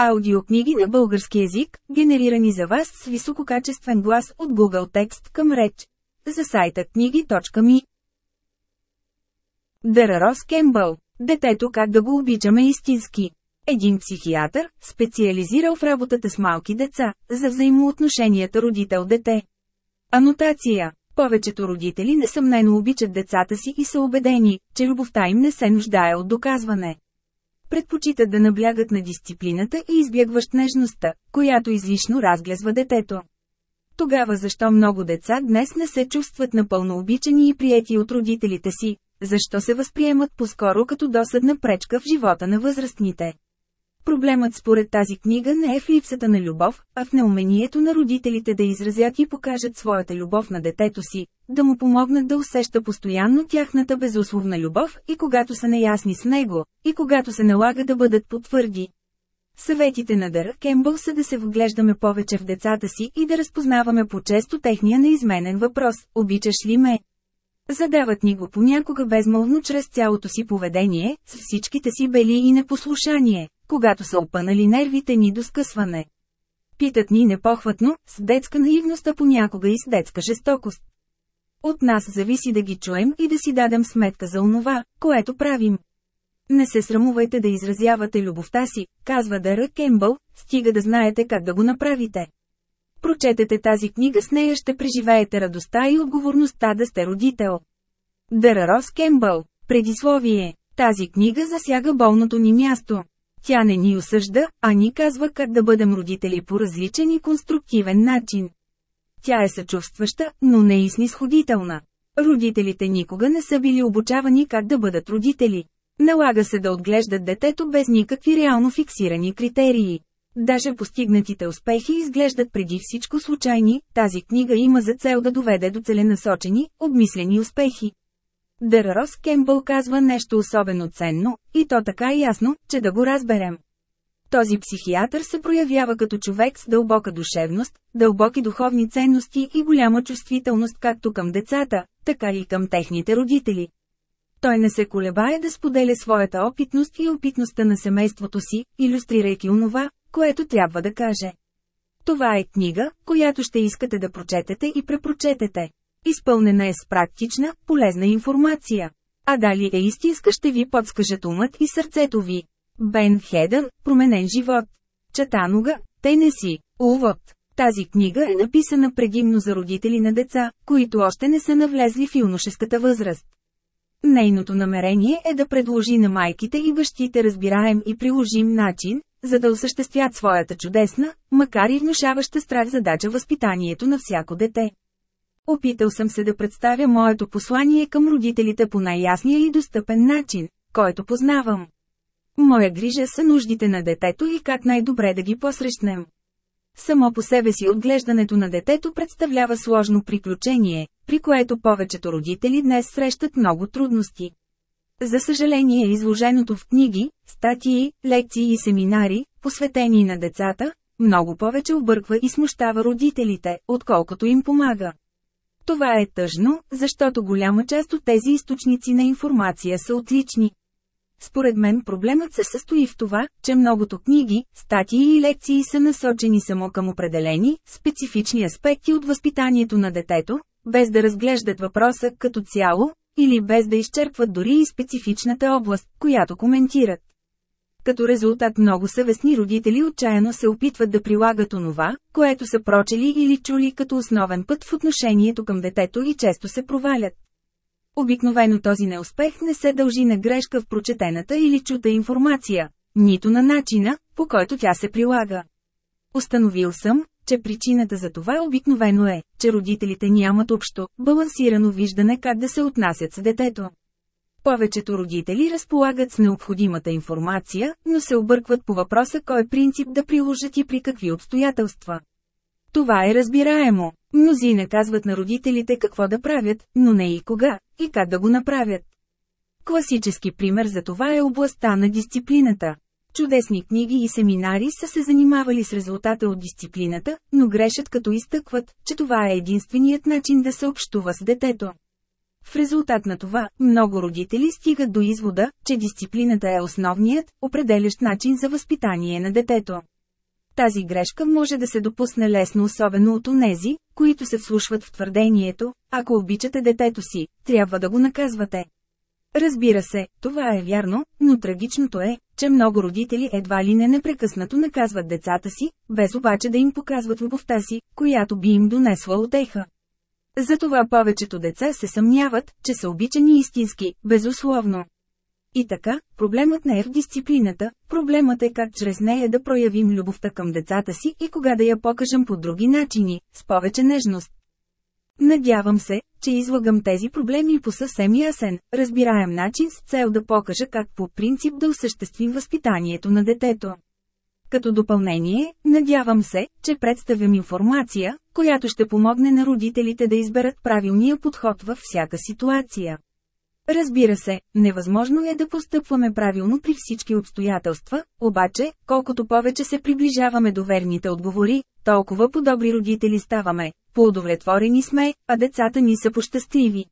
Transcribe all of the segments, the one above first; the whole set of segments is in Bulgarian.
Аудиокниги на български език, генерирани за вас с висококачествен глас от Google Текст към реч. За сайта книги.ми Дърарос Кембъл Детето как да го обичаме истински. Един психиатър, специализирал в работата с малки деца, за взаимоотношенията родител-дете. Анотация Повечето родители несъмнено обичат децата си и са убедени, че любовта им не се нуждае от доказване. Предпочитат да наблягат на дисциплината и избягващ нежността, която излишно разглезва детето. Тогава защо много деца днес не се чувстват напълно обичани и приети от родителите си, защо се възприемат по-скоро като досадна пречка в живота на възрастните? Проблемът според тази книга не е в липсата на любов, а в неумението на родителите да изразят и покажат своята любов на детето си, да му помогнат да усеща постоянно тяхната безусловна любов и когато са неясни с него, и когато се налага да бъдат потвърди. Съветите на Дър Кембъл са да се вглеждаме повече в децата си и да разпознаваме по-често техния неизменен въпрос – обичаш ли ме? Задават ни го понякога безмълвно чрез цялото си поведение, с всичките си бели и непослушание, когато са опънали нервите ни до скъсване. Питат ни непохватно, с детска наивност, а понякога и с детска жестокост. От нас зависи да ги чуем и да си дадем сметка за онова, което правим. Не се срамувайте да изразявате любовта си, казва Дъра Кембъл, стига да знаете как да го направите. Прочетете тази книга с нея ще преживеете радостта и отговорността да сте родител. Дъра Рос Кембъл Предисловие Тази книга засяга болното ни място. Тя не ни осъжда, а ни казва как да бъдем родители по различен и конструктивен начин. Тя е съчувстваща, но не и снисходителна. Родителите никога не са били обучавани как да бъдат родители. Налага се да отглеждат детето без никакви реално фиксирани критерии. Даже постигнатите успехи изглеждат преди всичко случайни, тази книга има за цел да доведе до целенасочени, обмислени успехи. Дъррос Кембъл казва нещо особено ценно, и то така ясно, че да го разберем. Този психиатър се проявява като човек с дълбока душевност, дълбоки духовни ценности и голяма чувствителност както към децата, така и към техните родители. Той не се колебае да споделя своята опитност и опитността на семейството си, иллюстрирайки онова, което трябва да каже. Това е книга, която ще искате да прочетете и препрочетете. Изпълнена е с практична, полезна информация. А дали е истинска ще ви подскажат умът и сърцето ви. Бен Хедън, Променен живот. Чатануга, Те не си. Увод. Тази книга е написана предимно за родители на деца, които още не са навлезли в юношеската възраст. Нейното намерение е да предложи на майките и бащите разбираем и приложим начин, за да осъществят своята чудесна, макар и внушаваща страх задача възпитанието на всяко дете. Опитал съм се да представя моето послание към родителите по най-ясния и достъпен начин, който познавам. Моя грижа са нуждите на детето и как най-добре да ги посрещнем. Само по себе си отглеждането на детето представлява сложно приключение, при което повечето родители днес срещат много трудности. За съжаление изложеното в книги, статии, лекции и семинари, посветени на децата, много повече обърква и смущава родителите, отколкото им помага. Това е тъжно, защото голяма част от тези източници на информация са отлични. Според мен проблемът се състои в това, че многото книги, статии и лекции са насочени само към определени, специфични аспекти от възпитанието на детето, без да разглеждат въпроса като цяло, или без да изчерпват дори и специфичната област, която коментират. Като резултат много съвестни родители отчаяно се опитват да прилагат онова, което са прочели или чули като основен път в отношението към детето и често се провалят. Обикновено този неуспех не се дължи на грешка в прочетената или чута информация, нито на начина, по който тя се прилага. Установил съм, че причината за това обикновено е, че родителите нямат общо, балансирано виждане как да се отнасят с детето. Повечето родители разполагат с необходимата информация, но се объркват по въпроса кой принцип да приложат и при какви обстоятелства. Това е разбираемо. Мнози не казват на родителите какво да правят, но не и кога, и как да го направят. Класически пример за това е областта на дисциплината. Чудесни книги и семинари са се занимавали с резултата от дисциплината, но грешат като изтъкват, че това е единственият начин да се общува с детето. В резултат на това, много родители стигат до извода, че дисциплината е основният, определящ начин за възпитание на детето. Тази грешка може да се допусне лесно особено от онези, които се вслушват в твърдението, ако обичате детето си, трябва да го наказвате. Разбира се, това е вярно, но трагичното е, че много родители едва ли не непрекъснато наказват децата си, без обаче да им показват любовта си, която би им донесла отеха. Затова повечето деца се съмняват, че са обичани истински, безусловно. И така, проблемът не е в дисциплината, проблемът е как чрез нея да проявим любовта към децата си и кога да я покажем по други начини, с повече нежност. Надявам се, че излагам тези проблеми по съвсем ясен, разбираем начин с цел да покажа как по принцип да осъществим възпитанието на детето. Като допълнение, надявам се, че представям информация, която ще помогне на родителите да изберат правилния подход във всяка ситуация. Разбира се, невъзможно е да постъпваме правилно при всички обстоятелства, обаче, колкото повече се приближаваме до верните отговори, толкова по-добри родители ставаме, по-удовлетворени сме, а децата ни са пощастливи.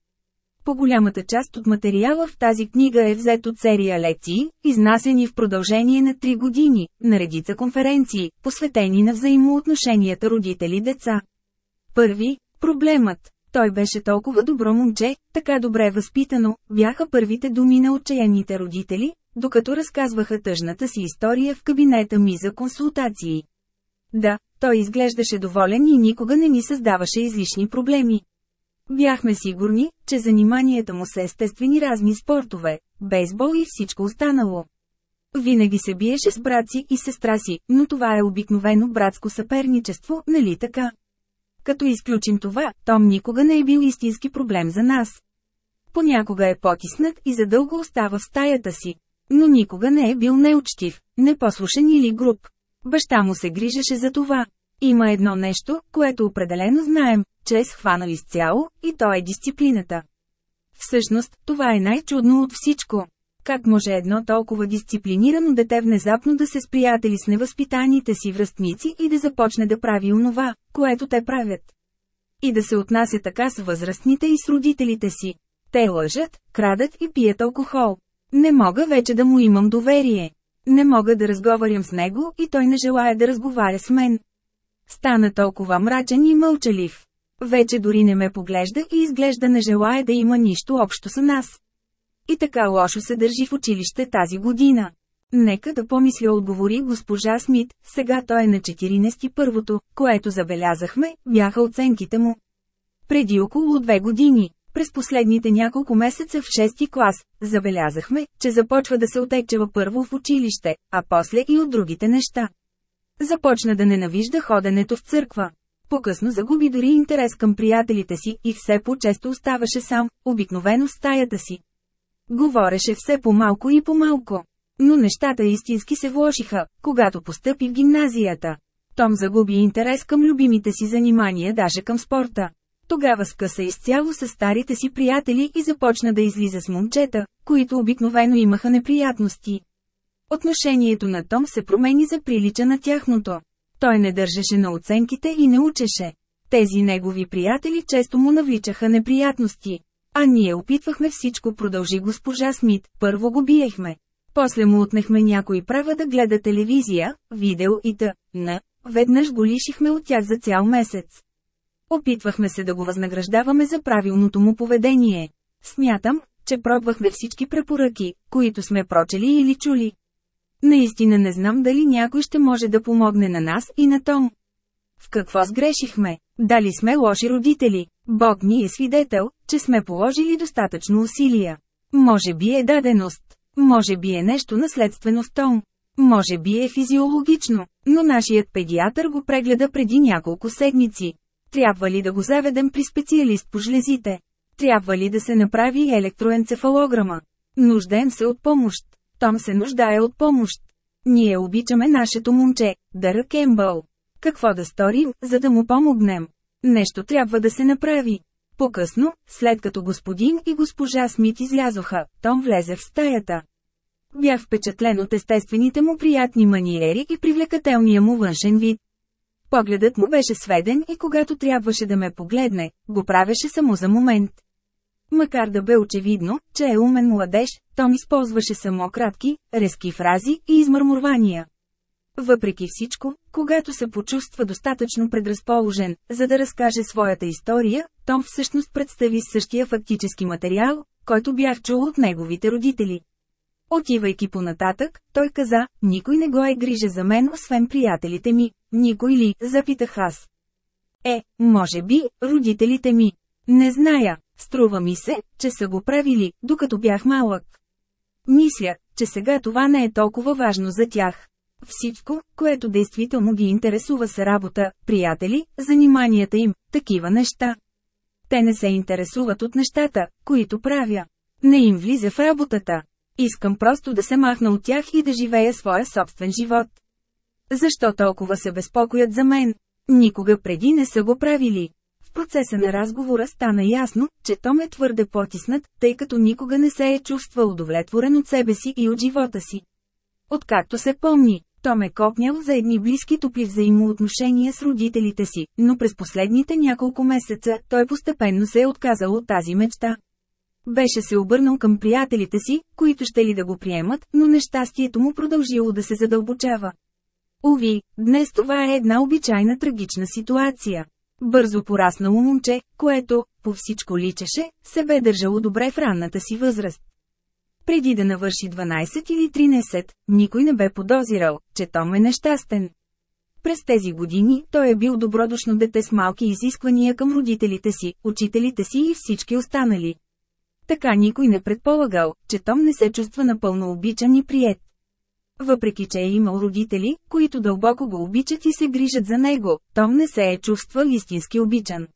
По-голямата част от материала в тази книга е взет от серия лекции, изнасени в продължение на 3 години, на редица конференции, посветени на взаимоотношенията родители-деца. Първи – проблемът. Той беше толкова добро момче, така добре възпитано, бяха първите думи на отчаяните родители, докато разказваха тъжната си история в кабинета ми за консултации. Да, той изглеждаше доволен и никога не ни създаваше излишни проблеми. Бяхме сигурни, че заниманията му са естествени разни спортове, бейсбол и всичко останало. Винаги се биеше с брат си и сестра си, но това е обикновено братско съперничество, нали така? Като изключим това, Том никога не е бил истински проблем за нас. Понякога е потиснат и задълго остава в стаята си. Но никога не е бил неучтив, непослушен или груб. Баща му се грижеше за това. Има едно нещо, което определено знаем, че е схванал изцяло, и то е дисциплината. Всъщност, това е най-чудно от всичко. Как може едно толкова дисциплинирано дете внезапно да се сприятели с невъзпитаните си връстници и да започне да прави онова, което те правят? И да се отнася така с възрастните и с родителите си. Те лъжат, крадат и пият алкохол. Не мога вече да му имам доверие. Не мога да разговарям с него и той не желая да разговаря с мен. Стана толкова мрачен и мълчалив. Вече дори не ме поглежда и изглежда не желая да има нищо общо с нас. И така лошо се държи в училище тази година. Нека да помисля отговори госпожа Смит, сега той е на 14 първото, което забелязахме, бяха оценките му. Преди около две години, през последните няколко месеца в 6 клас, забелязахме, че започва да се отекчева първо в училище, а после и от другите неща. Започна да ненавижда ходенето в църква. По-късно загуби дори интерес към приятелите си и все по-често оставаше сам, обикновено в стаята си. Говореше все по-малко и по-малко. Но нещата истински се влошиха, когато постъпи в гимназията. Том загуби интерес към любимите си занимания, даже към спорта. Тогава скъса изцяло с старите си приятели и започна да излиза с момчета, които обикновено имаха неприятности. Отношението на Том се промени за прилича на тяхното. Той не държеше на оценките и не учеше. Тези негови приятели често му навличаха неприятности. А ние опитвахме всичко, продължи госпожа Смит, първо го биехме. После му отнехме някой права да гледа телевизия, видео и т.н. Веднъж го лишихме от тях за цял месец. Опитвахме се да го възнаграждаваме за правилното му поведение. Смятам, че пробвахме всички препоръки, които сме прочели или чули. Наистина не знам дали някой ще може да помогне на нас и на Том. В какво сгрешихме? Дали сме лоши родители? Бог ни е свидетел, че сме положили достатъчно усилия. Може би е даденост. Може би е нещо наследствено в Том. Може би е физиологично, но нашият педиатър го прегледа преди няколко седмици. Трябва ли да го заведем при специалист по жлезите? Трябва ли да се направи електроенцефалограма? Нуждаем се от помощ. Том се нуждае от помощ. Ние обичаме нашето момче, Дъра Кембъл. Какво да сторим, за да му помогнем? Нещо трябва да се направи. По-късно, след като господин и госпожа Смит излязоха, Том влезе в стаята. Бях впечатлен от естествените му приятни маниери и привлекателния му външен вид. Погледът му беше сведен и когато трябваше да ме погледне, го правеше само за момент. Макар да бе очевидно, че е умен младеж, Том използваше само кратки, резки фрази и измърмурвания. Въпреки всичко, когато се почувства достатъчно предразположен, за да разкаже своята история, Том всъщност представи същия фактически материал, който бях чул от неговите родители. Отивайки понататък, той каза, никой не го е грижа за мен, освен приятелите ми. Никой ли, запитах аз. Е, може би, родителите ми. Не зная, струва ми се, че са го правили, докато бях малък. Мисля, че сега това не е толкова важно за тях. Всичко, което действително ги интересува са работа, приятели, заниманията им, такива неща. Те не се интересуват от нещата, които правя. Не им влиза в работата. Искам просто да се махна от тях и да живея своя собствен живот. Защо толкова се безпокоят за мен? Никога преди не са го правили. Процеса на разговора стана ясно, че Том е твърде потиснат, тъй като никога не се е чувствал удовлетворен от себе си и от живота си. Откакто се помни, Том е копнял за едни близки топли взаимоотношения с родителите си, но през последните няколко месеца той постепенно се е отказал от тази мечта. Беше се обърнал към приятелите си, които ще ли да го приемат, но нещастието му продължило да се задълбочава. Уви, днес това е една обичайна трагична ситуация. Бързо пораснало момче, което, по всичко личеше, се бе държало добре в ранната си възраст. Преди да навърши 12 или 13, никой не бе подозирал, че Том е нещастен. През тези години той е бил добродушно дете с малки изисквания към родителите си, учителите си и всички останали. Така никой не предполагал, че Том не се чувства напълно обичан и прият. Въпреки, че е имал родители, които дълбоко го обичат и се грижат за него, Том не се е чувствал истински обичан.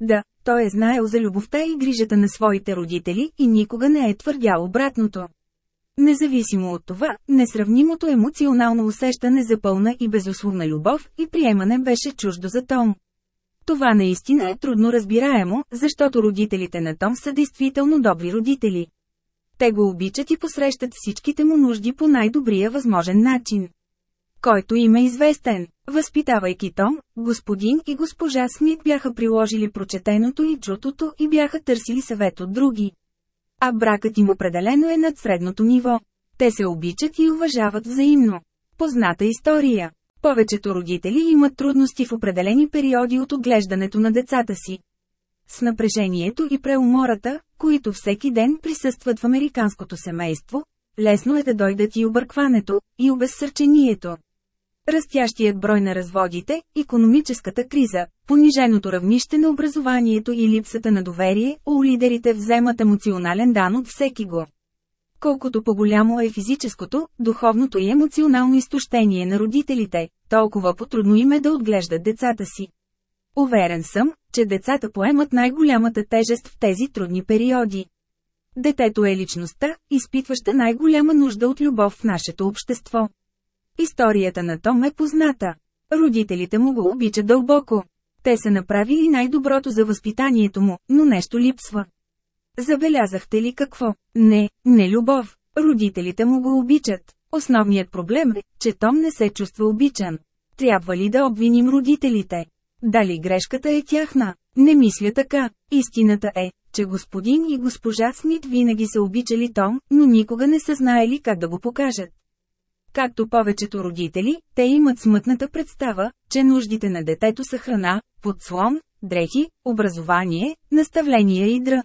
Да, той е знаел за любовта и грижата на своите родители и никога не е твърдял обратното. Независимо от това, несравнимото емоционално усещане за пълна и безусловна любов и приемане беше чуждо за Том. Това наистина е трудно разбираемо, защото родителите на Том са действително добри родители. Те го обичат и посрещат всичките му нужди по най-добрия възможен начин. Който им е известен. Възпитавайки Том, господин и госпожа Смит бяха приложили прочетеното и чутото и бяха търсили съвет от други. А бракът им определено е над средното ниво. Те се обичат и уважават взаимно. Позната история. Повечето родители имат трудности в определени периоди от отглеждането на децата си. С напрежението и преумората, които всеки ден присъстват в американското семейство, лесно е да дойдат и объркването, и обезсърчението. Растящият брой на разводите, економическата криза, пониженото равнище на образованието и липсата на доверие, у лидерите вземат емоционален дан от всеки го. Колкото по-голямо е физическото, духовното и емоционално изтощение на родителите, толкова по-трудно им е да отглеждат децата си. Уверен съм, че децата поемат най-голямата тежест в тези трудни периоди. Детето е личността, изпитваща най-голяма нужда от любов в нашето общество. Историята на Том е позната. Родителите му го обичат дълбоко. Те са направили най-доброто за възпитанието му, но нещо липсва. Забелязахте ли какво? Не, не любов. Родителите му го обичат. Основният проблем е, че Том не се чувства обичан. Трябва ли да обвиним родителите? Дали грешката е тяхна? Не мисля така. Истината е, че господин и госпожа Смит винаги са обичали Том, но никога не са знаели как да го покажат. Както повечето родители, те имат смътната представа, че нуждите на детето са храна, подслон, дрехи, образование, наставление и дра.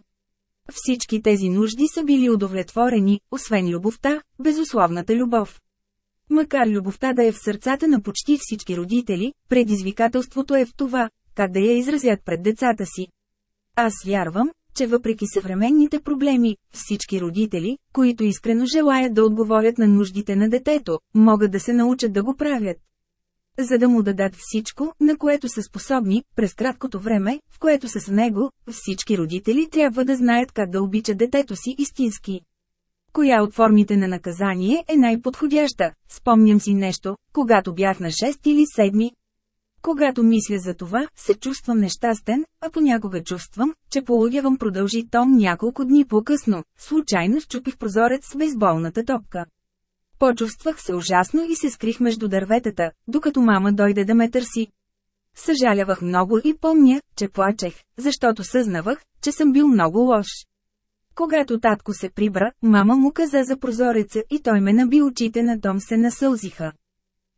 Всички тези нужди са били удовлетворени, освен любовта, безусловната любов. Макар любовта да е в сърцата на почти всички родители, предизвикателството е в това, как да я изразят пред децата си. Аз вярвам, че въпреки съвременните проблеми, всички родители, които искрено желаят да отговорят на нуждите на детето, могат да се научат да го правят. За да му дадат всичко, на което са способни, през краткото време, в което са с него, всички родители трябва да знаят как да обичат детето си истински. Коя от формите на наказание е най-подходяща? Спомням си нещо, когато бях на 6 или 7. Когато мисля за това, се чувствам нещастен, а понякога чувствам, че полудявам продължи Том няколко дни по-късно. Случайно щупих прозорец с бейсболната топка. Почувствах се ужасно и се скрих между дърветата, докато мама дойде да ме търси. Съжалявах много и помня, че плачех, защото съзнавах, че съм бил много лош. Когато татко се прибра, мама му каза за прозореца и той ме наби очите на Том се насълзиха.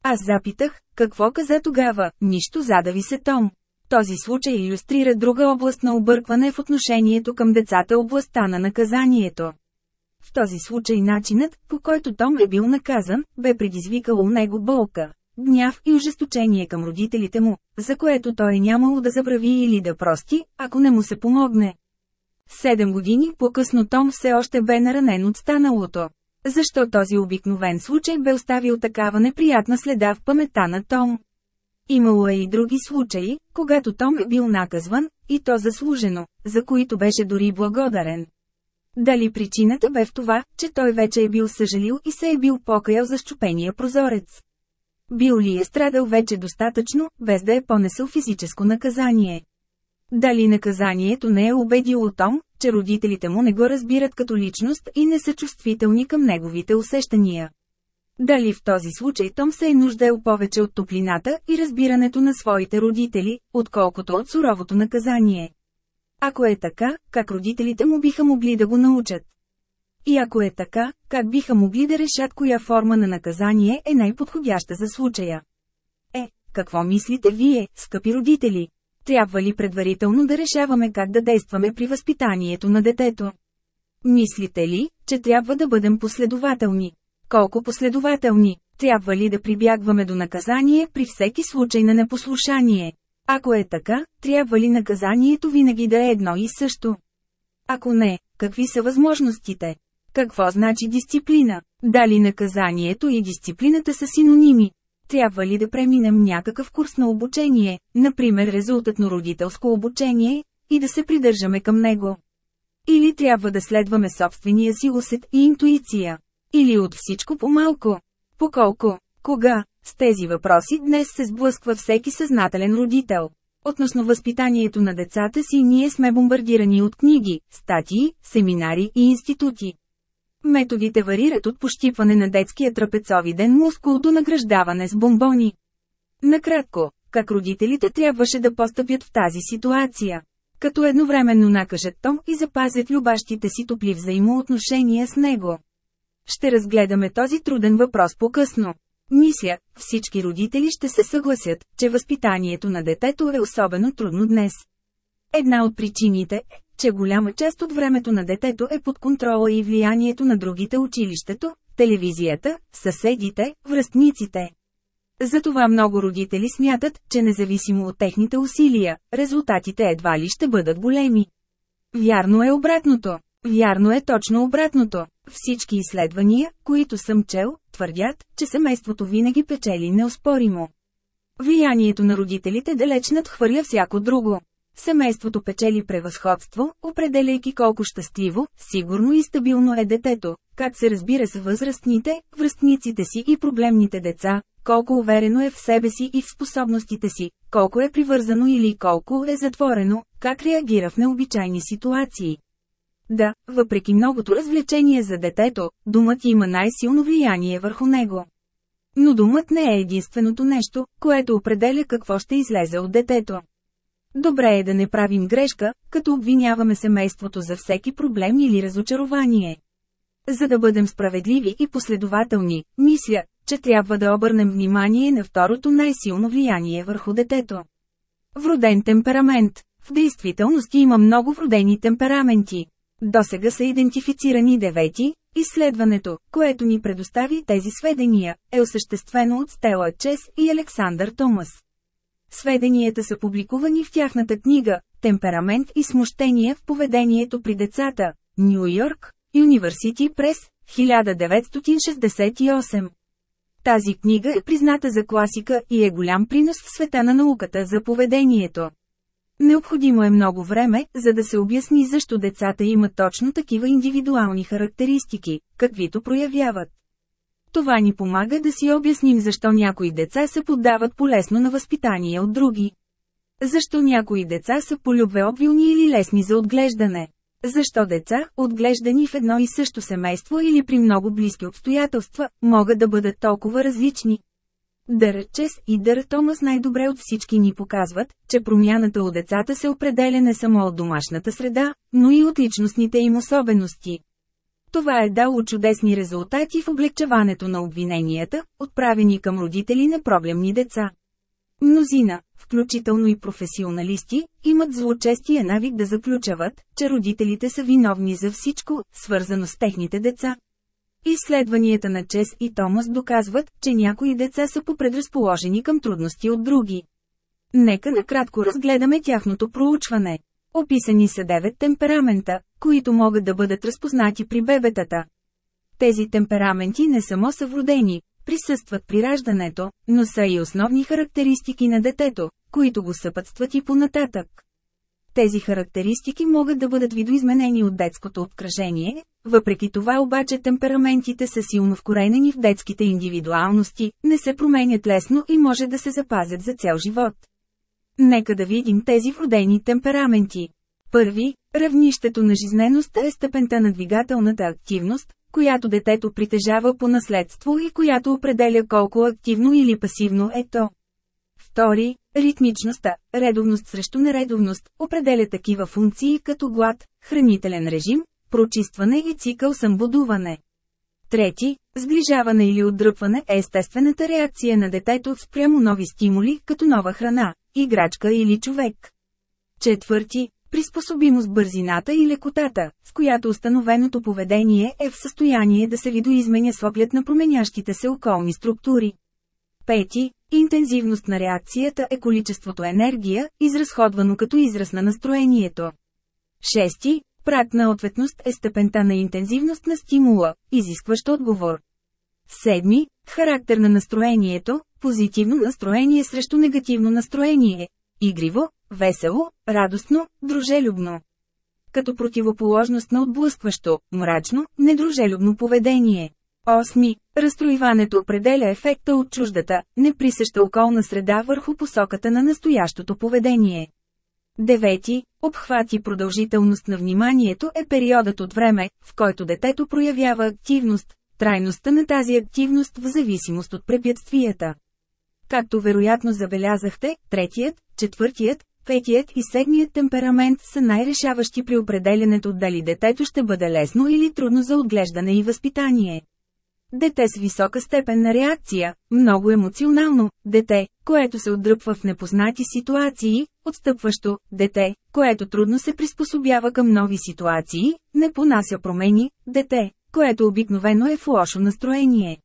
Аз запитах, какво каза тогава, нищо задави се Том. Този случай иллюстрира друга област на объркване в отношението към децата областта на наказанието. В този случай начинът, по който Том е бил наказан, бе предизвикал у него болка, гняв и ожесточение към родителите му, за което той е нямало да забрави или да прости, ако не му се помогне. Седем години по-късно Том все още бе наранен от станалото. Защо този обикновен случай бе оставил такава неприятна следа в памета на Том? Имало е и други случаи, когато Том е бил наказван, и то заслужено, за които беше дори благодарен. Дали причината бе в това, че той вече е бил съжалил и се е бил покаял за щупения прозорец? Бил ли е страдал вече достатъчно, без да е понесъл физическо наказание? Дали наказанието не е убедило Том, че родителите му не го разбират като личност и не са чувствителни към неговите усещания? Дали в този случай Том се е нуждаел повече от топлината и разбирането на своите родители, отколкото от суровото наказание? Ако е така, как родителите му биха могли да го научат? И ако е така, как биха могли да решат коя форма на наказание е най-подходяща за случая? Е, какво мислите вие, скъпи родители? Трябва ли предварително да решаваме как да действаме при възпитанието на детето? Мислите ли, че трябва да бъдем последователни? Колко последователни? Трябва ли да прибягваме до наказание при всеки случай на непослушание? Ако е така, трябва ли наказанието винаги да е едно и също? Ако не, какви са възможностите? Какво значи дисциплина? Дали наказанието и дисциплината са синоними? Трябва ли да преминем някакъв курс на обучение, например резултатно родителско обучение, и да се придържаме към него? Или трябва да следваме собствения си усет и интуиция? Или от всичко по-малко? По колко? Кога? С тези въпроси днес се сблъсква всеки съзнателен родител. Относно възпитанието на децата си ние сме бомбардирани от книги, статии, семинари и институти. Методите варират от пощипване на детския трапецовиден мускул до награждаване с бомбони. Накратко, как родителите трябваше да постъпят в тази ситуация. Като едновременно накажат Том и запазят любащите си топли взаимоотношения с него. Ще разгледаме този труден въпрос по-късно. Мисля, всички родители ще се съгласят, че възпитанието на детето е особено трудно днес. Една от причините е, че голяма част от времето на детето е под контрола и влиянието на другите училището, телевизията, съседите, връстниците. Затова много родители смятат, че независимо от техните усилия, резултатите едва ли ще бъдат големи. Вярно е обратното. Вярно е точно обратното. Всички изследвания, които съм чел, твърдят, че семейството винаги печели неоспоримо. Влиянието на родителите далеч надхвърля всяко друго. Семейството печели превъзходство, определяйки колко щастливо, сигурно и стабилно е детето, как се разбира с възрастните, връстниците си и проблемните деца, колко уверено е в себе си и в способностите си, колко е привързано или колко е затворено, как реагира в необичайни ситуации. Да, въпреки многото развлечение за детето, думът има най-силно влияние върху него. Но думът не е единственото нещо, което определя какво ще излезе от детето. Добре е да не правим грешка, като обвиняваме семейството за всеки проблем или разочарование. За да бъдем справедливи и последователни, мисля, че трябва да обърнем внимание на второто най-силно влияние върху детето. Вроден темперамент. В действителност има много вродени темпераменти. Досега са идентифицирани девети, изследването, което ни предостави тези сведения, е осъществено от Стела Чес и Александър Томас. Сведенията са публикувани в тяхната книга «Темперамент и смущение в поведението при децата» Нью Йорк, University Прес, 1968. Тази книга е призната за класика и е голям принос в света на науката за поведението. Необходимо е много време, за да се обясни защо децата имат точно такива индивидуални характеристики, каквито проявяват. Това ни помага да си обясним защо някои деца се поддават полесно на възпитание от други. Защо някои деца са полюбвеобилни или лесни за отглеждане. Защо деца, отглеждани в едно и също семейство или при много близки обстоятелства, могат да бъдат толкова различни. Дър Чес и Дър Томас най-добре от всички ни показват, че промяната у децата се определя не само от домашната среда, но и от личностните им особености. Това е дало чудесни резултати в облегчаването на обвиненията, отправени към родители на проблемни деца. Мнозина, включително и професионалисти, имат злочестия навик да заключават, че родителите са виновни за всичко, свързано с техните деца. Изследванията на Чес и Томас доказват, че някои деца са попредразположени към трудности от други. Нека накратко разгледаме тяхното проучване. Описани са девет темперамента, които могат да бъдат разпознати при бебетата. Тези темпераменти не само са вродени, присъстват при раждането, но са и основни характеристики на детето, които го съпътстват и понататък. Тези характеристики могат да бъдат видоизменени от детското обкръжение, въпреки това обаче темпераментите са силно вкоренени в детските индивидуалности, не се променят лесно и може да се запазят за цял живот. Нека да видим тези вродени темпераменти. Първи, равнището на жизненост е степента на двигателната активност, която детето притежава по наследство и която определя колко активно или пасивно е то. Втори, ритмичността, редовност срещу нередовност, определя такива функции като глад, хранителен режим, прочистване и цикъл съмбудуване. Трети, сближаване или отдръпване е естествената реакция на детето спрямо нови стимули, като нова храна, играчка или човек. Четвърти, приспособимост бързината и лекотата, с която установеното поведение е в състояние да се видоизменя с оглед на променящите се околни структури. Пети, интензивност на реакцията е количеството енергия, изразходвано като израз на настроението. Шести, прак на ответност е степента на интензивност на стимула, изискващ отговор. Седми, характер на настроението, позитивно настроение срещу негативно настроение. Игриво, весело, радостно, дружелюбно. Като противоположност на отблъскващо, мрачно, недружелюбно поведение. Осми. Разстроиването определя ефекта от чуждата, неприсъща околна среда върху посоката на настоящото поведение. Девети. Обхват и продължителност на вниманието е периодът от време, в който детето проявява активност, трайността на тази активност в зависимост от препятствията. Както вероятно забелязахте, третият, четвъртият, петият и седмият темперамент са най-решаващи при определенето дали детето ще бъде лесно или трудно за отглеждане и възпитание. Дете с висока степен на реакция, много емоционално, дете, което се отдръпва в непознати ситуации, отстъпващо, дете, което трудно се приспособява към нови ситуации, не понася промени, дете, което обикновено е в лошо настроение.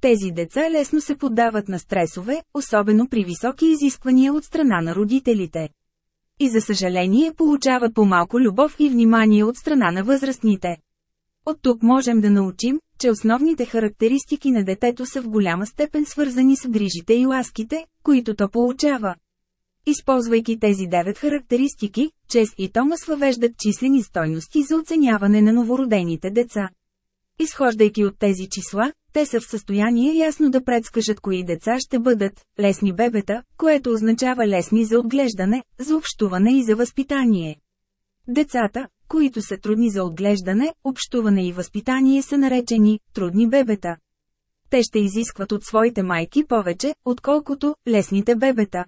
Тези деца лесно се поддават на стресове, особено при високи изисквания от страна на родителите. И за съжаление получават по-малко любов и внимание от страна на възрастните. От тук можем да научим, че основните характеристики на детето са в голяма степен свързани с грижите и ласките, които то получава. Използвайки тези девет характеристики, Чес и Томас въвеждат числени стойности за оценяване на новородените деца. Изхождайки от тези числа, те са в състояние ясно да предскажат кои деца ще бъдат лесни бебета, което означава лесни за отглеждане, за общуване и за възпитание. Децата, които са трудни за отглеждане, общуване и възпитание са наречени трудни бебета. Те ще изискват от своите майки повече, отколкото лесните бебета.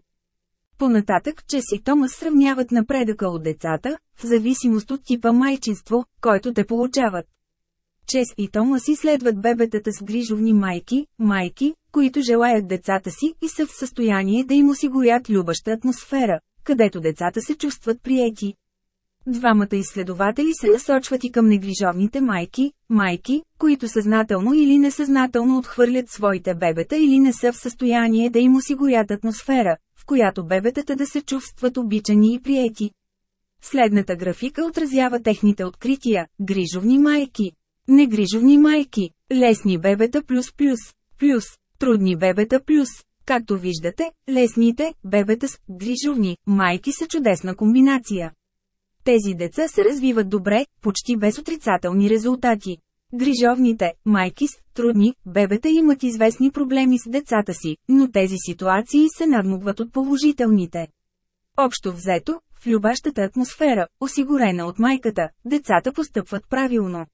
Понататък, че си Томас сравняват напредъка от децата, в зависимост от типа майчинство, който те получават. Чес и Томас изследват бебетата с грижовни майки, майки, които желаят децата си и са в състояние да им осигурят любаща атмосфера, където децата се чувстват приети. Двамата изследователи се насочват и към негрижовните майки, майки, които съзнателно или несъзнателно отхвърлят своите бебета или не са в състояние да им осигурят атмосфера, която бебетата да се чувстват обичани и приети. Следната графика отразява техните открития – грижовни майки. Негрижовни майки, лесни бебета плюс плюс, плюс, трудни бебета плюс. Както виждате, лесните, бебета с грижовни, майки са чудесна комбинация. Тези деца се развиват добре, почти без отрицателни резултати. Грижовните, майки с трудни, бебета имат известни проблеми с децата си, но тези ситуации се надмогват от положителните. Общо взето, в любащата атмосфера, осигурена от майката, децата постъпват правилно.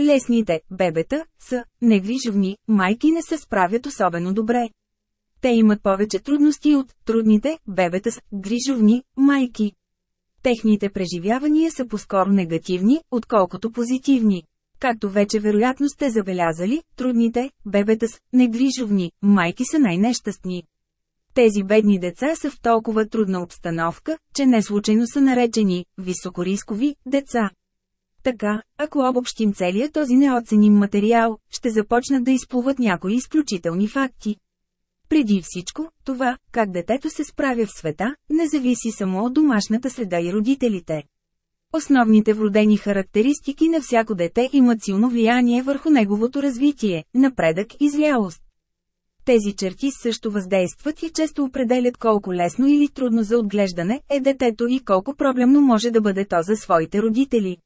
Лесните, бебета, са негрижовни, майки не се справят особено добре. Те имат повече трудности от трудните, бебета с грижовни, майки. Техните преживявания са по-скоро негативни, отколкото позитивни. Както вече вероятно сте забелязали, трудните, бебета с негрижовни, майки са най-нещастни. Тези бедни деца са в толкова трудна обстановка, че не случайно са наречени високорискови деца. Така, ако обобщим целият този неоценим материал, ще започнат да изплуват някои изключителни факти. Преди всичко, това, как детето се справя в света, не зависи само от домашната среда и родителите. Основните вродени характеристики на всяко дете имат силно влияние върху неговото развитие, напредък и зрялост. Тези черти също въздействат и често определят колко лесно или трудно за отглеждане е детето и колко проблемно може да бъде то за своите родители.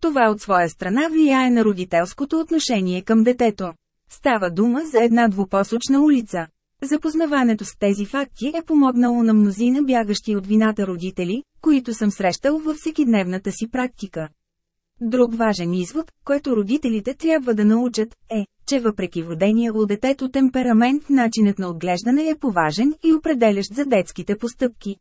Това от своя страна влияе на родителското отношение към детето. Става дума за една двупосочна улица. Запознаването с тези факти е помогнало на мнозина бягащи от вината родители, които съм срещал във всекидневната си практика. Друг важен извод, който родителите трябва да научат, е, че въпреки вродения у детето темперамент начинът на отглеждане е поважен и определящ за детските постъпки.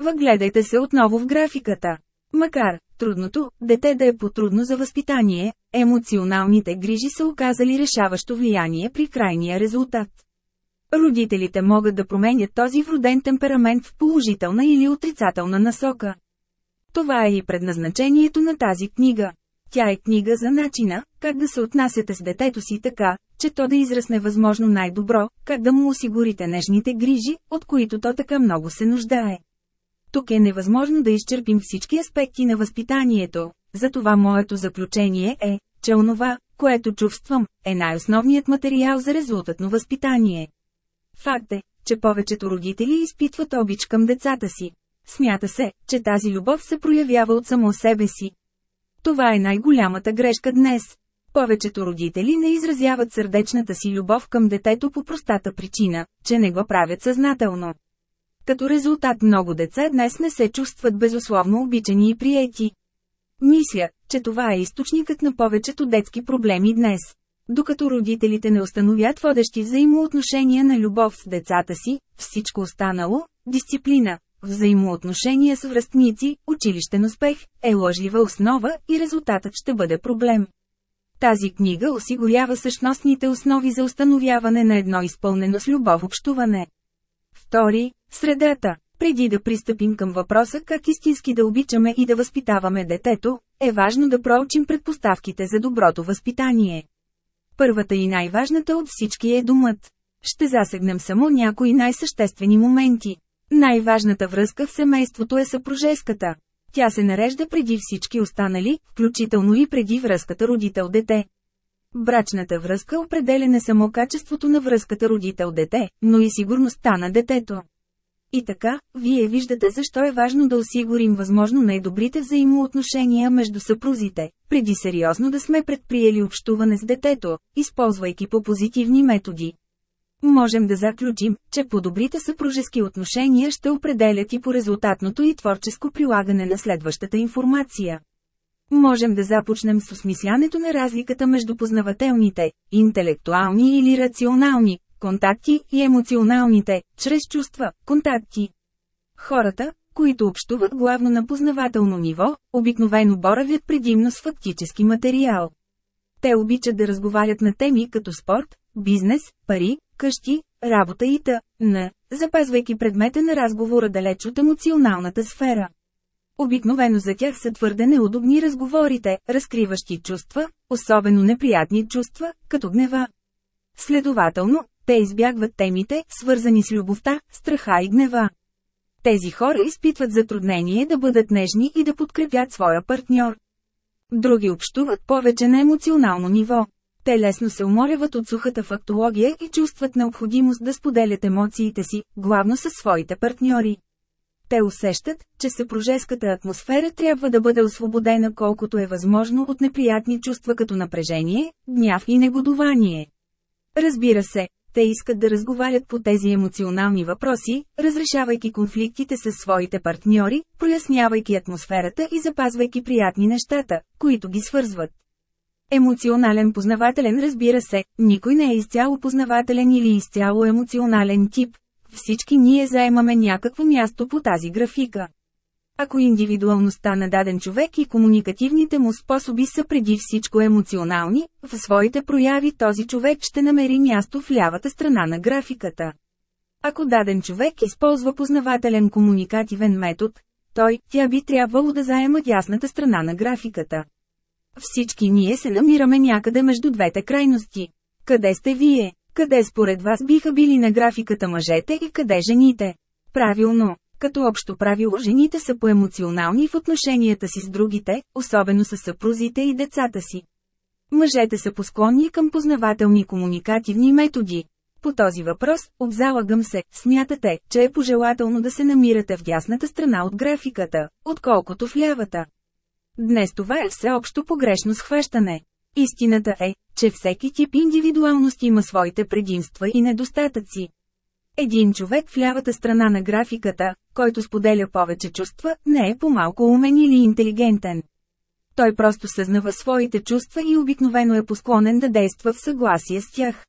Въгледайте се отново в графиката. Макар трудното дете да е потрудно за възпитание, емоционалните грижи са оказали решаващо влияние при крайния резултат. Родителите могат да променят този вроден темперамент в положителна или отрицателна насока. Това е и предназначението на тази книга. Тя е книга за начина, как да се отнасяте с детето си така, че то да израсне възможно най-добро, как да му осигурите нежните грижи, от които то така много се нуждае. Тук е невъзможно да изчерпим всички аспекти на възпитанието, затова моето заключение е, че онова, което чувствам, е най-основният материал за резултатно възпитание. Факт е, че повечето родители изпитват обич към децата си. Смята се, че тази любов се проявява от само себе си. Това е най-голямата грешка днес. Повечето родители не изразяват сърдечната си любов към детето по простата причина, че не го правят съзнателно. Като резултат много деца днес не се чувстват безусловно обичани и приети. Мисля, че това е източникът на повечето детски проблеми днес. Докато родителите не установят водещи взаимоотношения на любов с децата си, всичко останало – дисциплина, взаимоотношения с връстници, училищен успех, е лъжлива основа и резултатът ще бъде проблем. Тази книга осигурява същностните основи за установяване на едно изпълнено с любов общуване. Втори – средата. Преди да пристъпим към въпроса как истински да обичаме и да възпитаваме детето, е важно да проучим предпоставките за доброто възпитание. Първата и най-важната от всички е думът. Ще засегнем само някои най-съществени моменти. Най-важната връзка в семейството е съпружеската. Тя се нарежда преди всички останали, включително и преди връзката родител-дете. Брачната връзка определя не само качеството на връзката родител-дете, но и сигурността на детето. И така, вие виждате защо е важно да осигурим възможно най-добрите взаимоотношения между съпрузите, преди сериозно да сме предприели общуване с детето, използвайки по позитивни методи. Можем да заключим, че по-добрите съпружески отношения ще определят и по резултатното и творческо прилагане на следващата информация. Можем да започнем с осмислянето на разликата между познавателните, интелектуални или рационални, контакти и емоционалните, чрез чувства, контакти. Хората, които общуват главно на познавателно ниво, обикновено боравят предимно с фактически материал. Те обичат да разговарят на теми като спорт, бизнес, пари, къщи, работа и т.н., запазвайки предмета на разговора далеч от емоционалната сфера. Обикновено за тях са твърде неудобни разговорите, разкриващи чувства, особено неприятни чувства, като гнева. Следователно, те избягват темите, свързани с любовта, страха и гнева. Тези хора изпитват затруднение да бъдат нежни и да подкрепят своя партньор. Други общуват повече на емоционално ниво. Те лесно се уморяват от сухата фактология и чувстват необходимост да споделят емоциите си, главно със своите партньори. Те усещат, че съпружеската атмосфера трябва да бъде освободена колкото е възможно от неприятни чувства като напрежение, гняв и негодование. Разбира се, те искат да разговарят по тези емоционални въпроси, разрешавайки конфликтите с своите партньори, прояснявайки атмосферата и запазвайки приятни нещата, които ги свързват. Емоционален познавателен разбира се, никой не е изцяло познавателен или изцяло емоционален тип. Всички ние заемаме някакво място по тази графика. Ако индивидуалността на даден човек и комуникативните му способи са преди всичко емоционални, в своите прояви този човек ще намери място в лявата страна на графиката. Ако даден човек използва познавателен комуникативен метод, той, тя би трябвало да заема ясната страна на графиката. Всички ние се намираме някъде между двете крайности. Къде сте вие? Къде според вас биха били на графиката мъжете и къде жените? Правилно, като общо правило жените са поемоционални в отношенията си с другите, особено с съпрузите и децата си. Мъжете са посклонни към познавателни комуникативни методи. По този въпрос, обзалагам се, смятате, че е пожелателно да се намирате в дясната страна от графиката, отколкото в лявата. Днес това е всеобщо погрешно схващане. Истината е, че всеки тип индивидуалност има своите предимства и недостатъци. Един човек в лявата страна на графиката, който споделя повече чувства, не е по-малко умен или интелигентен. Той просто съзнава своите чувства и обикновено е посклонен да действа в съгласие с тях.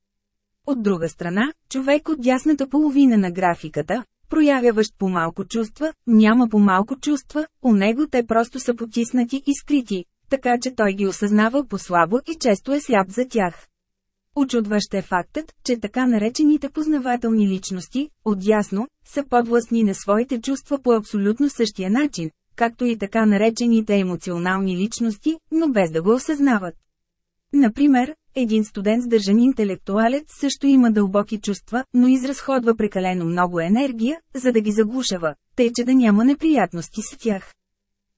От друга страна, човек от дясната половина на графиката, проявяващ по-малко чувства, няма по-малко чувства, у него те просто са потиснати и скрити, така че той ги осъзнава по-слабо и често е сляп за тях. Очудващ е фактът, че така наречените познавателни личности, отясно, са подвластни на своите чувства по абсолютно същия начин, както и така наречените емоционални личности, но без да го осъзнават. Например, един студент сдържан интелектуалец също има дълбоки чувства, но изразходва прекалено много енергия, за да ги заглушава, тъй че да няма неприятности с тях.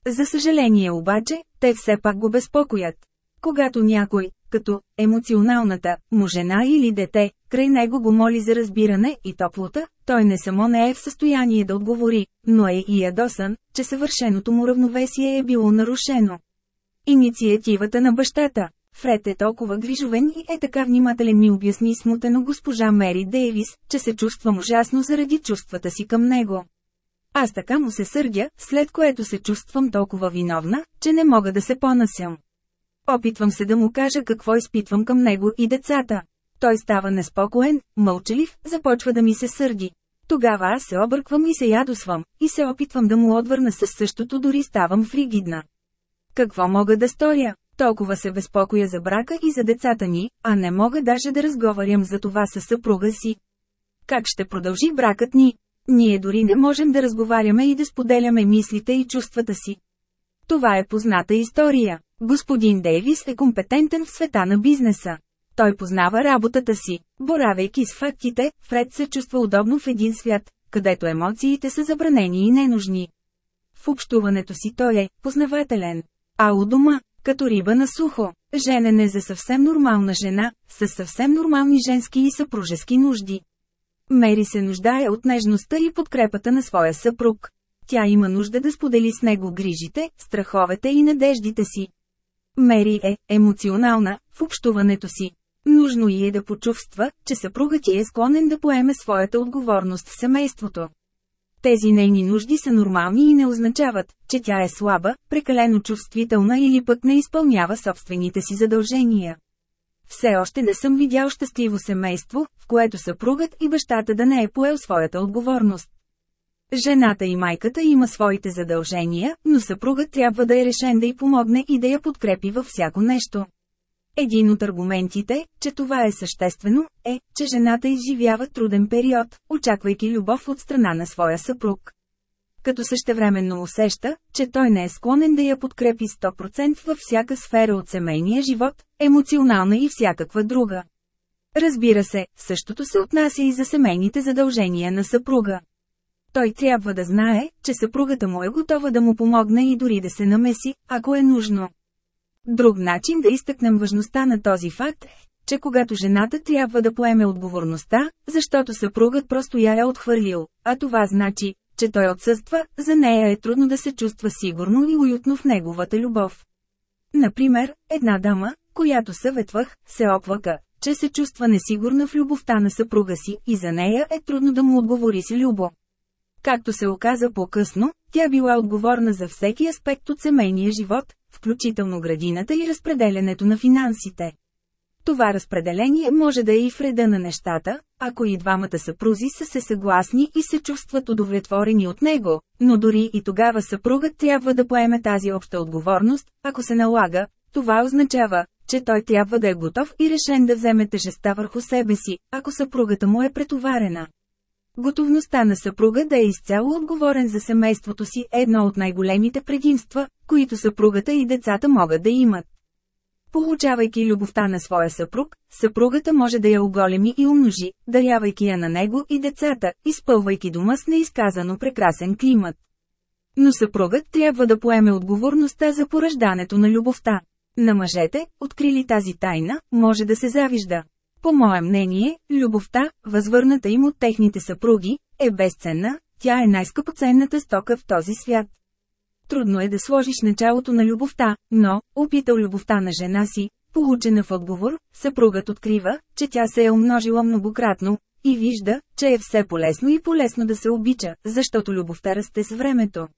За съжаление обаче, те все пак го безпокоят. Когато някой, като емоционалната му жена или дете, край него го моли за разбиране и топлота, той не само не е в състояние да отговори, но е и ядосан, че съвършеното му равновесие е било нарушено. Инициативата на бащата Фред е толкова грижовен и е така внимателен ми обясни смутено госпожа Мери Дейвис, че се чувствам ужасно заради чувствата си към него. Аз така му се сърдя, след което се чувствам толкова виновна, че не мога да се понасям. Опитвам се да му кажа какво изпитвам към него и децата. Той става неспокоен, мълчалив, започва да ми се сърди. Тогава аз се обърквам и се ядосвам, и се опитвам да му отвърна със същото дори ставам фригидна. Какво мога да сторя? Толкова се безпокоя за брака и за децата ни, а не мога даже да разговарям за това със съпруга си. Как ще продължи бракът ни? Ние дори не можем да разговаряме и да споделяме мислите и чувствата си. Това е позната история. Господин Дейвис е компетентен в света на бизнеса. Той познава работата си. Боравейки с фактите, Фред се чувства удобно в един свят, където емоциите са забранени и ненужни. В общуването си той е познавателен. А у дома, като риба на сухо, женен е за съвсем нормална жена, с съвсем нормални женски и съпружески нужди. Мери се нуждае от нежността и подкрепата на своя съпруг. Тя има нужда да сподели с него грижите, страховете и надеждите си. Мери е емоционална в общуването си. Нужно й е да почувства, че съпругът ти е склонен да поеме своята отговорност в семейството. Тези нейни нужди са нормални и не означават, че тя е слаба, прекалено чувствителна или пък не изпълнява собствените си задължения. Все още не съм видял щастливо семейство, в което съпругът и бащата да не е поел своята отговорност. Жената и майката има своите задължения, но съпругът трябва да е решен да й помогне и да я подкрепи във всяко нещо. Един от аргументите, че това е съществено, е, че жената изживява труден период, очаквайки любов от страна на своя съпруг. Като същевременно усеща, че той не е склонен да я подкрепи 100% във всяка сфера от семейния живот, емоционална и всякаква друга. Разбира се, същото се отнася и за семейните задължения на съпруга. Той трябва да знае, че съпругата му е готова да му помогне и дори да се намеси, ако е нужно. Друг начин да изтъкнем важността на този факт е, че когато жената трябва да поеме отговорността, защото съпругът просто я е отхвърлил, а това значи, че той отсъства, за нея е трудно да се чувства сигурно и уютно в неговата любов. Например, една дама, която съветвах, се оплака, че се чувства несигурна в любовта на съпруга си и за нея е трудно да му отговори с любо. Както се оказа по-късно, тя била отговорна за всеки аспект от семейния живот, включително градината и разпределянето на финансите. Това разпределение може да е и в реда на нещата, ако и двамата съпрузи са се съгласни и се чувстват удовлетворени от него, но дори и тогава съпругът трябва да поеме тази обща отговорност, ако се налага, това означава, че той трябва да е готов и решен да вземе тежеста върху себе си, ако съпругата му е претоварена. Готовността на съпруга да е изцяло отговорен за семейството си е едно от най-големите предимства, които съпругата и децата могат да имат. Получавайки любовта на своя съпруг, съпругата може да я оголеми и умножи, дарявайки я на него и децата, изпълвайки дома с неизказано прекрасен климат. Но съпругът трябва да поеме отговорността за пораждането на любовта. На мъжете, открили тази тайна, може да се завижда. По мое мнение, любовта, възвърната им от техните съпруги, е безценна, тя е най-скъпоценната стока в този свят. Трудно е да сложиш началото на любовта, но, опитал любовта на жена си, получена в отговор, съпругът открива, че тя се е умножила многократно, и вижда, че е все полезно и полезно да се обича, защото любовта расте с времето.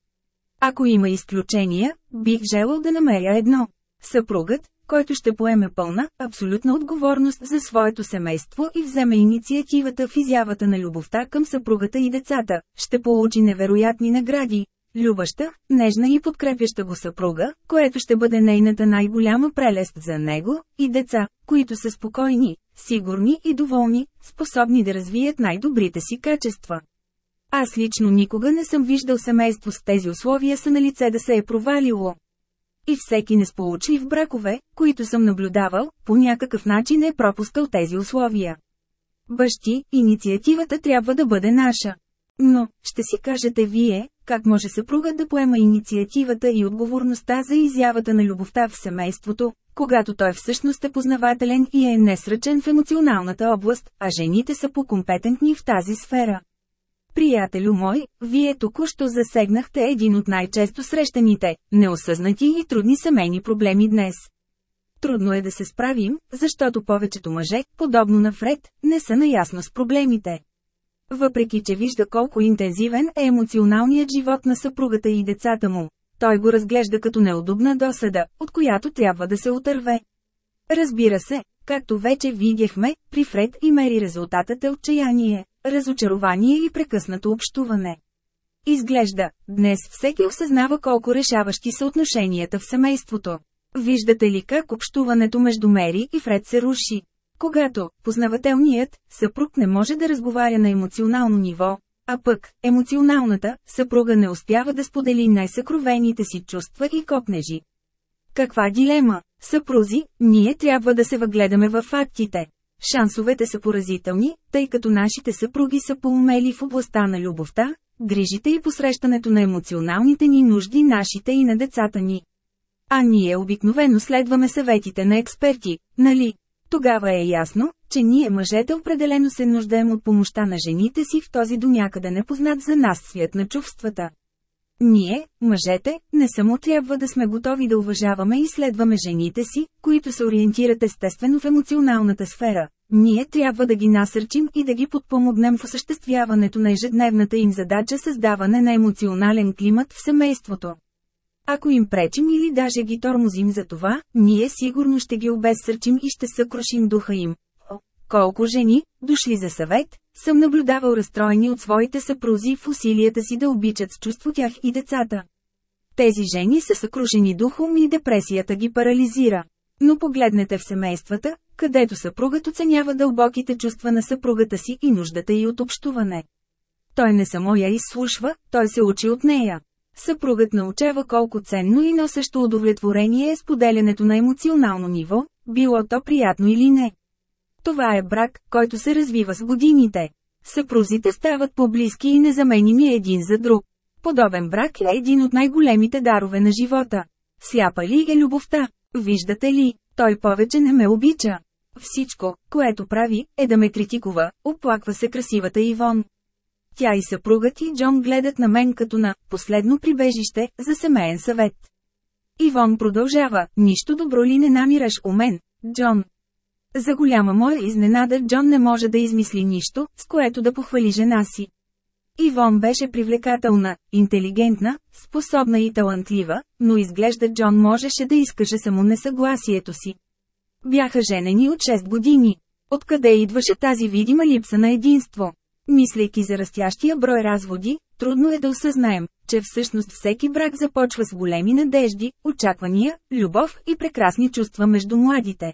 Ако има изключения, бих желал да намеря едно. Съпругът, който ще поеме пълна, абсолютна отговорност за своето семейство и вземе инициативата в изявата на любовта към съпругата и децата, ще получи невероятни награди. Любаща, нежна и подкрепяща го съпруга, което ще бъде нейната най-голяма прелест за него, и деца, които са спокойни, сигурни и доволни, способни да развият най-добрите си качества. Аз лично никога не съм виждал семейство с тези условия са на лице да се е провалило. И всеки несполучлив бракове, които съм наблюдавал, по някакъв начин е пропускал тези условия. Бащи, инициативата трябва да бъде наша. Но, ще си кажете вие, как може съпругът да поема инициативата и отговорността за изявата на любовта в семейството, когато той всъщност е познавателен и е несръчен в емоционалната област, а жените са по-компетентни в тази сфера. Приятелю мой, вие току-що засегнахте един от най-често срещаните, неосъзнати и трудни семейни проблеми днес. Трудно е да се справим, защото повечето мъже, подобно на Фред, не са наясно с проблемите. Въпреки че вижда колко интензивен е емоционалният живот на съпругата и децата му, той го разглежда като неудобна досада, от която трябва да се отърве. Разбира се, както вече видяхме, при Фред и Мери резултатът е отчаяние, разочарование и прекъснато общуване. Изглежда, днес всеки осъзнава колко решаващи са отношенията в семейството. Виждате ли как общуването между Мери и Фред се руши? Когато познавателният съпруг не може да разговаря на емоционално ниво, а пък емоционалната съпруга не успява да сподели най-съкровените си чувства и копнежи. Каква дилема? Съпрузи, ние трябва да се въгледаме в фактите. Шансовете са поразителни, тъй като нашите съпруги са поумели в областта на любовта, грижите и посрещането на емоционалните ни нужди нашите и на децата ни. А ние обикновено следваме съветите на експерти, нали? Тогава е ясно, че ние мъжете определено се нуждаем от помощта на жените си в този до някъде непознат за нас свят на чувствата. Ние, мъжете, не само трябва да сме готови да уважаваме и следваме жените си, които се ориентират естествено в емоционалната сфера. Ние трябва да ги насърчим и да ги подпомогнем в осъществяването на ежедневната им задача създаване на емоционален климат в семейството. Ако им пречим или даже ги тормозим за това, ние сигурно ще ги обезсърчим и ще съкрушим духа им. Колко жени, дошли за съвет, съм наблюдавал разстроени от своите съпрузи в усилията си да обичат с чувство тях и децата. Тези жени са съкрушени духом и депресията ги парализира. Но погледнете в семействата, където съпругът оценява дълбоките чувства на съпругата си и нуждата й от общуване. Той не само я изслушва, той се учи от нея. Съпругът научава колко ценно и носещо удовлетворение е споделянето на емоционално ниво, било то приятно или не. Това е брак, който се развива с годините. Съпрузите стават по-близки и незаменими един за друг. Подобен брак е един от най-големите дарове на живота. Сляпа ли е любовта? Виждате ли, той повече не ме обича. Всичко, което прави, е да ме критикува, оплаква се красивата Ивон. Тя и съпругът и Джон гледат на мен като на «последно прибежище» за семейен съвет. Ивон продължава, нищо добро ли не намираш у мен, Джон? За голяма моя изненада Джон не може да измисли нищо, с което да похвали жена си. Ивон беше привлекателна, интелигентна, способна и талантлива, но изглежда Джон можеше да изкаже само несъгласието си. Бяха женени от 6 години. Откъде идваше тази видима липса на единство? Мислейки за растящия брой разводи, трудно е да осъзнаем, че всъщност всеки брак започва с големи надежди, очаквания, любов и прекрасни чувства между младите.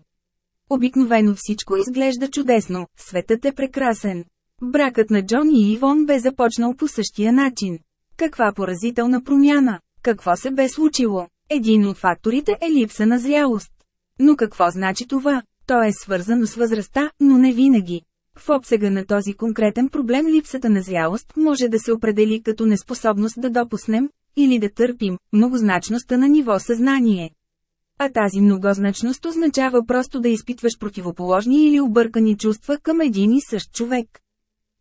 Обикновено всичко изглежда чудесно, светът е прекрасен. Бракът на Джон и Ивон бе започнал по същия начин. Каква поразителна промяна! Какво се бе случило? Един от факторите е липса на зрялост. Но какво значи това? То е свързано с възрастта, но не винаги. В обсега на този конкретен проблем липсата на зрялост може да се определи като неспособност да допуснем, или да търпим, многозначността на ниво съзнание. А тази многозначност означава просто да изпитваш противоположни или объркани чувства към един и същ човек.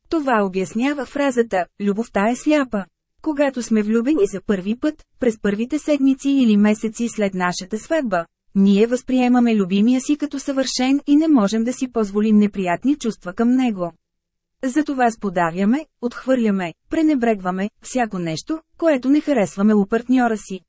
Това обяснява фразата «любовта е сляпа». Когато сме влюбени за първи път, през първите седмици или месеци след нашата сватба, ние възприемаме любимия си като съвършен и не можем да си позволим неприятни чувства към него. Затова сподавяме, отхвърляме, пренебрегваме всяко нещо, което не харесваме у партньора си.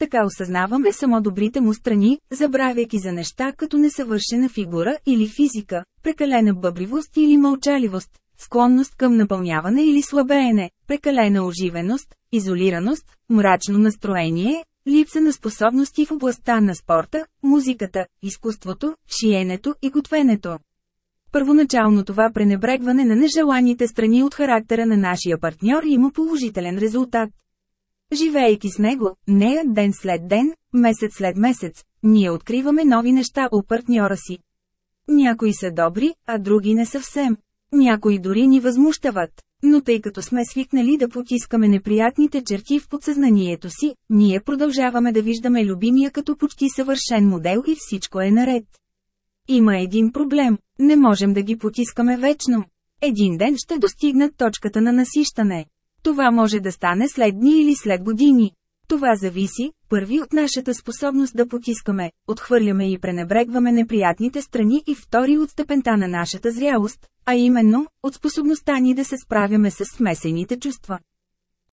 Така осъзнаваме само добрите му страни, забравяйки за неща като несъвършена фигура или физика, прекалена бъбривост или мълчаливост, склонност към напълняване или слабеене, прекалена оживеност, изолираност, мрачно настроение, липса на способности в областта на спорта, музиката, изкуството, шиенето и готвенето. Първоначално това пренебрегване на нежеланите страни от характера на нашия партньор има положителен резултат. Живеейки с него, нея ден след ден, месец след месец, ние откриваме нови неща у партньора си. Някои са добри, а други не съвсем. Някои дори ни възмущават. Но тъй като сме свикнали да потискаме неприятните черти в подсъзнанието си, ние продължаваме да виждаме любимия като почти съвършен модел и всичко е наред. Има един проблем – не можем да ги потискаме вечно. Един ден ще достигнат точката на насищане. Това може да стане след дни или след години. Това зависи, първи от нашата способност да потискаме, отхвърляме и пренебрегваме неприятните страни и втори от степента на нашата зрялост, а именно, от способността ни да се справяме с смесените чувства.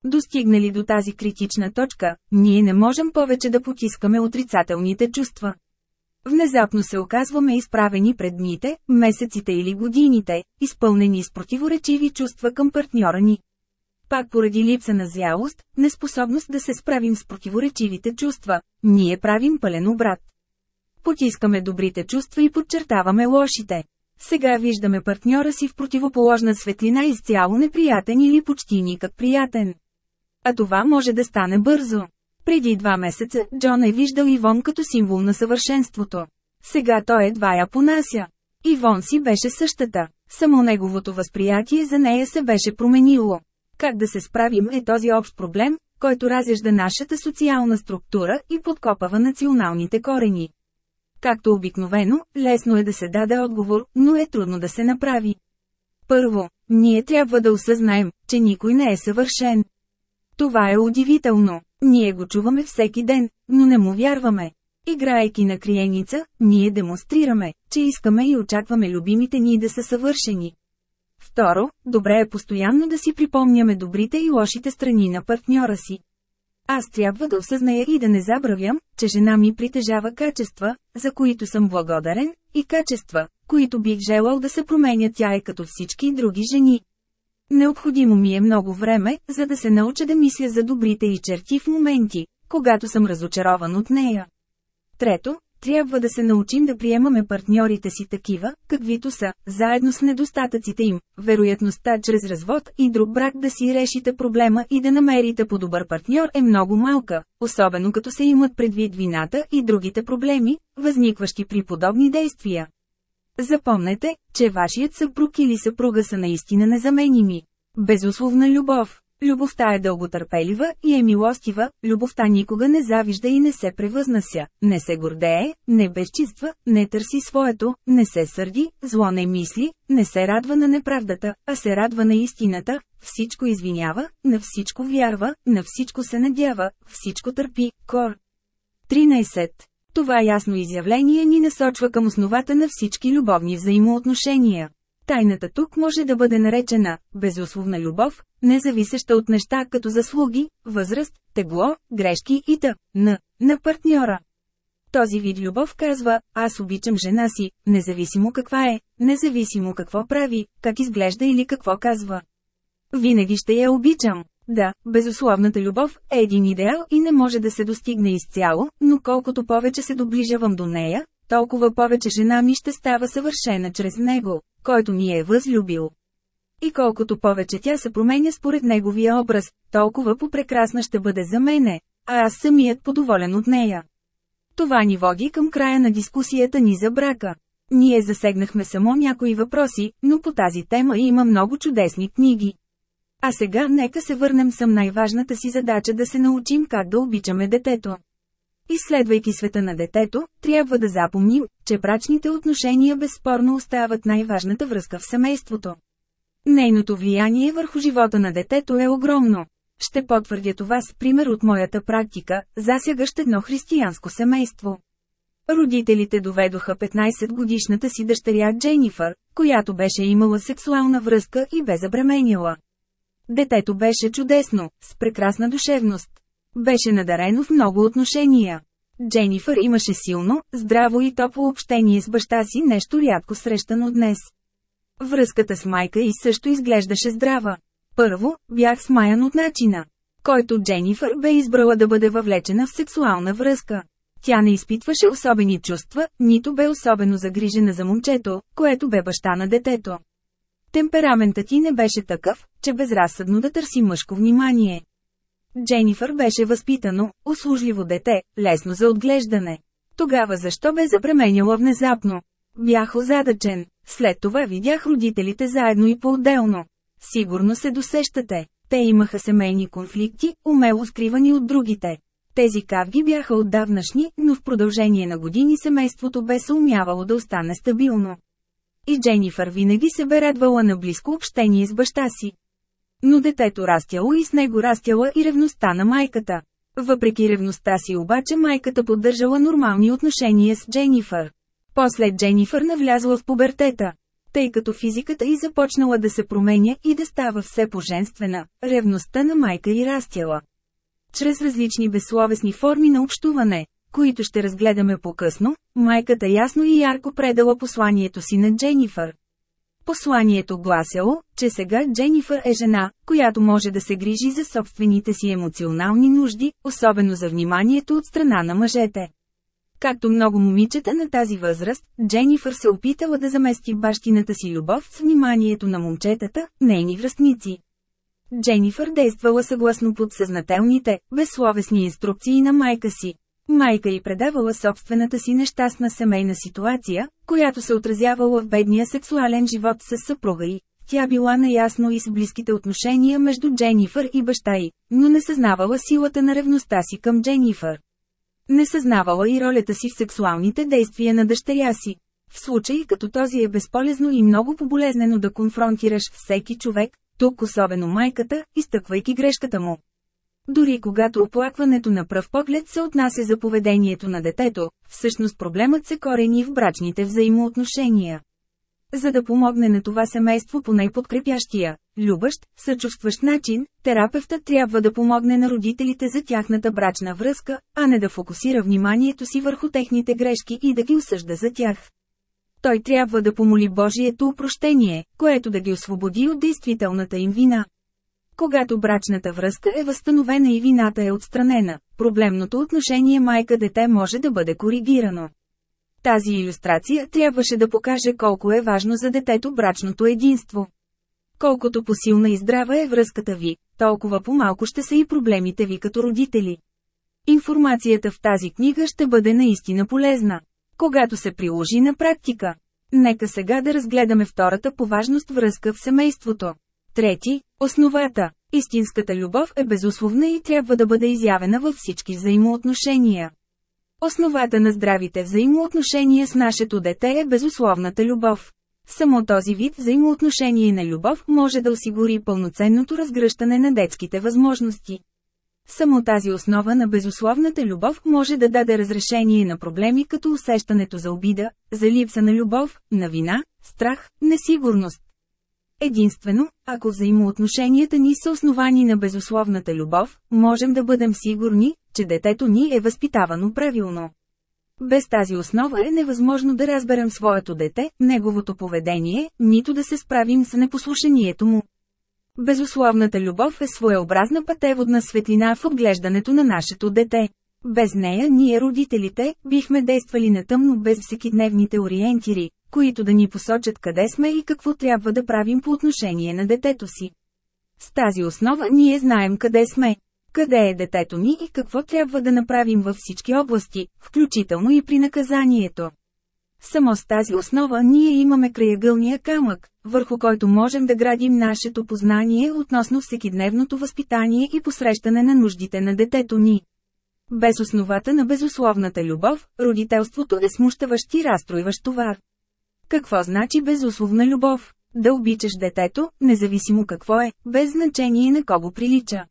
Достигнали до тази критична точка, ние не можем повече да потискаме отрицателните чувства. Внезапно се оказваме изправени пред дните, месеците или годините, изпълнени с противоречиви чувства към партньора ни. Пак поради липса на зрялост, неспособност да се справим с противоречивите чувства, ние правим пълен обрат. Потискаме добрите чувства и подчертаваме лошите. Сега виждаме партньора си в противоположна светлина изцяло неприятен или почти никак приятен. А това може да стане бързо. Преди два месеца Джон е виждал Ивон като символ на съвършенството. Сега той едва я понася. Ивон си беше същата, само неговото възприятие за нея се беше променило. Как да се справим е този общ проблем, който разяжда нашата социална структура и подкопава националните корени. Както обикновено, лесно е да се даде отговор, но е трудно да се направи. Първо, ние трябва да осъзнаем, че никой не е съвършен. Това е удивително. Ние го чуваме всеки ден, но не му вярваме. Играейки на криеница, ние демонстрираме, че искаме и очакваме любимите ни да са съвършени. Второ, добре е постоянно да си припомняме добрите и лошите страни на партньора си. Аз трябва да осъзная и да не забравям, че жена ми притежава качества, за които съм благодарен, и качества, които бих желал да се променят тя е като всички други жени. Необходимо ми е много време, за да се науча да мисля за добрите и черти в моменти, когато съм разочарован от нея. Трето, трябва да се научим да приемаме партньорите си такива, каквито са, заедно с недостатъците им, вероятността чрез развод и друг брак да си решите проблема и да намерите по-добър партньор е много малка, особено като се имат предвид вината и другите проблеми, възникващи при подобни действия. Запомнете, че вашият съпруг или съпруга са наистина незаменими. Безусловна любов. Любовта е дълготърпелива и е милостива, любовта никога не завижда и не се превъзнася, не се гордее, не безчиства, не търси своето, не се сърди, зло не мисли, не се радва на неправдата, а се радва на истината, всичко извинява, на всичко вярва, на всичко се надява, всичко търпи, кор. 13. Това ясно изявление ни насочва към основата на всички любовни взаимоотношения. Тайната тук може да бъде наречена безусловна любов, независеща от неща като заслуги, възраст, тегло, грешки и т.н. на партньора. Този вид любов казва, аз обичам жена си, независимо каква е, независимо какво прави, как изглежда или какво казва. Винаги ще я обичам. Да, безусловната любов е един идеал и не може да се достигне изцяло, но колкото повече се доближавам до нея, толкова повече жена ми ще става съвършена чрез него, който ми е възлюбил. И колкото повече тя се променя според неговия образ, толкова попрекрасна ще бъде за мене, а аз самият подоволен от нея. Това ни води към края на дискусията ни за брака. Ние засегнахме само някои въпроси, но по тази тема има много чудесни книги. А сега нека се върнем съм най-важната си задача да се научим как да обичаме детето. Изследвайки света на детето, трябва да запомним, че брачните отношения безспорно остават най-важната връзка в семейството. Нейното влияние върху живота на детето е огромно. Ще потвърдя това с пример от моята практика, засягащ едно християнско семейство. Родителите доведоха 15-годишната си дъщеря Дженифър, която беше имала сексуална връзка и бе забременила. Детето беше чудесно, с прекрасна душевност. Беше надарено в много отношения. Дженифър имаше силно, здраво и топло общение с баща си, нещо рядко срещано днес. Връзката с майка и също изглеждаше здрава. Първо, бях смаян от начина, който Дженифър бе избрала да бъде въвлечена в сексуална връзка. Тя не изпитваше особени чувства, нито бе особено загрижена за момчето, което бе баща на детето. Темпераментът ти не беше такъв, че безразсъдно да търси мъжко внимание. Дженифър беше възпитано, услужливо дете, лесно за отглеждане. Тогава защо бе запременяла внезапно? Бях озадачен. След това видях родителите заедно и по-отделно. Сигурно се досещате. Те имаха семейни конфликти, умело скривани от другите. Тези кавги бяха отдавнашни, но в продължение на години семейството бе се умявало да остане стабилно. И Дженифър винаги се бе радвала на близко общение с баща си. Но детето растяло и с него растяла и ревността на майката. Въпреки ревността си обаче майката поддържала нормални отношения с Дженифър. После Дженифър навлязла в пубертета. Тъй като физиката й започнала да се променя и да става все поженствена, ревността на майка й растяла. Чрез различни безсловесни форми на общуване, които ще разгледаме по-късно, майката ясно и ярко предала посланието си на Дженифър. Посланието гласяло, че сега Дженифър е жена, която може да се грижи за собствените си емоционални нужди, особено за вниманието от страна на мъжете. Както много момичета на тази възраст, Дженифър се опитала да замести бащината си любов с вниманието на момчетата, нейни връстници. Дженифър действала съгласно подсъзнателните, безсловесни инструкции на майка си. Майка й предавала собствената си нещастна семейна ситуация, която се отразявала в бедния сексуален живот с съпруга й. Тя била наясно и с близките отношения между Дженифър и баща й, но не съзнавала силата на ревността си към Дженифър. Не съзнавала и ролята си в сексуалните действия на дъщеря си. В случай като този е безполезно и много поболезнено да конфронтираш всеки човек, тук особено майката, изтъквайки грешката му. Дори когато оплакването на пръв поглед се отнася за поведението на детето, всъщност проблемът се корени в брачните взаимоотношения. За да помогне на това семейство по най-подкрепящия, любъщ, съчувстващ начин, терапевтът трябва да помогне на родителите за тяхната брачна връзка, а не да фокусира вниманието си върху техните грешки и да ги осъжда за тях. Той трябва да помоли Божието упрощение, което да ги освободи от действителната им вина. Когато брачната връзка е възстановена и вината е отстранена, проблемното отношение майка-дете може да бъде коригирано. Тази иллюстрация трябваше да покаже колко е важно за детето брачното единство. Колкото посилна и здрава е връзката ви, толкова по-малко ще са и проблемите ви като родители. Информацията в тази книга ще бъде наистина полезна, когато се приложи на практика. Нека сега да разгледаме втората по важност връзка в семейството. Трети, основата. Истинската любов е безусловна и трябва да бъде изявена във всички взаимоотношения. Основата на здравите взаимоотношения с нашето дете е безусловната любов. Само този вид взаимоотношение на любов може да осигури пълноценното разгръщане на детските възможности. Само тази основа на безусловната любов може да даде разрешение на проблеми като усещането за обида, за липса на любов, на вина, страх, несигурност. Единствено, ако взаимоотношенията ни са основани на безусловната любов, можем да бъдем сигурни, че детето ни е възпитавано правилно. Без тази основа е невъзможно да разберем своето дете, неговото поведение, нито да се справим с непослушението му. Безусловната любов е своеобразна пътеводна светлина в отглеждането на нашето дете. Без нея ние родителите, бихме действали на тъмно без всекидневните ориентири, които да ни посочат къде сме и какво трябва да правим по отношение на детето си. С тази основа ние знаем къде сме, къде е детето ни и какво трябва да направим във всички области, включително и при наказанието. Само с тази основа ние имаме краягълния камък, върху който можем да градим нашето познание относно всекидневното възпитание и посрещане на нуждите на детето ни. Без основата на безусловната любов, родителството е смущаващ и разстройващ товар. Какво значи безусловна любов? Да обичаш детето, независимо какво е, без значение на кого прилича.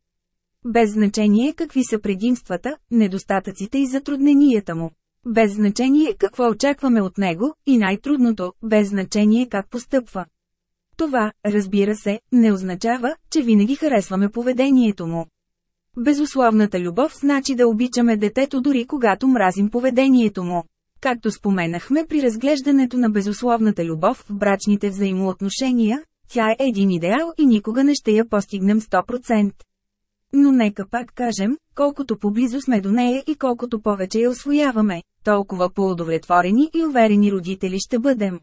Без значение какви са предимствата, недостатъците и затрудненията му. Без значение какво очакваме от него, и най-трудното, без значение как постъпва. Това, разбира се, не означава, че винаги харесваме поведението му. Безусловната любов значи да обичаме детето дори когато мразим поведението му. Както споменахме при разглеждането на безусловната любов в брачните взаимоотношения, тя е един идеал и никога не ще я постигнем 100%. Но нека пак кажем, колкото поблизо сме до нея и колкото повече я освояваме, толкова по-удовлетворени и уверени родители ще бъдем.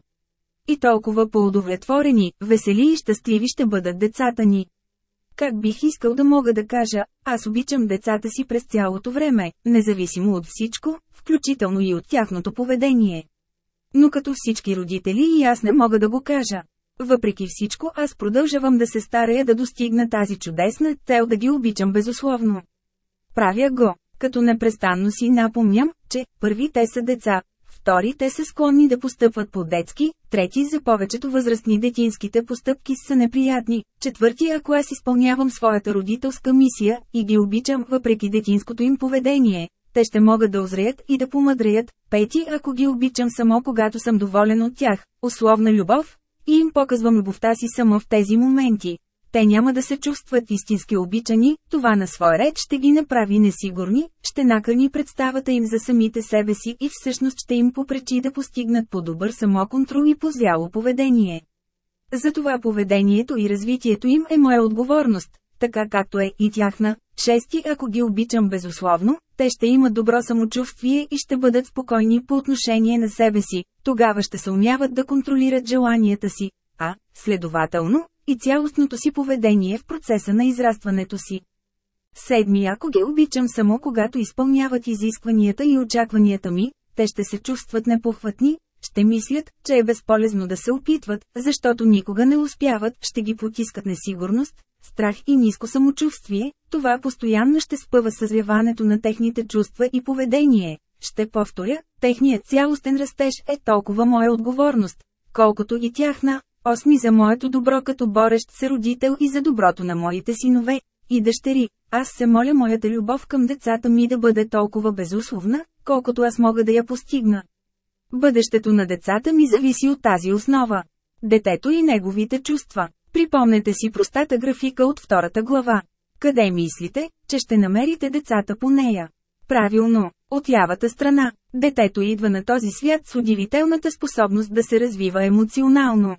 И толкова по-удовлетворени, весели и щастливи ще бъдат децата ни. Как бих искал да мога да кажа, аз обичам децата си през цялото време, независимо от всичко, включително и от тяхното поведение. Но като всички родители и аз не мога да го кажа. Въпреки всичко аз продължавам да се старая да достигна тази чудесна цел да ги обичам безусловно. Правя го, като непрестанно си напомням, че първи те са деца, втори те са склонни да постъпват по-детски, трети за повечето възрастни детинските постъпки са неприятни, четвърти ако аз изпълнявам своята родителска мисия и ги обичам въпреки детинското им поведение, те ще могат да озреят и да помъдреят, пети ако ги обичам само когато съм доволен от тях, условна любов, и им показвам любовта си само в тези моменти. Те няма да се чувстват истински обичани, това на свой ред ще ги направи несигурни, ще накърни представата им за самите себе си и всъщност ще им попречи да постигнат по-добър самоконтрол и по-зяло поведение. Затова поведението и развитието им е моя отговорност, така както е и тяхна. Шести, ако ги обичам безусловно, те ще имат добро самочувствие и ще бъдат спокойни по отношение на себе си, тогава ще се умяват да контролират желанията си, а, следователно, и цялостното си поведение в процеса на израстването си. Седми, ако ги обичам само когато изпълняват изискванията и очакванията ми, те ще се чувстват непохватни, ще мислят, че е безполезно да се опитват, защото никога не успяват, ще ги потискат несигурност, страх и ниско самочувствие, това постоянно ще спъва съзряването на техните чувства и поведение. Ще повторя, техният цялостен растеж е толкова моя отговорност, колкото и тяхна. Осми за моето добро като борещ се родител и за доброто на моите синове и дъщери. Аз се моля моята любов към децата ми да бъде толкова безусловна, колкото аз мога да я постигна. Бъдещето на децата ми зависи от тази основа. Детето и неговите чувства. Припомнете си простата графика от втората глава. Къде мислите, че ще намерите децата по нея? Правилно, от лявата страна. Детето идва на този свят с удивителната способност да се развива емоционално.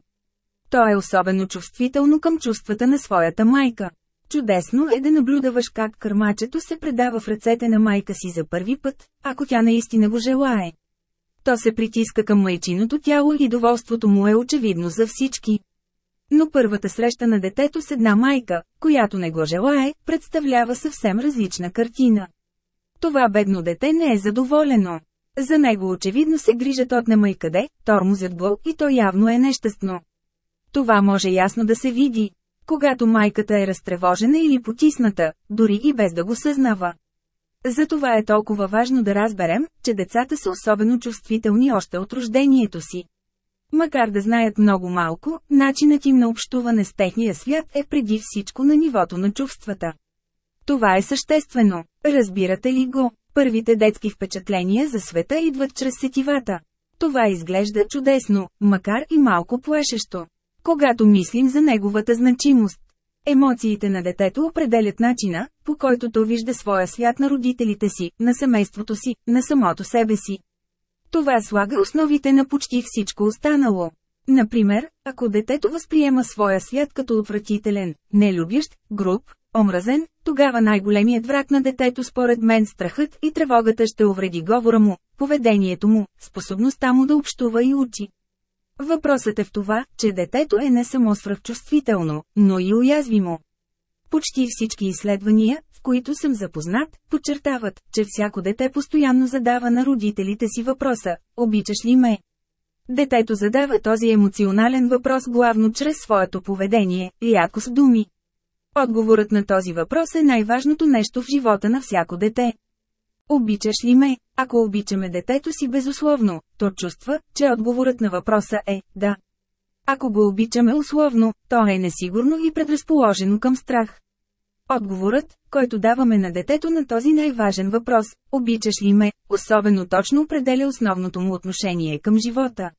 То е особено чувствително към чувствата на своята майка. Чудесно е да наблюдаваш как кърмачето се предава в ръцете на майка си за първи път, ако тя наистина го желае. То се притиска към майчиното тяло и доволството му е очевидно за всички. Но първата среща на детето с една майка, която не го желае, представлява съвсем различна картина. Това бедно дете не е задоволено. За него очевидно се грижат от нема и къде, тормозят го и то явно е нещастно. Това може ясно да се види, когато майката е разтревожена или потисната, дори и без да го съзнава. Затова е толкова важно да разберем, че децата са особено чувствителни още от рождението си. Макар да знаят много малко, начинът им на общуване с техния свят е преди всичко на нивото на чувствата. Това е съществено. Разбирате ли го? Първите детски впечатления за света идват чрез сетивата. Това изглежда чудесно, макар и малко плашещо. Когато мислим за неговата значимост. Емоциите на детето определят начина, по който то вижда своя свят на родителите си, на семейството си, на самото себе си. Това слага основите на почти всичко останало. Например, ако детето възприема своя свят като отвратителен, нелюбящ, груб, омразен, тогава най-големият враг на детето според мен страхът и тревогата ще увреди говора му, поведението му, способността му да общува и учи. Въпросът е в това, че детето е не само свръхчувствително, но и уязвимо. Почти всички изследвания, в които съм запознат, подчертават, че всяко дете постоянно задава на родителите си въпроса «Обичаш ли ме?». Детето задава този емоционален въпрос главно чрез своето поведение, яко с думи. Отговорът на този въпрос е най-важното нещо в живота на всяко дете. Обичаш ли ме? Ако обичаме детето си безусловно, то чувства, че отговорът на въпроса е «да». Ако го обичаме условно, то е несигурно и предразположено към страх. Отговорът, който даваме на детето на този най-важен въпрос – обичаш ли ме, особено точно определя основното му отношение към живота.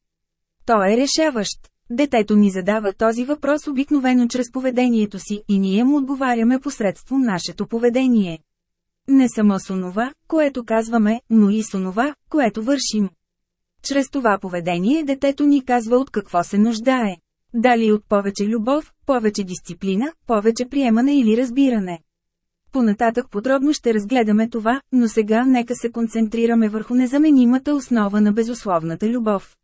То е решаващ. Детето ни задава този въпрос обикновено чрез поведението си и ние му отговаряме посредством нашето поведение. Не само с онова, което казваме, но и с онова, което вършим. Чрез това поведение детето ни казва от какво се нуждае. Дали от повече любов, повече дисциплина, повече приемане или разбиране. Понататък подробно ще разгледаме това, но сега нека се концентрираме върху незаменимата основа на безусловната любов.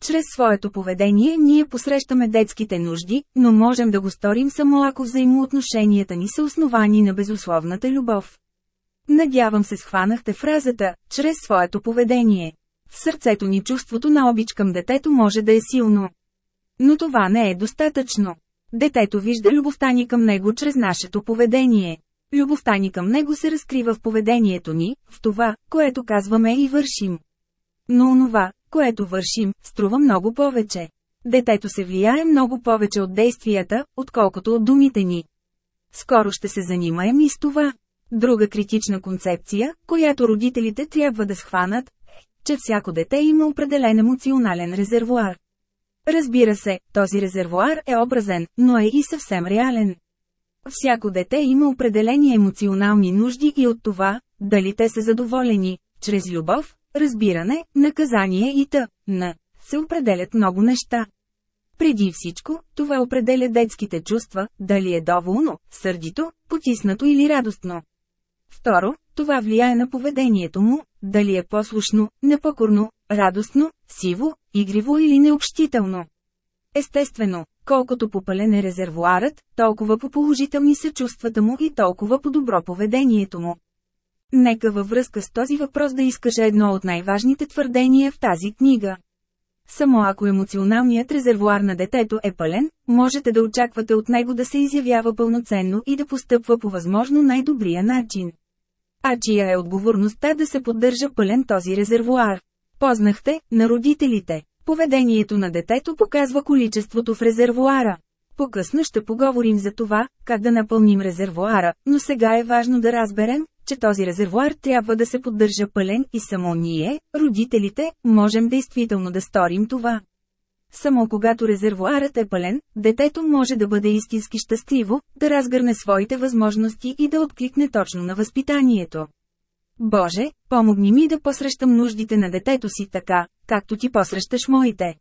Чрез своето поведение ние посрещаме детските нужди, но можем да го сторим само ако взаимоотношенията ни са основани на безусловната любов. Надявам се схванахте фразата, чрез своето поведение. В сърцето ни чувството на обич към детето може да е силно. Но това не е достатъчно. Детето вижда любовта ни към него чрез нашето поведение. Любовта ни към него се разкрива в поведението ни, в това, което казваме и вършим. Но онова, което вършим, струва много повече. Детето се влияе много повече от действията, отколкото от думите ни. Скоро ще се занимаем и с това. Друга критична концепция, която родителите трябва да схванат, е, че всяко дете има определен емоционален резервуар. Разбира се, този резервуар е образен, но е и съвсем реален. Всяко дете има определени емоционални нужди и от това, дали те са задоволени, чрез любов, разбиране, наказание и т.н. се определят много неща. Преди всичко, това определя детските чувства, дали е доволно, сърдито, потиснато или радостно. Второ, това влияе на поведението му, дали е послушно, непокорно, радостно, сиво, игриво или необщително. Естествено, колкото попален е резервуарът, толкова по-положителни са чувствата му и толкова по-добро поведението му. Нека във връзка с този въпрос да изкажа едно от най-важните твърдения в тази книга. Само ако емоционалният резервуар на детето е пълен, можете да очаквате от него да се изявява пълноценно и да постъпва по възможно най-добрия начин. А чия е отговорността да се поддържа пълен този резервуар? Познахте, на родителите. Поведението на детето показва количеството в резервуара. По-късно ще поговорим за това, как да напълним резервуара, но сега е важно да разберем, че този резервуар трябва да се поддържа пълен и само ние, родителите, можем действително да сторим това. Само когато резервуарът е пълен, детето може да бъде истински щастливо, да разгърне своите възможности и да откликне точно на възпитанието. Боже, помогни ми да посрещам нуждите на детето си така, както ти посрещаш моите.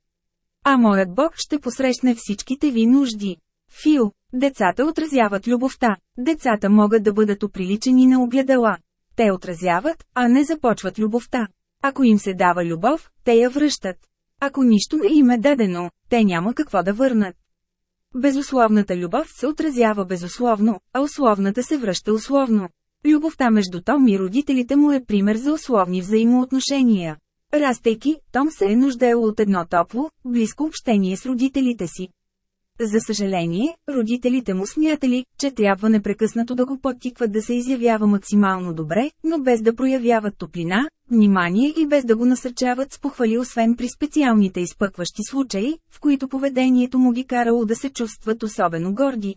А моят Бог ще посрещне всичките ви нужди. Фил, децата отразяват любовта. Децата могат да бъдат оприличени на огледала. Те отразяват, а не започват любовта. Ако им се дава любов, те я връщат. Ако нищо не им е дадено, те няма какво да върнат. Безусловната любов се отразява безусловно, а условната се връща условно. Любовта между Том и родителите му е пример за условни взаимоотношения. Растейки, Том се е нуждаел от едно топло, близко общение с родителите си. За съжаление, родителите му смятали, че трябва непрекъснато да го подтикват да се изявява максимално добре, но без да проявяват топлина, внимание и без да го насърчават с похвали освен при специалните изпъкващи случаи, в които поведението му ги карало да се чувстват особено горди.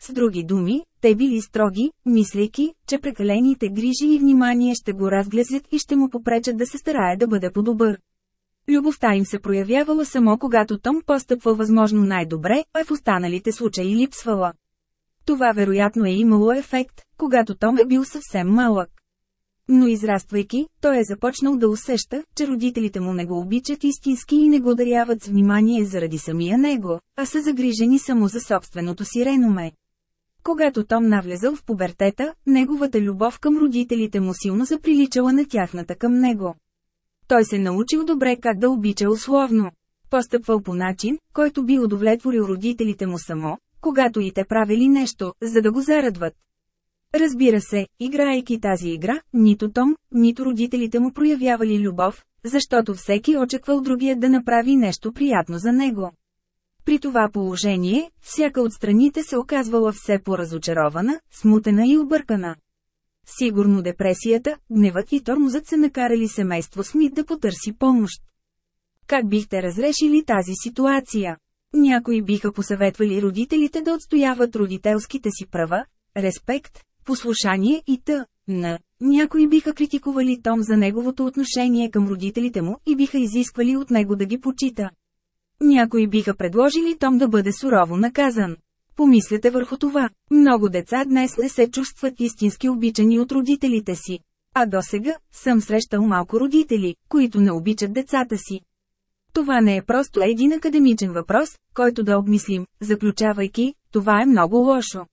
С други думи, те били строги, мислейки, че прекалените грижи и внимание ще го разглезят и ще му попречат да се старае да бъде по-добър. Любовта им се проявявала само когато Том постъпва възможно най-добре, а в останалите случаи липсвала. Това вероятно е имало ефект, когато Том е бил съвсем малък. Но израствайки, той е започнал да усеща, че родителите му не го обичат истински и не го даряват с внимание заради самия него, а са загрижени само за собственото си реноме. Когато Том навлезал в пубертета, неговата любов към родителите му силно заприличала на тяхната към него. Той се научил добре как да обича условно. Постъпвал по начин, който би удовлетворил родителите му само, когато и те правили нещо, за да го зарадват. Разбира се, играейки тази игра, нито Том, нито родителите му проявявали любов, защото всеки очаквал другия да направи нещо приятно за него. При това положение, всяка от страните се оказвала все по-разочарована, смутена и объркана. Сигурно депресията, гневът и тормозът се накарали семейство Смит да потърси помощ. Как бихте разрешили тази ситуация? Някои биха посъветвали родителите да отстояват родителските си права, респект, послушание и т.н. Някои биха критикували Том за неговото отношение към родителите му и биха изисквали от него да ги почита. Някои биха предложили Том да бъде сурово наказан. Помислете върху това. Много деца днес не се чувстват истински обичани от родителите си. А досега, съм срещал малко родители, които не обичат децата си. Това не е просто един академичен въпрос, който да обмислим, заключавайки, това е много лошо.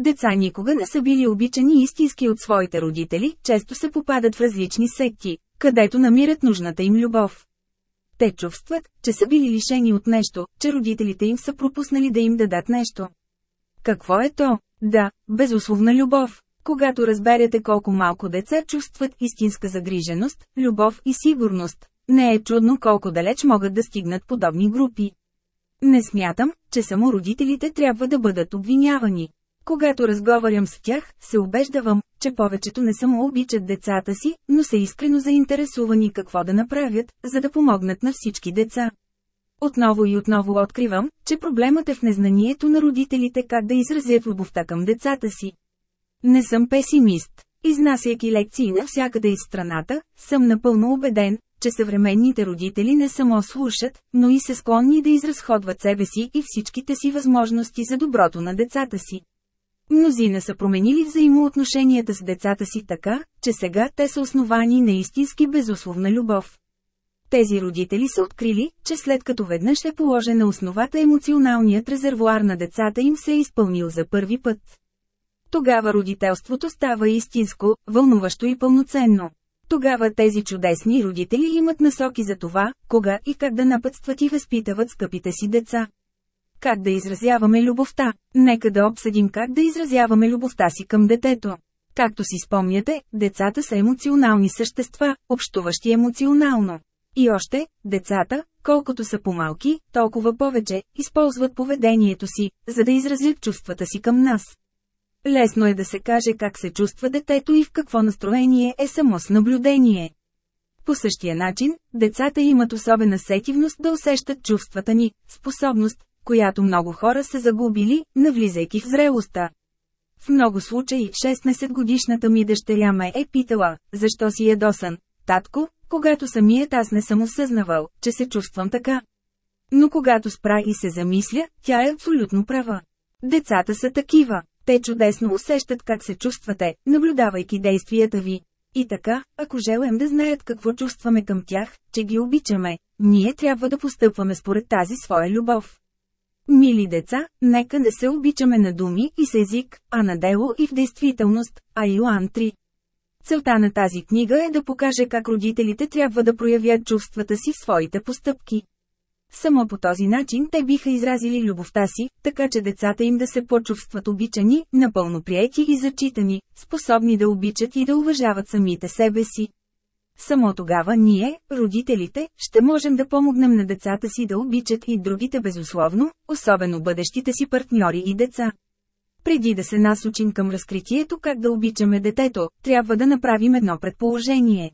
Деца никога не са били обичани истински от своите родители, често се попадат в различни секти, където намират нужната им любов. Те чувстват, че са били лишени от нещо, че родителите им са пропуснали да им дадат нещо. Какво е то? Да, безусловна любов. Когато разберете колко малко деца чувстват истинска загриженост, любов и сигурност, не е чудно колко далеч могат да стигнат подобни групи. Не смятам, че само родителите трябва да бъдат обвинявани. Когато разговарям с тях, се убеждавам, че повечето не само обичат децата си, но са искрено заинтересувани какво да направят, за да помогнат на всички деца. Отново и отново откривам, че проблемът е в незнанието на родителите как да изразят любовта към децата си. Не съм песимист. Изнасяйки лекции навсякъде из страната, съм напълно убеден, че съвременните родители не само слушат, но и се склонни да изразходват себе си и всичките си възможности за доброто на децата си. Мнозина са променили взаимоотношенията с децата си така, че сега те са основани на истински безусловна любов. Тези родители са открили, че след като веднъж е положена основата емоционалният резервуар на децата им се е изпълнил за първи път. Тогава родителството става истинско, вълнуващо и пълноценно. Тогава тези чудесни родители имат насоки за това, кога и как да напътстват и възпитават скъпите си деца. Как да изразяваме любовта? Нека да обсъдим как да изразяваме любовта си към детето. Както си спомняте, децата са емоционални същества, общуващи емоционално. И още, децата, колкото са по-малки, толкова повече, използват поведението си, за да изразят чувствата си към нас. Лесно е да се каже как се чувства детето и в какво настроение е само с наблюдение. По същия начин, децата имат особена сетивност да усещат чувствата ни, способност, която много хора са загубили, навлизайки в зрелостта. В много случаи 16-годишната ми дъщеря ме е питала, защо си ядосан, татко, когато самият аз не съм осъзнавал, че се чувствам така. Но когато спра и се замисля, тя е абсолютно права. Децата са такива. Те чудесно усещат как се чувствате, наблюдавайки действията ви. И така, ако желаем да знаят какво чувстваме към тях, че ги обичаме, ние трябва да постъпваме според тази своя любов. Мили деца, нека не се обичаме на думи и с език, а на дело и в действителност, а Йоан 3. Целта на тази книга е да покаже как родителите трябва да проявят чувствата си в своите постъпки. Само по този начин те биха изразили любовта си, така че децата им да се почувстват обичани, напълно приети и зачитани, способни да обичат и да уважават самите себе си. Само тогава ние, родителите, ще можем да помогнем на децата си да обичат и другите безусловно, особено бъдещите си партньори и деца. Преди да се насочим към разкритието как да обичаме детето, трябва да направим едно предположение.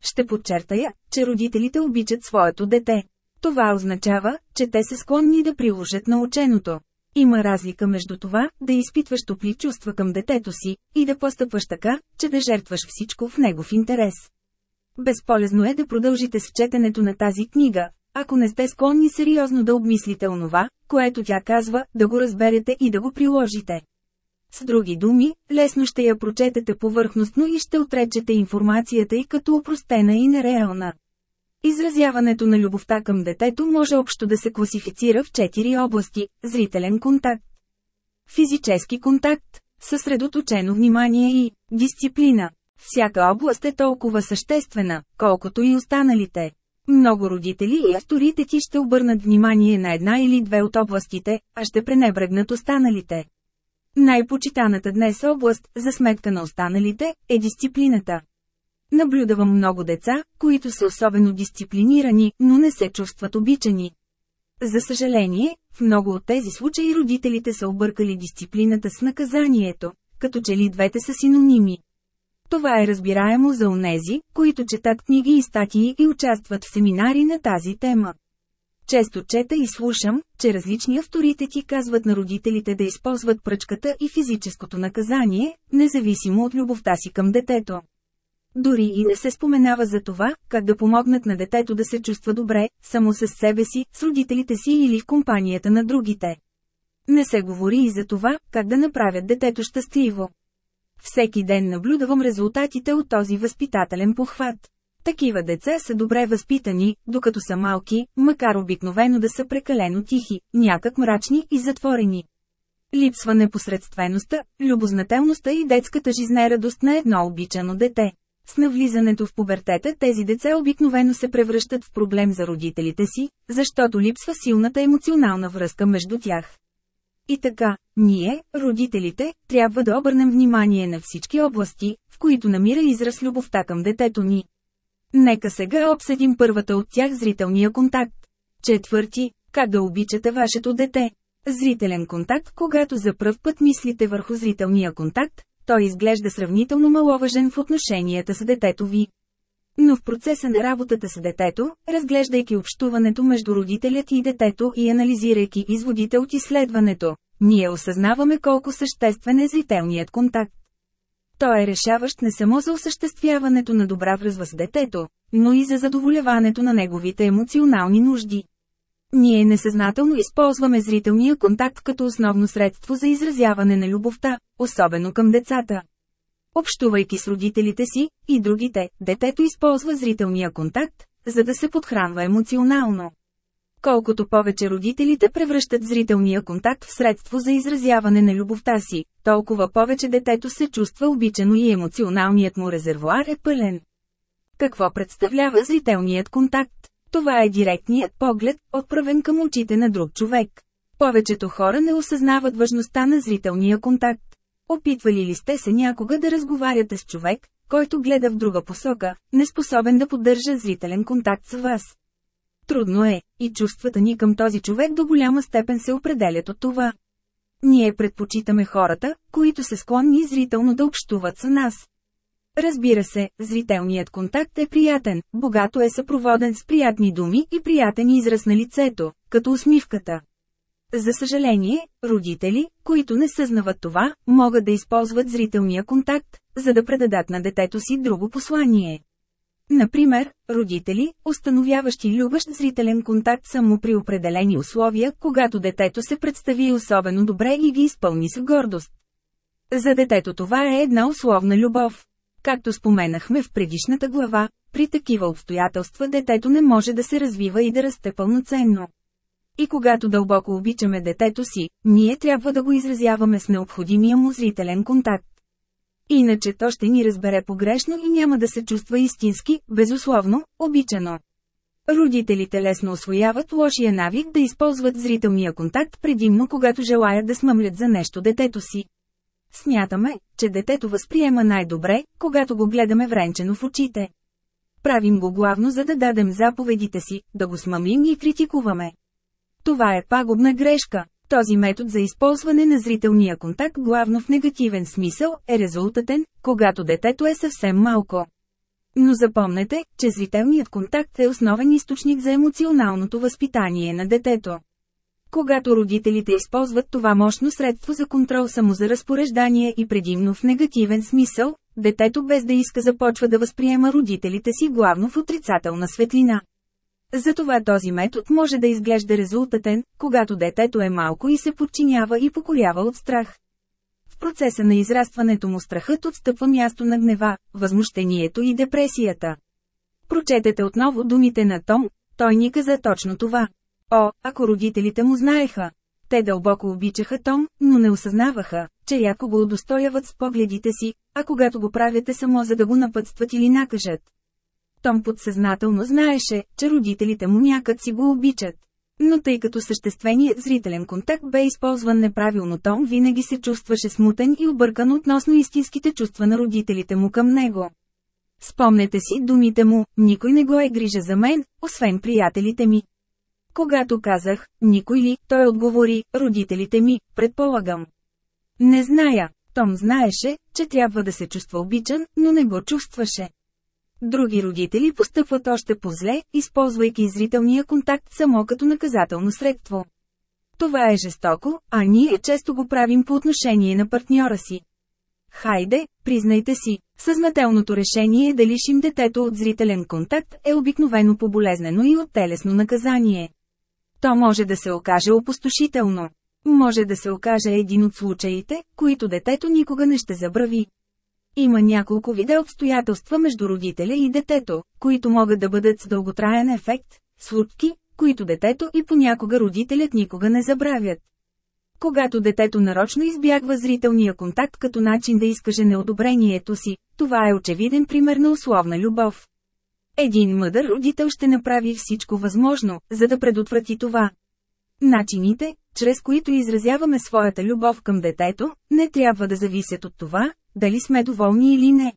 Ще подчертая, че родителите обичат своето дете. Това означава, че те са склонни да приложат наученото. Има разлика между това, да изпитваш топли чувства към детето си, и да постъпваш така, че да жертваш всичко в негов интерес. Безполезно е да продължите с четенето на тази книга, ако не сте склонни сериозно да обмислите онова, което тя казва, да го разберете и да го приложите. С други думи, лесно ще я прочетете повърхностно и ще отречете информацията и като упростена и нереална. Изразяването на любовта към детето може общо да се класифицира в четири области – зрителен контакт, физически контакт, съсредоточено внимание и дисциплина. Всяка област е толкова съществена, колкото и останалите. Много родители и авторитети ще обърнат внимание на една или две от областите, а ще пренебрегнат останалите. Най-почитаната днес област, за сметка на останалите, е дисциплината. Наблюдавам много деца, които са особено дисциплинирани, но не се чувстват обичани. За съжаление, в много от тези случаи родителите са объркали дисциплината с наказанието, като че ли двете са синоними. Това е разбираемо за онези, които четат книги и статии и участват в семинари на тази тема. Често чета и слушам, че различни авторитети казват на родителите да използват пръчката и физическото наказание, независимо от любовта си към детето. Дори и не се споменава за това, как да помогнат на детето да се чувства добре, само с себе си, с родителите си или в компанията на другите. Не се говори и за това, как да направят детето щастливо. Всеки ден наблюдавам резултатите от този възпитателен похват. Такива деца са добре възпитани, докато са малки, макар обикновено да са прекалено тихи, някак мрачни и затворени. Липсва непосредствеността, любознателността и детската жизнерадост на едно обичано дете. С навлизането в пубертета тези деца обикновено се превръщат в проблем за родителите си, защото липсва силната емоционална връзка между тях. И така, ние, родителите, трябва да обърнем внимание на всички области, в които намира израз любовта към детето ни. Нека сега обсъдим първата от тях зрителния контакт. Четвърти, как да обичате вашето дете. Зрителен контакт Когато за пръв път мислите върху зрителния контакт, той изглежда сравнително маловажен в отношенията с детето ви. Но в процеса на работата с детето, разглеждайки общуването между родителят и детето и анализирайки изводите от изследването, ние осъзнаваме колко съществен е зрителният контакт. Той е решаващ не само за осъществяването на добра връзва с детето, но и за задоволяването на неговите емоционални нужди. Ние несъзнателно използваме зрителния контакт като основно средство за изразяване на любовта, особено към децата. Общувайки с родителите си и другите, детето използва зрителния контакт, за да се подхранва емоционално. Колкото повече родителите превръщат зрителния контакт в средство за изразяване на любовта си, толкова повече детето се чувства обичано и емоционалният му резервуар е пълен. Какво представлява зрителният контакт? Това е директният поглед, отправен към очите на друг човек. Повечето хора не осъзнават важността на зрителния контакт. Опитвали ли сте се някога да разговаряте с човек, който гледа в друга посока, неспособен да поддържа зрителен контакт с вас? Трудно е, и чувствата ни към този човек до голяма степен се определят от това. Ние предпочитаме хората, които са склонни зрително да общуват с нас. Разбира се, зрителният контакт е приятен, богато е съпроводен с приятни думи и приятен израз на лицето, като усмивката. За съжаление, родители, които не съзнават това, могат да използват зрителния контакт, за да предадат на детето си друго послание. Например, родители, установяващи любащ зрителен контакт само при определени условия, когато детето се представи особено добре и ги изпълни с гордост. За детето това е една условна любов. Както споменахме в предишната глава, при такива обстоятелства детето не може да се развива и да расте пълноценно. И когато дълбоко обичаме детето си, ние трябва да го изразяваме с необходимия му зрителен контакт. Иначе то ще ни разбере погрешно и няма да се чувства истински, безусловно, обичано. Родителите лесно освояват лошия навик да използват зрителния контакт предимно когато желаят да смъмлят за нещо детето си. Смятаме, че детето възприема най-добре, когато го гледаме вренчено в очите. Правим го главно за да дадем заповедите си, да го смъмлим и критикуваме. Това е пагубна грешка. Този метод за използване на зрителния контакт главно в негативен смисъл е резултатен, когато детето е съвсем малко. Но запомнете, че зрителният контакт е основен източник за емоционалното възпитание на детето. Когато родителите използват това мощно средство за контрол само за разпореждание и предимно в негативен смисъл, детето без да иска започва да възприема родителите си главно в отрицателна светлина. Затова този метод може да изглежда резултатен, когато детето е малко и се подчинява и покорява от страх. В процеса на израстването му страхът отстъпва място на гнева, възмущението и депресията. Прочетете отново думите на Том, той ни каза точно това. О, ако родителите му знаеха! Те дълбоко обичаха Том, но не осъзнаваха, че рядко го удостояват с погледите си, а когато го правите само за да го напътстват или накажат. Том подсъзнателно знаеше, че родителите му някак си го обичат. Но тъй като същественият зрителен контакт бе използван неправилно, Том винаги се чувстваше смутен и объркан относно истинските чувства на родителите му към него. Спомнете си думите му, никой не го е грижа за мен, освен приятелите ми. Когато казах, никой ли, той отговори, родителите ми, предполагам. Не зная, Том знаеше, че трябва да се чувства обичан, но не го чувстваше. Други родители постъпват още по-зле, използвайки зрителния контакт само като наказателно средство. Това е жестоко, а ние често го правим по отношение на партньора си. Хайде, признайте си, съзнателното решение да лишим детето от зрителен контакт е обикновено поболезнено и от телесно наказание. То може да се окаже опустошително. Може да се окаже един от случаите, които детето никога не ще забрави. Има няколко вида обстоятелства между родителя и детето, които могат да бъдат с дълготраен ефект, случки, които детето и понякога родителят никога не забравят. Когато детето нарочно избягва зрителния контакт като начин да изкаже неодобрението си, това е очевиден пример на условна любов. Един мъдър родител ще направи всичко възможно, за да предотврати това. Начините, чрез които изразяваме своята любов към детето, не трябва да зависят от това, дали сме доволни или не.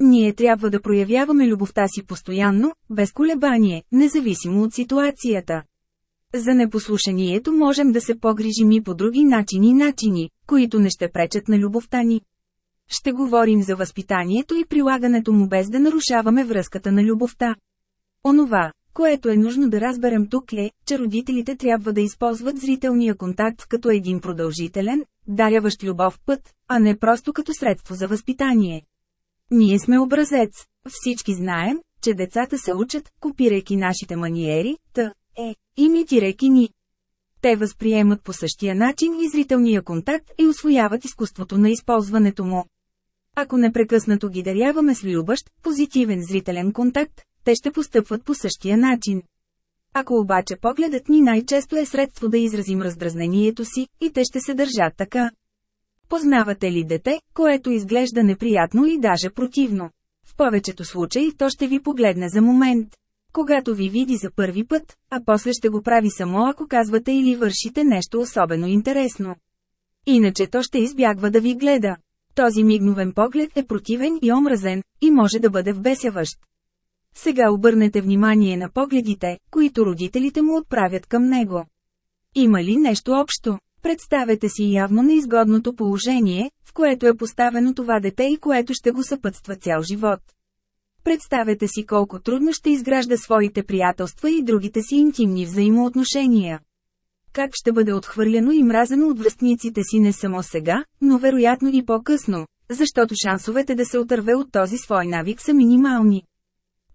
Ние трябва да проявяваме любовта си постоянно, без колебание, независимо от ситуацията. За непослушанието можем да се погрижим и по други начини начини, които не ще пречат на любовта ни. Ще говорим за възпитанието и прилагането му без да нарушаваме връзката на любовта. Онова, което е нужно да разберем тук е, че родителите трябва да използват зрителния контакт като един продължителен, даряващ любов път, а не просто като средство за възпитание. Ние сме образец. Всички знаем, че децата се учат, копирайки нашите маниери, т. е, имитирайки ни. Те възприемат по същия начин и зрителния контакт и освояват изкуството на използването му. Ако непрекъснато ги даряваме с любъщ, позитивен зрителен контакт, те ще постъпват по същия начин. Ако обаче погледът ни най-често е средство да изразим раздразнението си, и те ще се държат така. Познавате ли дете, което изглежда неприятно и даже противно? В повечето случаи то ще ви погледне за момент. Когато ви види за първи път, а после ще го прави само ако казвате или вършите нещо особено интересно. Иначе то ще избягва да ви гледа. Този мигновен поглед е противен и омразен, и може да бъде вбесяващ. Сега обърнете внимание на погледите, които родителите му отправят към него. Има ли нещо общо? Представете си явно неизгодното положение, в което е поставено това дете и което ще го съпътства цял живот. Представете си колко трудно ще изгражда своите приятелства и другите си интимни взаимоотношения. Как ще бъде отхвърлено и мразено от връстниците си не само сега, но вероятно и по-късно, защото шансовете да се отърве от този свой навик са минимални.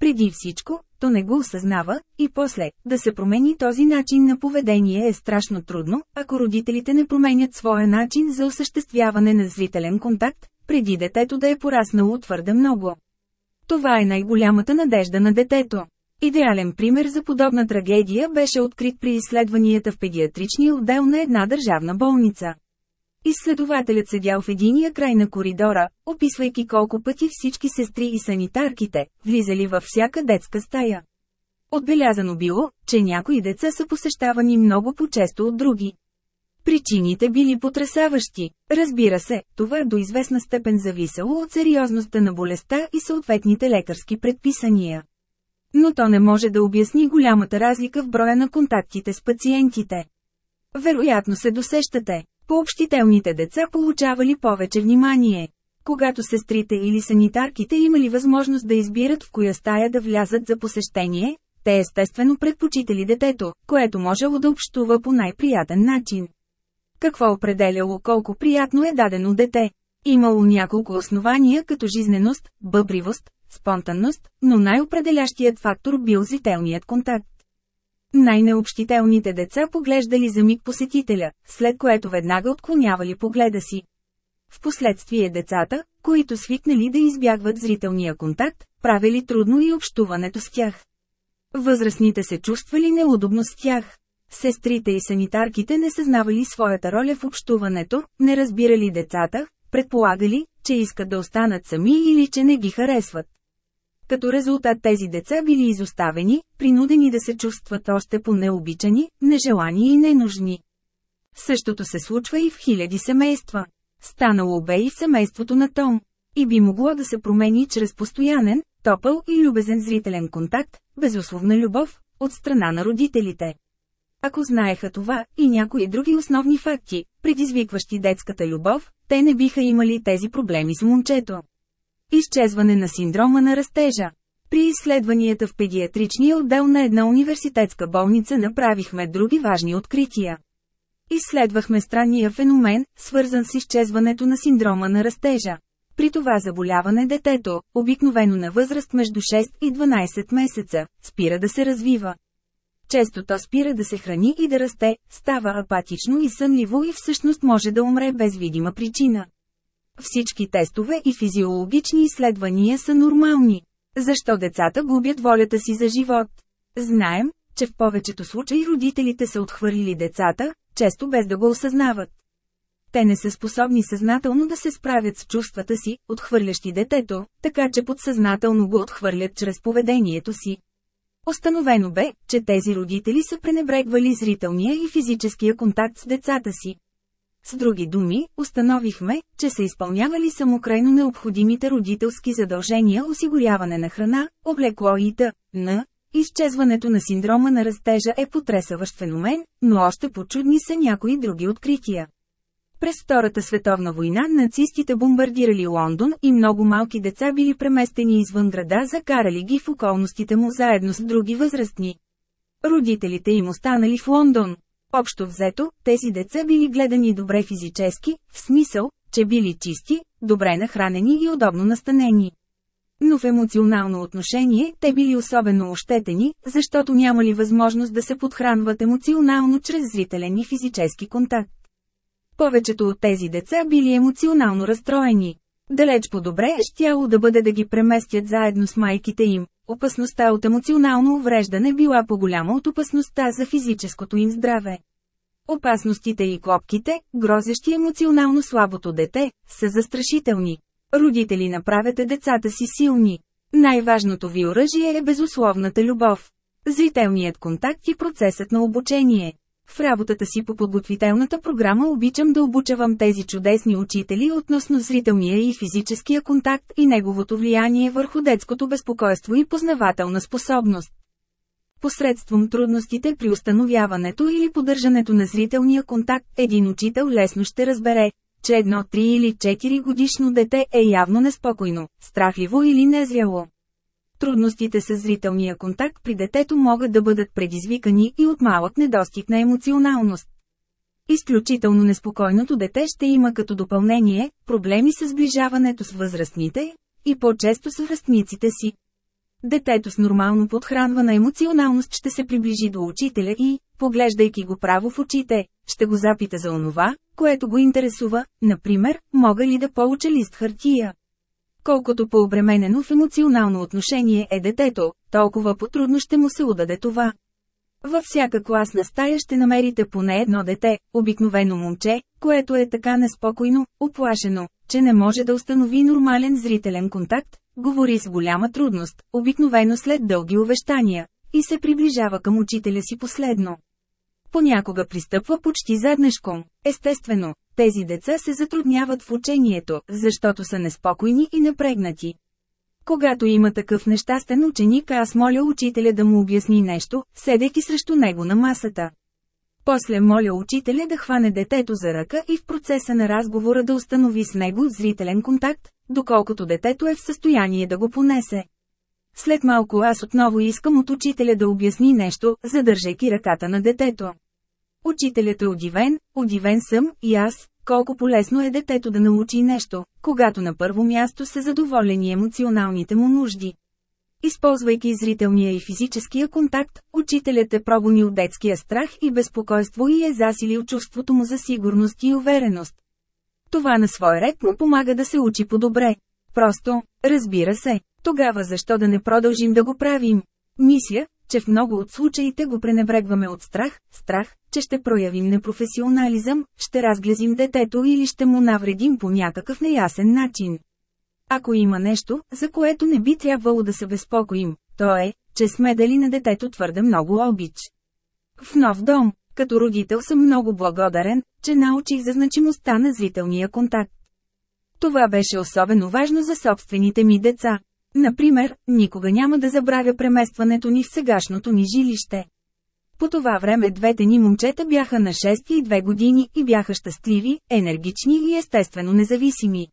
Преди всичко, то не го осъзнава, и после, да се промени този начин на поведение е страшно трудно, ако родителите не променят своя начин за осъществяване на зрителен контакт, преди детето да е пораснало твърде много. Това е най-голямата надежда на детето. Идеален пример за подобна трагедия беше открит при изследванията в педиатричния отдел на една държавна болница. Изследователят седял в единия край на коридора, описвайки колко пъти всички сестри и санитарките, влизали във всяка детска стая. Отбелязано било, че някои деца са посещавани много по-често от други. Причините били потрясаващи. Разбира се, това до известна степен зависело от сериозността на болестта и съответните лекарски предписания. Но то не може да обясни голямата разлика в броя на контактите с пациентите. Вероятно се досещате. Пообщителните деца получавали повече внимание. Когато сестрите или санитарките имали възможност да избират в коя стая да влязат за посещение, те естествено предпочитали детето, което можело да общува по най-приятен начин. Какво определяло колко приятно е дадено дете? Имало няколко основания като жизненост, бъбривост, спонтанност, но най-определящият фактор бил зрителният контакт. Най-необщителните деца поглеждали за миг посетителя, след което веднага отклонявали погледа си. Впоследствие децата, които свикнали да избягват зрителния контакт, правили трудно и общуването с тях. Възрастните се чувствали неудобно с тях. Сестрите и санитарките не съзнавали своята роля в общуването, не разбирали децата, предполагали, че искат да останат сами или че не ги харесват. Като резултат тези деца били изоставени, принудени да се чувстват още по-необичани, нежелани и ненужни. Същото се случва и в хиляди семейства. Станало бе и в семейството на Том. И би могло да се промени чрез постоянен, топъл и любезен зрителен контакт, безусловна любов, от страна на родителите. Ако знаеха това и някои други основни факти, предизвикващи детската любов, те не биха имали тези проблеми с момчето. Изчезване на синдрома на растежа. При изследванията в педиатричния отдел на една университетска болница направихме други важни открития. Изследвахме странния феномен, свързан с изчезването на синдрома на растежа. При това заболяване детето, обикновено на възраст между 6 и 12 месеца, спира да се развива. Често то спира да се храни и да расте, става апатично и сънливо и всъщност може да умре без видима причина. Всички тестове и физиологични изследвания са нормални. Защо децата губят волята си за живот? Знаем, че в повечето случаи родителите са отхвърлили децата, често без да го осъзнават. Те не са способни съзнателно да се справят с чувствата си, отхвърлящи детето, така че подсъзнателно го отхвърлят чрез поведението си. Остановено бе, че тези родители са пренебрегвали зрителния и физическия контакт с децата си. С други думи, установихме, че са изпълнявали самокрайно необходимите родителски задължения осигуряване на храна, облекло и т.н. Изчезването на синдрома на растежа е потресаващ феномен, но още по-чудни са някои други открития. През Втората световна война нацистите бомбардирали Лондон и много малки деца били преместени извън града, закарали ги в околностите му заедно с други възрастни. Родителите им останали в Лондон. Общо взето, тези деца били гледани добре физически, в смисъл, че били чисти, добре нахранени и удобно настанени. Но в емоционално отношение те били особено ощетени, защото нямали възможност да се подхранват емоционално чрез зрителен и физически контакт. Повечето от тези деца били емоционално разстроени. Далеч по-добре е щяло да бъде да ги преместят заедно с майките им. Опасността от емоционално увреждане била по-голяма от опасността за физическото им здраве. Опасностите и клопките, грозещи емоционално слабото дете, са застрашителни. Родители направете децата си силни. Най-важното ви оръжие е безусловната любов. Зрителният контакт и процесът на обучение. В работата си по подготвителната програма обичам да обучавам тези чудесни учители относно зрителния и физическия контакт и неговото влияние върху детското безпокойство и познавателна способност. Посредством трудностите при установяването или поддържането на зрителния контакт, един учител лесно ще разбере, че едно 3 или 4 годишно дете е явно неспокойно, страхливо или незряло. Трудностите с зрителния контакт при детето могат да бъдат предизвикани и от малък недостиг на емоционалност. Изключително неспокойното дете ще има като допълнение проблеми с сближаването с възрастните и по-често с връстниците си. Детето с нормално подхранвана емоционалност ще се приближи до учителя и, поглеждайки го право в очите, ще го запита за онова, което го интересува, например, мога ли да получа лист хартия. Колкото по-обременено в емоционално отношение е детето, толкова по-трудно ще му се удаде това. Във всяка класна стая ще намерите поне едно дете, обикновено момче, което е така неспокойно, оплашено, че не може да установи нормален зрителен контакт, говори с голяма трудност, обикновено след дълги увещания, и се приближава към учителя си последно. Понякога пристъпва почти заднешком. Естествено, тези деца се затрудняват в учението, защото са неспокойни и напрегнати. Когато има такъв нещастен ученик, аз моля учителя да му обясни нещо, седейки срещу него на масата. После моля учителя да хване детето за ръка и в процеса на разговора да установи с него зрителен контакт, доколкото детето е в състояние да го понесе. След малко аз отново искам от учителя да обясни нещо, задържайки ръката на детето. Учителят е удивен, удивен съм и аз, колко полезно е детето да научи нещо, когато на първо място са задоволени емоционалните му нужди. Използвайки зрителния и физическия контакт, учителят е прогонил детския страх и безпокойство и е засилил чувството му за сигурност и увереност. Това на свой ред му помага да се учи по-добре. Просто, разбира се, тогава защо да не продължим да го правим? Мисля, че в много от случаите го пренебрегваме от страх, страх, че ще проявим непрофесионализъм, ще разглезим детето или ще му навредим по някакъв неясен начин. Ако има нещо, за което не би трябвало да се безпокоим, то е, че сме дали на детето твърде много обич. В нов дом, като родител съм много благодарен, че научих за значимостта на зрителния контакт. Това беше особено важно за собствените ми деца. Например, никога няма да забравя преместването ни в сегашното ни жилище. По това време двете ни момчета бяха на 6 и 2 години и бяха щастливи, енергични и естествено независими.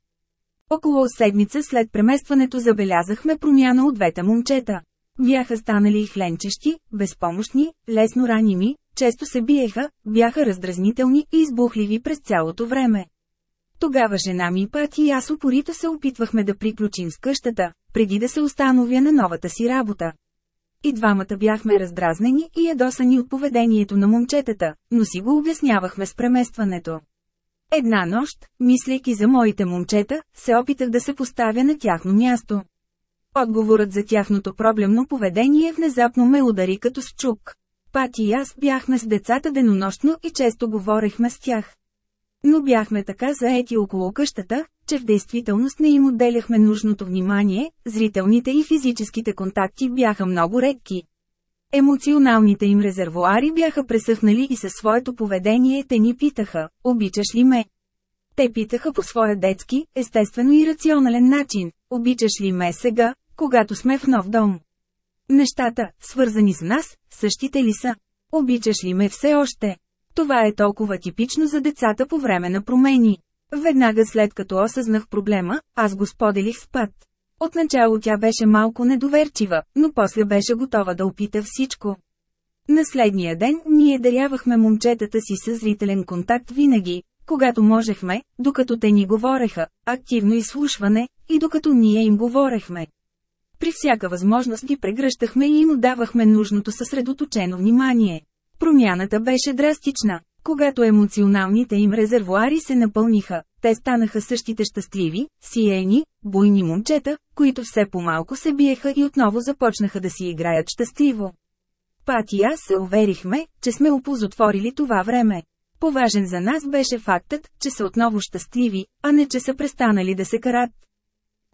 Около седмица след преместването забелязахме промяна от двете момчета. Бяха станали хленчещи, безпомощни, лесно раними, често се биеха, бяха раздразнителни и избухливи през цялото време. Тогава жена ми път и аз упорито се опитвахме да приключим с къщата, преди да се установя на новата си работа. И двамата бяхме раздразнени и ядосани от поведението на момчетата, но си го обяснявахме с преместването. Една нощ, мислейки за моите момчета, се опитах да се поставя на тяхно място. Отговорът за тяхното проблемно поведение внезапно ме удари като с чук. Пати и аз бяхме с децата денонощно и често говорехме с тях. Но бяхме така заети около къщата, че в действителност не им отделяхме нужното внимание, зрителните и физическите контакти бяха много редки. Емоционалните им резервуари бяха пресъхнали и със своето поведение те ни питаха, обичаш ли ме? Те питаха по своя детски, естествено и рационален начин, обичаш ли ме сега, когато сме в нов дом? Нещата, свързани с нас, същите ли са? Обичаш ли ме все още? Това е толкова типично за децата по време на промени. Веднага след като осъзнах проблема, аз го споделих с Пат. Отначало тя беше малко недоверчива, но после беше готова да опита всичко. На следния ден ние дарявахме момчетата си със зрителен контакт винаги, когато можехме, докато те ни говореха, активно изслушване, и докато ние им говорехме. При всяка възможност ги прегръщахме и им давахме нужното съсредоточено внимание. Промяната беше драстична. Когато емоционалните им резервуари се напълниха, те станаха същите щастливи, сиени, буйни момчета, които все по-малко се биеха и отново започнаха да си играят щастливо. Пати и аз се уверихме, че сме опозотворили това време. Поважен за нас беше фактът, че са отново щастливи, а не че са престанали да се карат.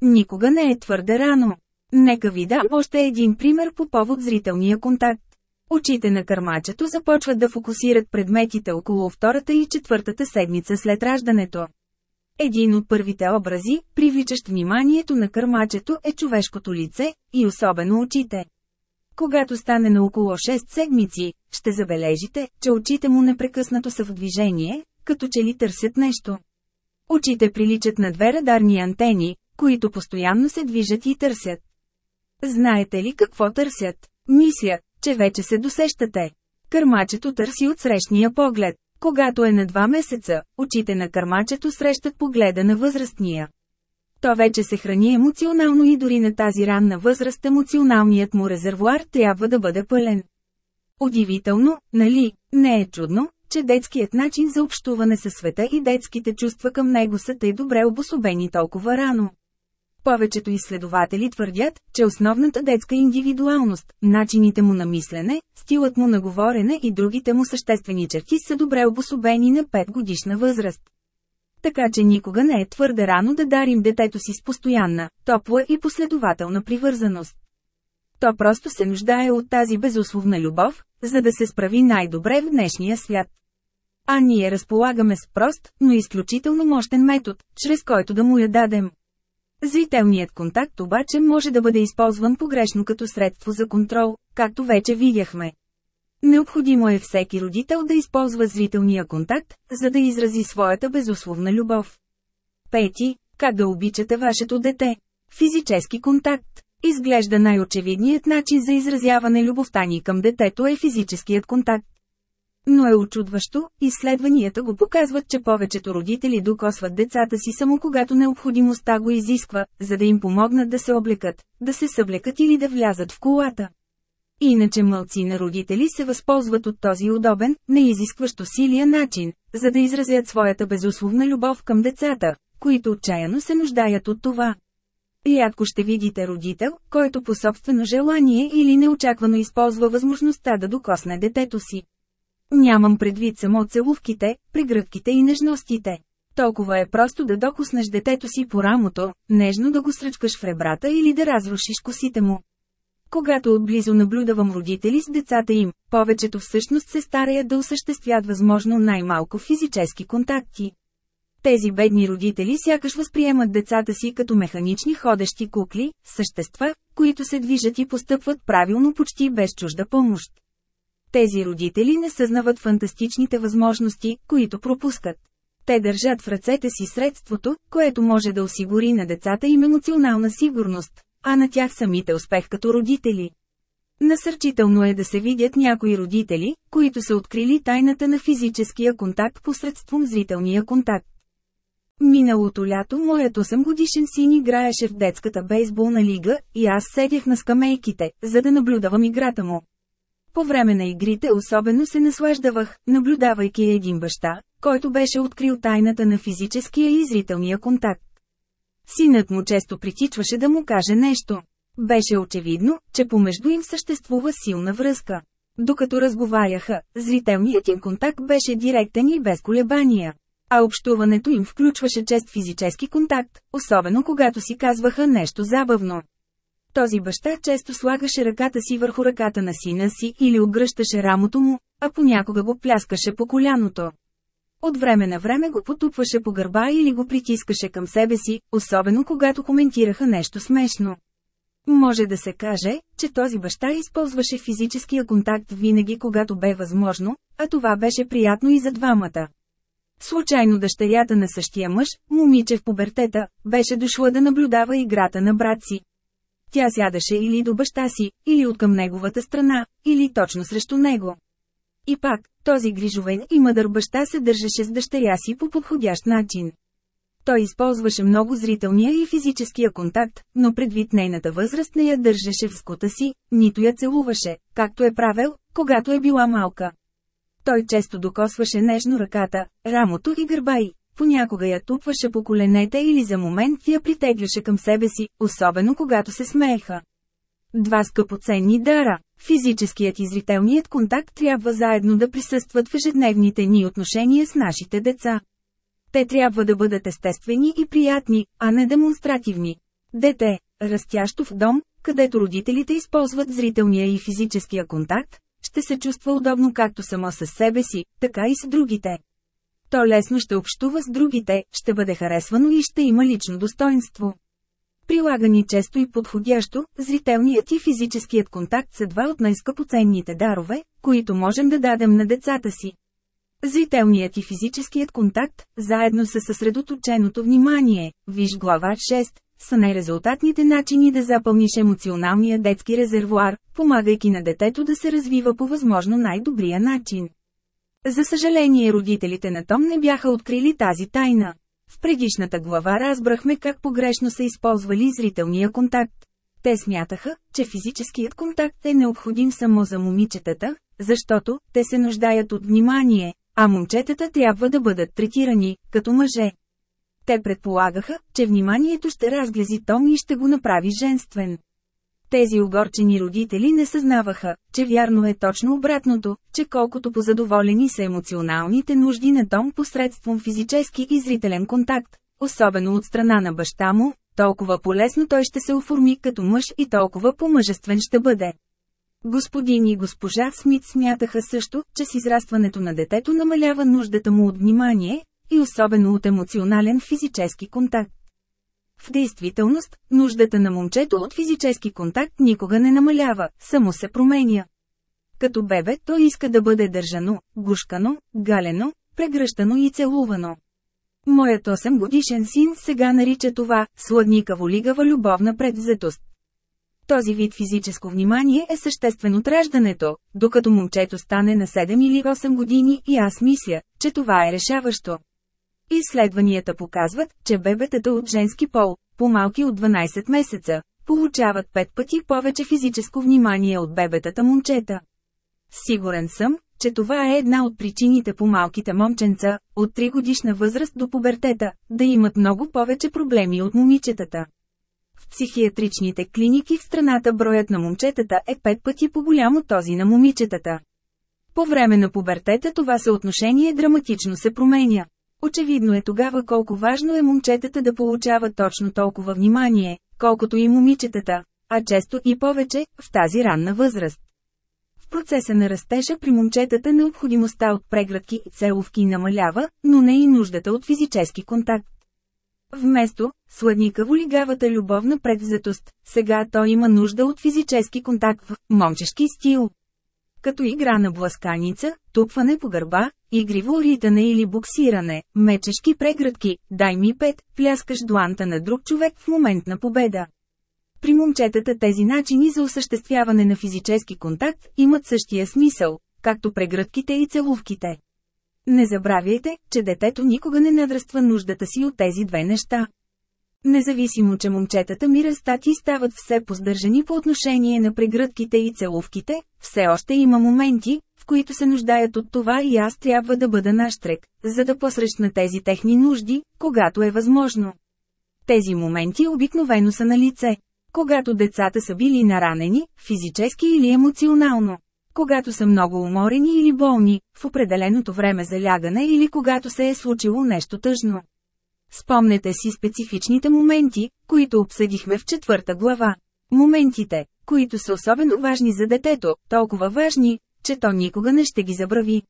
Никога не е твърде рано. Нека ви дам още един пример по повод зрителния контакт. Очите на кърмачето започват да фокусират предметите около втората и четвъртата седмица след раждането. Един от първите образи, привличащ вниманието на кърмачето е човешкото лице, и особено очите. Когато стане на около 6 седмици, ще забележите, че очите му непрекъснато са в движение, като че ли търсят нещо. Очите приличат на две радарни антени, които постоянно се движат и търсят. Знаете ли какво търсят? Мисля, че вече се досещате. Кърмачето търси от срещния поглед. Когато е на два месеца, очите на кърмачето срещат погледа на възрастния. То вече се храни емоционално и дори на тази ранна възраст емоционалният му резервуар трябва да бъде пълен. Удивително, нали, не е чудно, че детският начин за общуване със света и детските чувства към него са тъй добре обособени толкова рано. Повечето изследователи твърдят, че основната детска индивидуалност, начините му на мислене, стилът му на говорене и другите му съществени черти са добре обособени на 5 годишна възраст. Така че никога не е твърде рано да дарим детето си с постоянна, топла и последователна привързаност. То просто се нуждае от тази безусловна любов, за да се справи най-добре в днешния свят. А ние разполагаме с прост, но изключително мощен метод, чрез който да му я дадем. Зрителният контакт обаче може да бъде използван погрешно като средство за контрол, както вече видяхме. Необходимо е всеки родител да използва зрителния контакт, за да изрази своята безусловна любов. Пети, как да обичате вашето дете? Физически контакт. Изглежда най-очевидният начин за изразяване любовта ни към детето е физическият контакт. Но е очудващо, изследванията го показват, че повечето родители докосват децата си само когато необходимостта го изисква, за да им помогнат да се облекат, да се съблекат или да влязат в колата. Иначе мълци на родители се възползват от този удобен, не изискващ усилия начин, за да изразят своята безусловна любов към децата, които отчаяно се нуждаят от това. Рядко ще видите родител, който по собствено желание или неочаквано използва възможността да докосне детето си. Нямам предвид само целувките, прегръдките и нежностите. Толкова е просто да докоснеш детето си по рамото, нежно да го сръчкаш в ребрата или да разрушиш косите му. Когато отблизо наблюдавам родители с децата им, повечето всъщност се стараят да осъществят възможно най-малко физически контакти. Тези бедни родители сякаш възприемат децата си като механични ходещи кукли, същества, които се движат и постъпват правилно почти без чужда помощ. Тези родители не съзнават фантастичните възможности, които пропускат. Те държат в ръцете си средството, което може да осигури на децата им емоционална сигурност, а на тях самите успех като родители. Насърчително е да се видят някои родители, които са открили тайната на физическия контакт посредством зрителния контакт. Миналото лято моят 8 годишен син играеше в детската бейсболна лига и аз седях на скамейките, за да наблюдавам играта му. По време на игрите особено се наслаждавах, наблюдавайки един баща, който беше открил тайната на физическия и зрителния контакт. Синът му често притичваше да му каже нещо. Беше очевидно, че помежду им съществува силна връзка. Докато разговаряха, зрителният им контакт беше директен и без колебания. А общуването им включваше чест физически контакт, особено когато си казваха нещо забавно. Този баща често слагаше ръката си върху ръката на сина си или огръщаше рамото му, а понякога го пляскаше по коляното. От време на време го потупваше по гърба или го притискаше към себе си, особено когато коментираха нещо смешно. Може да се каже, че този баща използваше физическия контакт винаги когато бе възможно, а това беше приятно и за двамата. Случайно дъщерята на същия мъж, момиче в пубертета, беше дошла да наблюдава играта на брат си. Тя сядаше или до баща си, или от към неговата страна, или точно срещу него. И пак, този грижовен и мъдър баща се държеше с дъщеря си по подходящ начин. Той използваше много зрителния и физическия контакт, но предвид нейната възраст не я държеше в скута си, нито я целуваше, както е правил, когато е била малка. Той често докосваше нежно ръката, рамото и гърба й, понякога я тупваше по коленете или за момент я притегляше към себе си, особено когато се смееха. Два скъпоценни дара. Физическият и зрителният контакт трябва заедно да присъстват в ежедневните ни отношения с нашите деца. Те трябва да бъдат естествени и приятни, а не демонстративни. Дете, растящо в дом, където родителите използват зрителния и физическия контакт, ще се чувства удобно както само с себе си, така и с другите. То лесно ще общува с другите, ще бъде харесвано и ще има лично достоинство. Прилагани често и подходящо, зрителният и физическият контакт са два от най-скъпоценните дарове, които можем да дадем на децата си. Зрителният и физическият контакт, заедно с съсредоточеното внимание, виж глава 6, са най-резултатните начини да запълниш емоционалния детски резервуар, помагайки на детето да се развива по възможно най-добрия начин. За съжаление родителите на Том не бяха открили тази тайна. В предишната глава разбрахме как погрешно са използвали зрителния контакт. Те смятаха, че физическият контакт е необходим само за момичетата, защото те се нуждаят от внимание, а момчетата трябва да бъдат третирани като мъже. Те предполагаха, че вниманието ще разглези Том и ще го направи женствен. Тези огорчени родители не съзнаваха, че вярно е точно обратното, че колкото позадоволени са емоционалните нужди на Том посредством физически и зрителен контакт, особено от страна на баща му, толкова полезно той ще се оформи като мъж и толкова помъжествен ще бъде. Господин и госпожа Смит смятаха също, че с израстването на детето намалява нуждата му от внимание, и особено от емоционален физически контакт. В действителност, нуждата на момчето от физически контакт никога не намалява, само се променя. Като бебе, то иска да бъде държано, гушкано, галено, прегръщано и целувано. Моят 8 годишен син сега нарича това «сладникаво лигава любовна предвзетост». Този вид физическо внимание е съществен от раждането, докато момчето стане на 7 или 8 години и аз мисля, че това е решаващо. Изследванията показват, че бебетата от женски пол, по-малки от 12 месеца, получават 5 пъти повече физическо внимание от бебетата момчета. Сигурен съм, че това е една от причините по малките момченца, от 3 годишна възраст до пубертета, да имат много повече проблеми от момичетата. В психиатричните клиники в страната броят на момчетата е 5 пъти по-голям от този на момичетата. По време на пубертета това съотношение драматично се променя. Очевидно е тогава колко важно е момчетата да получават точно толкова внимание, колкото и момичетата, а често и повече, в тази ранна възраст. В процеса на растежа при момчетата необходимостта от преградки и целовки намалява, но не и нуждата от физически контакт. Вместо сладникаво-лигавата любовна предвзетост, сега той има нужда от физически контакт в момчешки стил. Като игра на бласканица, тупване по гърба, игриво ритане или буксиране, мечешки преградки, дай ми пет, пляскаш дланта на друг човек в момент на победа. При момчетата тези начини за осъществяване на физически контакт имат същия смисъл, както прегръдките и целувките. Не забравяйте, че детето никога не надръства нуждата си от тези две неща. Независимо, че момчетата ми растат и стават все поздържани по отношение на прегръдките и целувките, все още има моменти, в които се нуждаят от това и аз трябва да бъда наштрек, за да посрещна тези техни нужди, когато е възможно. Тези моменти обикновено са на лице. Когато децата са били наранени, физически или емоционално. Когато са много уморени или болни, в определеното време за лягане или когато се е случило нещо тъжно. Спомнете си специфичните моменти, които обсъдихме в четвърта глава. Моментите, които са особено важни за детето, толкова важни, че то никога не ще ги забрави.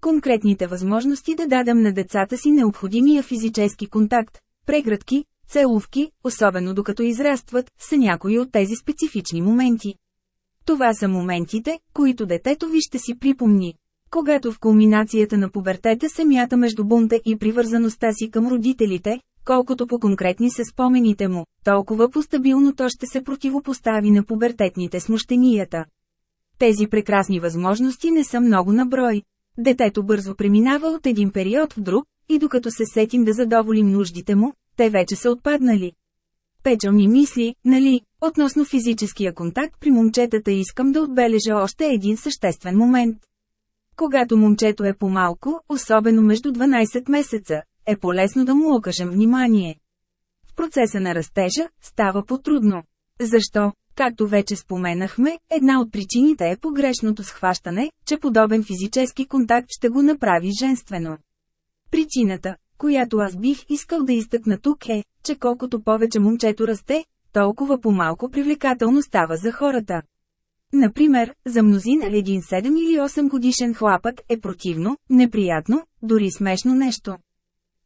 Конкретните възможности да дадем на децата си необходимия физически контакт, преградки, целувки, особено докато израстват, са някои от тези специфични моменти. Това са моментите, които детето ви ще си припомни. Когато в кулминацията на пубертета се мята между бунта и привързаността си към родителите, колкото по-конкретни са спомените му, толкова по-стабилно то ще се противопостави на пубертетните смущенията. Тези прекрасни възможности не са много на брой. Детето бързо преминава от един период в друг, и докато се сетим да задоволим нуждите му, те вече са отпаднали. Печо ми мисли, нали, относно физическия контакт при момчетата искам да отбележа още един съществен момент. Когато момчето е по-малко, особено между 12 месеца, е полезно да му окажем внимание. В процеса на растежа, става по-трудно. Защо? Както вече споменахме, една от причините е погрешното схващане, че подобен физически контакт ще го направи женствено. Причината, която аз бих искал да изтъкна тук е, че колкото повече момчето расте, толкова по-малко привлекателно става за хората. Например, за мнозина един 7 или 8 годишен хлапък е противно, неприятно, дори смешно нещо.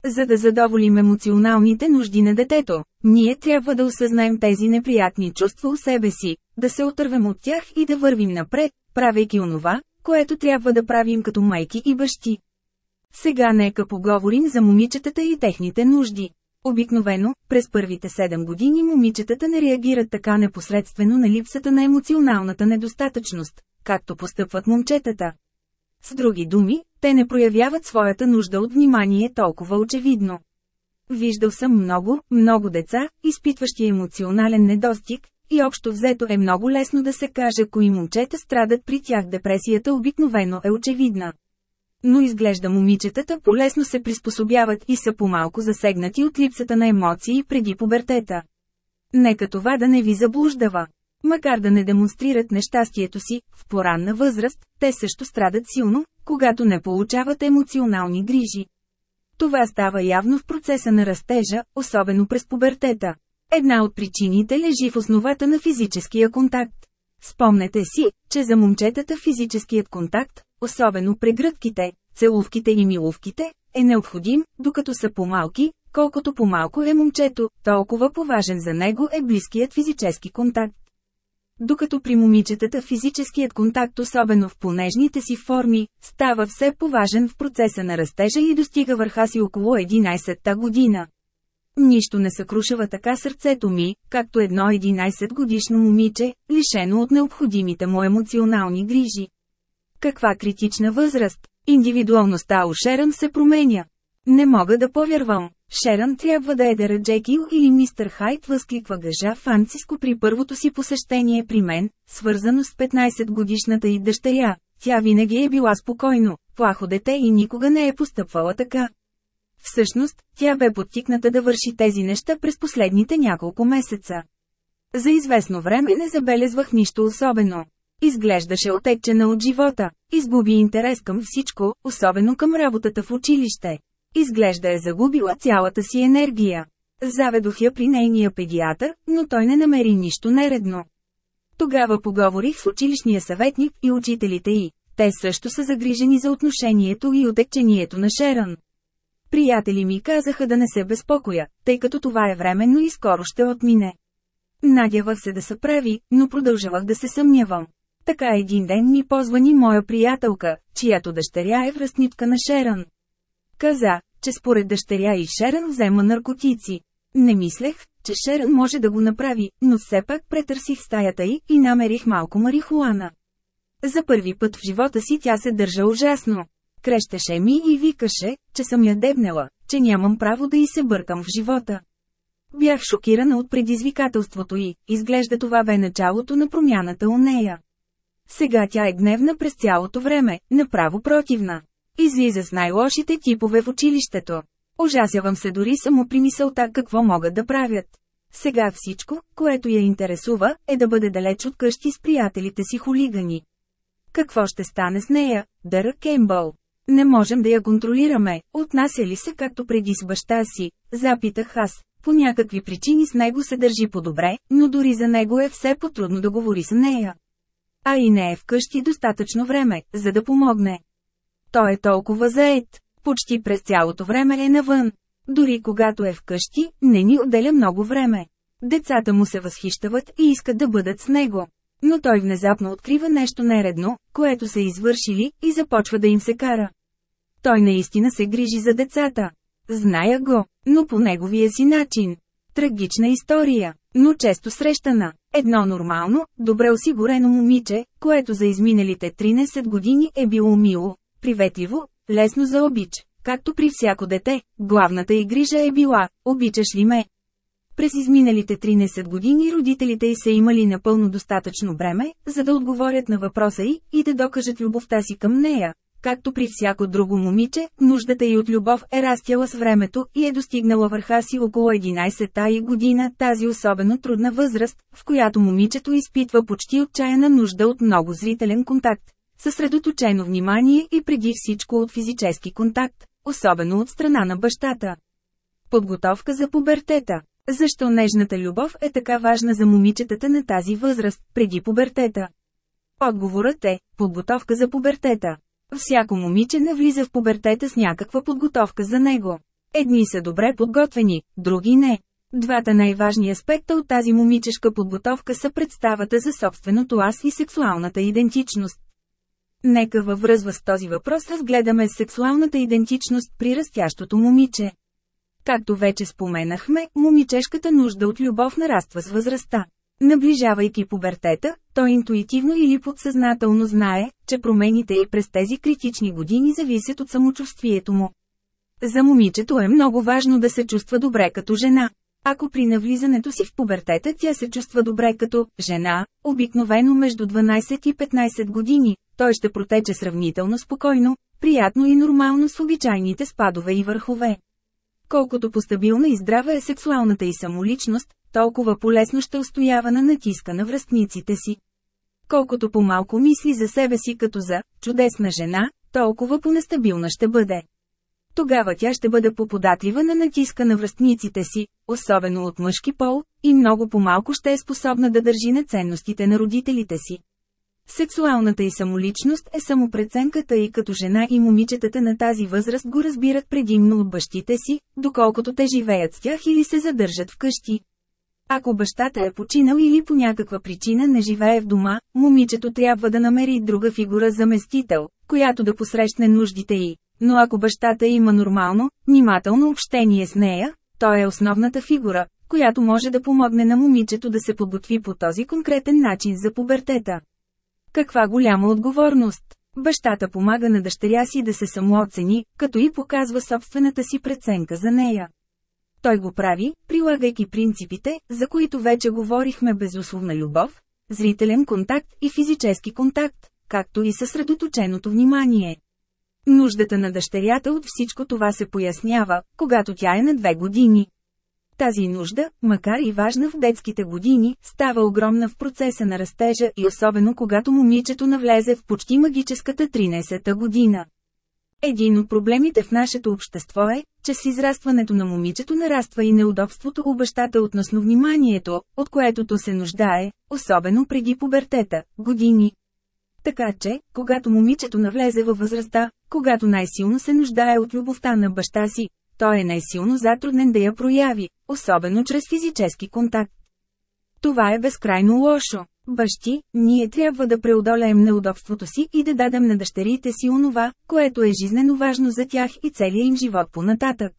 За да задоволим емоционалните нужди на детето, ние трябва да осъзнаем тези неприятни чувства у себе си, да се отървем от тях и да вървим напред, правейки онова, което трябва да правим като майки и бащи. Сега нека поговорим за момичетата и техните нужди. Обикновено, през първите 7 години момичетата не реагират така непосредствено на липсата на емоционалната недостатъчност, както постъпват момчетата. С други думи, те не проявяват своята нужда от внимание толкова очевидно. Виждал съм много, много деца, изпитващи емоционален недостиг, и общо взето е много лесно да се каже кои момчета страдат при тях депресията обикновено е очевидна. Но изглежда момичетата полесно се приспособяват и са по-малко засегнати от липсата на емоции преди пубертета. Нека това да не ви заблуждава. Макар да не демонстрират нещастието си, в поранна възраст, те също страдат силно, когато не получават емоционални грижи. Това става явно в процеса на растежа, особено през пубертета. Една от причините лежи в основата на физическия контакт. Спомнете си, че за момчетата физическият контакт, особено прегръдките, целувките и милувките, е необходим, докато са по-малки, колкото по-малко е момчето, толкова поважен за него е близкият физически контакт. Докато при момичетата физическият контакт особено в понежните си форми, става все поважен в процеса на растежа и достига върха си около 11-та година. Нищо не съкрушава така сърцето ми, както едно 11 годишно момиче, лишено от необходимите му емоционални грижи. Каква критична възраст! Индивидуалността у Шерън се променя. Не мога да повярвам. Шерън трябва да е Дера Джекил или мистер Хайт възкликва гъжа Франциско при първото си посещение при мен, свързано с 15-годишната й дъщеря. Тя винаги е била спокойно, плахо дете и никога не е постъпвала така. Всъщност, тя бе подтикната да върши тези неща през последните няколко месеца. За известно време не забелезвах нищо особено. Изглеждаше отекчена от живота, изгуби интерес към всичко, особено към работата в училище. Изглежда е загубила цялата си енергия. Заведох я при нейния педиатър, но той не намери нищо нередно. Тогава поговорих с училищния съветник и учителите й. Те също са загрижени за отношението и отекчението на Шерън. Приятели ми казаха да не се безпокоя, тъй като това е временно и скоро ще отмине. Надявах се да се прави, но продължавах да се съмнявам. Така един ден ми позвани моя приятелка, чиято дъщеря е връстничка на Шерън. Каза, че според дъщеря и Шерън взема наркотици. Не мислех, че Шерън може да го направи, но все пак претърсих стаята й и намерих малко марихуана. За първи път в живота си тя се държа ужасно. Крещеше ми и викаше, че съм я дебнела, че нямам право да й се бъркам в живота. Бях шокирана от предизвикателството й, изглежда това бе началото на промяната у нея. Сега тя е гневна през цялото време, направо противна. Излиза с най-лошите типове в училището. Ужасявам се дори само при мисълта какво могат да правят. Сега всичко, което я интересува, е да бъде далеч от къщи с приятелите си хулигани. Какво ще стане с нея, Дъра Кембъл? Не можем да я контролираме, отнася ли се както преди с баща си, запитах аз. По някакви причини с него се държи по-добре, но дори за него е все по-трудно да говори с нея. А и не е вкъщи достатъчно време, за да помогне. Той е толкова заед, почти през цялото време е навън. Дори когато е вкъщи, не ни отделя много време. Децата му се възхищават и искат да бъдат с него. Но той внезапно открива нещо нередно, което са извършили, и започва да им се кара. Той наистина се грижи за децата. Зная го, но по неговия си начин. Трагична история, но често срещана. Едно нормално, добре осигурено момиче, което за изминалите 13 години е било мило, приветливо, лесно за обич. Както при всяко дете, главната й грижа е била, обичаш ли ме? През изминалите 13 години родителите й са имали напълно достатъчно време, за да отговорят на въпроса й и да докажат любовта си към нея. Както при всяко друго момиче, нуждата й от любов е растяла с времето и е достигнала върха си около 11-та и година, тази особено трудна възраст, в която момичето изпитва почти отчаяна нужда от много зрителен контакт, съсредоточено внимание и преди всичко от физически контакт, особено от страна на бащата. Подготовка за пубертета защо нежната любов е така важна за момичетата на тази възраст, преди пубертета? Отговорът е – подготовка за пубертета. Всяко момиче не влиза в пубертета с някаква подготовка за него. Едни са добре подготвени, други не. Двата най-важни аспекта от тази момичешка подготовка са представата за собственото аз и сексуалната идентичност. Нека във връзва с този въпрос разгледаме сексуалната идентичност при растящото момиче. Както вече споменахме, момичешката нужда от любов нараства с възрастта. Наближавайки пубертета, той интуитивно или подсъзнателно знае, че промените и през тези критични години зависят от самочувствието му. За момичето е много важно да се чувства добре като жена. Ако при навлизането си в пубертета тя се чувства добре като жена, обикновено между 12 и 15 години, той ще протече сравнително спокойно, приятно и нормално с обичайните спадове и върхове. Колкото постабилна и здрава е сексуалната и самоличност, толкова полесно ще устоява на натиска на връстниците си. Колкото по-малко мисли за себе си като за чудесна жена, толкова по-нестабилна ще бъде. Тогава тя ще бъде поподатлива на натиска на връстниците си, особено от мъжки пол, и много по-малко ще е способна да държи на ценностите на родителите си. Сексуалната и самоличност е самопреценката и като жена и момичетата на тази възраст го разбират предимно от бащите си, доколкото те живеят с тях или се задържат вкъщи. Ако бащата е починал или по някаква причина не живее в дома, момичето трябва да намери друга фигура заместител, която да посрещне нуждите й. Но ако бащата има нормално, внимателно общение с нея, той е основната фигура, която може да помогне на момичето да се подготви по този конкретен начин за пубертета. Каква голяма отговорност! Бащата помага на дъщеря си да се самооцени, като и показва собствената си преценка за нея. Той го прави, прилагайки принципите, за които вече говорихме безусловна любов, зрителен контакт и физически контакт, както и съсредоточеното внимание. Нуждата на дъщерята от всичко това се пояснява, когато тя е на две години. Тази нужда, макар и важна в детските години, става огромна в процеса на растежа и особено когато момичето навлезе в почти магическата 13-та година. Един от проблемите в нашето общество е, че с израстването на момичето нараства и неудобството у бащата относно вниманието, от което то се нуждае, особено преди пубертета, години. Така че, когато момичето навлезе във възрастта, когато най-силно се нуждае от любовта на баща си, той е най-силно затруднен да я прояви, особено чрез физически контакт. Това е безкрайно лошо. Бащи, ние трябва да преодолеем неудобството си и да дадем на дъщерите си онова, което е жизнено важно за тях и целия им живот понататък.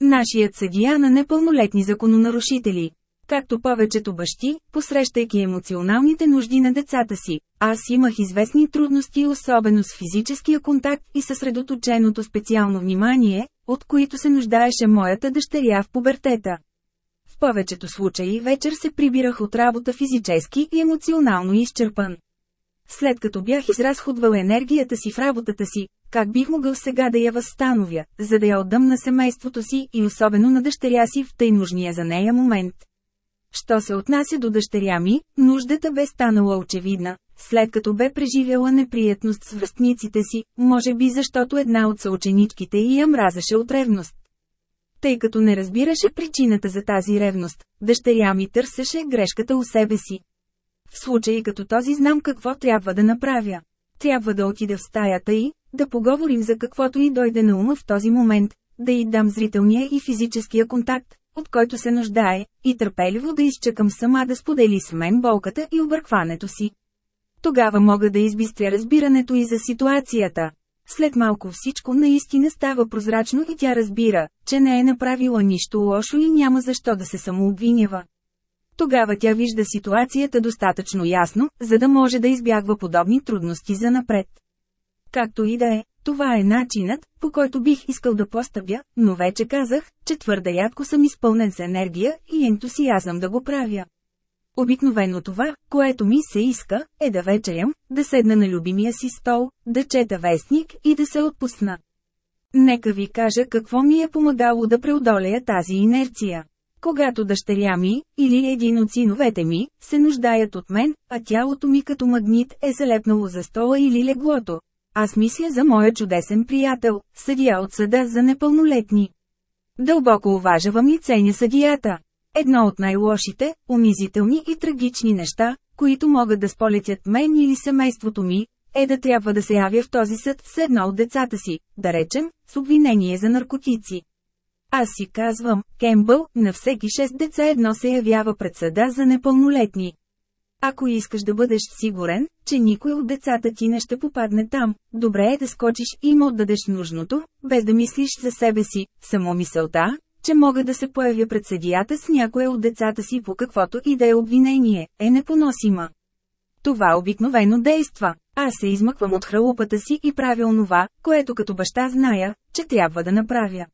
Нашият съдия на непълнолетни закононарушители. Както повечето бащи, посрещайки емоционалните нужди на децата си, аз имах известни трудности особено с физическия контакт и съсредоточеното специално внимание, от които се нуждаеше моята дъщеря в пубертета. В повечето случаи вечер се прибирах от работа физически и емоционално изчерпан. След като бях изразходвал енергията си в работата си, как бих могъл сега да я възстановя, за да я отдам на семейството си и особено на дъщеря си в тъй нужния за нея момент. Що се отнася до дъщеря ми, нуждата бе станала очевидна, след като бе преживяла неприятност с връстниците си, може би защото една от съученичките й я мразеше от ревност. Тъй като не разбираше причината за тази ревност, дъщеря ми търсеше грешката у себе си. В случай като този знам какво трябва да направя. Трябва да отида в стаята й, да поговорим за каквото и дойде на ума в този момент, да й дам зрителния и физическия контакт, от който се нуждае, и търпеливо да изчакам сама да сподели с мен болката и объркването си. Тогава мога да избистря разбирането и за ситуацията. След малко всичко наистина става прозрачно и тя разбира, че не е направила нищо лошо и няма защо да се самообвинява. Тогава тя вижда ситуацията достатъчно ясно, за да може да избягва подобни трудности за напред. Както и да е, това е начинът, по който бих искал да постъпя, но вече казах, че твърде ядко съм изпълнен с енергия и ентусиазъм да го правя. Обикновено това, което ми се иска, е да вечерям, да седна на любимия си стол, да чета вестник и да се отпусна. Нека ви кажа какво ми е помагало да преодолея тази инерция. Когато дъщеря ми, или един от синовете ми, се нуждаят от мен, а тялото ми като магнит е залепнало за стола или леглото. Аз мисля за моя чудесен приятел, съдия от съда за непълнолетни. Дълбоко уважавам и ценя съдията. Едно от най-лошите, унизителни и трагични неща, които могат да сполетят мен или семейството ми, е да трябва да се явя в този съд с едно от децата си, да речем, с обвинение за наркотици. Аз си казвам, Кембъл, на всеки 6 деца едно се явява пред съда за непълнолетни. Ако искаш да бъдеш сигурен, че никой от децата ти не ще попадне там, добре е да скочиш и им отдадеш нужното, без да мислиш за себе си, само мисълта, че мога да се появя пред съдията с някое от децата си по каквото и да е обвинение, е непоносима. Това обикновено действа. Аз се измъквам от хралупата си и правя онова, което като баща зная, че трябва да направя.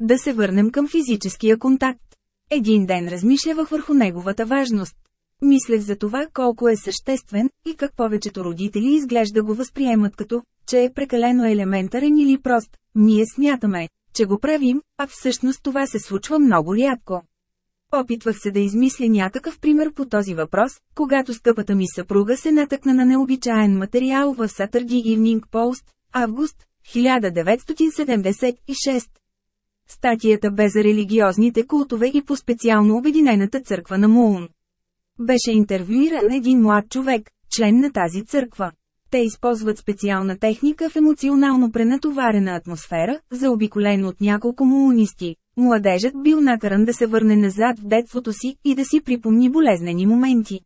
Да се върнем към физическия контакт. Един ден размишлявах върху неговата важност. Мислех за това колко е съществен и как повечето родители изглежда го възприемат като, че е прекалено елементарен или прост. Ние смятаме, че го правим, а всъщност това се случва много рядко. Опитвах се да измисля някакъв пример по този въпрос, когато скъпата ми съпруга се натъкна на необичаен материал в Saturday Evening Post, август 1976. Статията бе за религиозните култове и по-специално Обединената църква на Муун. Беше интервюиран един млад човек, член на тази църква. Те използват специална техника в емоционално пренатоварена атмосфера, заобиколен от няколко муунисти. Младежът бил накаран да се върне назад в детството си и да си припомни болезнени моменти.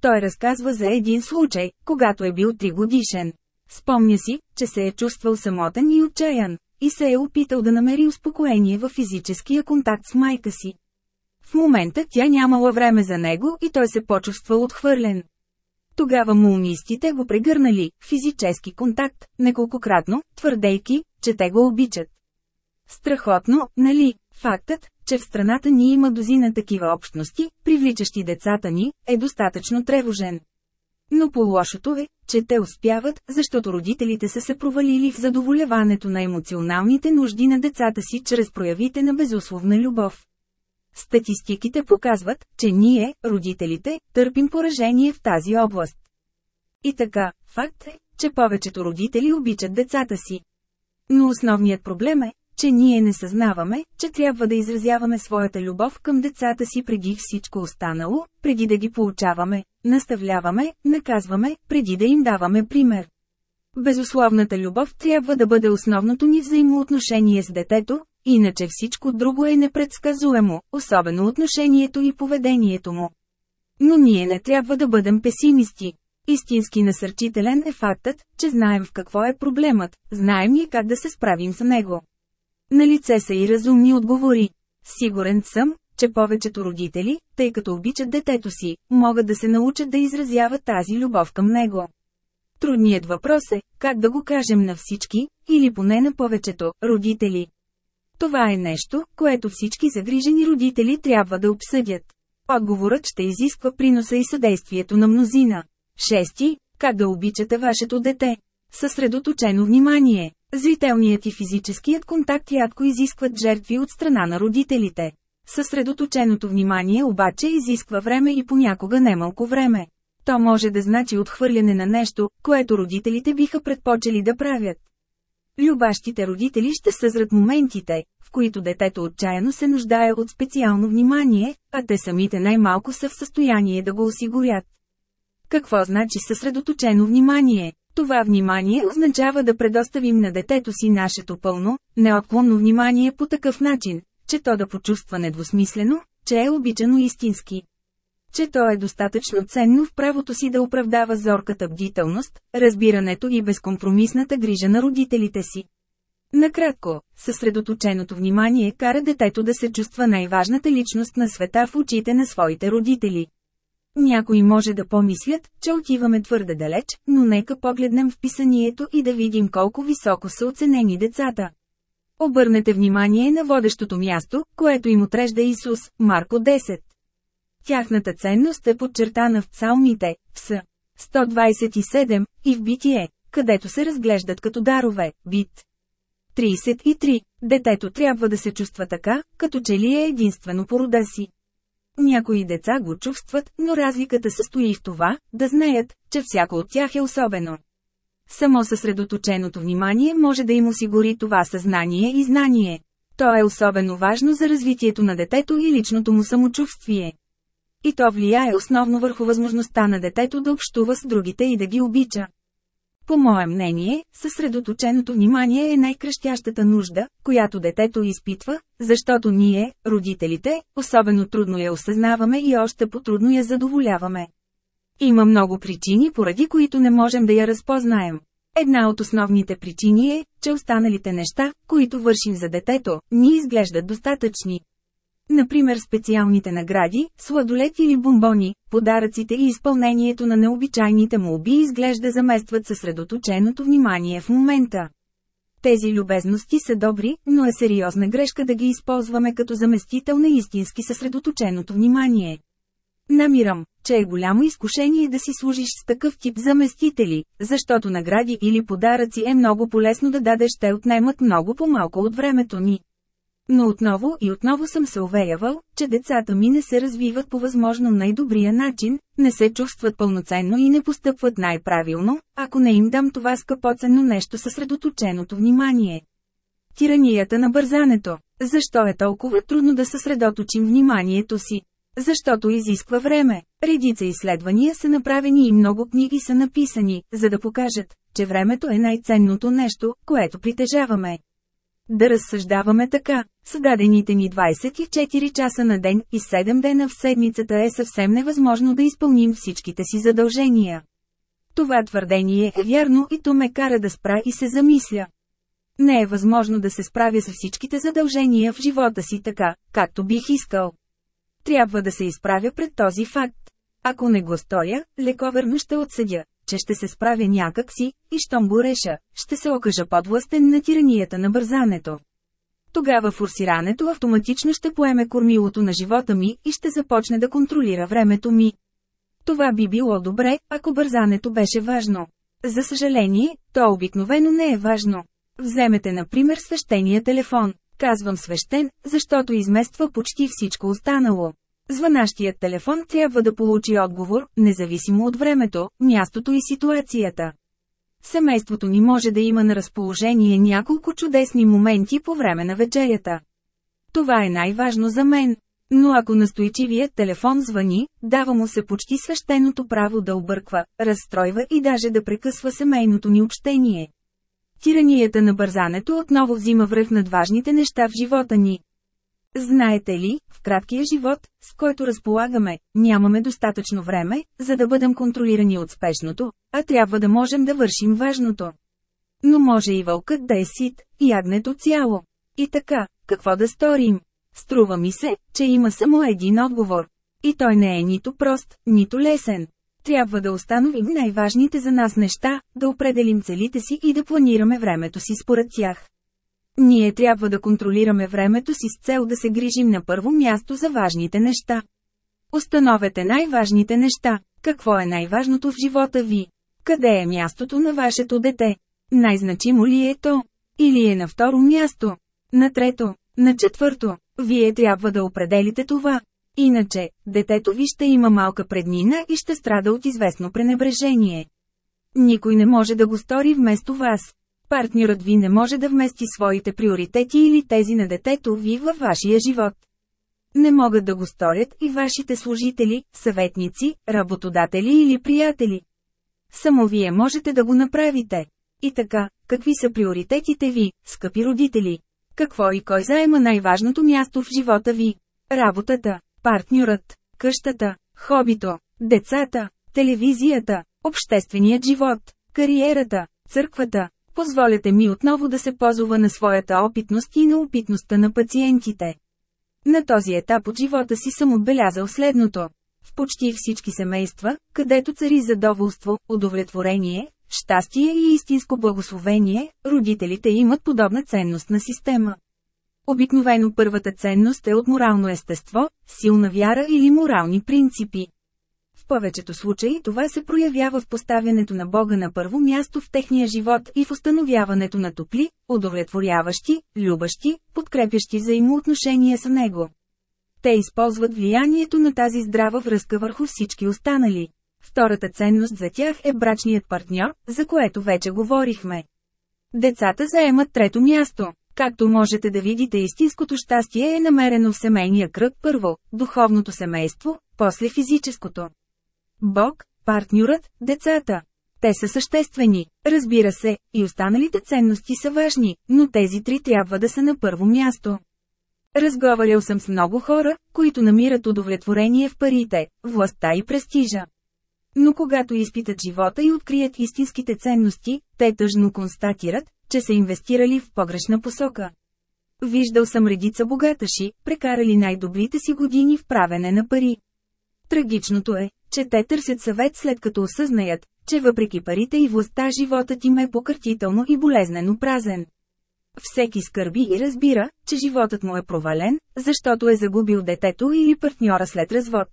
Той разказва за един случай, когато е бил три годишен. Спомня си, че се е чувствал самотен и отчаян. и се е опитал да намери успокоение в физическия контакт с майка си. В момента тя нямала време за него и той се почувствал отхвърлен. Тогава мумистите го прегърнали, физически контакт, неколкократно, твърдейки, че те го обичат. Страхотно, нали? Фактът, че в страната ни има дозина такива общности, привличащи децата ни, е достатъчно тревожен. Но по-лошото е, че те успяват, защото родителите са се провалили в задоволяването на емоционалните нужди на децата си чрез проявите на безусловна любов. Статистиките показват, че ние, родителите, търпим поражение в тази област. И така, факт е, че повечето родители обичат децата си. Но основният проблем е, че ние не съзнаваме, че трябва да изразяваме своята любов към децата си преди всичко останало, преди да ги получаваме, наставляваме, наказваме, преди да им даваме пример. Безусловната любов трябва да бъде основното ни взаимоотношение с детето, иначе всичко друго е непредсказуемо, особено отношението и поведението му. Но ние не трябва да бъдем песимисти. Истински насърчителен е фактът, че знаем в какво е проблемът, знаем и как да се справим с него. На лице са и разумни отговори. Сигурен съм, че повечето родители, тъй като обичат детето си, могат да се научат да изразяват тази любов към него. Трудният въпрос е, как да го кажем на всички, или поне на повечето, родители. Това е нещо, което всички загрижени родители трябва да обсъдят. Отговорът ще изисква приноса и съдействието на мнозина. Шести, как да обичате вашето дете? Съсредоточено внимание. Зрителният и физическият контакт ядко изискват жертви от страна на родителите. Съсредоточеното внимание обаче изисква време и понякога немалко време. То може да значи отхвърляне на нещо, което родителите биха предпочели да правят. Любащите родители ще съзрат моментите, в които детето отчаяно се нуждае от специално внимание, а те самите най-малко са в състояние да го осигурят. Какво значи съсредоточено внимание? Това внимание означава да предоставим на детето си нашето пълно, неотклонно внимание по такъв начин, че то да почувства недвусмислено, че е обичано истински. Че то е достатъчно ценно в правото си да оправдава зорката бдителност, разбирането и безкомпромисната грижа на родителите си. Накратко, съсредоточеното внимание кара детето да се чувства най-важната личност на света в очите на своите родители. Някои може да помислят, че отиваме твърде далеч, но нека погледнем в писанието и да видим колко високо са оценени децата. Обърнете внимание на водещото място, което им отрежда Исус, Марко 10. Тяхната ценност е подчертана в псалмите, в С. 127, и в Битие, където се разглеждат като дарове, бит. 33. Детето трябва да се чувства така, като че ли е единствено по рода си. Някои деца го чувстват, но разликата състои в това, да знаят, че всяко от тях е особено. Само съсредоточеното внимание може да им осигури това съзнание и знание. То е особено важно за развитието на детето и личното му самочувствие. И то влияе основно върху възможността на детето да общува с другите и да ги обича. По мое мнение, съсредоточеното внимание е най-кръщящата нужда, която детето изпитва, защото ние, родителите, особено трудно я осъзнаваме и още по-трудно я задоволяваме. Има много причини, поради които не можем да я разпознаем. Една от основните причини е, че останалите неща, които вършим за детето, ни изглеждат достатъчни. Например специалните награди, сладолет или бомбони, подаръците и изпълнението на необичайните молби изглежда заместват съсредоточеното внимание в момента. Тези любезности са добри, но е сериозна грешка да ги използваме като заместител на истински съсредоточеното внимание. Намирам, че е голямо изкушение да си служиш с такъв тип заместители, защото награди или подаръци е много полезно да дадеш те отнемат много по-малко от времето ни. Но отново и отново съм се уверявал, че децата ми не се развиват по възможно най-добрия начин, не се чувстват пълноценно и не постъпват най-правилно, ако не им дам това скъпоценно нещо съсредоточеното внимание. Тиранията на бързането. Защо е толкова трудно да съсредоточим вниманието си? Защото изисква време. Редица изследвания са направени и много книги са написани, за да покажат, че времето е най-ценното нещо, което притежаваме. Да разсъждаваме така, с дадените ни 24 часа на ден и 7 дена в седмицата е съвсем невъзможно да изпълним всичките си задължения. Това твърдение е вярно и то ме кара да спра и се замисля. Не е възможно да се справя с всичките задължения в живота си така, както бих искал. Трябва да се изправя пред този факт. Ако не го стоя, лековерно ще отсъдя, че ще се справя някак си, и щом го реша, ще се окажа подвластен на тиранията на бързането. Тогава форсирането автоматично ще поеме кормилото на живота ми и ще започне да контролира времето ми. Това би било добре, ако бързането беше важно. За съжаление, то обикновено не е важно. Вземете например свещения телефон. Казвам свещен, защото измества почти всичко останало. Звънащият телефон трябва да получи отговор, независимо от времето, мястото и ситуацията. Семейството ни може да има на разположение няколко чудесни моменти по време на вечерята. Това е най-важно за мен. Но ако настойчивият телефон звъни, дава му се почти свещеното право да обърква, разстройва и даже да прекъсва семейното ни общение. Тиранията на бързането отново взима връх над важните неща в живота ни. Знаете ли, в краткия живот, с който разполагаме, нямаме достатъчно време, за да бъдем контролирани от спешното, а трябва да можем да вършим важното. Но може и вълкът да е сит, ягнето цяло. И така, какво да сторим? Струва ми се, че има само един отговор. И той не е нито прост, нито лесен. Трябва да установим най-важните за нас неща, да определим целите си и да планираме времето си според тях. Ние трябва да контролираме времето си с цел да се грижим на първо място за важните неща. Установете най-важните неща. Какво е най-важното в живота ви? Къде е мястото на вашето дете? Най-значимо ли е то? Или е на второ място? На трето? На четвърто? Вие трябва да определите това. Иначе, детето ви ще има малка преднина и ще страда от известно пренебрежение. Никой не може да го стори вместо вас. Партньорът ви не може да вмести своите приоритети или тези на детето ви във вашия живот. Не могат да го сторят и вашите служители, съветници, работодатели или приятели. Само вие можете да го направите. И така, какви са приоритетите ви, скъпи родители? Какво и кой заема най-важното място в живота ви? Работата, партньорът, къщата, хобито, децата, телевизията, общественият живот, кариерата, църквата, Позволете ми отново да се позова на своята опитност и на опитността на пациентите. На този етап от живота си съм отбелязал следното. В почти всички семейства, където цари задоволство, удовлетворение, щастие и истинско благословение, родителите имат подобна ценностна система. Обикновено първата ценност е от морално естество, силна вяра или морални принципи. Повечето случаи това се проявява в поставянето на Бога на първо място в техния живот и в установяването на топли, удовлетворяващи, любащи, подкрепящи взаимоотношения с Него. Те използват влиянието на тази здрава връзка върху всички останали. Втората ценност за тях е брачният партньор, за което вече говорихме. Децата заемат трето място. Както можете да видите истинското щастие е намерено в семейния кръг първо, духовното семейство, после физическото. Бог, партньорът, децата. Те са съществени, разбира се, и останалите ценности са важни, но тези три трябва да са на първо място. Разговарял съм с много хора, които намират удовлетворение в парите, властта и престижа. Но когато изпитат живота и открият истинските ценности, те тъжно констатират, че са инвестирали в погрешна посока. Виждал съм редица богаташи, прекарали най-добрите си години в правене на пари. Трагичното е, че те търсят съвет след като осъзнаят, че въпреки парите и властта животът им е покъртително и болезнено празен. Всеки скърби и разбира, че животът му е провален, защото е загубил детето или партньора след развод.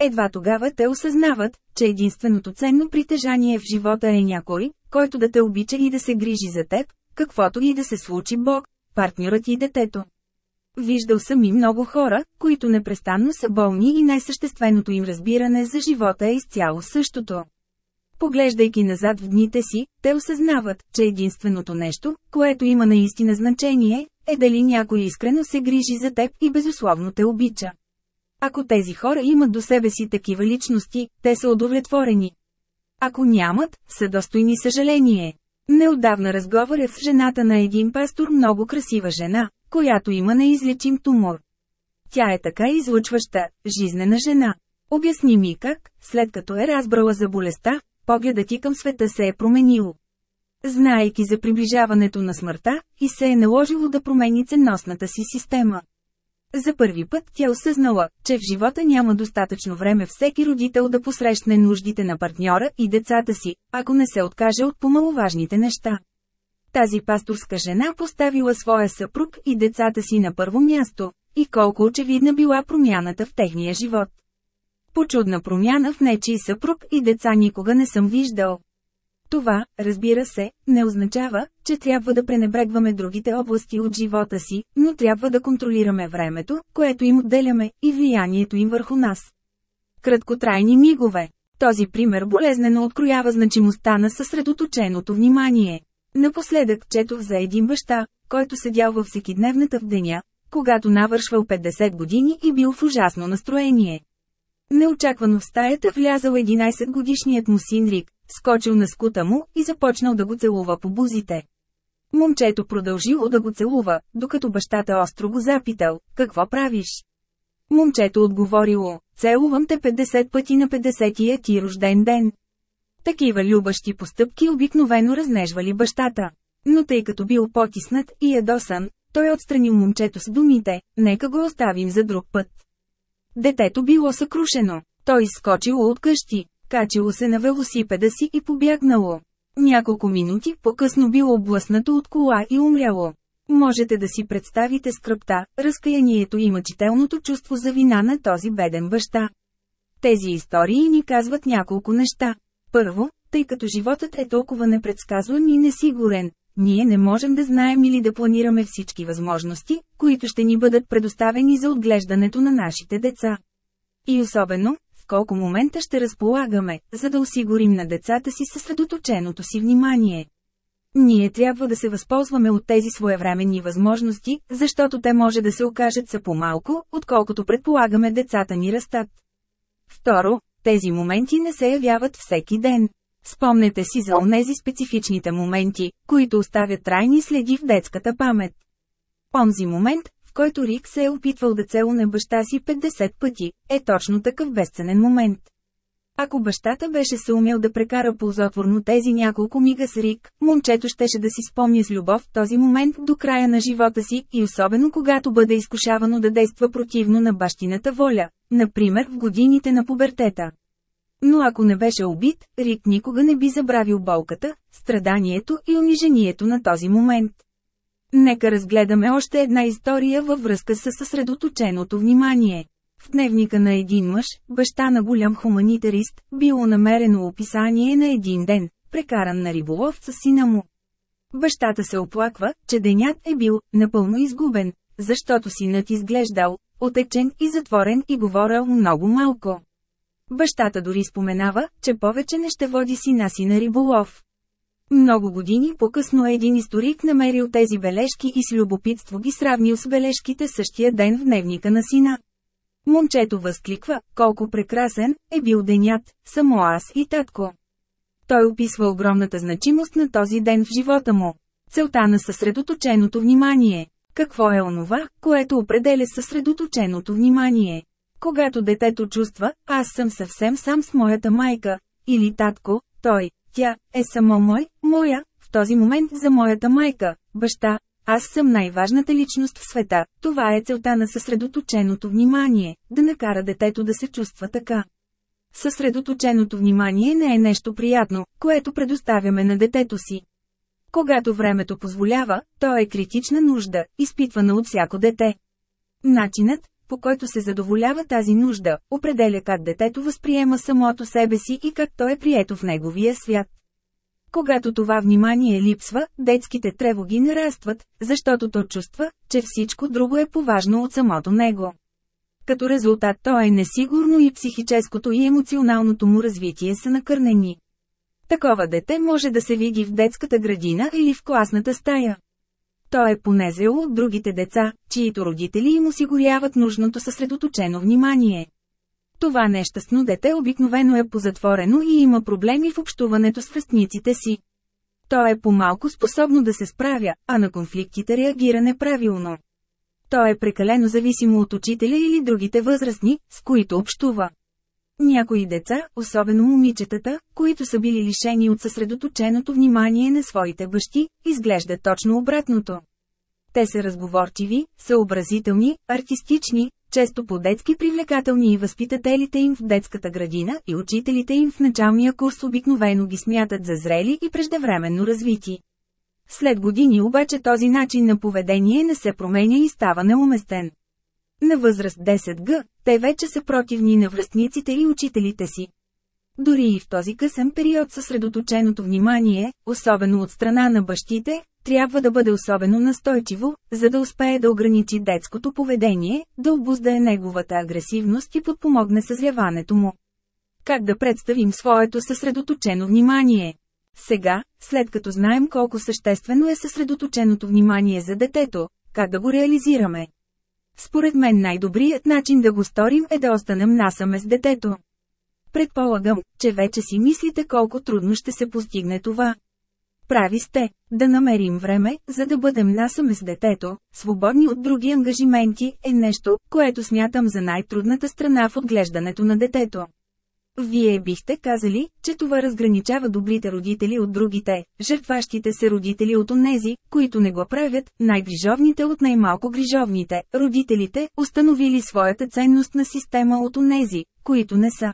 Едва тогава те осъзнават, че единственото ценно притежание в живота е някой, който да те обича и да се грижи за теб, каквото и да се случи Бог, партньорът и детето. Виждал съм и много хора, които непрестанно са болни и най-същественото им разбиране за живота е изцяло същото. Поглеждайки назад в дните си, те осъзнават, че единственото нещо, което има наистина значение, е дали някой искрено се грижи за теб и безусловно те обича. Ако тези хора имат до себе си такива личности, те са удовлетворени. Ако нямат, са достойни съжаление. Неодавна разговарях с жената на един пастор много красива жена, която има неизлечим тумор. Тя е така излучваща, жизнена жена. Обясни ми как, след като е разбрала за болестта, погледът ти към света се е променил. знаейки за приближаването на смъртта, и се е наложило да промени ценностната си система. За първи път тя осъзнала, че в живота няма достатъчно време всеки родител да посрещне нуждите на партньора и децата си, ако не се откаже от помаловажните неща. Тази пасторска жена поставила своя съпруг и децата си на първо място, и колко очевидна била промяната в техния живот. Почудна промяна в нечий съпруг и деца никога не съм виждал. Това, разбира се, не означава, че трябва да пренебрегваме другите области от живота си, но трябва да контролираме времето, което им отделяме, и влиянието им върху нас. Краткотрайни мигове. Този пример болезнено откроява значимостта на съсредоточеното внимание. Напоследък четох за един баща, който седял във всекидневната в деня, когато навършвал 50 години и бил в ужасно настроение. Неочаквано в стаята влязал 11 годишният му син Рик, скочил на скута му и започнал да го целува по бузите. Момчето продължило да го целува, докато бащата остро го запитал, какво правиш? Момчето отговорило, целувам те 50 пъти на 50-тия ти рожден ден. Такива любащи постъпки обикновено разнежвали бащата. Но тъй като бил потиснат и ядосан, той отстранил момчето с думите, нека го оставим за друг път. Детето било съкрушено. Той изскочило от къщи, качило се на велосипеда си и побягнало. Няколко минути по-късно било облъснато от кола и умряло. Можете да си представите скръпта, разкаянието и мъчителното чувство за вина на този беден баща. Тези истории ни казват няколко неща. Първо, тъй като животът е толкова непредсказуем и несигурен, ние не можем да знаем или да планираме всички възможности, които ще ни бъдат предоставени за отглеждането на нашите деца. И особено, в колко момента ще разполагаме, за да осигурим на децата си съсредоточеното си внимание. Ние трябва да се възползваме от тези своевременни възможности, защото те може да се окажат са по-малко, отколкото предполагаме децата ни растат. Второ, тези моменти не се явяват всеки ден. Спомнете си за онези специфичните моменти, които оставят трайни следи в детската памет. Онзи момент, в който Рик се е опитвал да целуне баща си 50 пъти, е точно такъв безценен момент. Ако бащата беше се умел да прекара ползотворно тези няколко мига с Рик, момчето щеше да си спомня с любов този момент до края на живота си и особено когато бъде изкушавано да действа противно на бащината воля, например в годините на пубертета. Но ако не беше убит, Рик никога не би забравил болката, страданието и унижението на този момент. Нека разгледаме още една история във връзка с съсредоточеното внимание. В дневника на един мъж, баща на голям хуманитарист, било намерено описание на един ден, прекаран на риболов с сина му. Бащата се оплаква, че денят е бил напълно изгубен, защото синът изглеждал, отечен и затворен и говорил много малко. Бащата дори споменава, че повече не ще води сина си на риболов. Много години по-късно един историк намерил тези бележки и с любопитство ги сравнил с бележките същия ден в дневника на сина. Момчето възкликва, колко прекрасен е бил денят, само аз и татко. Той описва огромната значимост на този ден в живота му. Целта на съсредоточеното внимание. Какво е онова, което определя съсредоточеното внимание? Когато детето чувства, аз съм съвсем сам с моята майка, или татко, той, тя, е само мой, моя, в този момент за моята майка, баща, аз съм най-важната личност в света, това е целта на съсредоточеното внимание, да накара детето да се чувства така. Съсредоточеното внимание не е нещо приятно, което предоставяме на детето си. Когато времето позволява, то е критична нужда, изпитвана от всяко дете. Начинът, по който се задоволява тази нужда, определя как детето възприема самото себе си и как то е прието в неговия свят. Когато това внимание липсва, детските тревоги нарастват, защото то чувства, че всичко друго е поважно от самото него. Като резултат то е несигурно и психическото и емоционалното му развитие са накърнени. Такова дете може да се види в детската градина или в класната стая. То е понезело от другите деца, чието родители им осигуряват нужното съсредоточено внимание. Това нещастно дете обикновено е позатворено и има проблеми в общуването с връстниците си. То е по-малко способно да се справя, а на конфликтите реагира неправилно. То е прекалено зависимо от учителя или другите възрастни, с които общува. Някои деца, особено момичетата, които са били лишени от съсредоточеното внимание на своите бащи, изглеждат точно обратното. Те са разговорчиви, съобразителни, артистични, често по-детски привлекателни и възпитателите им в детската градина и учителите им в началния курс обикновено ги смятат за зрели и преждевременно развити. След години обаче този начин на поведение не се променя и става неуместен. На възраст 10 г, те вече са противни на връстниците и учителите си. Дори и в този късен период съсредоточеното внимание, особено от страна на бащите, трябва да бъде особено настойчиво, за да успее да ограничи детското поведение, да обуздае неговата агресивност и подпомогне съзряването му. Как да представим своето съсредоточено внимание? Сега, след като знаем колко съществено е съсредоточеното внимание за детето, как да го реализираме? Според мен най-добрият начин да го сторим е да останем насаме с детето. Предполагам, че вече си мислите колко трудно ще се постигне това. Прави сте, да намерим време, за да бъдем насаме с детето, свободни от други ангажименти, е нещо, което смятам за най-трудната страна в отглеждането на детето. Вие бихте казали, че това разграничава добрите родители от другите, жертващите се родители от онези, които не го правят, най-грижовните от най-малко грижовните, родителите, установили своята ценност на система от онези, които не са.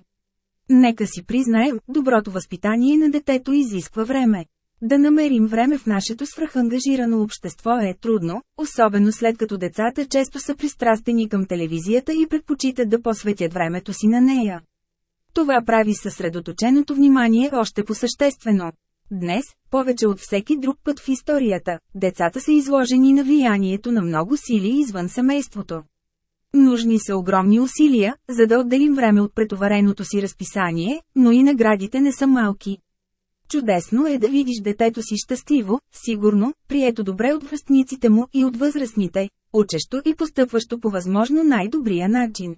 Нека си признаем, доброто възпитание на детето изисква време. Да намерим време в нашето свръхангажирано общество е трудно, особено след като децата често са пристрастени към телевизията и предпочитат да посветят времето си на нея. Това прави съсредоточеното внимание още по-съществено. Днес, повече от всеки друг път в историята, децата са изложени на влиянието на много сили извън семейството. Нужни са огромни усилия, за да отделим време от претовареното си разписание, но и наградите не са малки. Чудесно е да видиш детето си щастливо, сигурно, прието добре от връстниците му и от възрастните, учещо и постъпващо по възможно най-добрия начин.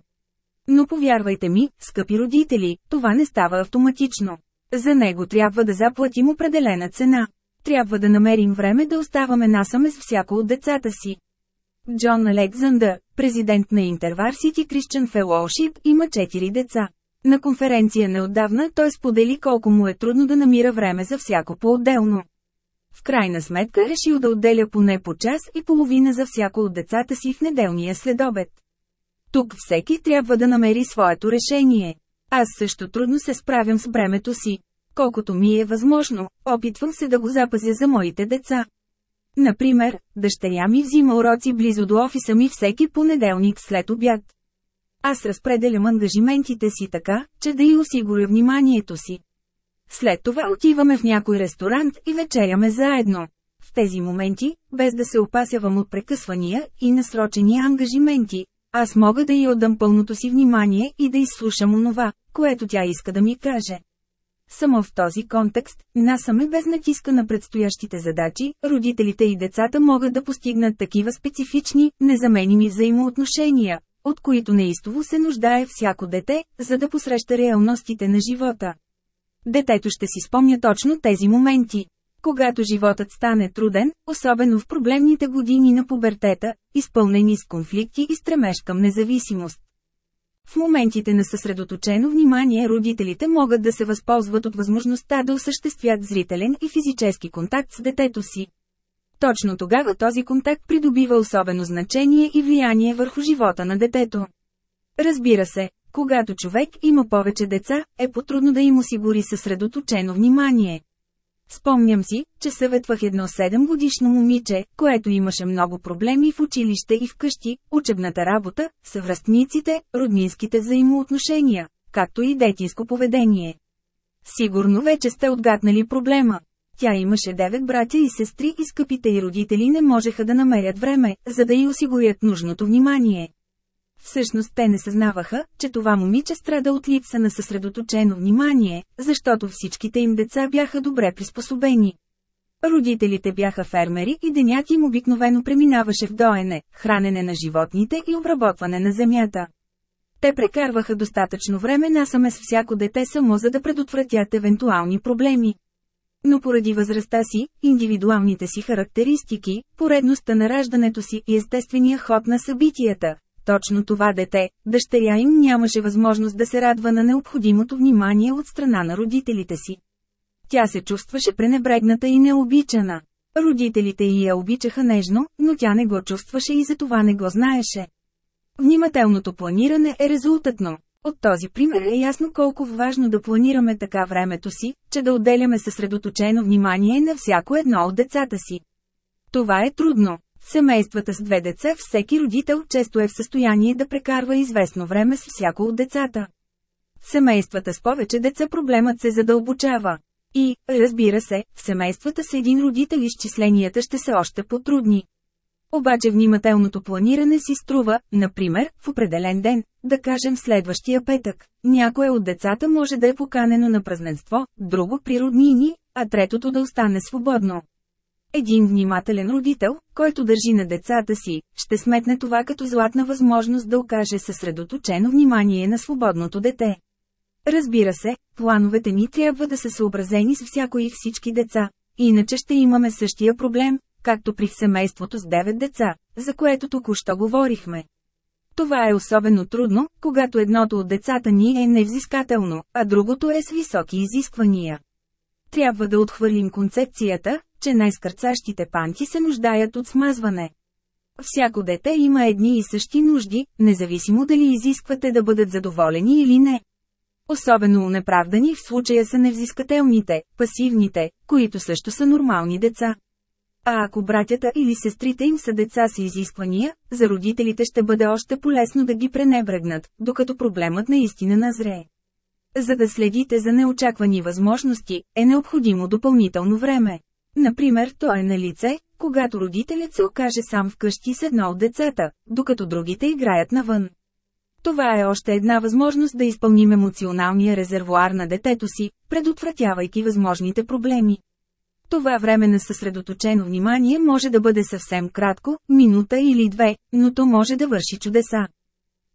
Но повярвайте ми, скъпи родители, това не става автоматично. За него трябва да заплатим определена цена. Трябва да намерим време да оставаме насаме с всяко от децата си. Джон Александър, президент на Intervarsity Christian Fellowship, има четири деца. На конференция неотдавна той сподели колко му е трудно да намира време за всяко по-отделно. В крайна сметка решил да отделя поне по час и половина за всяко от децата си в неделния следобед. Тук всеки трябва да намери своето решение. Аз също трудно се справям с бремето си. Колкото ми е възможно, опитвам се да го запазя за моите деца. Например, дъщеря ми взима уроци близо до офиса ми всеки понеделник след обяд. Аз разпределям ангажиментите си така, че да й осигуря вниманието си. След това отиваме в някой ресторант и вечеряме заедно. В тези моменти, без да се опасявам от прекъсвания и насрочени ангажименти, аз мога да й отдам пълното си внимание и да изслушам онова, което тя иска да ми каже. Само в този контекст, насаме без натиска на предстоящите задачи, родителите и децата могат да постигнат такива специфични, незаменими взаимоотношения, от които неистово се нуждае всяко дете, за да посреща реалностите на живота. Детето ще си спомня точно тези моменти. Когато животът стане труден, особено в проблемните години на пубертета, изпълнени с конфликти и стремеж към независимост. В моментите на съсредоточено внимание родителите могат да се възползват от възможността да осъществят зрителен и физически контакт с детето си. Точно тогава този контакт придобива особено значение и влияние върху живота на детето. Разбира се, когато човек има повече деца, е потрудно да им осигури съсредоточено внимание. Спомням си, че съветвах едно 7 годишно момиче, което имаше много проблеми в училище и вкъщи, учебната работа, съвръстниците, роднинските взаимоотношения, както и детинско поведение. Сигурно вече сте отгаднали проблема. Тя имаше девет братя и сестри и скъпите й родители не можеха да намерят време, за да й осигурят нужното внимание. Всъщност те не съзнаваха, че това момиче страда от липса на съсредоточено внимание, защото всичките им деца бяха добре приспособени. Родителите бяха фермери и денят им обикновено преминаваше в доене, хранене на животните и обработване на земята. Те прекарваха достатъчно време насаме с всяко дете само за да предотвратят евентуални проблеми. Но поради възрастта си, индивидуалните си характеристики, поредността на раждането си и естествения ход на събитията, точно това дете, дъщеря им нямаше възможност да се радва на необходимото внимание от страна на родителите си. Тя се чувстваше пренебрегната и необичана. Родителите й я обичаха нежно, но тя не го чувстваше и затова не го знаеше. Внимателното планиране е резултатно. От този пример е ясно колко важно да планираме така времето си, че да отделяме съсредоточено внимание на всяко едно от децата си. Това е трудно. Семействата с две деца всеки родител често е в състояние да прекарва известно време с всяко от децата. Семействата с повече деца проблемът се задълбочава. И, разбира се, в семействата с един родител изчисленията ще са още по-трудни. Обаче внимателното планиране си струва, например, в определен ден, да кажем следващия петък. Някое от децата може да е поканено на празненство, друго при роднини, а третото да остане свободно. Един внимателен родител, който държи на децата си, ще сметне това като златна възможност да окаже съсредоточено внимание на свободното дете. Разбира се, плановете ни трябва да са съобразени с всяко и всички деца, иначе ще имаме същия проблем, както при семейството с 9 деца, за което току-що говорихме. Това е особено трудно, когато едното от децата ни е невзискателно, а другото е с високи изисквания. Трябва да отхвърлим концепцията, че най-скърцащите панти се нуждаят от смазване. Всяко дете има едни и същи нужди, независимо дали изисквате да бъдат задоволени или не. Особено унеправдани в случая са невзискателните, пасивните, които също са нормални деца. А ако братята или сестрите им са деца с изисквания, за родителите ще бъде още полезно да ги пренебрегнат, докато проблемът наистина назрее. За да следите за неочаквани възможности, е необходимо допълнително време. Например, то е на лице, когато родителят се окаже сам вкъщи с едно от децата, докато другите играят навън. Това е още една възможност да изпълним емоционалния резервуар на детето си, предотвратявайки възможните проблеми. Това време на съсредоточено внимание може да бъде съвсем кратко, минута или две, но то може да върши чудеса.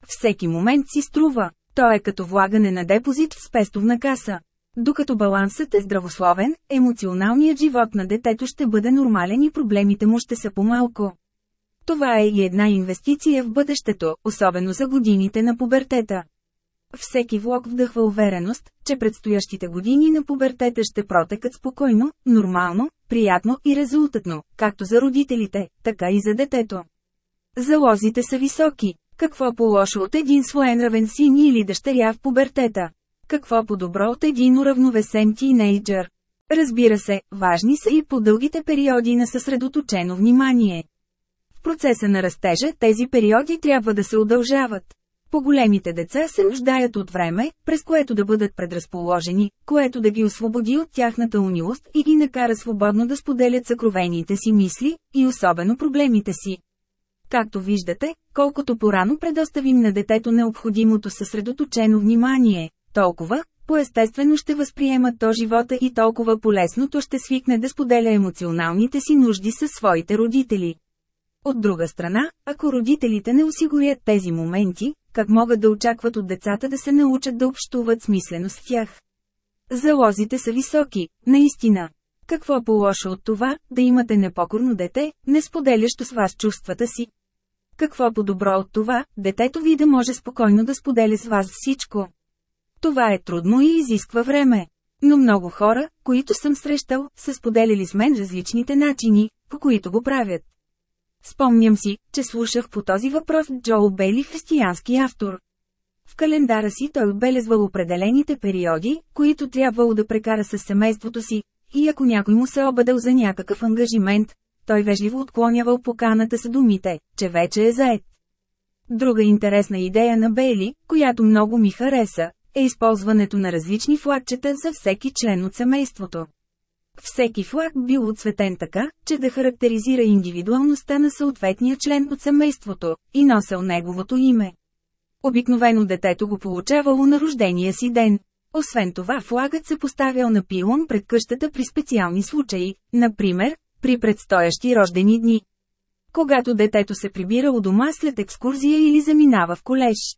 Всеки момент си струва. То е като влагане на депозит в спестовна каса. Докато балансът е здравословен, емоционалният живот на детето ще бъде нормален и проблемите му ще са по-малко. Това е и една инвестиция в бъдещето, особено за годините на пубертета. Всеки влог вдъхва увереност, че предстоящите години на пубертета ще протекат спокойно, нормално, приятно и резултатно, както за родителите, така и за детето. Залозите са високи. Какво по-лошо от един своен равен син или дъщеря в пубертета? Какво по-добро от един уравновесен тинейджър? Разбира се, важни са и по-дългите периоди на съсредоточено внимание. В процеса на растежа тези периоди трябва да се удължават. По-големите деца се нуждаят от време, през което да бъдат предразположени, което да ги освободи от тяхната унилост и ги накара свободно да споделят съкровените си мисли, и особено проблемите си. Както виждате, колкото порано предоставим на детето необходимото съсредоточено внимание, толкова, по-естествено ще възприема то живота и толкова полезно то ще свикне да споделя емоционалните си нужди със своите родители. От друга страна, ако родителите не осигурят тези моменти, как могат да очакват от децата да се научат да общуват смислено с тях? Залозите са високи, наистина. Какво по-лошо от това, да имате непокорно дете, не споделящо с вас чувствата си? Какво по-добро от това, детето ви да може спокойно да споделя с вас всичко? Това е трудно и изисква време. Но много хора, които съм срещал, са споделили с мен различните начини, по които го правят. Спомням си, че слушах по този въпрос Джоу Бели християнски автор. В календара си той отбелезвал определените периоди, които трябвало да прекара с семейството си, и ако някой му се обадал за някакъв ангажимент, той вежливо отклонявал поканата с думите, че вече е заед. Друга интересна идея на Бейли, която много ми хареса, е използването на различни флагчета за всеки член от семейството. Всеки флаг бил отцветен така, че да характеризира индивидуалността на съответния член от семейството, и носел неговото име. Обикновено детето го получавало на рождения си ден. Освен това флагът се поставял на пилон пред къщата при специални случаи, например, при предстоящи рождени дни. Когато детето се прибира у дома след екскурзия или заминава в колеж.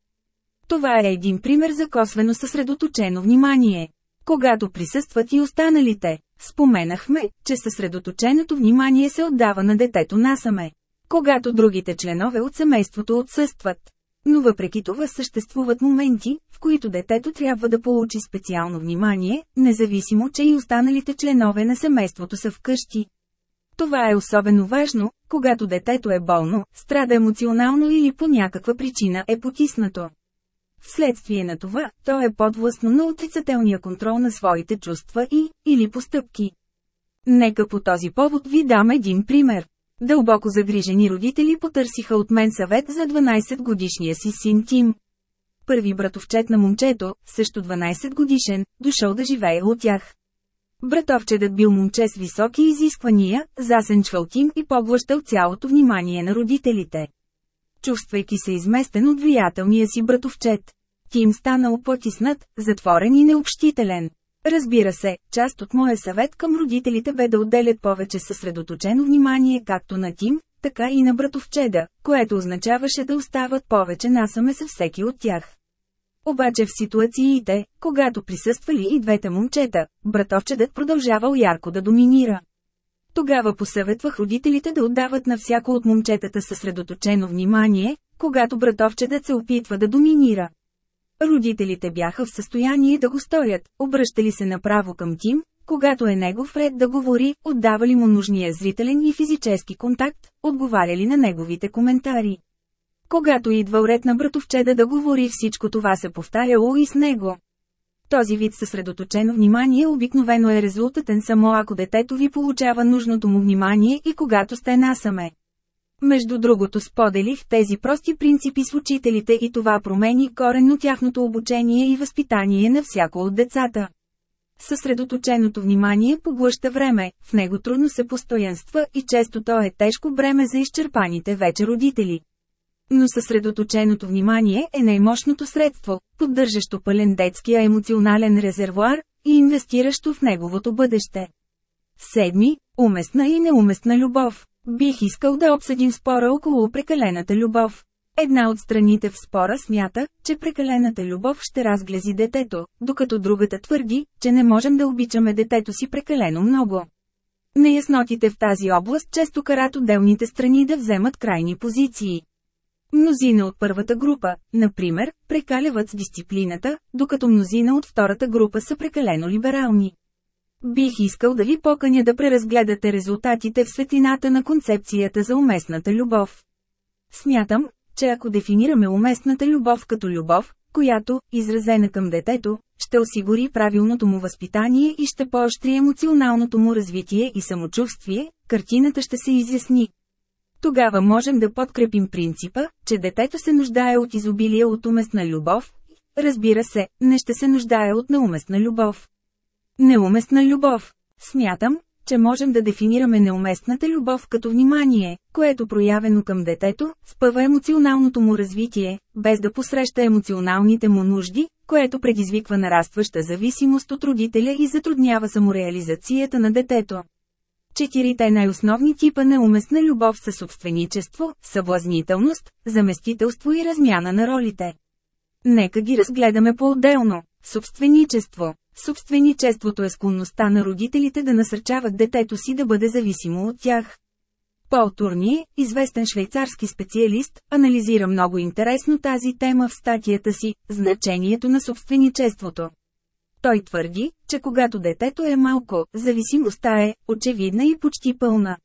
Това е един пример за косвено съсредоточено внимание. Когато присъстват и останалите, споменахме, че съсредоточеното внимание се отдава на детето насаме. Когато другите членове от семейството отсъстват, Но въпреки това съществуват моменти, в които детето трябва да получи специално внимание, независимо, че и останалите членове на семейството са вкъщи. Това е особено важно, когато детето е болно, страда емоционално или по някаква причина е потиснато. Вследствие на това, то е подвластно на отрицателния контрол на своите чувства и, или постъпки. Нека по този повод ви дам един пример. Дълбоко загрижени родители потърсиха от мен съвет за 12 годишния си син Тим. Първи братовчет на момчето, също 12 годишен, дошъл да живее от тях. Братовчедът бил момче с високи изисквания, засенчвал Тим и поглъщал цялото внимание на родителите. Чувствайки се изместен от влиятелния си братовчет, Тим станал потиснат, затворен и необщителен. Разбира се, част от моя съвет към родителите бе да отделят повече съсредоточено внимание както на Тим, така и на братовчеда, което означаваше да остават повече насаме със всеки от тях. Обаче в ситуациите, когато присъствали и двете момчета, братовчедът продължавал ярко да доминира. Тогава посъветвах родителите да отдават на всяко от момчетата съсредоточено внимание, когато братовчедът се опитва да доминира. Родителите бяха в състояние да го сторят, обръщали се направо към Тим, когато е негов ред да говори, отдавали му нужния зрителен и физически контакт, отговаряли на неговите коментари. Когато идва ред на братовчеда да говори всичко това се повтаряло и с него. Този вид съсредоточено внимание обикновено е резултатен само ако детето ви получава нужното му внимание и когато сте насаме. Между другото споделих тези прости принципи с учителите и това промени коренно тяхното обучение и възпитание на всяко от децата. Съсредоточеното внимание поглъща време, в него трудно се постоянства и често то е тежко бреме за изчерпаните вече родители. Но съсредоточеното внимание е най-мощното средство, поддържащо пълен детския емоционален резервуар и инвестиращо в неговото бъдеще. Седми – уместна и неуместна любов. Бих искал да обсъдим спора около прекалената любов. Една от страните в спора смята, че прекалената любов ще разглези детето, докато другата твърди, че не можем да обичаме детето си прекалено много. Неяснотите в тази област често карат отделните страни да вземат крайни позиции. Мнозина от първата група, например, прекаляват с дисциплината, докато мнозина от втората група са прекалено либерални. Бих искал да ви поканя да преразгледате резултатите в светлината на концепцията за уместната любов. Смятам, че ако дефинираме уместната любов като любов, която, изразена към детето, ще осигури правилното му възпитание и ще поощри емоционалното му развитие и самочувствие, картината ще се изясни. Тогава можем да подкрепим принципа, че детето се нуждае от изобилие от уместна любов, разбира се, не ще се нуждае от неуместна любов. Неуместна любов. Смятам, че можем да дефинираме неуместната любов като внимание, което проявено към детето, спъва емоционалното му развитие, без да посреща емоционалните му нужди, което предизвиква нарастваща зависимост от родителя и затруднява самореализацията на детето. Четирите най-основни типа неуместна любов са собственичество, съблазнителност, заместителство и размяна на ролите. Нека ги разгледаме по-отделно. Собственичество. Собственичеството е склонността на родителите да насърчават детето си да бъде зависимо от тях. Пол Турние, известен швейцарски специалист, анализира много интересно тази тема в статията си «Значението на собственичеството». Той твърди, че когато детето е малко, зависимостта е очевидна и почти пълна.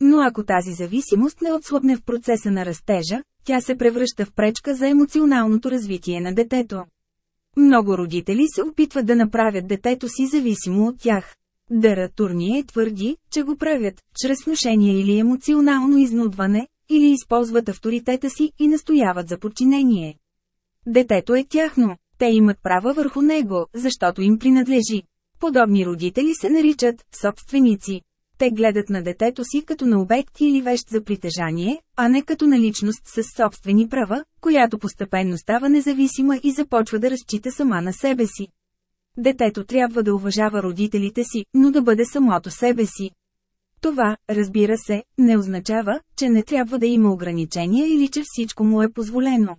Но ако тази зависимост не отслабне в процеса на растежа, тя се превръща в пречка за емоционалното развитие на детето. Много родители се опитват да направят детето си зависимо от тях. Дъра Турние твърди, че го правят, чрез внушение или емоционално изнудване, или използват авторитета си и настояват за подчинение. Детето е тяхно, те имат права върху него, защото им принадлежи. Подобни родители се наричат собственици. Те гледат на детето си като на обект или вещ за притежание, а не като на личност с собствени права, която постепенно става независима и започва да разчита сама на себе си. Детето трябва да уважава родителите си, но да бъде самото себе си. Това, разбира се, не означава, че не трябва да има ограничения или че всичко му е позволено.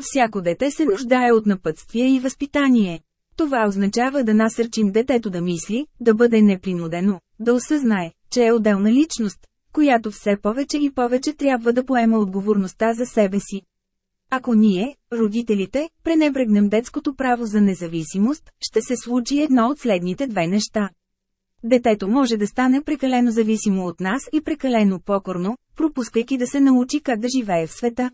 Всяко дете се нуждае от напътствие и възпитание. Това означава да насърчим детето да мисли, да бъде непринудено, да осъзнае, че е отделна личност, която все повече и повече трябва да поема отговорността за себе си. Ако ние, родителите, пренебрегнем детското право за независимост, ще се случи едно от следните две неща. Детето може да стане прекалено зависимо от нас и прекалено покорно, пропускайки да се научи как да живее в света.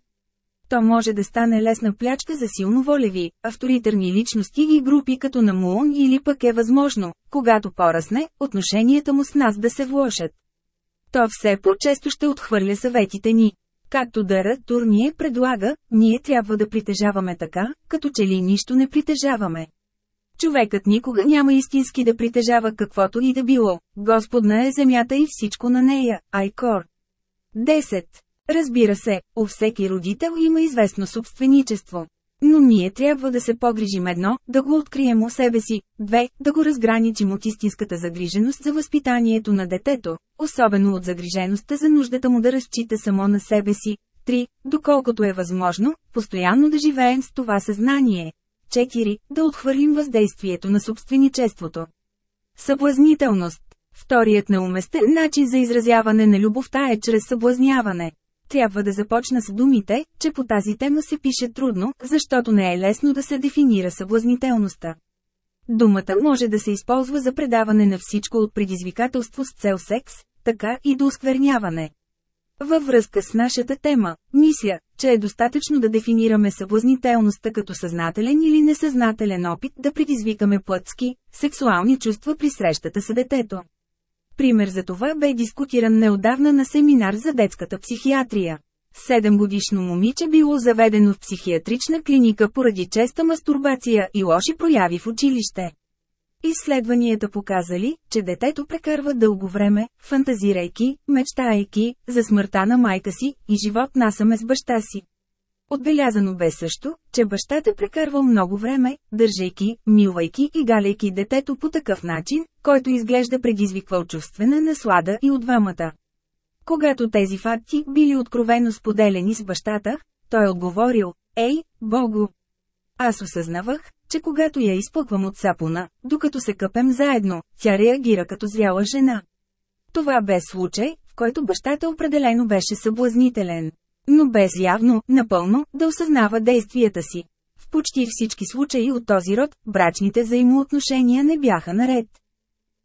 То може да стане лесна плячка за силно волеви, авторитарни личности и групи като на Муон или пък е възможно, когато порасне, отношенията му с нас да се влошат. То все по-често ще отхвърля съветите ни. Както Дъра Турние предлага, ние трябва да притежаваме така, като че ли нищо не притежаваме. Човекът никога няма истински да притежава каквото и да било. Господна е земята и всичко на нея. Айкор. 10. Разбира се, у всеки родител има известно собственичество. Но ние трябва да се погрижим едно, да го открием у себе си, две, да го разграничим от истинската загриженост за възпитанието на детето, особено от загрижеността за нуждата му да разчита само на себе си, три, доколкото е възможно, постоянно да живеем с това съзнание. 4. Да отхвърлим въздействието на собственичеството. Съблазнителност. Вторият неуместен начин за изразяване на любовта е чрез съблазняване. Трябва да започна с думите, че по тази тема се пише трудно, защото не е лесно да се дефинира съблазнителността. Думата може да се използва за предаване на всичко от предизвикателство с цел секс, така и до оскверняване. Във връзка с нашата тема, мисля, че е достатъчно да дефинираме съблазнителността като съзнателен или несъзнателен опит да предизвикаме плътски, сексуални чувства при срещата с детето. Пример за това бе дискутиран неодавна на семинар за детската психиатрия. Седемгодишно момиче било заведено в психиатрична клиника поради честа мастурбация и лоши прояви в училище. Изследванията показали, че детето прекарва дълго време, фантазирайки, мечтайки, за смъртта на майка си и живот насаме с баща си. Отбелязано бе също, че бащата прекарвал много време, държейки, милвайки и галяйки детето по такъв начин, който изглежда предизвиквал чувствена наслада и от двамата. Когато тези факти били откровено споделени с бащата, той отговорил, «Ей, Богу!» Аз осъзнавах, че когато я изпъквам от сапуна, докато се къпем заедно, тя реагира като зряла жена. Това бе случай, в който бащата определено беше съблазнителен. Но без явно, напълно, да осъзнава действията си. В почти всички случаи от този род, брачните взаимоотношения не бяха наред.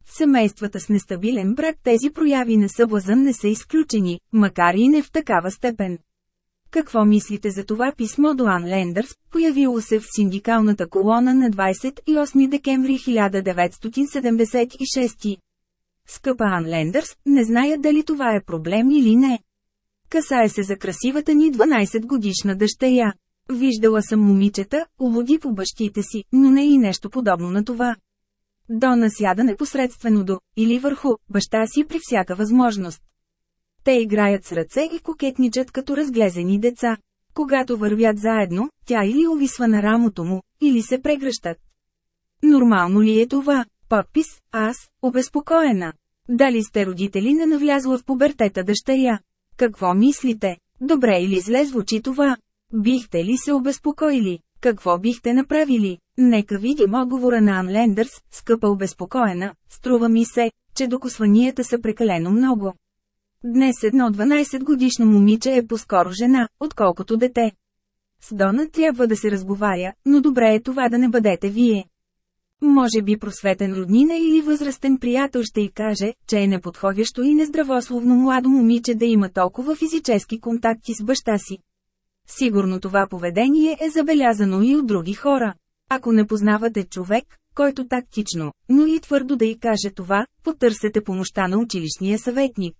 В семействата с нестабилен брак тези прояви на съблазън не са изключени, макар и не в такава степен. Какво мислите за това писмо до Ан Лендърс, появило се в синдикалната колона на 28 декември 1976? Скъпа Ан Лендърс, не зная дали това е проблем или не. Касае се за красивата ни 12 годишна дъщеря. Виждала съм момичета, улуди по бащите си, но не и нещо подобно на това. Дона сяда непосредствено до, или върху, баща си при всяка възможност. Те играят с ръце и кокетничат като разглезени деца. Когато вървят заедно, тя или увисва на рамото му, или се прегръщат. Нормално ли е това? Подпис, аз, обезпокоена. Дали сте родители на навлязла в пубертета дъщеря? Какво мислите? Добре или зле звучи това? Бихте ли се обезпокоили? Какво бихте направили? Нека видим отговора на Ан Лендърс, скъпа обезпокоена, струва ми се, че докосванията са прекалено много. Днес едно 12 годишно момиче е по-скоро жена, отколкото дете. С Дона трябва да се разговаря, но добре е това да не бъдете вие. Може би просветен роднина или възрастен приятел ще й каже, че е неподходящо и нездравословно младо момиче да има толкова физически контакти с баща си. Сигурно това поведение е забелязано и от други хора. Ако не познавате човек, който тактично, но и твърдо да й каже това, потърсете помощта на училищния съветник.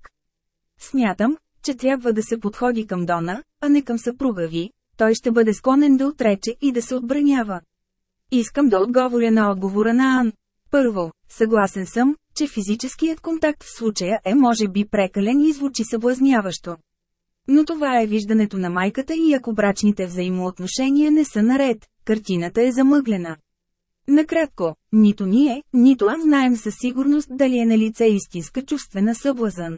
Смятам, че трябва да се подходи към Дона, а не към съпруга ви, той ще бъде склонен да отрече и да се отбранява. Искам да отговоря на отговора на Ан. Първо, съгласен съм, че физическият контакт в случая е може би прекален и звучи съблазняващо. Но това е виждането на майката и ако брачните взаимоотношения не са наред, картината е замъглена. Накратко, нито ние, нито аз знаем със сигурност дали е на лице истинска чувствена съблазън.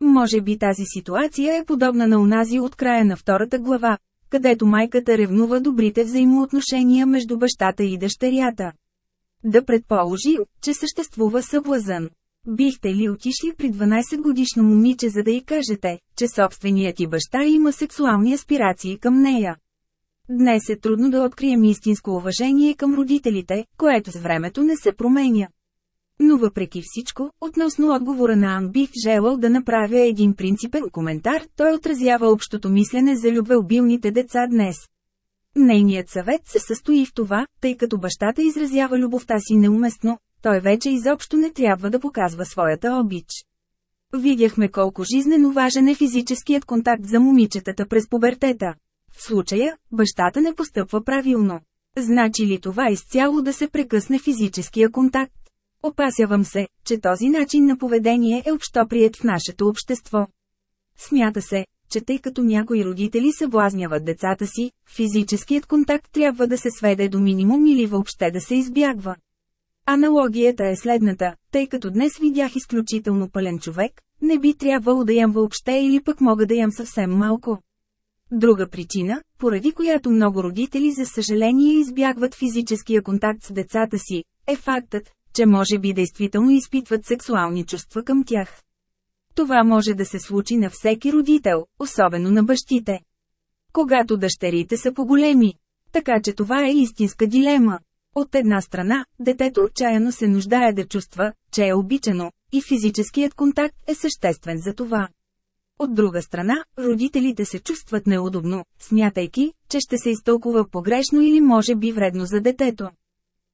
Може би тази ситуация е подобна на унази от края на втората глава, където майката ревнува добрите взаимоотношения между бащата и дъщерята. Да предположи, че съществува съблазън. Бихте ли отишли при 12 годишно момиче за да й кажете, че собственият ти баща има сексуални аспирации към нея? Днес е трудно да открием истинско уважение към родителите, което с времето не се променя. Но въпреки всичко, относно отговора на Ан бих желал да направя един принципен коментар, той отразява общото мислене за любвеобилните деца днес. Нейният съвет се състои в това, тъй като бащата изразява любовта си неуместно, той вече изобщо не трябва да показва своята обич. Видяхме колко жизнено важен е физическият контакт за момичетата през пубертета. В случая, бащата не постъпва правилно. Значи ли това изцяло да се прекъсне физическия контакт? Опасявам се, че този начин на поведение е общоприет в нашето общество. Смята се, че тъй като някои родители съблазняват децата си, физическият контакт трябва да се сведе до минимум или въобще да се избягва. Аналогията е следната, тъй като днес видях изключително пълен човек, не би трябвало да ям въобще или пък мога да ям съвсем малко. Друга причина, поради която много родители за съжаление избягват физическия контакт с децата си, е фактът, че може би действително изпитват сексуални чувства към тях. Това може да се случи на всеки родител, особено на бащите. Когато дъщерите са по-големи. Така че това е истинска дилема. От една страна, детето отчаяно се нуждае да чувства, че е обичано, и физическият контакт е съществен за това. От друга страна, родителите се чувстват неудобно, смятайки, че ще се изтълкува погрешно или може би вредно за детето.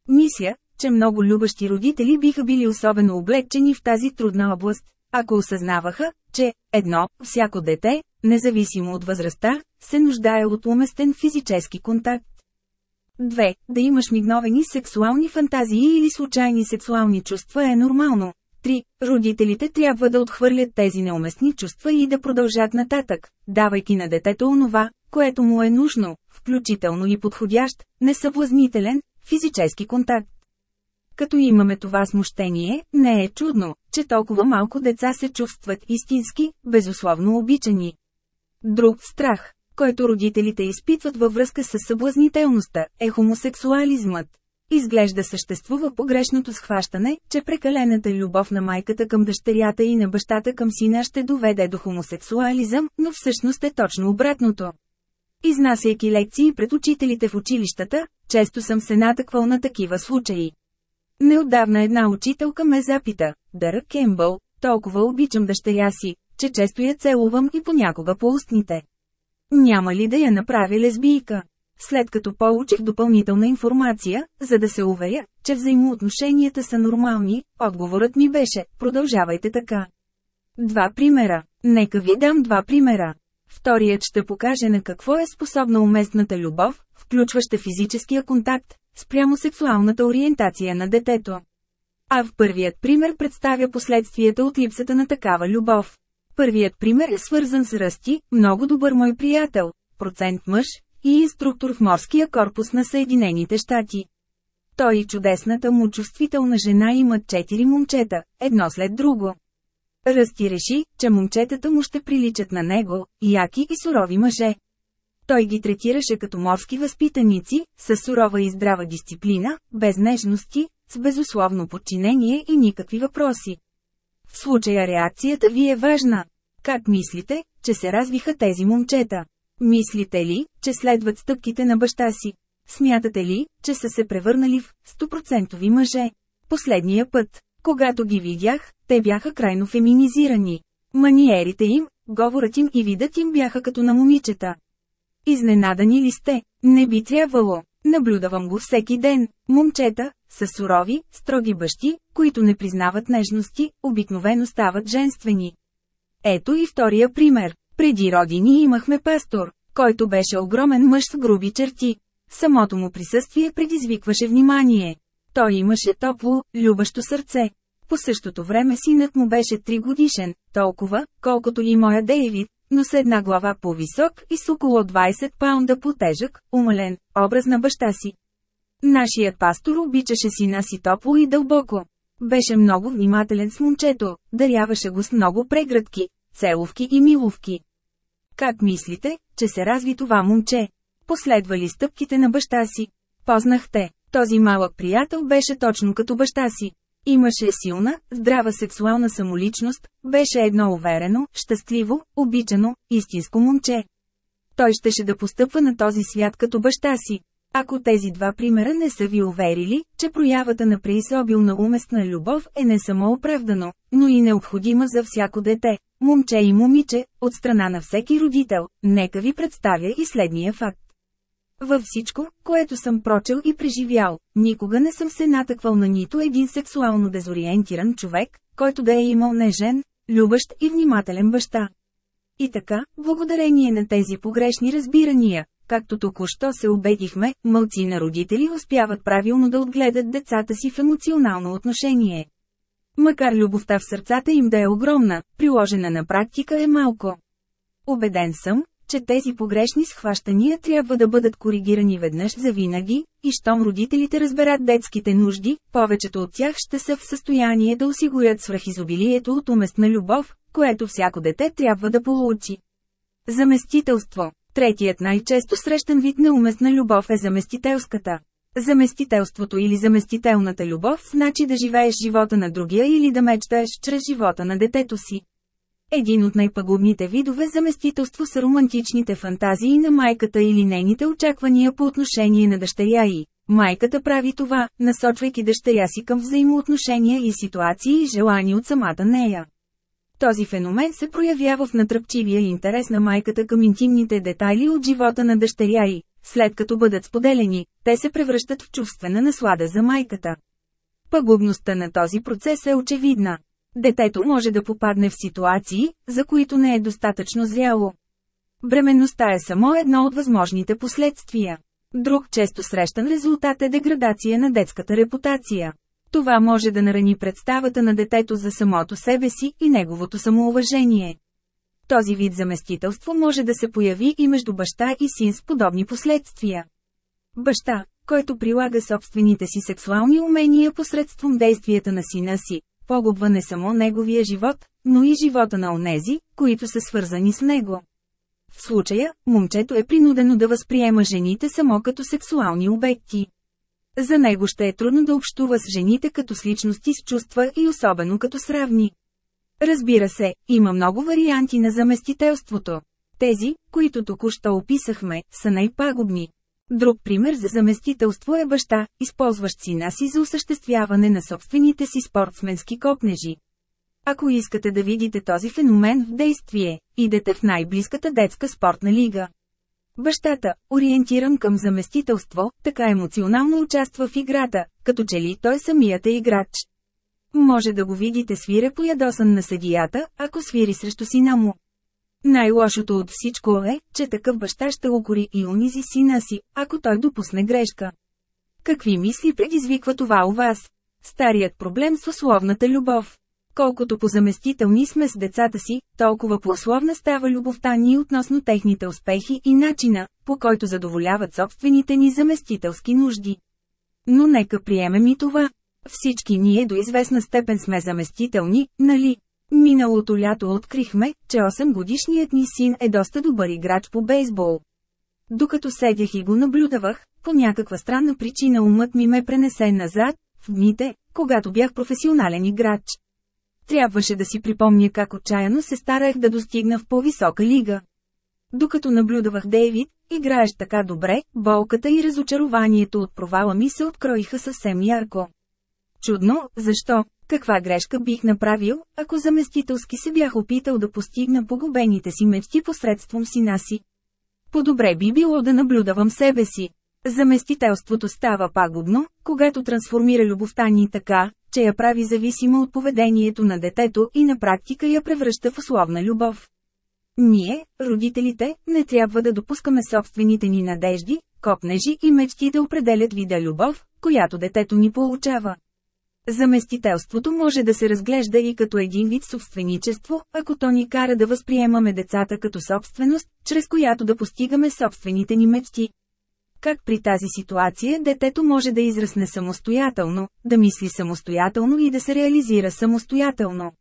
Мисля, че много любащи родители биха били особено облегчени в тази трудна област, ако осъзнаваха, че, едно, всяко дете, независимо от възрастта, се нуждае от уместен физически контакт. 2. Да имаш мигновени сексуални фантазии или случайни сексуални чувства е нормално. 3. Родителите трябва да отхвърлят тези неуместни чувства и да продължат нататък, давайки на детето онова, което му е нужно, включително и подходящ, несъблазнителен, физически контакт. Като имаме това смущение, не е чудно, че толкова малко деца се чувстват истински, безусловно обичани. Друг страх, който родителите изпитват във връзка с съблазнителността, е хомосексуализмът. Изглежда съществува погрешното схващане, че прекалената любов на майката към дъщерята и на бащата към сина ще доведе до хомосексуализъм, но всъщност е точно обратното. Изнасяйки лекции пред учителите в училищата, често съм се натъквал на такива случаи. Неотдавна една учителка ме запита, Дъра Кембъл, толкова обичам дъщеря си, че често я целувам и понякога по устните. Няма ли да я направи лесбийка? След като получих допълнителна информация, за да се уверя, че взаимоотношенията са нормални, отговорът ми беше, продължавайте така. Два примера. Нека ви дам два примера. Вторият ще покаже на какво е способна уместната любов, включваща физическия контакт, спрямо сексуалната ориентация на детето. А в първият пример представя последствията от липсата на такава любов. Първият пример е свързан с Ръсти, много добър мой приятел, процент мъж, и инструктор в морския корпус на Съединените щати. Той и чудесната му чувствителна жена имат четири момчета, едно след друго. Ръсти реши, че момчетата му ще приличат на него, яки и сурови мъже. Той ги третираше като морски възпитаници, с сурова и здрава дисциплина, без нежности, с безусловно подчинение и никакви въпроси. В случая реакцията ви е важна. Как мислите, че се развиха тези момчета? Мислите ли, че следват стъпките на баща си? Смятате ли, че са се превърнали в 100% мъже? Последния път, когато ги видях, те бяха крайно феминизирани. Маниерите им, говорът им и видът им бяха като на момичета. Изненадани ли сте? Не би трябвало. Наблюдавам го всеки ден. Момчета, са сурови, строги бащи, които не признават нежности, обикновено стават женствени. Ето и втория пример. Преди родини имахме пастор, който беше огромен мъж с груби черти. Самото му присъствие предизвикваше внимание. Той имаше топло, любащо сърце. По същото време синът му беше 3 годишен, толкова, колкото и моя Дейвид, но с една глава по-висок и с около 20 паунда по-тежък, умален, образ на баща си. Нашият пастор обичаше сина си топло и дълбоко. Беше много внимателен с момчето, даряваше го с много преградки, целовки и миловки. Как мислите, че се разви това момче? Последвали стъпките на баща си. Познахте, този малък приятел беше точно като баща си. Имаше силна, здрава сексуална самоличност, беше едно уверено, щастливо, обичано, истинско момче. Той щеше да постъпва на този свят като баща си. Ако тези два примера не са ви уверили, че проявата на преизобилна уместна любов е не само оправдано, но и необходима за всяко дете, момче и момиче, от страна на всеки родител, нека ви представя и следния факт. Във всичко, което съм прочел и преживял, никога не съм се натъквал на нито един сексуално дезориентиран човек, който да е имал нежен, любащ и внимателен баща. И така, благодарение на тези погрешни разбирания, както току-що се убедихме, мълци на родители успяват правилно да отгледат децата си в емоционално отношение. Макар любовта в сърцата им да е огромна, приложена на практика е малко. Обеден съм, че тези погрешни схващания трябва да бъдат коригирани веднъж за винаги, и щом родителите разберат детските нужди, повечето от тях ще са в състояние да осигурят свръхизобилието от уместна любов, което всяко дете трябва да получи. Заместителство Третият най-често срещан вид на уместна любов е заместителската. Заместителството или заместителната любов значи да живееш живота на другия или да мечтаеш чрез живота на детето си. Един от най-пагубните видове заместителство са романтичните фантазии на майката или нейните очаквания по отношение на дъщеря и. Майката прави това, насочвайки дъщеря си към взаимоотношения и ситуации и желания от самата нея. Този феномен се проявява в натръпчивия интерес на майката към интимните детайли от живота на дъщеря и, след като бъдат споделени, те се превръщат в чувствена наслада за майката. Пагубността на този процес е очевидна. Детето може да попадне в ситуации, за които не е достатъчно зряло. Бременността е само едно от възможните последствия. Друг често срещан резултат е деградация на детската репутация. Това може да нарани представата на детето за самото себе си и неговото самоуважение. Този вид заместителство може да се появи и между баща и син с подобни последствия. Баща, който прилага собствените си сексуални умения посредством действията на сина си, погубва не само неговия живот, но и живота на онези, които са свързани с него. В случая, момчето е принудено да възприема жените само като сексуални обекти. За него ще е трудно да общува с жените като с личности с чувства и особено като сравни. Разбира се, има много варианти на заместителството. Тези, които току-що описахме, са най-пагубни. Друг пример за заместителство е баща, използващ сина си за осъществяване на собствените си спортсменски копнежи. Ако искате да видите този феномен в действие, идете в най-близката детска спортна лига. Бащата, ориентиран към заместителство, така емоционално участва в играта, като че ли той самият е играч. Може да го видите свире поядосан на съдията, ако свири срещу сина му. Най-лошото от всичко е, че такъв баща ще укори и унизи сина си, ако той допусне грешка. Какви мисли предизвиква това у вас? Старият проблем с условната любов. Колкото позаместителни сме с децата си, толкова по-условна става любовта ни относно техните успехи и начина, по който задоволяват собствените ни заместителски нужди. Но нека приемем и това. Всички ние до известна степен сме заместителни, нали? Миналото лято открихме, че 8 годишният ни син е доста добър играч по бейсбол. Докато седях и го наблюдавах, по някаква странна причина умът ми ме пренесе назад, в дните, когато бях професионален играч. Трябваше да си припомня как отчаяно се стараех да достигна в по-висока лига. Докато наблюдавах Дейвид, играеш така добре, болката и разочарованието от провала ми се откроиха съвсем ярко. Чудно, защо? Каква грешка бих направил, ако заместителски се бях опитал да постигна погубените си мечти посредством сина си? По-добре би било да наблюдавам себе си. Заместителството става пагубно, когато трансформира любовта ни така, че я прави зависима от поведението на детето и на практика я превръща в условна любов. Ние, родителите, не трябва да допускаме собствените ни надежди, копнежи и мечти да определят вида любов, която детето ни получава. Заместителството може да се разглежда и като един вид собственичество, ако то ни кара да възприемаме децата като собственост, чрез която да постигаме собствените ни мечти. Как при тази ситуация детето може да израсне самостоятелно, да мисли самостоятелно и да се реализира самостоятелно?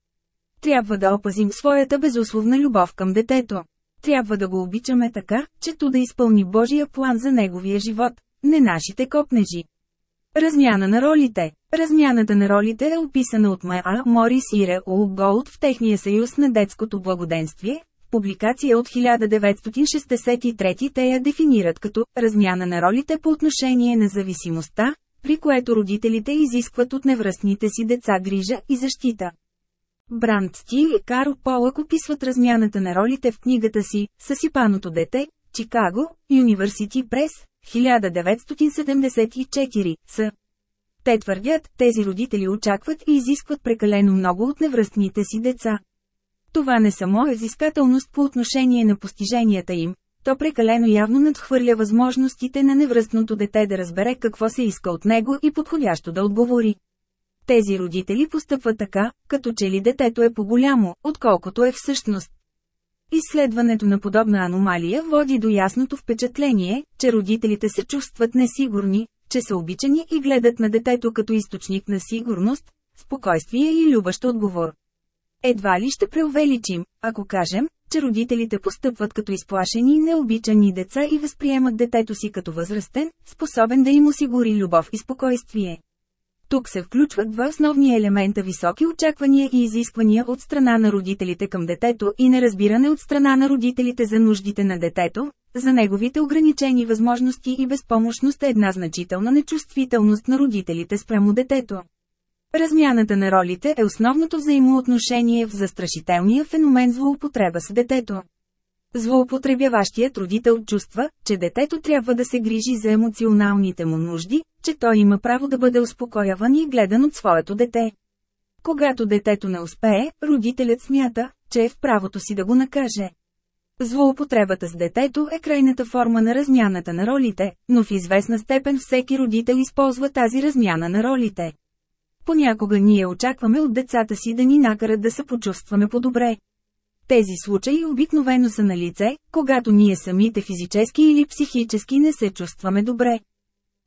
Трябва да опазим своята безусловна любов към детето. Трябва да го обичаме така, че то да изпълни Божия план за неговия живот, не нашите копнежи. Размяна на ролите Размяната на ролите е описана от Майа Морис и Реул Голд в техния съюз на детското благоденствие, публикация от 1963 те я дефинират като «размяна на ролите по отношение на зависимостта», при което родителите изискват от невръстните си деца грижа и защита. Бранд Стил и Карл Полък описват размяната на ролите в книгата си «Съсипаното дете», Чикаго, Юниверсити Прес, 1974, с. Те твърдят, тези родители очакват и изискват прекалено много от невръстните си деца. Това не само е по отношение на постиженията им, то прекалено явно надхвърля възможностите на невръстното дете да разбере какво се иска от него и подходящо да отговори. Тези родители постъпват така, като че ли детето е по-голямо, отколкото е всъщност. Изследването на подобна аномалия води до ясното впечатление, че родителите се чувстват несигурни, че са обичани и гледат на детето като източник на сигурност, спокойствие и любащ отговор. Едва ли ще преувеличим, ако кажем, че родителите постъпват като изплашени и необичани деца и възприемат детето си като възрастен, способен да им осигури любов и спокойствие. Тук се включват два основни елемента високи очаквания и изисквания от страна на родителите към детето и неразбиране от страна на родителите за нуждите на детето, за неговите ограничени възможности и безпомощност е една значителна нечувствителност на родителите спрямо детето. Размяната на ролите е основното взаимоотношение в застрашителния феномен злоупотреба с детето. Злоупотребяващият родител чувства, че детето трябва да се грижи за емоционалните му нужди, че той има право да бъде успокояван и гледан от своето дете. Когато детето не успее, родителят смята, че е в правото си да го накаже. Злоупотребата с детето е крайната форма на размяната на ролите, но в известна степен всеки родител използва тази размяна на ролите. Понякога ние очакваме от децата си да ни накарат да се почувстваме по-добре. Тези случаи обикновено са на лице, когато ние самите физически или психически не се чувстваме добре.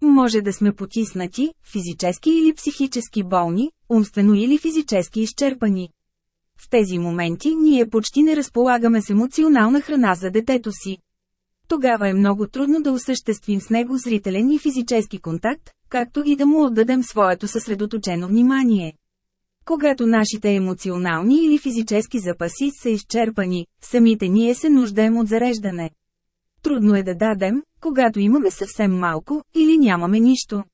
Може да сме потиснати, физически или психически болни, умствено или физически изчерпани. В тези моменти ние почти не разполагаме с емоционална храна за детето си. Тогава е много трудно да осъществим с него зрителен и физически контакт, както и да му отдадем своето съсредоточено внимание. Когато нашите емоционални или физически запаси са изчерпани, самите ние се нуждаем от зареждане. Трудно е да дадем, когато имаме съвсем малко, или нямаме нищо.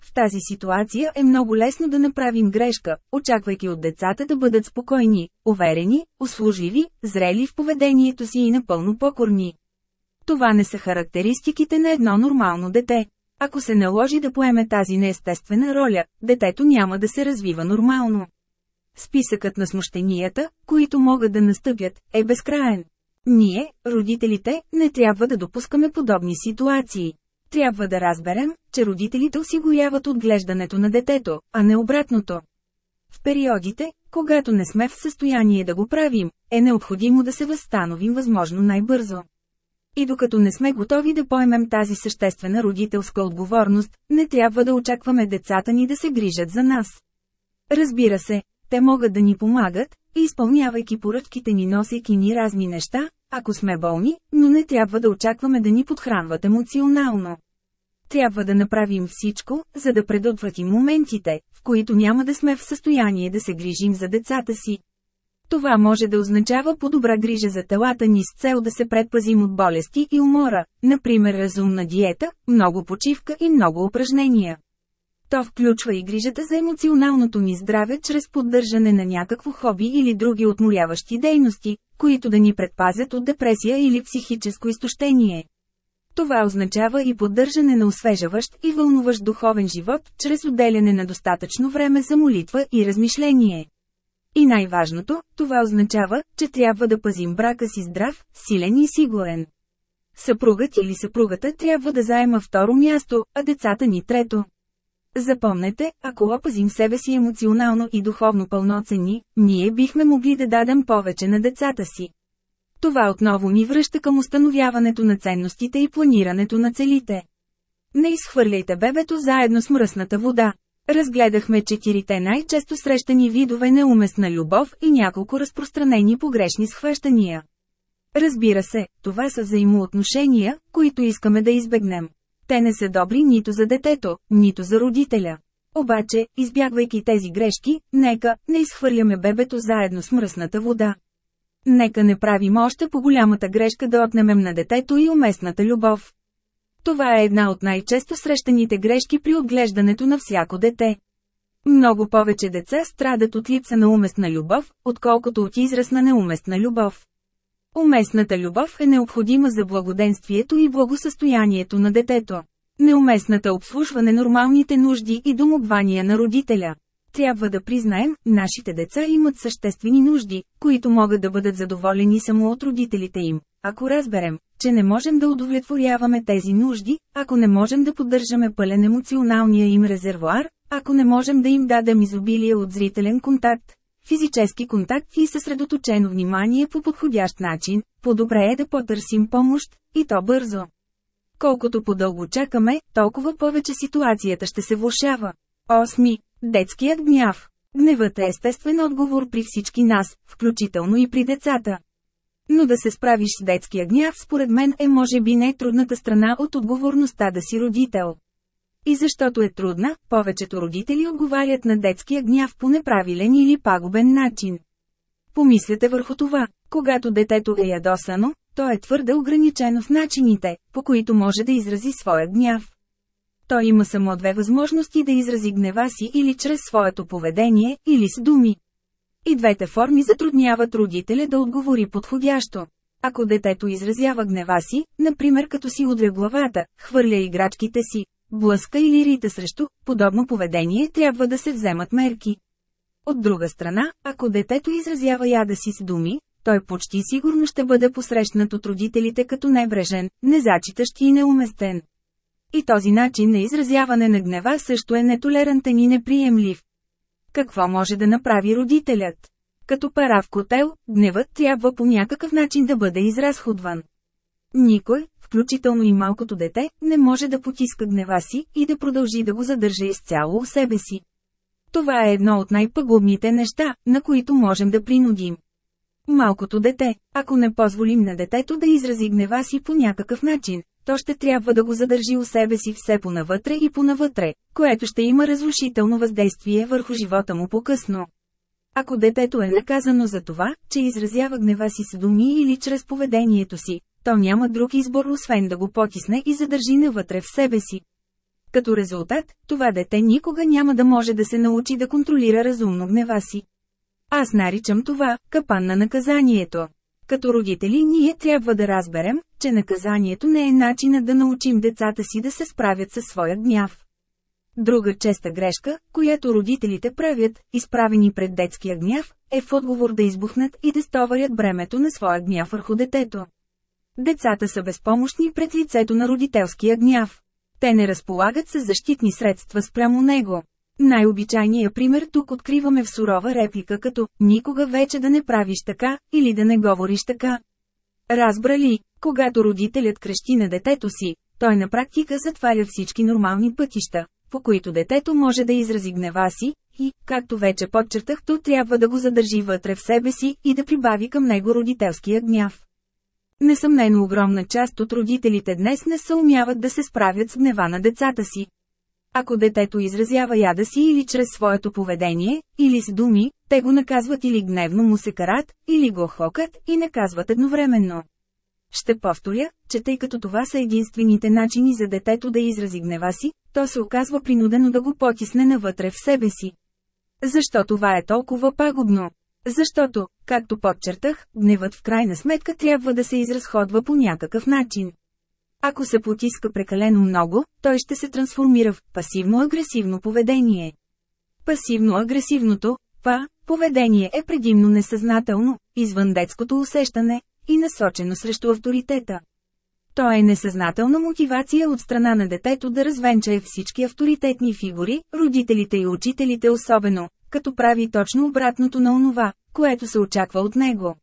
В тази ситуация е много лесно да направим грешка, очаквайки от децата да бъдат спокойни, уверени, услужливи, зрели в поведението си и напълно покорни. Това не са характеристиките на едно нормално дете. Ако се наложи да поеме тази неестествена роля, детето няма да се развива нормално. Списъкът на смущенията, които могат да настъпят, е безкраен. Ние, родителите, не трябва да допускаме подобни ситуации. Трябва да разберем, че родителите осигуряват отглеждането на детето, а не обратното. В периодите, когато не сме в състояние да го правим, е необходимо да се възстановим възможно най-бързо. И докато не сме готови да поемем тази съществена родителска отговорност, не трябва да очакваме децата ни да се грижат за нас. Разбира се, те могат да ни помагат, изпълнявайки поръчките ни носейки ни разни неща, ако сме болни, но не трябва да очакваме да ни подхранват емоционално. Трябва да направим всичко, за да предотвратим моментите, в които няма да сме в състояние да се грижим за децата си. Това може да означава по-добра грижа за телата ни с цел да се предпазим от болести и умора, например разумна диета, много почивка и много упражнения. То включва и грижата за емоционалното ни здраве чрез поддържане на някакво хоби или други отморяващи дейности, които да ни предпазят от депресия или психическо изтощение. Това означава и поддържане на освежаващ и вълнуващ духовен живот, чрез отделяне на достатъчно време за молитва и размишление. И най-важното, това означава, че трябва да пазим брака си здрав, силен и сигурен. Съпругът или съпругата трябва да заема второ място, а децата ни трето. Запомнете, ако опазим себе си емоционално и духовно пълноценни, ние бихме могли да дадем повече на децата си. Това отново ни връща към установяването на ценностите и планирането на целите. Не изхвърляйте бебето заедно с мръсната вода. Разгледахме четирите най-често срещани видове неуместна любов и няколко разпространени погрешни схващания. Разбира се, това са взаимоотношения, които искаме да избегнем. Те не са добри нито за детето, нито за родителя. Обаче, избягвайки тези грешки, нека не изхвърляме бебето заедно с мръсната вода. Нека не правим още по-голямата грешка да отнемем на детето и уместната любов. Това е една от най-често срещаните грешки при отглеждането на всяко дете. Много повече деца страдат от липса на уместна любов, отколкото от израз на неуместна любов. Уместната любов е необходима за благоденствието и благосъстоянието на детето. Неуместната обслужване нормалните нужди и домогвания на родителя. Трябва да признаем, нашите деца имат съществени нужди, които могат да бъдат задоволени само от родителите им. Ако разберем, че не можем да удовлетворяваме тези нужди, ако не можем да поддържаме пълен емоционалния им резервуар, ако не можем да им дадем изобилие от зрителен контакт, физически контакт и съсредоточено внимание по подходящ начин, по-добре е да потърсим помощ, и то бързо. Колкото по-дълго чакаме, толкова повече ситуацията ще се влушава. 8. Детският гняв. Гневът е естествен отговор при всички нас, включително и при децата. Но да се справиш с детския гняв според мен е може би най-трудната страна от отговорността да си родител. И защото е трудна, повечето родители отговарят на детския гняв по неправилен или пагубен начин. Помислете върху това, когато детето е ядосано, то е твърде ограничено в начините, по които може да изрази своя гняв. Той има само две възможности да изрази гнева си или чрез своето поведение, или с думи. И двете форми затрудняват родителя да отговори подходящо. Ако детето изразява гнева си, например като си удря главата, хвърля играчките си, блъска или рита срещу подобно поведение трябва да се вземат мерки. От друга страна, ако детето изразява яда си с думи, той почти сигурно ще бъде посрещнат от родителите като небрежен, незачитащ и неуместен. И този начин на изразяване на гнева също е нетолерантен и неприемлив. Какво може да направи родителят? Като пара в котел, гневът трябва по някакъв начин да бъде изразходван. Никой, включително и малкото дете, не може да потиска гнева си и да продължи да го задържа изцяло у себе си. Това е едно от най-пагубните неща, на които можем да принудим. Малкото дете, ако не позволим на детето да изрази гнева си по някакъв начин, то ще трябва да го задържи у себе си все понавътре и понавътре, което ще има разрушително въздействие върху живота му по-късно. Ако детето е наказано за това, че изразява гнева си с думи или чрез поведението си, то няма друг избор освен да го потисне и задържи навътре в себе си. Като резултат, това дете никога няма да може да се научи да контролира разумно гнева си. Аз наричам това капан на наказанието. Като родители ние трябва да разберем, че наказанието не е начина да научим децата си да се справят със своя гняв. Друга честа грешка, която родителите правят, изправени пред детския гняв, е в отговор да избухнат и да стоварят бремето на своя гняв върху детето. Децата са безпомощни пред лицето на родителския гняв. Те не разполагат с защитни средства спрямо него. Най-обичайният пример тук откриваме в сурова реплика като «Никога вече да не правиш така» или «Да не говориш така». Разбрали, когато родителят крещи на детето си, той на практика затваря всички нормални пътища, по които детето може да изрази гнева си, и, както вече подчертах, то трябва да го задържи вътре в себе си и да прибави към него родителския гняв. Несъмнено огромна част от родителите днес не съумяват да се справят с гнева на децата си. Ако детето изразява яда си или чрез своето поведение, или с думи, те го наказват или гневно му се карат, или го хокат и наказват едновременно. Ще повторя, че тъй като това са единствените начини за детето да изрази гнева си, то се оказва принудено да го потисне навътре в себе си. Защо това е толкова пагубно? Защото, както подчертах, гневът в крайна сметка трябва да се изразходва по някакъв начин. Ако се потиска прекалено много, той ще се трансформира в пасивно-агресивно поведение. Пасивно-агресивното, па, поведение е предимно несъзнателно, извън детското усещане, и насочено срещу авторитета. То е несъзнателна мотивация от страна на детето да развенчае всички авторитетни фигури, родителите и учителите особено, като прави точно обратното на онова, което се очаква от него.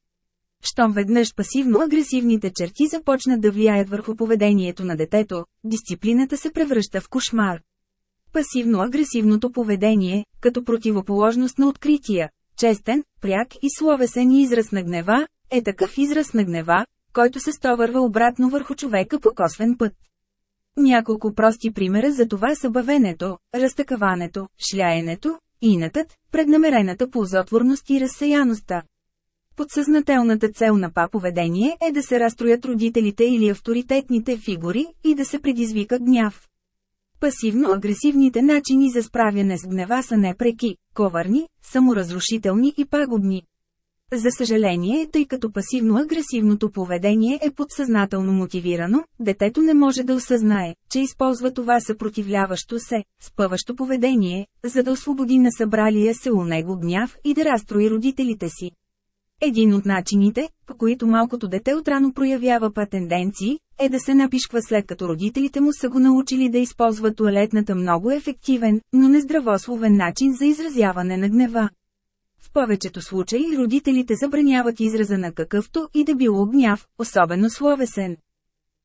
Щом веднъж пасивно-агресивните черти започнат да влияят върху поведението на детето, дисциплината се превръща в кошмар. Пасивно-агресивното поведение, като противоположност на открития, честен, пряк и словесен израз на гнева, е такъв израз на гнева, който се стовърва обратно върху човека по косвен път. Няколко прости примера за това са бавенето, разтъкаването, шляенето, инатът, преднамерената ползотворност и разсеяността. Подсъзнателната цел на па поведение е да се разстроят родителите или авторитетните фигури и да се предизвика гняв. Пасивно-агресивните начини за справяне с гнева са непреки, коварни, саморазрушителни и пагубни. За съжаление, тъй като пасивно-агресивното поведение е подсъзнателно мотивирано, детето не може да осъзнае, че използва това съпротивляващо се, спъващо поведение, за да освободи на събралия се у него гняв и да разстрои родителите си. Един от начините, по които малкото дете отрано проявява па тенденции, е да се напишква след като родителите му са го научили да използва туалетната много ефективен, но нездравословен начин за изразяване на гнева. В повечето случаи родителите забраняват израза на какъвто и да било гняв, особено словесен.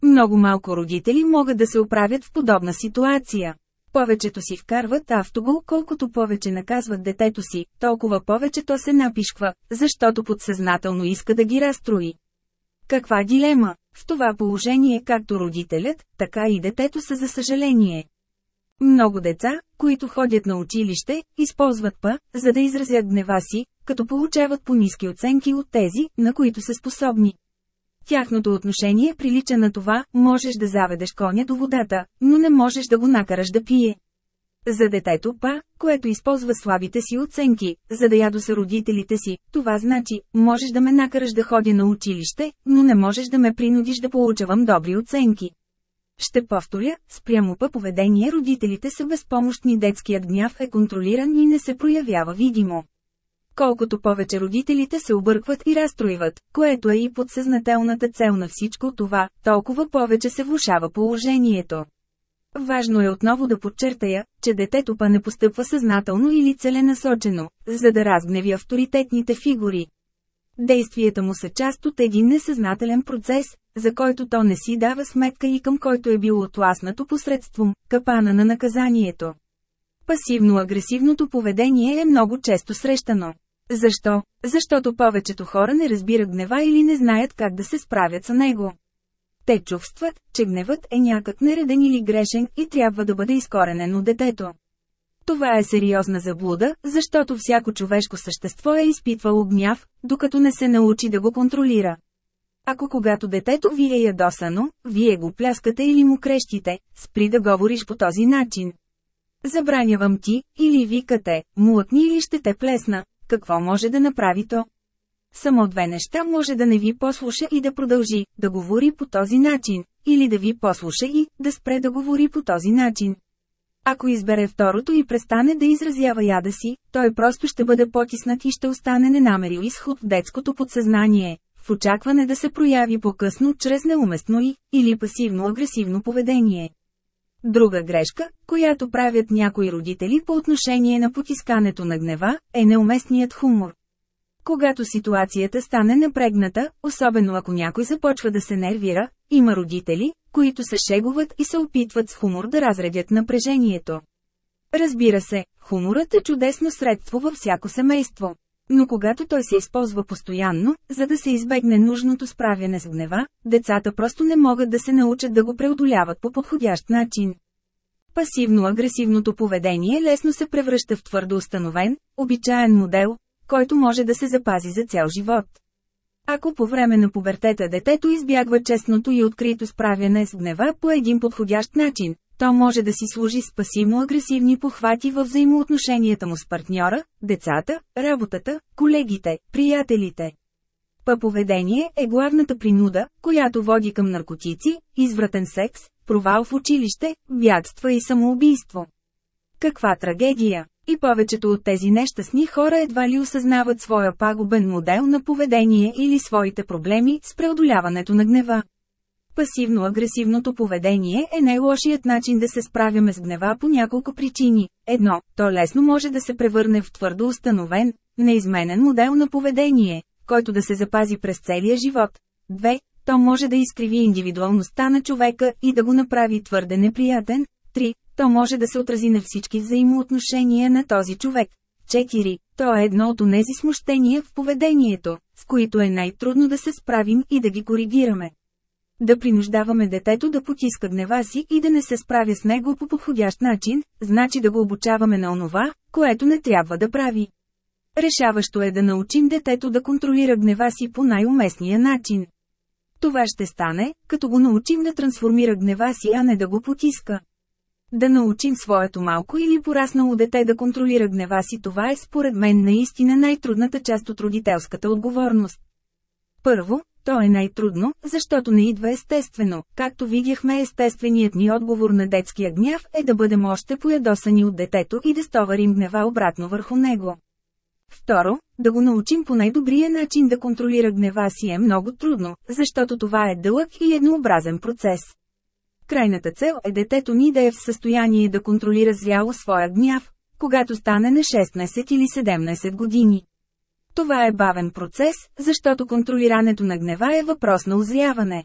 Много малко родители могат да се оправят в подобна ситуация. Повечето си вкарват автогол, колкото повече наказват детето си, толкова повече то се напишква, защото подсъзнателно иска да ги разстрои. Каква дилема? В това положение както родителят, така и детето са за съжаление. Много деца, които ходят на училище, използват па, за да изразят гнева си, като получават по-низки оценки от тези, на които са способни. Тяхното отношение прилича на това, можеш да заведеш коня до водата, но не можеш да го накараш да пие. За детето па, което използва слабите си оценки, за да ядоса родителите си, това значи, можеш да ме накараш да ходя на училище, но не можеш да ме принудиш да получавам добри оценки. Ще повторя, спрямо па поведение родителите са безпомощни детският гняв е контролиран и не се проявява видимо. Колкото повече родителите се объркват и разстроиват, което е и подсъзнателната цел на всичко това, толкова повече се влушава положението. Важно е отново да подчертая, че детето па не постъпва съзнателно или целенасочено, за да разгневи авторитетните фигури. Действията му са част от един несъзнателен процес, за който то не си дава сметка и към който е било отласнато посредством капана на наказанието. Пасивно-агресивното поведение е много често срещано. Защо? Защото повечето хора не разбират гнева или не знаят как да се справят с него. Те чувстват, че гневът е някак нереден или грешен и трябва да бъде изкоренен от детето. Това е сериозна заблуда, защото всяко човешко същество е изпитвало гняв, докато не се научи да го контролира. Ако когато детето ви е ядосано, вие го пляскате или му крещите, спри да говориш по този начин. Забранявам ти, или викате, млъкни или ще те плесна, какво може да направи то? Само две неща може да не ви послуша и да продължи, да говори по този начин, или да ви послуша и да спре да говори по този начин. Ако избере второто и престане да изразява яда си, той просто ще бъде потиснат и ще остане ненамерил изход в детското подсъзнание, в очакване да се прояви по-късно чрез неуместно и, или пасивно-агресивно поведение. Друга грешка, която правят някои родители по отношение на потискането на гнева, е неуместният хумор. Когато ситуацията стане напрегната, особено ако някой започва да се нервира, има родители, които се шегуват и се опитват с хумор да разредят напрежението. Разбира се, хуморът е чудесно средство във всяко семейство. Но когато той се използва постоянно, за да се избегне нужното справяне с гнева, децата просто не могат да се научат да го преодоляват по подходящ начин. Пасивно-агресивното поведение лесно се превръща в твърдо установен, обичаен модел, който може да се запази за цял живот. Ако по време на пубертета детето избягва честното и открито справяне с гнева по един подходящ начин, то може да си служи с пасивно-агресивни похвати във взаимоотношенията му с партньора, децата, работата, колегите, приятелите. Па поведение е главната принуда, която води към наркотици, извратен секс, провал в училище, бягства и самоубийство. Каква трагедия! И повечето от тези нещастни хора едва ли осъзнават своя пагубен модел на поведение или своите проблеми с преодоляването на гнева. Пасивно-агресивното поведение е най-лошият начин да се справяме с гнева по няколко причини. Едно, то лесно може да се превърне в твърдо установен, неизменен модел на поведение, който да се запази през целия живот. Две, то може да изкриви индивидуалността на човека и да го направи твърде неприятен. Три, то може да се отрази на всички взаимоотношения на този човек. 4. То е едно от онези смущения в поведението, с които е най-трудно да се справим и да ги коригираме. Да принуждаваме детето да потиска гнева си и да не се справя с него по подходящ начин, значи да го обучаваме на онова, което не трябва да прави. Решаващо е да научим детето да контролира гнева си по най-уместния начин. Това ще стане, като го научим да трансформира гнева си, а не да го потиска. Да научим своето малко или пораснало дете да контролира гнева си това е според мен наистина най-трудната част от родителската отговорност. Първо, то е най-трудно, защото не идва естествено. Както видяхме естественият ни отговор на детския гняв е да бъдем още поядосани от детето и да стоварим гнева обратно върху него. Второ, да го научим по най-добрия начин да контролира гнева си е много трудно, защото това е дълъг и еднообразен процес. Крайната цел е детето ни да е в състояние да контролира зряло своя гняв, когато стане на 16 или 17 години. Това е бавен процес, защото контролирането на гнева е въпрос на озряване.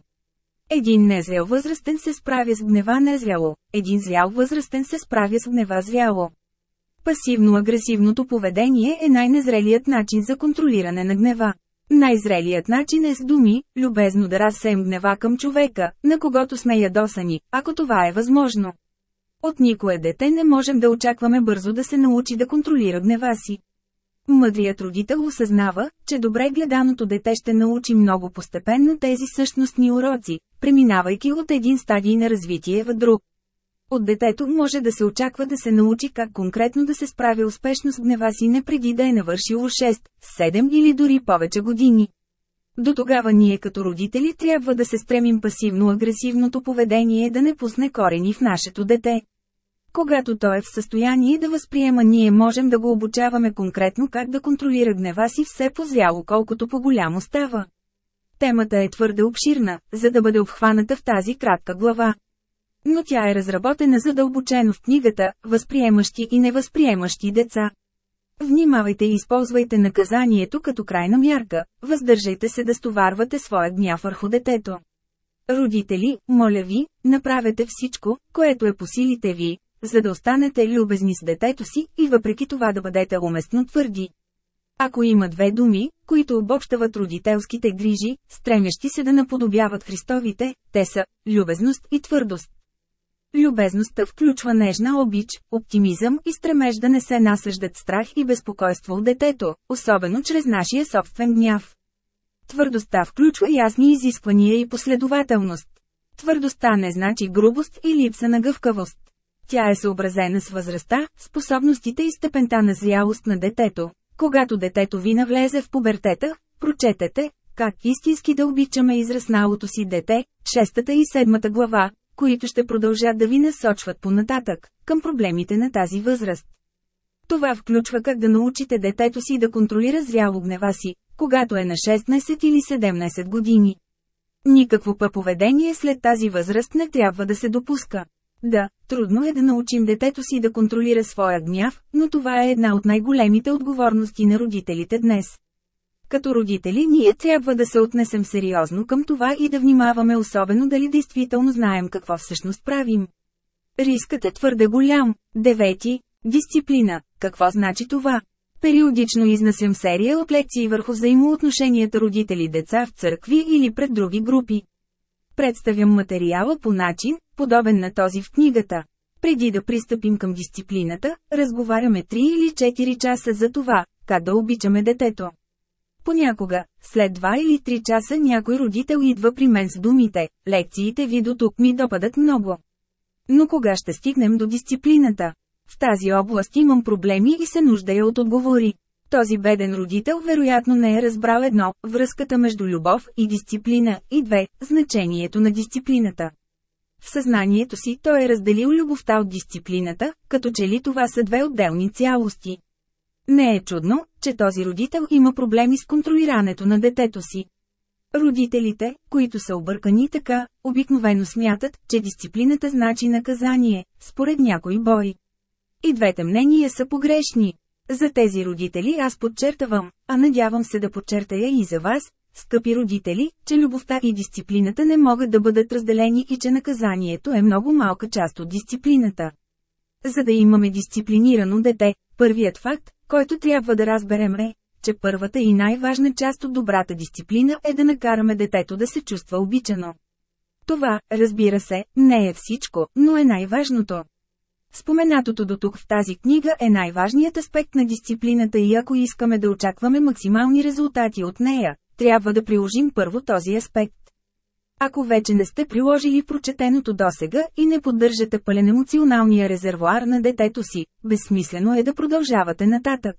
Един незрял възрастен се справя с гнева незряло, един зрял възрастен се справя с гнева зряло. Пасивно-агресивното поведение е най-незрелият начин за контролиране на гнева. Най-зрелият начин е с думи, любезно да разсеем гнева към човека, на когото сме ядосани, ако това е възможно. От никое дете не можем да очакваме бързо да се научи да контролира гнева си. Мъдрият родител осъзнава, че добре гледаното дете ще научи много постепенно тези същностни уроци, преминавайки от един стадий на развитие в друг. От детето може да се очаква да се научи как конкретно да се справя успешно с гнева си не преди да е навършило 6, 7 или дори повече години. До тогава ние като родители трябва да се стремим пасивно-агресивното поведение да не пусне корени в нашето дете. Когато той е в състояние да възприема ние можем да го обучаваме конкретно как да контролира гнева си все по-зряло колкото по-голямо става. Темата е твърде обширна, за да бъде обхваната в тази кратка глава. Но тя е разработена задълбочено в книгата «Възприемащи и невъзприемащи деца». Внимавайте и използвайте наказанието като крайна мярка, въздържайте се да стоварвате своя гняв върху детето. Родители, моля ви, направете всичко, което е по силите ви, за да останете любезни с детето си и въпреки това да бъдете уместно твърди. Ако има две думи, които обобщават родителските грижи, стремящи се да наподобяват Христовите, те са – любезност и твърдост. Любезността включва нежна обич, оптимизъм и стремеж да не се насъждат страх и безпокойство от детето, особено чрез нашия собствен гняв. Твърдостта включва ясни изисквания и последователност. Твърдостта не значи грубост и липса на гъвкавост. Тя е съобразена с възрастта, способностите и степента на зрялост на детето. Когато детето ви навлезе в пубертета, прочетете, как истински да обичаме израсналото си дете, шестата и седмата глава, които ще продължат да ви насочват понататък, към проблемите на тази възраст. Това включва как да научите детето си да контролира зряло гнева си, когато е на 16 или 17 години. Никакво поведение след тази възраст не трябва да се допуска. Да, трудно е да научим детето си да контролира своя гняв, но това е една от най-големите отговорности на родителите днес. Като родители ние трябва да се отнесем сериозно към това и да внимаваме особено дали действително знаем какво всъщност правим. Рискът е твърде голям. Девети. Дисциплина. Какво значи това? Периодично изнасям серия от лекции върху взаимоотношенията родители-деца в църкви или пред други групи. Представям материала по начин, подобен на този в книгата. Преди да пристъпим към дисциплината, разговаряме 3 или 4 часа за това, как да обичаме детето. Понякога, след 2 или 3 часа някой родител идва при мен с думите, лекциите ви до тук ми допадат много. Но кога ще стигнем до дисциплината? В тази област имам проблеми и се нуждая от отговори. Този беден родител вероятно не е разбрал едно – връзката между любов и дисциплина, и две – значението на дисциплината. В съзнанието си той е разделил любовта от дисциплината, като че ли това са две отделни цялости. Не е чудно, че този родител има проблеми с контролирането на детето си. Родителите, които са объркани така, обикновено смятат, че дисциплината значи наказание, според някой бой. И двете мнения са погрешни. За тези родители аз подчертавам, а надявам се да подчертая и за вас, скъпи родители, че любовта и дисциплината не могат да бъдат разделени и че наказанието е много малка част от дисциплината. За да имаме дисциплинирано дете, първият факт, който трябва да разберем е, че първата и най-важна част от добрата дисциплина е да накараме детето да се чувства обичано. Това, разбира се, не е всичко, но е най-важното. Споменатото до тук в тази книга е най-важният аспект на дисциплината и ако искаме да очакваме максимални резултати от нея, трябва да приложим първо този аспект. Ако вече не сте приложили прочетеното досега и не поддържате пълен емоционалния резервуар на детето си, безсмислено е да продължавате нататък.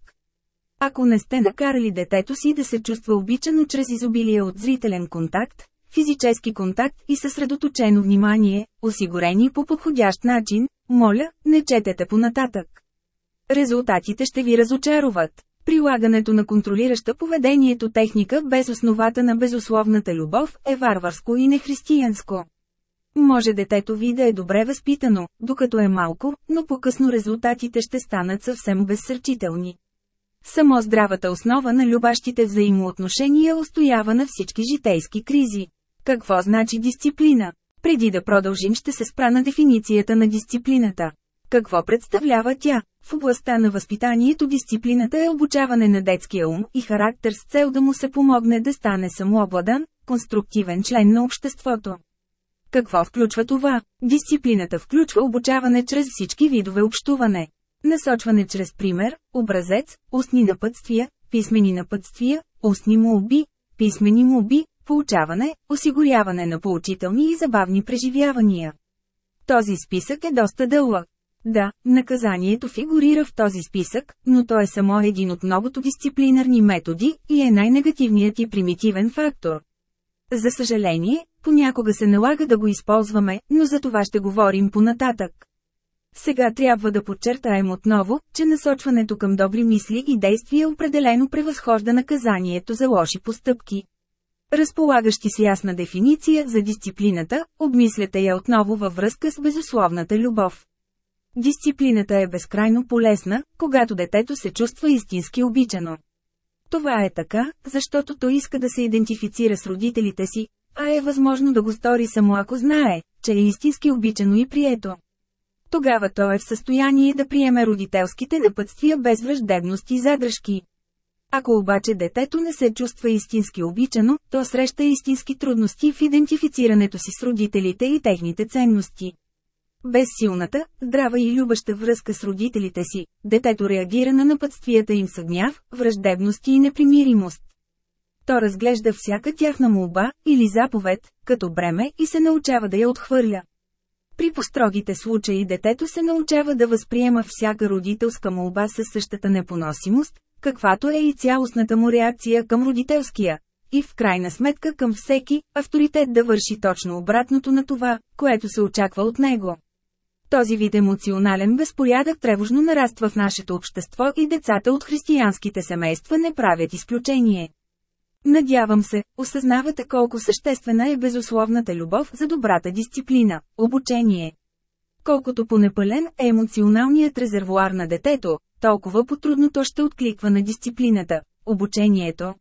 Ако не сте накарали детето си да се чувства обичано чрез изобилие от зрителен контакт, физически контакт и съсредоточено внимание, осигурени по подходящ начин, моля, не четете по-нататък. Резултатите ще ви разочароват. Прилагането на контролираща поведението техника без основата на безусловната любов е варварско и нехристиянско. Може детето ви да е добре възпитано, докато е малко, но по-късно резултатите ще станат съвсем безсърчителни. Само здравата основа на любащите взаимоотношения устоява на всички житейски кризи. Какво значи дисциплина? Преди да продължим ще се спра на дефиницията на дисциплината. Какво представлява тя? В областта на възпитанието дисциплината е обучаване на детския ум и характер с цел да му се помогне да стане самообладан, конструктивен член на обществото. Какво включва това? Дисциплината включва обучаване чрез всички видове общуване. Насочване чрез пример, образец, устни напътствия, писмени напътствия, устни молби, писмени молби, получаване, осигуряване на поучителни и забавни преживявания. Този списък е доста дълъг. Да, наказанието фигурира в този списък, но то е само един от многото дисциплинарни методи и е най-негативният и примитивен фактор. За съжаление, понякога се налага да го използваме, но за това ще говорим понататък. Сега трябва да подчертаем отново, че насочването към добри мисли и действия определено превъзхожда наказанието за лоши постъпки. Разполагащи с ясна дефиниция за дисциплината, обмисляте я отново във връзка с безусловната любов. Дисциплината е безкрайно полезна, когато детето се чувства истински обичано. Това е така, защото то иска да се идентифицира с родителите си, а е възможно да го стори само ако знае, че е истински обичано и прието. Тогава то е в състояние да приеме родителските напътствия без враждебност и задръжки. Ако обаче детето не се чувства истински обичано, то среща истински трудности в идентифицирането си с родителите и техните ценности. Без силната, здрава и любаща връзка с родителите си, детето реагира на напътствията им с гняв, враждебност и непримиримост. То разглежда всяка тяхна молба или заповед, като бреме и се научава да я отхвърля. При построгите случаи детето се научава да възприема всяка родителска молба със същата непоносимост, каквато е и цялостната му реакция към родителския, и в крайна сметка към всеки авторитет да върши точно обратното на това, което се очаква от него. Този вид емоционален безпорядък тревожно нараства в нашето общество и децата от християнските семейства не правят изключение. Надявам се, осъзнавате колко съществена е безусловната любов за добрата дисциплина, обучение. Колкото понепълен е емоционалният резервуар на детето, толкова потрудно то ще откликва на дисциплината, обучението.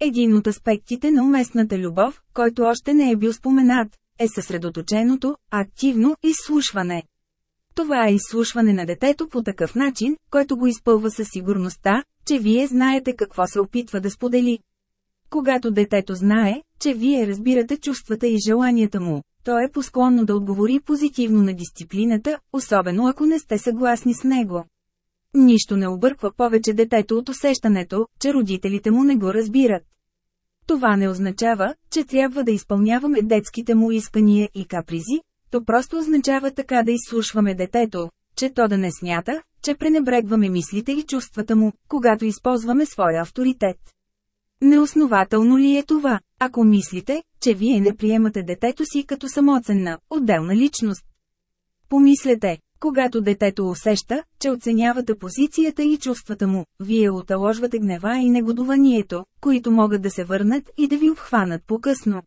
Един от аспектите на уместната любов, който още не е бил споменат, е съсредоточеното, активно изслушване. Това е изслушване на детето по такъв начин, който го изпълва със сигурността, че вие знаете какво се опитва да сподели. Когато детето знае, че вие разбирате чувствата и желанията му, то е посклонно да отговори позитивно на дисциплината, особено ако не сте съгласни с него. Нищо не обърква повече детето от усещането, че родителите му не го разбират. Това не означава, че трябва да изпълняваме детските му искания и капризи, то просто означава така да изслушваме детето, че то да не смята, че пренебрегваме мислите и чувствата му, когато използваме своя авторитет. Неоснователно ли е това, ако мислите, че вие не приемате детето си като самоценна, отделна личност? Помислете, когато детето усеща, че оценявате позицията и чувствата му, вие оталожвате гнева и негодованието, които могат да се върнат и да ви обхванат по-късно.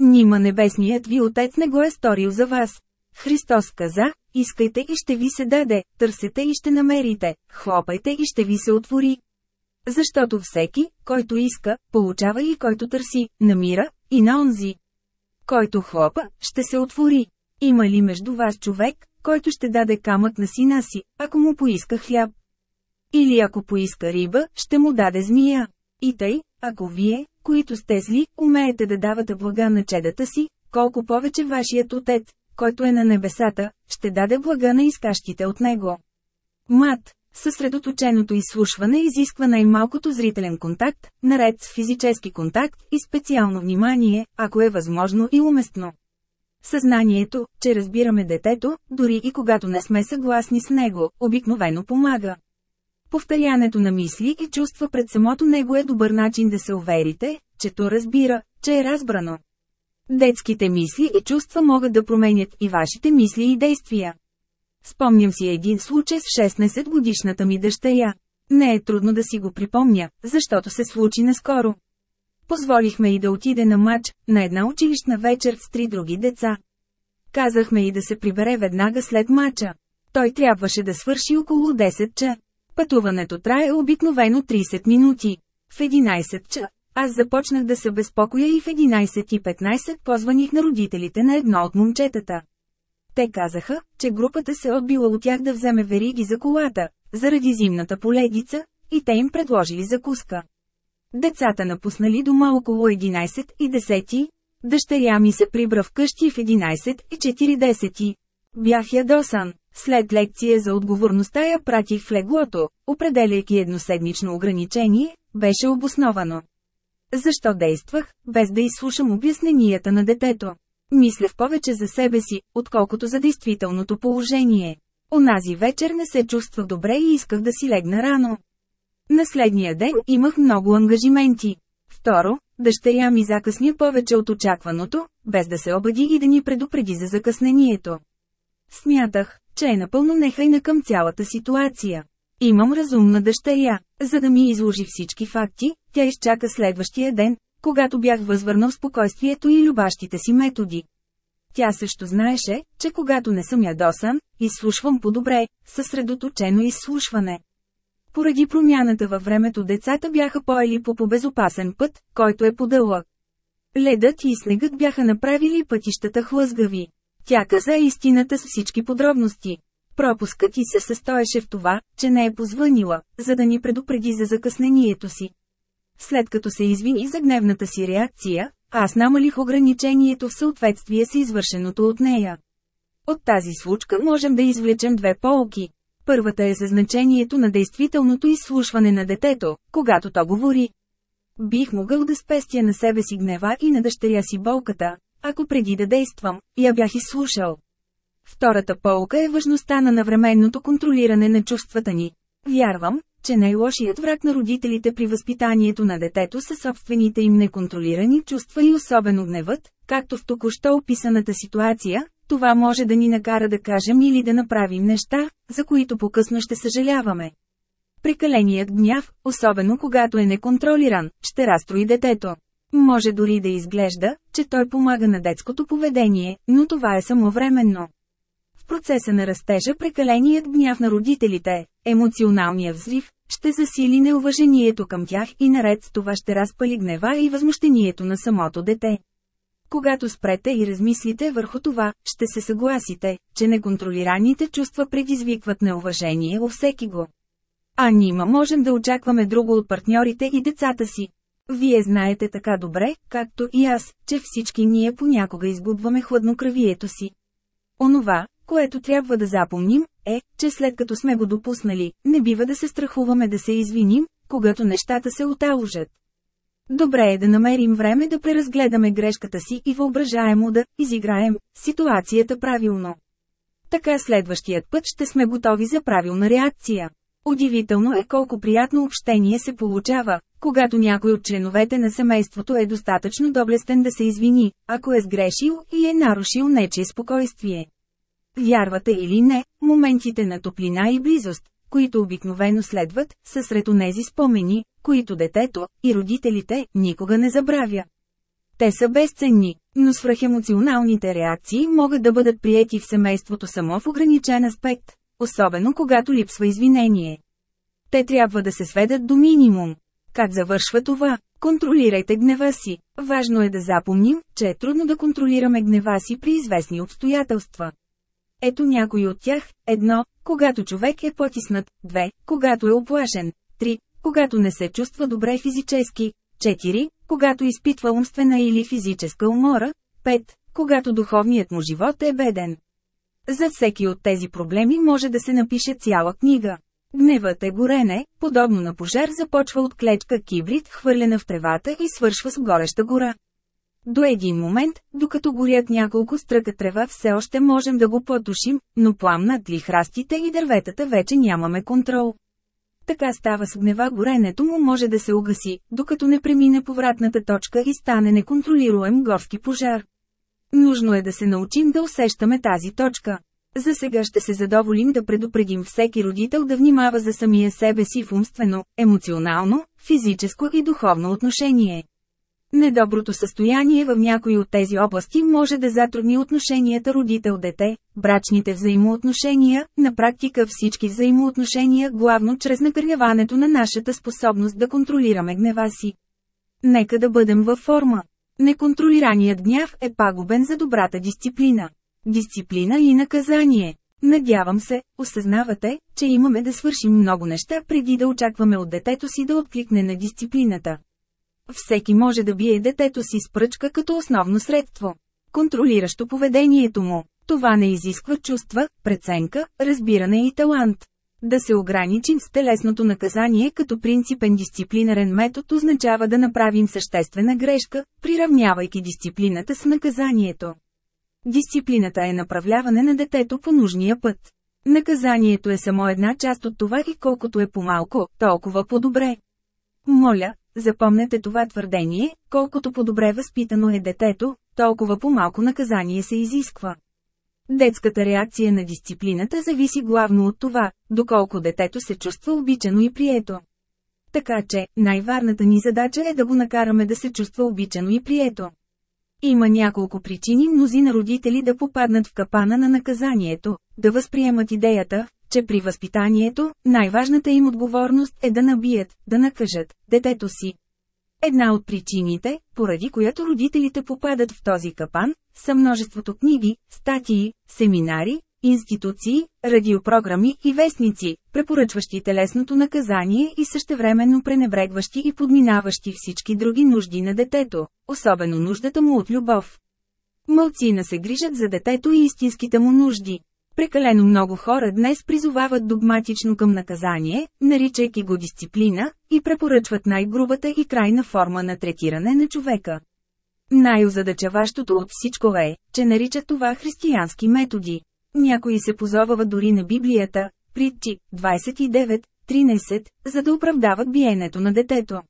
Нима небесният ви отец не го е сторил за вас. Христос каза, искайте и ще ви се даде, търсете и ще намерите, хлопайте и ще ви се отвори. Защото всеки, който иска, получава и който търси, намира, и на онзи. Който хлопа, ще се отвори. Има ли между вас човек, който ще даде камък на сина си, ако му поиска хляб? Или ако поиска риба, ще му даде змия. И тъй, ако вие, които сте зли, умеете да давате блага на чедата си, колко повече вашият отец, който е на небесата, ще даде блага на искащите от него. Мат, съсредоточеното изслушване изисква най-малкото зрителен контакт, наред с физически контакт и специално внимание, ако е възможно и уместно. Съзнанието, че разбираме детето, дори и когато не сме съгласни с него, обикновено помага. Повторянето на мисли и чувства пред самото него е добър начин да се уверите, че то разбира, че е разбрано. Детските мисли и чувства могат да променят и вашите мисли и действия. Спомням си един случай с 16 годишната ми дъщеря. Не е трудно да си го припомня, защото се случи наскоро. Позволихме и да отиде на матч, на една училищна вечер с три други деца. Казахме и да се прибере веднага след матча. Той трябваше да свърши около 10 ча. Пътуването трае обикновено 30 минути. В 11 ча, аз започнах да се безпокоя и в 11.15 позваних на родителите на едно от момчетата. Те казаха, че групата се отбила от тях да вземе вериги за колата, заради зимната поледица, и те им предложили закуска. Децата напуснали дома около 11 и 10. Дъщеря ми се прибра вкъщи в 11 и 40. Бях ядосан. След лекция за отговорността я пратих в леглото, определяйки едноседмично ограничение, беше обосновано. Защо действах, без да изслушам обясненията на детето? Мислех повече за себе си, отколкото за действителното положение. Онази вечер не се чувствах добре и исках да си легна рано. На следния ден имах много ангажименти. Второ, дъщеря ми закъсня повече от очакваното, без да се обади и да ни предупреди за закъснението. Смятах, че е напълно нехайна към цялата ситуация. Имам разумна дъщеря. За да ми изложи всички факти, тя изчака следващия ден, когато бях възвърнал спокойствието и любащите си методи. Тя също знаеше, че когато не съм ядосан, изслушвам по-добре, съсредоточено изслушване. Поради промяната във времето децата бяха поели по побезопасен път, който е подълъг. Ледът и снегът бяха направили пътищата хлъзгави. Тя каза истината с всички подробности. Пропускът ти се състоеше в това, че не е позвънила, за да ни предупреди за закъснението си. След като се извини за гневната си реакция, аз намалих ограничението в съответствие с извършеното от нея. От тази случка можем да извлечем две полки. Първата е за значението на действителното изслушване на детето, когато то говори. Бих могъл да спестя на себе си гнева и на дъщеря си болката, ако преди да действам, я бях изслушал. Втората полка е важността на навременното контролиране на чувствата ни. Вярвам, че най-лошият враг на родителите при възпитанието на детето са собствените им неконтролирани чувства и особено гневът, както в току-що описаната ситуация, това може да ни накара да кажем или да направим неща, за които по-късно ще съжаляваме. Прекаленият гняв, особено когато е неконтролиран, ще разстрои детето. Може дори да изглежда, че той помага на детското поведение, но това е само временно. В процеса на растежа прекаленият гняв на родителите, емоционалният взрив, ще засили неуважението към тях и наред с това ще разпали гнева и възмущението на самото дете. Когато спрете и размислите върху това, ще се съгласите, че неконтролираните чувства предизвикват неуважение у всеки го. А нима можем да очакваме друго от партньорите и децата си. Вие знаете така добре, както и аз, че всички ние понякога изгубваме хладнокръвието си. Онова, което трябва да запомним, е, че след като сме го допуснали, не бива да се страхуваме да се извиним, когато нещата се оталожат. Добре е да намерим време да преразгледаме грешката си и въображаемо да изиграем ситуацията правилно. Така следващият път ще сме готови за правилна реакция. Удивително е колко приятно общение се получава, когато някой от членовете на семейството е достатъчно доблестен да се извини, ако е сгрешил и е нарушил нечие спокойствие. Вярвате или не, моментите на топлина и близост, които обикновено следват, са сред онези спомени, които детето и родителите никога не забравя. Те са безценни, но свръхемоционалните реакции могат да бъдат приети в семейството само в ограничен аспект, особено когато липсва извинение. Те трябва да се сведат до минимум. Как завършва това? Контролирайте гнева си. Важно е да запомним, че е трудно да контролираме гнева си при известни обстоятелства. Ето някой от тях. Едно, когато човек е потиснат. Две, когато е оплашен. Три, когато не се чувства добре физически. 4. Когато изпитва умствена или физическа умора. 5. когато духовният му живот е беден. За всеки от тези проблеми може да се напише цяла книга. Гневът е горене, подобно на пожар започва от клечка кибрид, хвърлена в тревата и свършва с гореща гора. До един момент, докато горят няколко стръка трева все още можем да го потушим, но пламнат ли храстите и дърветата вече нямаме контрол. Така става с гнева горенето му може да се угаси, докато не премине повратната точка и стане неконтролируем горски пожар. Нужно е да се научим да усещаме тази точка. За сега ще се задоволим да предупредим всеки родител да внимава за самия себе си в умствено, емоционално, физическо и духовно отношение. Недоброто състояние в някои от тези области може да затрудни отношенията родител-дете, брачните взаимоотношения, на практика всички взаимоотношения главно чрез накърняването на нашата способност да контролираме гнева си. Нека да бъдем във форма. Неконтролираният гняв е пагубен за добрата дисциплина. Дисциплина и наказание. Надявам се, осъзнавате, че имаме да свършим много неща преди да очакваме от детето си да откликне на дисциплината. Всеки може да бие детето си с пръчка като основно средство, контролиращо поведението му. Това не изисква чувства, преценка, разбиране и талант. Да се ограничим с телесното наказание като принципен дисциплинарен метод означава да направим съществена грешка, приравнявайки дисциплината с наказанието. Дисциплината е направляване на детето по нужния път. Наказанието е само една част от това и колкото е по-малко, толкова по-добре. Моля, запомнете това твърдение, колкото по-добре възпитано е детето, толкова по-малко наказание се изисква. Детската реакция на дисциплината зависи главно от това, доколко детето се чувства обичано и прието. Така че, най-варната ни задача е да го накараме да се чувства обичано и прието. Има няколко причини мнозина родители да попаднат в капана на наказанието, да възприемат идеята, че при възпитанието, най-важната им отговорност е да набият, да накажат, детето си. Една от причините, поради която родителите попадат в този капан, са множеството книги, статии, семинари, институции, радиопрограми и вестници, препоръчващи телесното наказание и същевременно пренебрегващи и подминаващи всички други нужди на детето, особено нуждата му от любов. Мълцина се грижат за детето и истинските му нужди. Прекалено много хора днес призовават догматично към наказание, наричайки го дисциплина, и препоръчват най-грубата и крайна форма на третиране на човека. Най-озадачаващото от всичко е, че наричат това християнски методи. Някои се позовават дори на Библията, притчи 29-13, за да оправдават биенето на детето.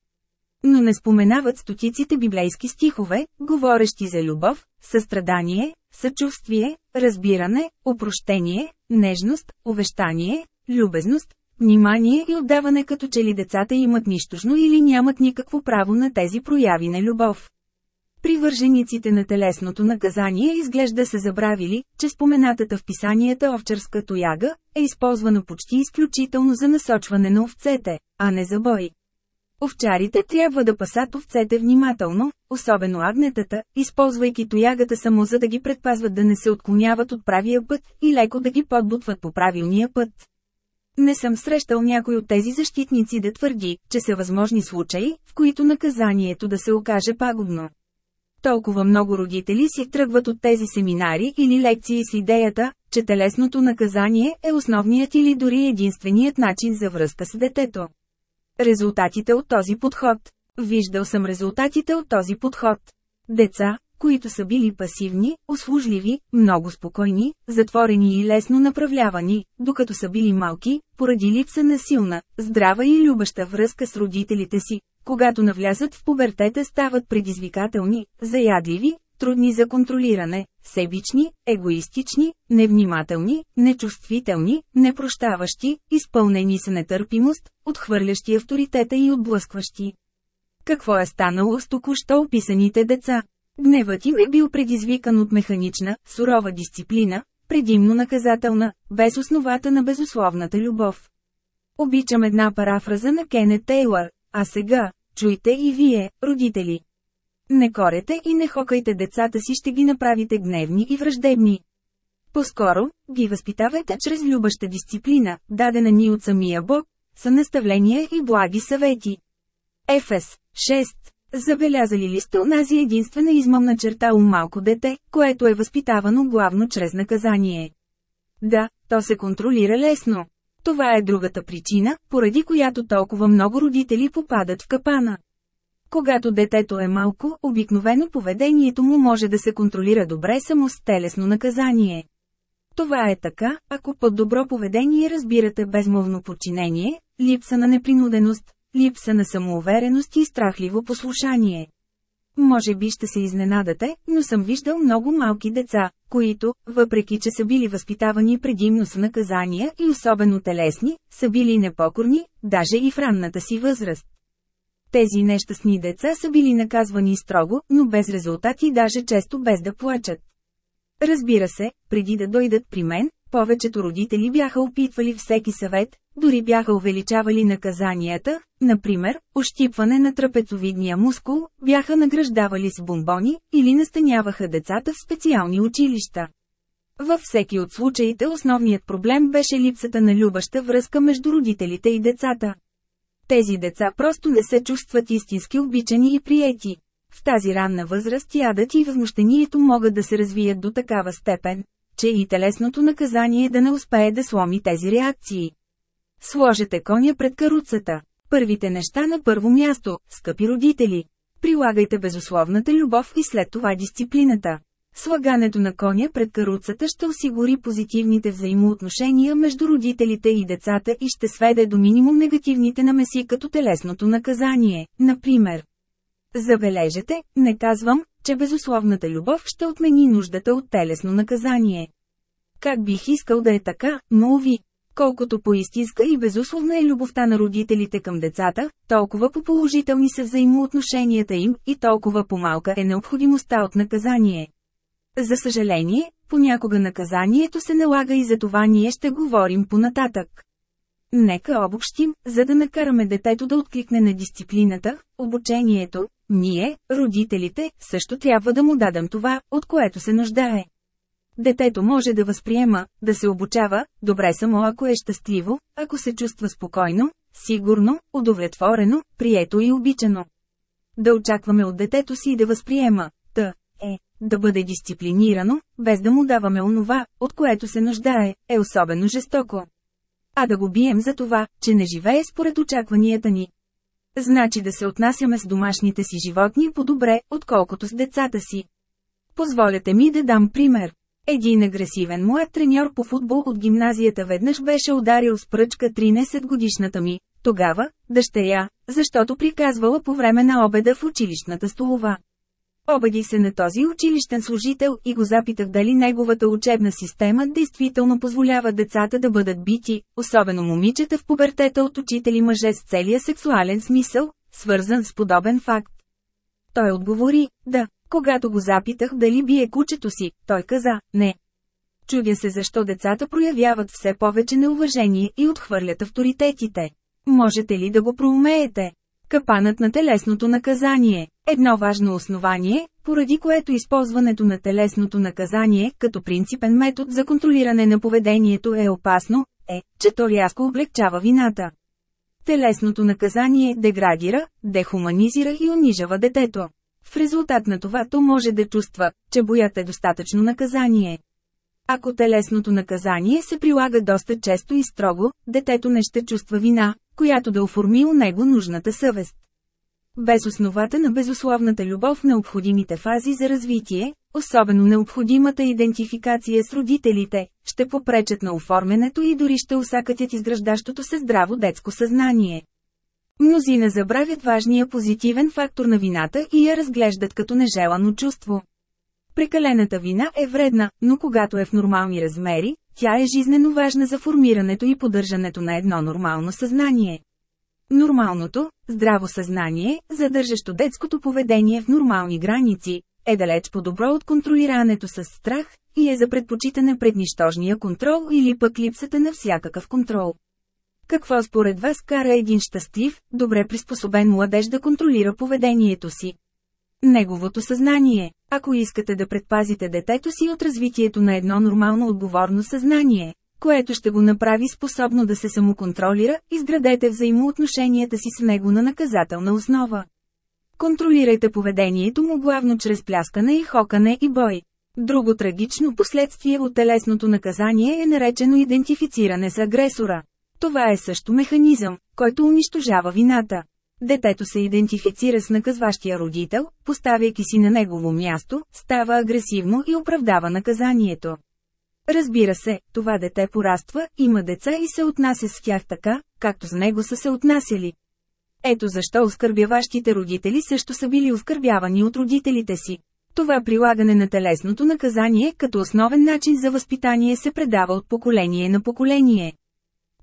Но не споменават стотиците библейски стихове, говорещи за любов, състрадание, съчувствие, разбиране, опрощение, нежност, увещание, любезност, внимание и отдаване като че ли децата имат нищожно или нямат никакво право на тези прояви на любов. Привържениците на телесното наказание изглежда се забравили, че споменатата в писанията овчарска тояга е използвана почти изключително за насочване на овцете, а не за бой. Овчарите трябва да пасат овцете внимателно, особено агнетата, използвайки тоягата само за да ги предпазват да не се отклоняват от правия път и леко да ги подбутват по правилния път. Не съм срещал някой от тези защитници да твърди, че са възможни случаи, в които наказанието да се окаже пагубно. Толкова много родители си тръгват от тези семинари или лекции с идеята, че телесното наказание е основният или дори единственият начин за връзка с детето. Резултатите от този подход. Виждал съм резултатите от този подход. Деца, които са били пасивни, услужливи, много спокойни, затворени и лесно направлявани, докато са били малки, поради липса на силна, здрава и любеща връзка с родителите си, когато навлязат в пубертета стават предизвикателни, заядливи, трудни за контролиране, себични, егоистични, невнимателни, нечувствителни, непрощаващи, изпълнени с нетърпимост, отхвърлящи авторитета и отблъскващи. Какво е станало с току-що описаните деца? Гневът им е бил предизвикан от механична, сурова дисциплина, предимно наказателна, без основата на безусловната любов. Обичам една парафраза на Кенет Тейлър, а сега, чуйте и вие, родители. Не корете и не хокайте децата си ще ги направите гневни и враждебни. По-скоро, ги възпитавайте чрез любаща дисциплина, дадена ни от самия Бог, са наставления и благи съвети. Ефес 6. Забелязали ли сте онази единствена измамна черта у малко дете, което е възпитавано главно чрез наказание? Да, то се контролира лесно. Това е другата причина, поради която толкова много родители попадат в капана. Когато детето е малко, обикновено поведението му може да се контролира добре само с телесно наказание. Това е така, ако под добро поведение разбирате безмолвно подчинение, липса на непринуденост, липса на самоувереност и страхливо послушание. Може би ще се изненадате, но съм виждал много малки деца, които, въпреки че са били възпитавани предимно с наказания и особено телесни, са били непокорни, даже и в ранната си възраст. Тези нещастни деца са били наказвани строго, но без резултати даже често без да плачат. Разбира се, преди да дойдат при мен, повечето родители бяха опитвали всеки съвет, дори бяха увеличавали наказанията, например, ощипване на трапецовидния мускул, бяха награждавали с бомбони, или настаняваха децата в специални училища. Във всеки от случаите основният проблем беше липсата на любаща връзка между родителите и децата. Тези деца просто не се чувстват истински обичани и приети. В тази ранна възраст ядът и възмущението могат да се развият до такава степен, че и телесното наказание да не успее да сломи тези реакции. Сложете коня пред каруцата. Първите неща на първо място, скъпи родители. Прилагайте безусловната любов и след това дисциплината. Слагането на коня пред каруцата ще осигури позитивните взаимоотношения между родителите и децата и ще сведе до минимум негативните намеси като телесното наказание, например. Забележете, не казвам, че безусловната любов ще отмени нуждата от телесно наказание. Как бих искал да е така, но уви. Колкото по-истинска и безусловна е любовта на родителите към децата, толкова по-положителни са взаимоотношенията им и толкова по-малка е необходимостта от наказание. За съжаление, понякога наказанието се налага и за това ние ще говорим понататък. Нека обобщим, за да накараме детето да откликне на дисциплината, обучението, ние, родителите, също трябва да му дадем това, от което се нуждае. Детето може да възприема, да се обучава, добре само ако е щастливо, ако се чувства спокойно, сигурно, удовлетворено, прието и обичано. Да очакваме от детето си да възприема, да, е, да бъде дисциплинирано, без да му даваме онова, от което се нуждае, е особено жестоко. А да го бием за това, че не живее според очакванията ни. Значи да се отнасяме с домашните си животни по-добре, отколкото с децата си. Позволете ми да дам пример. Един агресивен млад треньор по футбол от гимназията веднъж беше ударил с пръчка 13 годишната ми, тогава, дъщеря, защото приказвала по време на обеда в училищната столова. Обади се на този училищен служител и го запитах дали неговата учебна система действително позволява децата да бъдат бити, особено момичета в пубертета от учители мъже с целия сексуален смисъл, свързан с подобен факт. Той отговори, да, когато го запитах дали бие кучето си, той каза, не. Чудя се защо децата проявяват все повече неуважение и отхвърлят авторитетите. Можете ли да го проумеете? Капанът на телесното наказание. Едно важно основание, поради което използването на телесното наказание като принципен метод за контролиране на поведението е опасно, е, че то рязко облегчава вината. Телесното наказание деградира, дехуманизира и унижава детето. В резултат на това то може да чувства, че боят е достатъчно наказание. Ако телесното наказание се прилага доста често и строго, детето не ще чувства вина, която да оформи у него нужната съвест. Без основата на безусловната любов необходимите фази за развитие, особено необходимата идентификация с родителите, ще попречат на оформянето и дори ще усакатят изграждащото се здраво детско съзнание. Мнозина забравят важния позитивен фактор на вината и я разглеждат като нежелано чувство. Прекалената вина е вредна, но когато е в нормални размери, тя е жизнено важна за формирането и поддържането на едно нормално съзнание. Нормалното, здраво съзнание, задържащо детското поведение в нормални граници, е далеч по-добро от контролирането с страх и е за предпочитане пред нищожния контрол или пък липсата на всякакъв контрол. Какво според вас кара един щастлив, добре приспособен младеж да контролира поведението си? Неговото съзнание. Ако искате да предпазите детето си от развитието на едно нормално отговорно съзнание, което ще го направи способно да се самоконтролира, изградете взаимоотношенията си с него на наказателна основа. Контролирайте поведението му главно чрез пляскане и хокане и бой. Друго трагично последствие от телесното наказание е наречено идентифициране с агресора. Това е също механизъм, който унищожава вината. Детето се идентифицира с наказващия родител, поставяйки си на негово място, става агресивно и оправдава наказанието. Разбира се, това дете пораства, има деца и се отнася с тях така, както с него са се отнасяли. Ето защо оскърбяващите родители също са били оскърбявани от родителите си. Това прилагане на телесното наказание като основен начин за възпитание се предава от поколение на поколение.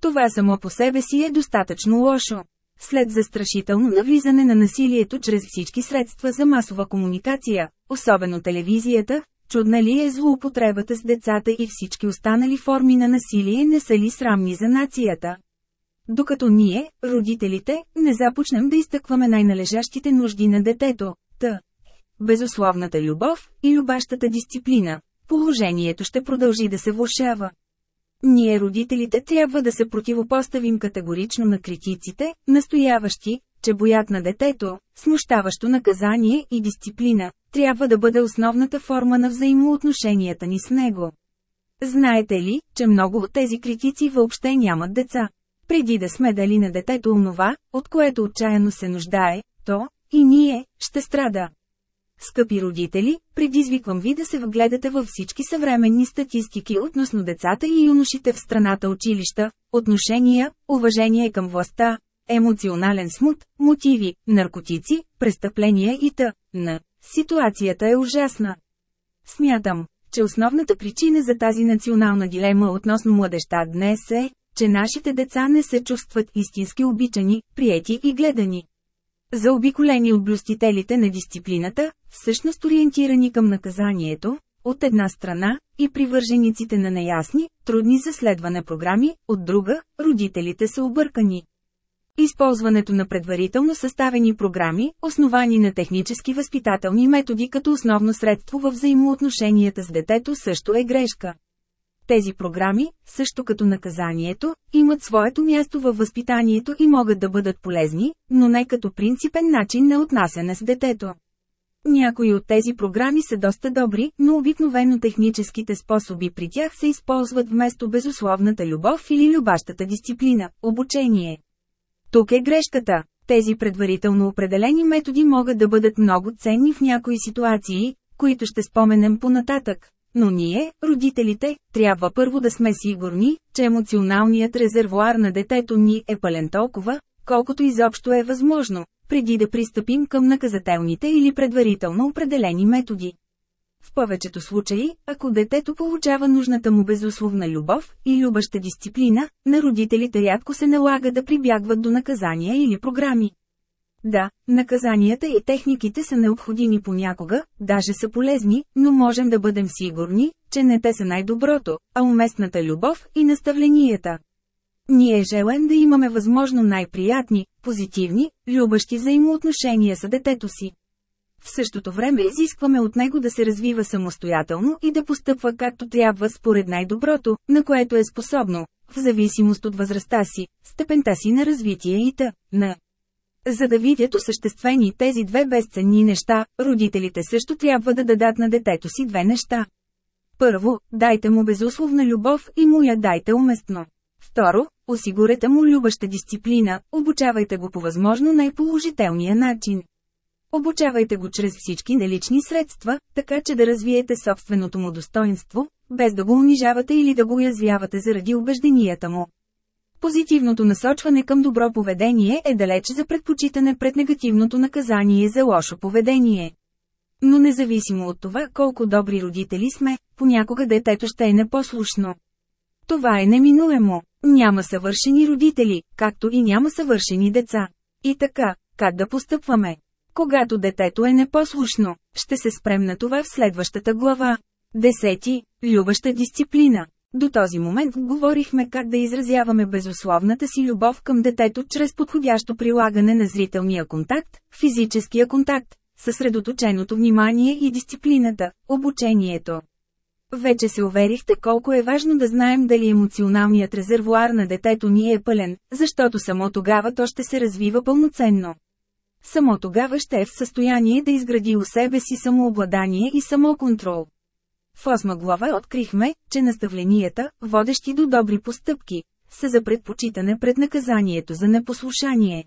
Това само по себе си е достатъчно лошо. След застрашително навлизане на насилието чрез всички средства за масова комуникация, особено телевизията, чудна ли е злоупотребата с децата и всички останали форми на насилие не са ли срамни за нацията? Докато ние, родителите, не започнем да изтъкваме най-належащите нужди на детето, т. Безусловната любов и любащата дисциплина, положението ще продължи да се влушава. Ние родителите трябва да се противопоставим категорично на критиците, настояващи, че боят на детето, смущаващо наказание и дисциплина, трябва да бъде основната форма на взаимоотношенията ни с него. Знаете ли, че много от тези критици въобще нямат деца? Преди да сме дали на детето онова, от което отчаяно се нуждае, то, и ние, ще страда. Скъпи родители, предизвиквам ви да се вгледате във всички съвременни статистики относно децата и юношите в страната училища, отношения, уважение към властта, емоционален смут, мотиви, наркотици, престъпления и т.н. Ситуацията е ужасна. Смятам, че основната причина за тази национална дилема относно младеща днес е, че нашите деца не се чувстват истински обичани, приети и гледани. Заобиколени от блюстителите на дисциплината, всъщност ориентирани към наказанието, от една страна, и привържениците на неясни, трудни за следване програми, от друга, родителите са объркани. Използването на предварително съставени програми, основани на технически възпитателни методи като основно средство във взаимоотношенията с детето също е грешка. Тези програми, също като наказанието, имат своето място във възпитанието и могат да бъдат полезни, но не като принципен начин на отнасяне с детето. Някои от тези програми са доста добри, но обикновено техническите способи при тях се използват вместо безусловната любов или любащата дисциплина – обучение. Тук е грешката. Тези предварително определени методи могат да бъдат много ценни в някои ситуации, които ще споменем понататък. Но ние, родителите, трябва първо да сме сигурни, че емоционалният резервуар на детето ни е пълен толкова, колкото изобщо е възможно, преди да пристъпим към наказателните или предварително определени методи. В повечето случаи, ако детето получава нужната му безусловна любов и любаща дисциплина, на родителите рядко се налага да прибягват до наказания или програми. Да, наказанията и техниките са необходими понякога, даже са полезни, но можем да бъдем сигурни, че не те са най-доброто, а уместната любов и наставленията. Ние желаем да имаме възможно най-приятни, позитивни, любащи взаимоотношения с детето си. В същото време изискваме от него да се развива самостоятелно и да постъпва както трябва според най-доброто, на което е способно, в зависимост от възрастта си, степента си на развитие и т.н. За да видят осъществени тези две безценни неща, родителите също трябва да дадат на детето си две неща. Първо, дайте му безусловна любов и му я дайте уместно. Второ, осигурете му любаща дисциплина, обучавайте го по възможно най-положителния начин. Обучавайте го чрез всички налични средства, така че да развиете собственото му достоинство, без да го унижавате или да го уязвявате заради убежденията му. Позитивното насочване към добро поведение е далеч за предпочитане пред негативното наказание за лошо поведение. Но независимо от това колко добри родители сме, понякога детето ще е непослушно. Това е неминуемо. Няма съвършени родители, както и няма съвършени деца. И така, как да постъпваме? Когато детето е непослушно, ще се спрем на това в следващата глава. Десети – любаща дисциплина. До този момент говорихме как да изразяваме безусловната си любов към детето чрез подходящо прилагане на зрителния контакт, физическия контакт, съсредоточеното внимание и дисциплината, обучението. Вече се уверихте колко е важно да знаем дали емоционалният резервуар на детето ни е пълен, защото само тогава то ще се развива пълноценно. Само тогава ще е в състояние да изгради у себе си самообладание и самоконтрол. В осма глава открихме, че наставленията, водещи до добри постъпки, са за предпочитане пред наказанието за непослушание.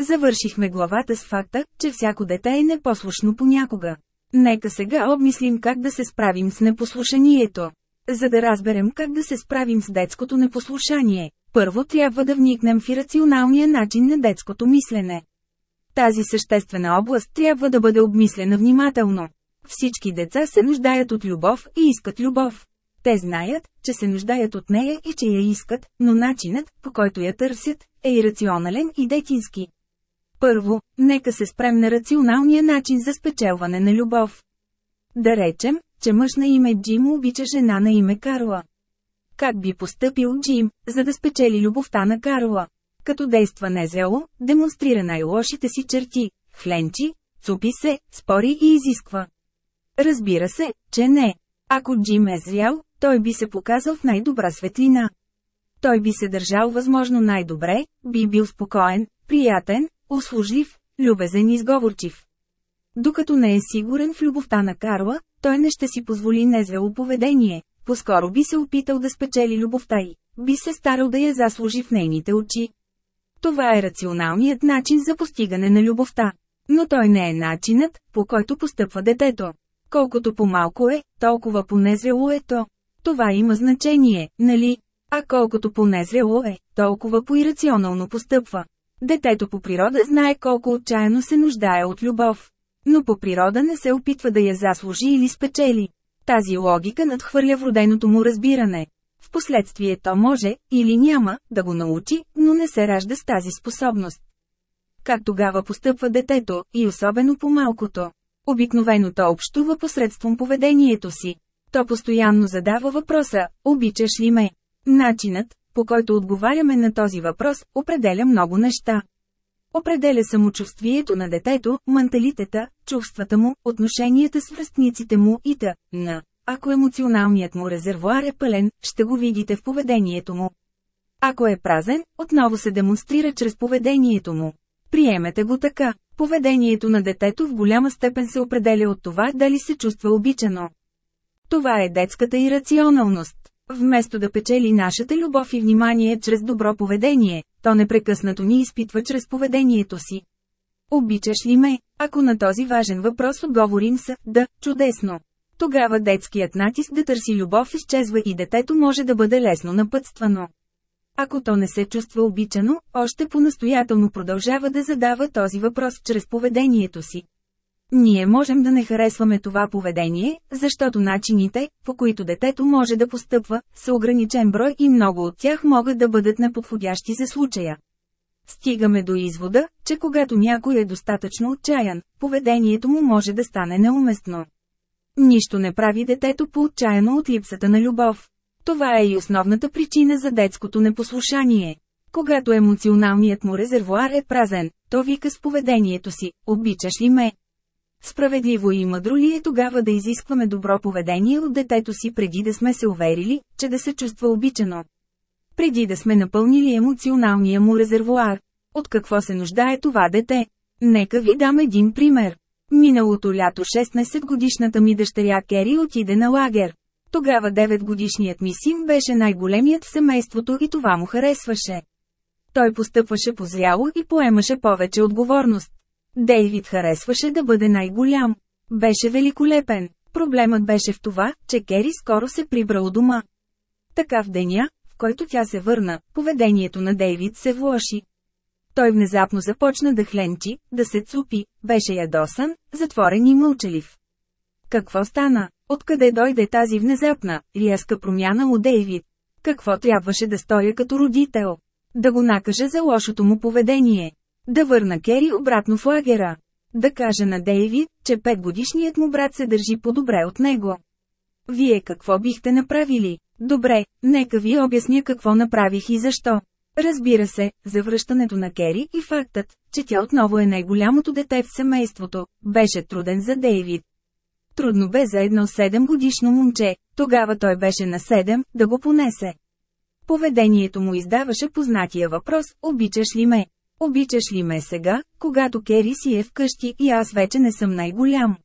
Завършихме главата с факта, че всяко дете е непослушно понякога. Нека сега обмислим как да се справим с непослушанието. За да разберем как да се справим с детското непослушание, първо трябва да вникнем в ирационалния начин на детското мислене. Тази съществена област трябва да бъде обмислена внимателно. Всички деца се нуждаят от любов и искат любов. Те знаят, че се нуждаят от нея и че я искат, но начинът, по който я търсят, е ирационален и детински. Първо, нека се спрем на рационалния начин за спечелване на любов. Да речем, че мъж на име Джим обича жена на име Карла. Как би постъпил Джим, за да спечели любовта на Карла? Като действа незело, демонстрира най-лошите си черти, хленчи, цупи се, спори и изисква. Разбира се, че не. Ако Джим е зрял, той би се показал в най-добра светлина. Той би се държал възможно най-добре, би бил спокоен, приятен, услужлив, любезен и сговорчив. Докато не е сигурен в любовта на Карла, той не ще си позволи незрело поведение, по-скоро би се опитал да спечели любовта й, би се старал да я заслужи в нейните очи. Това е рационалният начин за постигане на любовта. Но той не е начинът, по който постъпва детето. Колкото по-малко е, толкова по-незрело е то. Това има значение, нали? А колкото по-незрело е, толкова по-ирационално постъпва. Детето по природа знае колко отчаяно се нуждае от любов. Но по природа не се опитва да я заслужи или спечели. Тази логика надхвърля вроденото му разбиране. Впоследствие то може, или няма, да го научи, но не се ражда с тази способност. Как тогава постъпва детето, и особено по малкото? Обикновено то общува посредством поведението си. То постоянно задава въпроса, обичаш ли ме? Начинът, по който отговаряме на този въпрос, определя много неща. Определя самочувствието на детето, менталитета, чувствата му, отношенията с връстниците му и т.н. Ако емоционалният му резервуар е пълен, ще го видите в поведението му. Ако е празен, отново се демонстрира чрез поведението му. Приемете го така. Поведението на детето в голяма степен се определя от това дали се чувства обичано. Това е детската ирационалност. Вместо да печели нашата любов и внимание чрез добро поведение, то непрекъснато ни изпитва чрез поведението си. Обичаш ли ме? Ако на този важен въпрос отговорим с «да», чудесно. Тогава детският натиск да търси любов изчезва и детето може да бъде лесно напътствано. Ако то не се чувства обичано, още по-настоятелно продължава да задава този въпрос чрез поведението си. Ние можем да не харесваме това поведение, защото начините, по които детето може да постъпва, са ограничен брой и много от тях могат да бъдат неподходящи за случая. Стигаме до извода, че когато някой е достатъчно отчаян, поведението му може да стане неуместно. Нищо не прави детето по-отчаяно от липсата на любов. Това е и основната причина за детското непослушание. Когато емоционалният му резервуар е празен, то вика с поведението си, обичаш ли ме? Справедливо и мъдро ли е тогава да изискваме добро поведение от детето си преди да сме се уверили, че да се чувства обичано? Преди да сме напълнили емоционалния му резервуар. От какво се нуждае това дете? Нека ви дам един пример. Миналото лято 16-годишната ми дъщеря Кери отиде на лагер. Тогава 9-годишният ми син беше най-големият в семейството и това му харесваше. Той постъпваше позряло и поемаше повече отговорност. Дейвид харесваше да бъде най-голям. Беше великолепен. Проблемът беше в това, че Кери скоро се прибра у дома. Така в деня, в който тя се върна, поведението на Дейвид се влоши. Той внезапно започна да хленчи, да се цупи, беше ядосан, затворен и мълчалив. Какво стана? Откъде дойде тази внезапна, рязка промяна у Дейвид? Какво трябваше да стоя като родител? Да го накаже за лошото му поведение. Да върна Кери обратно в лагера. Да каже на Дейвид, че петгодишният му брат се държи по-добре от него. Вие какво бихте направили? Добре, нека ви обясня какво направих и защо. Разбира се, завръщането на Кери и фактът, че тя отново е най-голямото дете в семейството, беше труден за Дейвид. Трудно бе за едно 7 годишно момче, тогава той беше на 7, да го понесе. Поведението му издаваше познатия въпрос, обичаш ли ме? Обичаш ли ме сега, когато Кери си е вкъщи и аз вече не съм най-голям?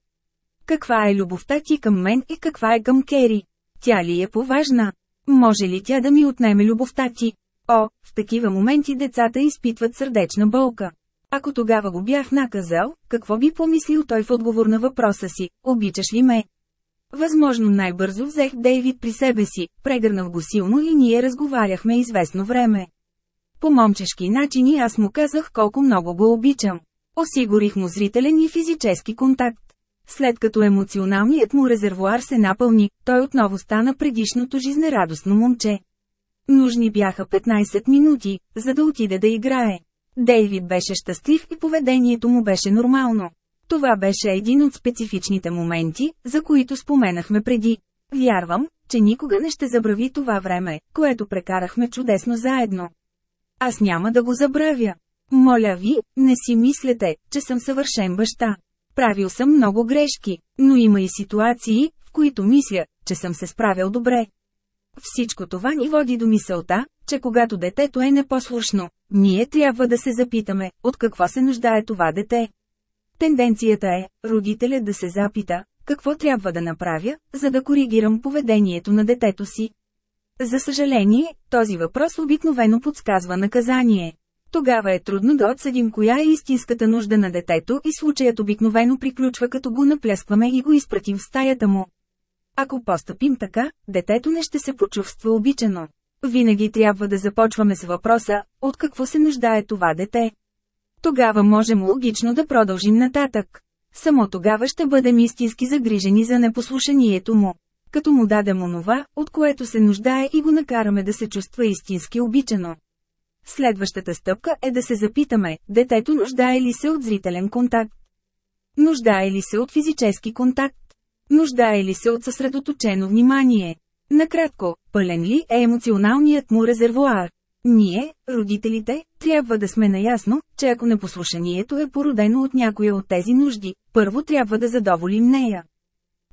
Каква е любовта ти към мен и каква е към Кери? Тя ли е поважна? Може ли тя да ми отнеме любовта ти? О, в такива моменти децата изпитват сърдечна болка. Ако тогава го бях наказал, какво би помислил той в отговор на въпроса си, обичаш ли ме? Възможно най-бързо взех Дейвид при себе си, прегърнах го силно и ние разговаряхме известно време. По момчешки начини аз му казах колко много го обичам. Осигурих му зрителен и физически контакт. След като емоционалният му резервуар се напълни, той отново стана предишното жизнерадостно момче. Нужни бяха 15 минути, за да отиде да играе. Дейвид беше щастлив и поведението му беше нормално. Това беше един от специфичните моменти, за които споменахме преди. Вярвам, че никога не ще забрави това време, което прекарахме чудесно заедно. Аз няма да го забравя. Моля ви, не си мислете, че съм съвършен баща. Правил съм много грешки, но има и ситуации, в които мисля, че съм се справил добре. Всичко това ни води до мисълта, че когато детето е непослушно, ние трябва да се запитаме, от какво се нуждае това дете. Тенденцията е, родителят да се запита, какво трябва да направя, за да коригирам поведението на детето си. За съжаление, този въпрос обикновено подсказва наказание. Тогава е трудно да отсъдим коя е истинската нужда на детето и случаят обикновено приключва като го наплескваме и го изпратим в стаята му. Ако постъпим така, детето не ще се почувства обичано. Винаги трябва да започваме с въпроса, от какво се нуждае това дете. Тогава можем логично да продължим нататък. Само тогава ще бъдем истински загрижени за непослушанието му. Като му дадем онова, от което се нуждае и го накараме да се чувства истински обичано. Следващата стъпка е да се запитаме, детето нуждае ли се от зрителен контакт? Нуждае ли се от физически контакт? Нуждае ли се от съсредоточено внимание? Накратко, пълен ли е емоционалният му резервуар? Ние, родителите, трябва да сме наясно, че ако непослушанието е породено от някоя от тези нужди, първо трябва да задоволим нея.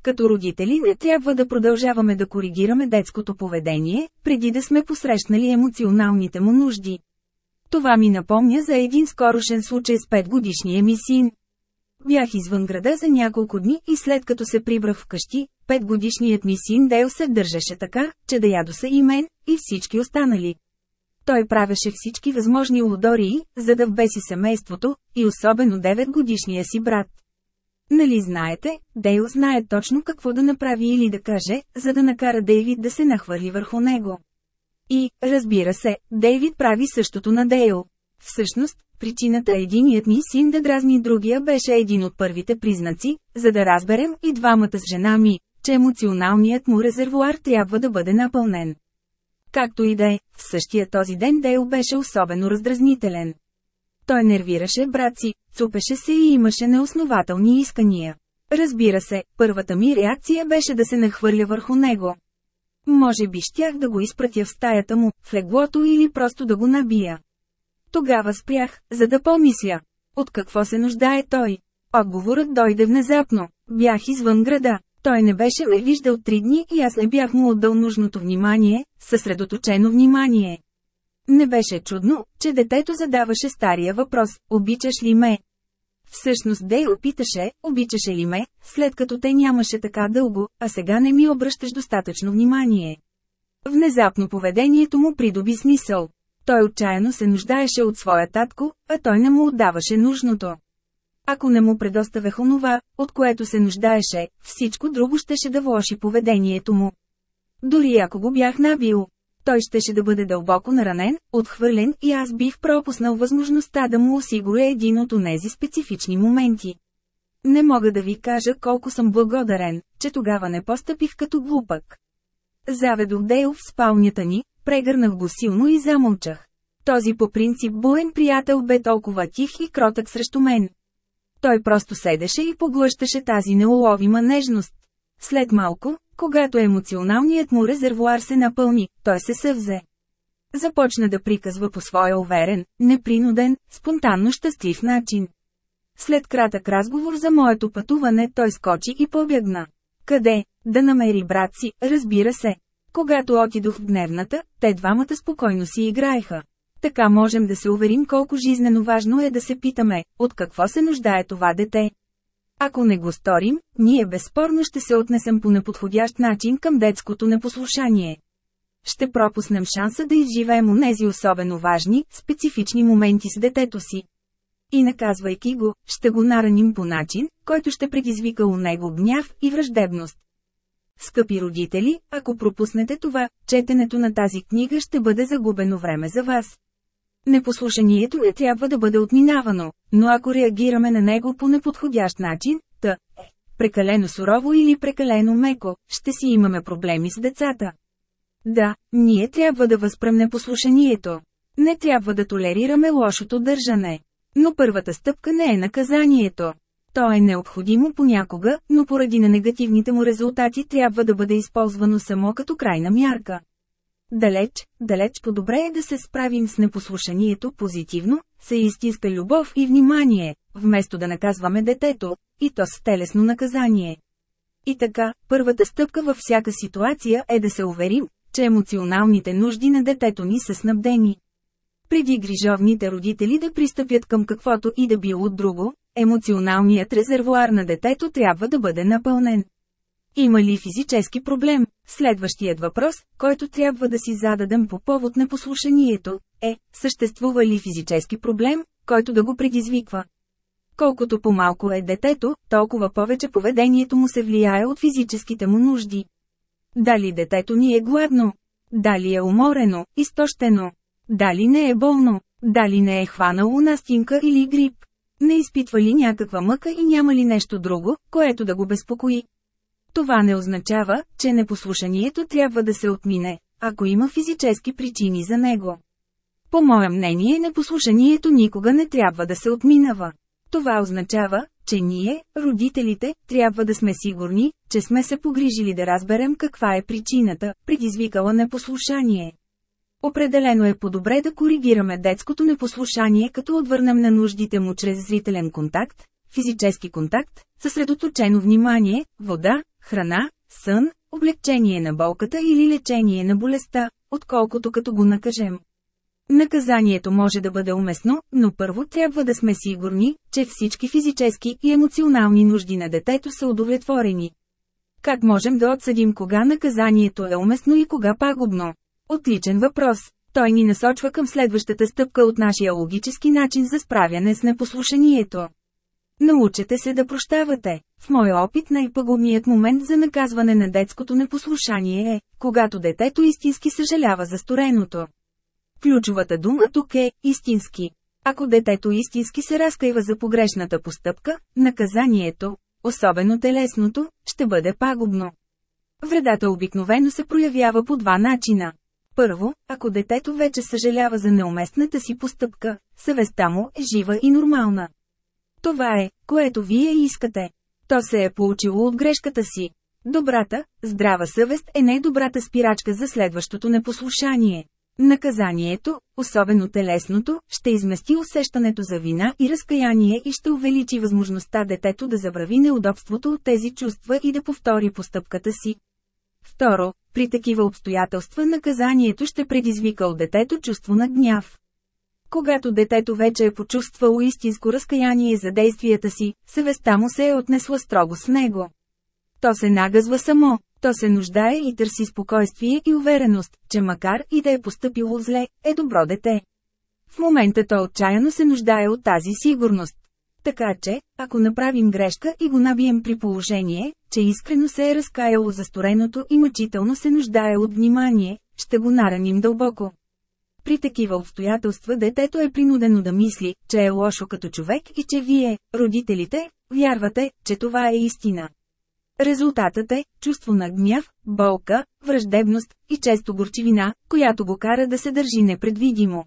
Като родители не трябва да продължаваме да коригираме детското поведение, преди да сме посрещнали емоционалните му нужди. Това ми напомня за един скорошен случай с 5 годишния ми син. Бях извън града за няколко дни и след като се прибрах вкъщи, петгодишният ми син Дейл се държеше така, че да ядоса и мен, и всички останали. Той правеше всички възможни лудории, за да вбеси семейството, и особено 9 годишния си брат. Нали знаете, Дейл знае точно какво да направи или да каже, за да накара Дейвид да се нахвърли върху него. И, разбира се, Дейвид прави същото на Дейл. Всъщност, причината единият ни син да дразни другия беше един от първите признаци, за да разберем и двамата с жена ми, че емоционалният му резервуар трябва да бъде напълнен. Както и да е, в същия този ден Дейл беше особено раздразнителен. Той нервираше брат си, цупеше се и имаше неоснователни искания. Разбира се, първата ми реакция беше да се нахвърля върху него. Може би щях да го изпратя в стаята му, в леглото или просто да го набия. Тогава спрях, за да помисля. От какво се нуждае той? Отговорът дойде внезапно. Бях извън града. Той не беше ме виждал три дни и аз не бях му отдал нужното внимание, съсредоточено внимание. Не беше чудно, че детето задаваше стария въпрос – обичаш ли ме? Всъщност Дей опиташе, обичаше ли ме, след като те нямаше така дълго, а сега не ми обръщаш достатъчно внимание. Внезапно поведението му придоби смисъл. Той отчаяно се нуждаеше от своя татко, а той не му отдаваше нужното. Ако не му предоставях онова, от което се нуждаеше, всичко друго щеше да влоши поведението му. Дори ако го бях набил, той щеше да бъде дълбоко наранен, отхвърлен и аз бих пропуснал възможността да му осигуря един от онези специфични моменти. Не мога да ви кажа колко съм благодарен, че тогава не постъпих като глупък. Заведох Дейл в спалнята ни, прегърнах го силно и замълчах. Този по принцип буен приятел бе толкова тих и кротък срещу мен. Той просто седеше и поглъщаше тази неуловима нежност. След малко, когато емоционалният му резервуар се напълни, той се съвзе. Започна да приказва по своя уверен, непринуден, спонтанно щастлив начин. След кратък разговор за моето пътуване той скочи и побягна. Къде? Да намери брат си, разбира се. Когато отидох в дневната, те двамата спокойно си играеха. Така можем да се уверим колко жизнено важно е да се питаме, от какво се нуждае това дете. Ако не го сторим, ние безспорно ще се отнесем по неподходящ начин към детското непослушание. Ще пропуснем шанса да изживеем онези особено важни, специфични моменти с детето си. И наказвайки го, ще го нараним по начин, който ще предизвика у него гняв и враждебност. Скъпи родители, ако пропуснете това, четенето на тази книга ще бъде загубено време за вас. Непослушанието не трябва да бъде отминавано, но ако реагираме на него по неподходящ начин, та прекалено сурово или прекалено меко, ще си имаме проблеми с децата. Да, ние трябва да възпрем непослушанието. Не трябва да толерираме лошото държане. Но първата стъпка не е наказанието. То е необходимо понякога, но поради на негативните му резултати трябва да бъде използвано само като крайна мярка. Далеч, далеч по-добре е да се справим с непослушанието позитивно, с истинска любов и внимание, вместо да наказваме детето, и то с телесно наказание. И така, първата стъпка във всяка ситуация е да се уверим, че емоционалните нужди на детето ни са снабдени. Преди грижовните родители да пристъпят към каквото и да било друго, емоционалният резервуар на детето трябва да бъде напълнен. Има ли физически проблем? Следващият въпрос, който трябва да си зададем по повод на послушанието, е, съществува ли физически проблем, който да го предизвиква? Колкото по-малко е детето, толкова повече поведението му се влияе от физическите му нужди. Дали детето ни е гладно? Дали е уморено, изтощено? Дали не е болно? Дали не е хванало настинка или грип? Не изпитва ли някаква мъка и няма ли нещо друго, което да го безпокои? Това не означава, че непослушанието трябва да се отмине, ако има физически причини за него. По мое мнение непослушанието никога не трябва да се отминава. Това означава, че ние, родителите, трябва да сме сигурни, че сме се погрижили да разберем каква е причината, предизвикала непослушание. Определено е по-добре да коригираме детското непослушание като отвърнем на нуждите му чрез зрителен контакт, физически контакт, съсредоточено внимание, вода, храна, сън, облегчение на болката или лечение на болестта, отколкото като го накажем. Наказанието може да бъде уместно, но първо трябва да сме сигурни, че всички физически и емоционални нужди на детето са удовлетворени. Как можем да отсъдим кога наказанието е уместно и кога пагубно? Отличен въпрос. Той ни насочва към следващата стъпка от нашия логически начин за справяне с непослушанието. Научете се да прощавате. В моя опит най-пагубният момент за наказване на детското непослушание е, когато детето истински съжалява за стореното. Ключовата дума тук е «истински». Ако детето истински се разкаива за погрешната постъпка, наказанието, особено телесното, ще бъде пагубно. Вредата обикновено се проявява по два начина. Първо, ако детето вече съжалява за неуместната си постъпка, съвестта му е жива и нормална. Това е, което вие искате. То се е получило от грешката си. Добрата, здрава съвест е най-добрата спирачка за следващото непослушание. Наказанието, особено телесното, ще измести усещането за вина и разкаяние и ще увеличи възможността детето да забрави неудобството от тези чувства и да повтори постъпката си. Второ, при такива обстоятелства наказанието ще предизвика от детето чувство на гняв. Когато детето вече е почувствало истинско разкаяние за действията си, съвестта му се е отнесла строго с него. То се нагазва само, то се нуждае и търси спокойствие и увереност, че макар и да е поступило зле, е добро дете. В момента то отчаяно се нуждае от тази сигурност. Така че, ако направим грешка и го набием при положение, че искрено се е разкаяло за стореното и мъчително се нуждае от внимание, ще го нараним дълбоко. При такива обстоятелства детето е принудено да мисли, че е лошо като човек и че вие, родителите, вярвате, че това е истина. Резултатът е чувство на гняв, болка, враждебност и често горчивина, която го кара да се държи непредвидимо.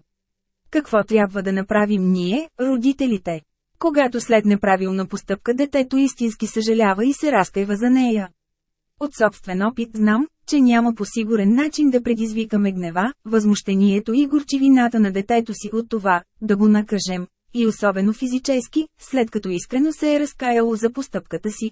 Какво трябва да направим ние, родителите? Когато след неправилна постъпка детето истински съжалява и се разкайва за нея. От собствен опит знам, че няма по сигурен начин да предизвикаме гнева, възмущението и горчивината на детето си от това, да го накажем, и особено физически, след като искрено се е разкаяло за постъпката си.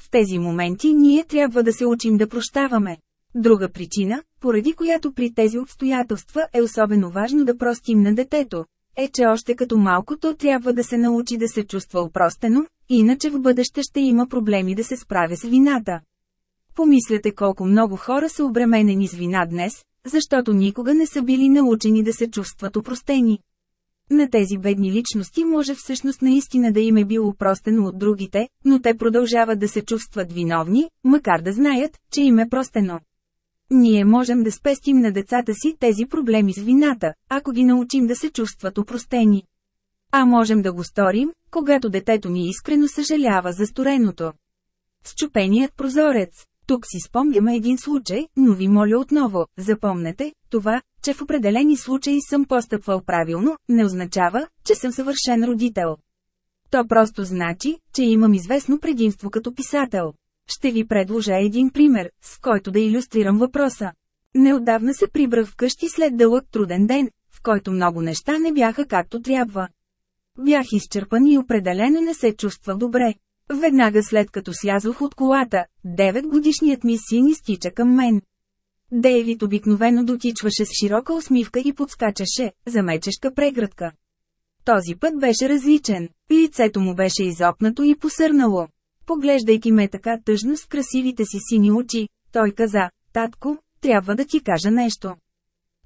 В тези моменти ние трябва да се учим да прощаваме. Друга причина, поради която при тези обстоятелства е особено важно да простим на детето, е, че още като малко то трябва да се научи да се чувства опростено, иначе в бъдеще ще има проблеми да се справя с вината. Помислете колко много хора са обременени с вина днес, защото никога не са били научени да се чувстват опростени. На тези бедни личности може всъщност наистина да им е било простено от другите, но те продължават да се чувстват виновни, макар да знаят, че им е простено. Ние можем да спестим на децата си тези проблеми с вината, ако ги научим да се чувстват опростени. А можем да го сторим, когато детето ни искрено съжалява за стореното. Счупеният прозорец тук си спомняме един случай, но ви моля отново, запомнете, това, че в определени случаи съм постъпвал правилно, не означава, че съм съвършен родител. То просто значи, че имам известно предимство като писател. Ще ви предложа един пример, с който да иллюстрирам въпроса. Неотдавна се прибрах вкъщи след дълъг труден ден, в който много неща не бяха както трябва. Бях изчерпан и определено не се чувствах добре. Веднага след като слязох от колата, 9 годишният ми син изтича към мен. Дейвид обикновено дотичваше с широка усмивка и подскачаше, замечеща преградка. Този път беше различен, лицето му беше изопнато и посърнало. Поглеждайки ме така тъжно с красивите си сини очи, той каза, татко, трябва да ти кажа нещо.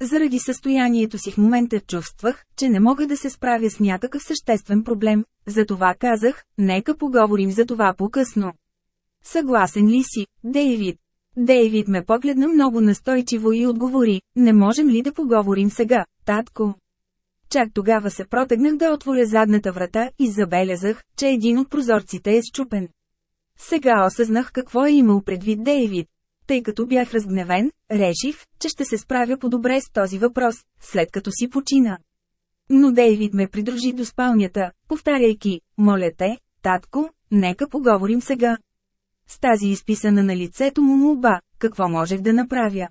Заради състоянието си в момента чувствах, че не мога да се справя с някакъв съществен проблем, затова казах, нека поговорим за това по-късно. Съгласен ли си, Дейвид? Дейвид ме погледна много настойчиво и отговори, не можем ли да поговорим сега, татко? Чак тогава се протегнах да отворя задната врата и забелязах, че един от прозорците е счупен. Сега осъзнах какво е имал предвид Дейвид. Тъй като бях разгневен, реших, че ще се справя по-добре с този въпрос, след като си почина. Но Дейвид ме придружи до спалнята, повтаряйки, моля те, татко, нека поговорим сега. С тази изписана на лицето му молба, какво можех да направя?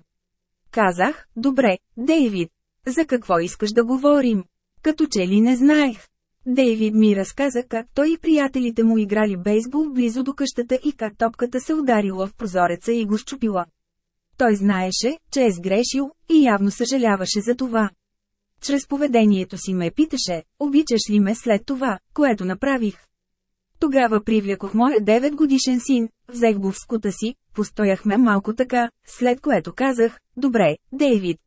Казах, добре, Дейвид, за какво искаш да говорим? Като че ли не знаех. Дейвид ми разказа как той и приятелите му играли бейсбол близо до къщата и как топката се ударила в прозореца и го щупила. Той знаеше, че е сгрешил, и явно съжаляваше за това. Чрез поведението си ме питаше, обичаш ли ме след това, което направих. Тогава привлякох моя 9 годишен син, взех го в скута си, постояхме малко така, след което казах, добре, Дейвид.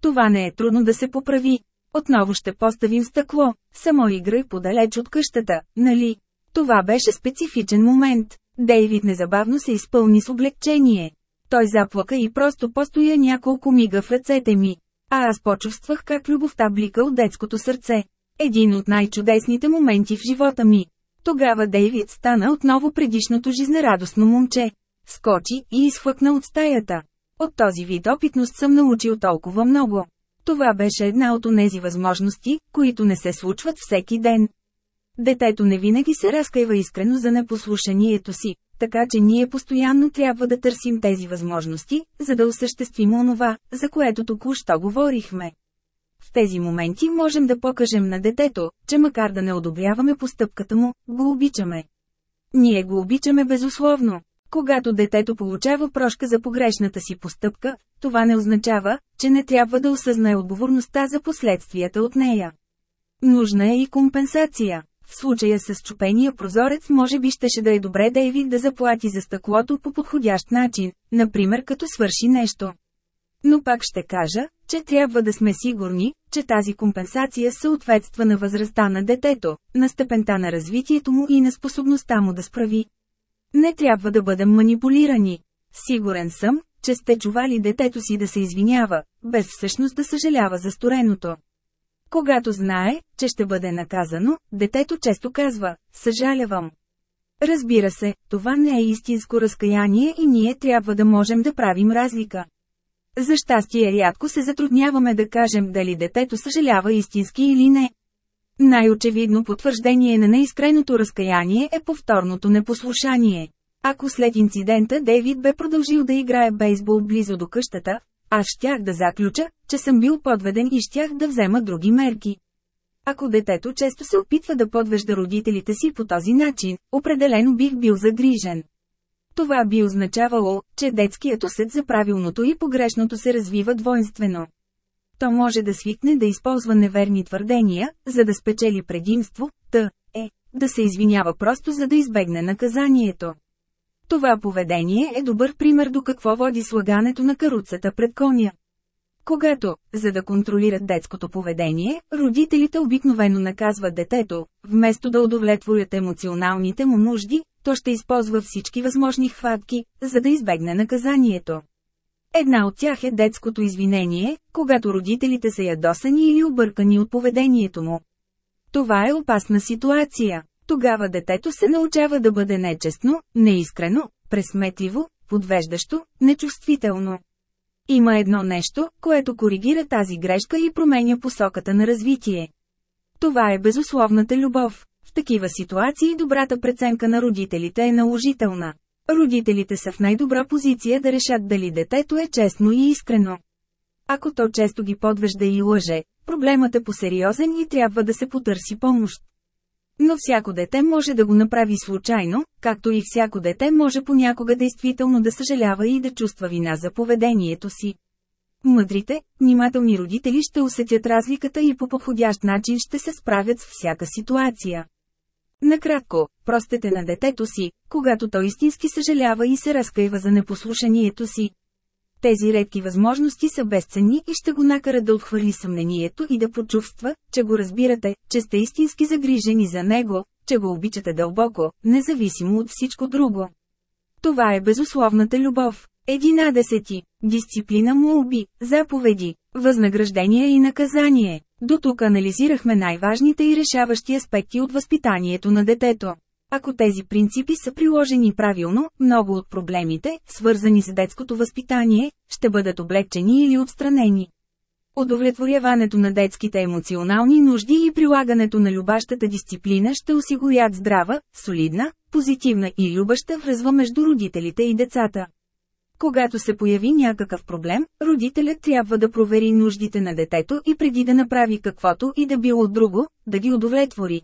Това не е трудно да се поправи. Отново ще поставим стъкло, само играй подалеч от къщата, нали? Това беше специфичен момент. Дейвид незабавно се изпълни с облегчение. Той заплака и просто постоя няколко мига в ръцете ми. А аз почувствах как любовта блика от детското сърце. Един от най-чудесните моменти в живота ми. Тогава Дейвид стана отново предишното жизнерадостно момче. Скочи и изхвъкна от стаята. От този вид опитност съм научил толкова много. Това беше една от онези възможности, които не се случват всеки ден. Детето не винаги се разкаива искрено за непослушанието си, така че ние постоянно трябва да търсим тези възможности, за да осъществим онова, за което току-що говорихме. В тези моменти можем да покажем на детето, че макар да не одобряваме постъпката му, го обичаме. Ние го обичаме безусловно. Когато детето получава прошка за погрешната си постъпка, това не означава, че не трябва да осъзнае отговорността за последствията от нея. Нужна е и компенсация. В случая с чупения прозорец може би щеше да е добре Дейвид да заплати за стъклото по подходящ начин, например като свърши нещо. Но пак ще кажа, че трябва да сме сигурни, че тази компенсация съответства на възрастта на детето, на степента на развитието му и на способността му да справи. Не трябва да бъдем манипулирани. Сигурен съм, че сте чували детето си да се извинява, без всъщност да съжалява за стореното. Когато знае, че ще бъде наказано, детето често казва «съжалявам». Разбира се, това не е истинско разкаяние и ние трябва да можем да правим разлика. За щастие рядко се затрудняваме да кажем дали детето съжалява истински или не. Най-очевидно потвърждение на неискреното разкаяние е повторното непослушание. Ако след инцидента Дейвид бе продължил да играе бейсбол близо до къщата, аз щях да заключа, че съм бил подведен и щях да взема други мерки. Ако детето често се опитва да подвежда родителите си по този начин, определено бих бил загрижен. Това би означавало, че детският усет за правилното и погрешното се развива двойствено. То може да свикне да използва неверни твърдения, за да спечели предимство, т. е, да се извинява просто за да избегне наказанието. Това поведение е добър пример до какво води слагането на каруцата пред коня. Когато, за да контролират детското поведение, родителите обикновено наказват детето, вместо да удовлетворят емоционалните му нужди, то ще използва всички възможни хватки, за да избегне наказанието. Една от тях е детското извинение, когато родителите са ядосани или объркани от поведението му. Това е опасна ситуация. Тогава детето се научава да бъде нечестно, неискрено, пресметливо, подвеждащо, нечувствително. Има едно нещо, което коригира тази грешка и променя посоката на развитие. Това е безусловната любов. В такива ситуации добрата преценка на родителите е наложителна. Родителите са в най-добра позиция да решат дали детето е честно и искрено. Ако то често ги подвежда и лъже, проблемът е посериозен и трябва да се потърси помощ. Но всяко дете може да го направи случайно, както и всяко дете може понякога действително да съжалява и да чувства вина за поведението си. Мъдрите, внимателни родители ще усетят разликата и по подходящ начин ще се справят с всяка ситуация. Накратко, простете на детето си, когато то истински съжалява и се разкаива за непослушанието си. Тези редки възможности са безценни и ще го накарат да отхвърли съмнението и да почувства, че го разбирате, че сте истински загрижени за него, че го обичате дълбоко, независимо от всичко друго. Това е безусловната любов. Единадесети. Дисциплина му уби, заповеди, възнаграждение и наказание. До тук анализирахме най-важните и решаващи аспекти от възпитанието на детето. Ако тези принципи са приложени правилно, много от проблемите, свързани с детското възпитание, ще бъдат облегчени или отстранени. Удовлетворяването на детските емоционални нужди и прилагането на любащата дисциплина ще осигурят здрава, солидна, позитивна и любаща връзва между родителите и децата. Когато се появи някакъв проблем, родителят трябва да провери нуждите на детето и преди да направи каквото и да било друго, да ги удовлетвори.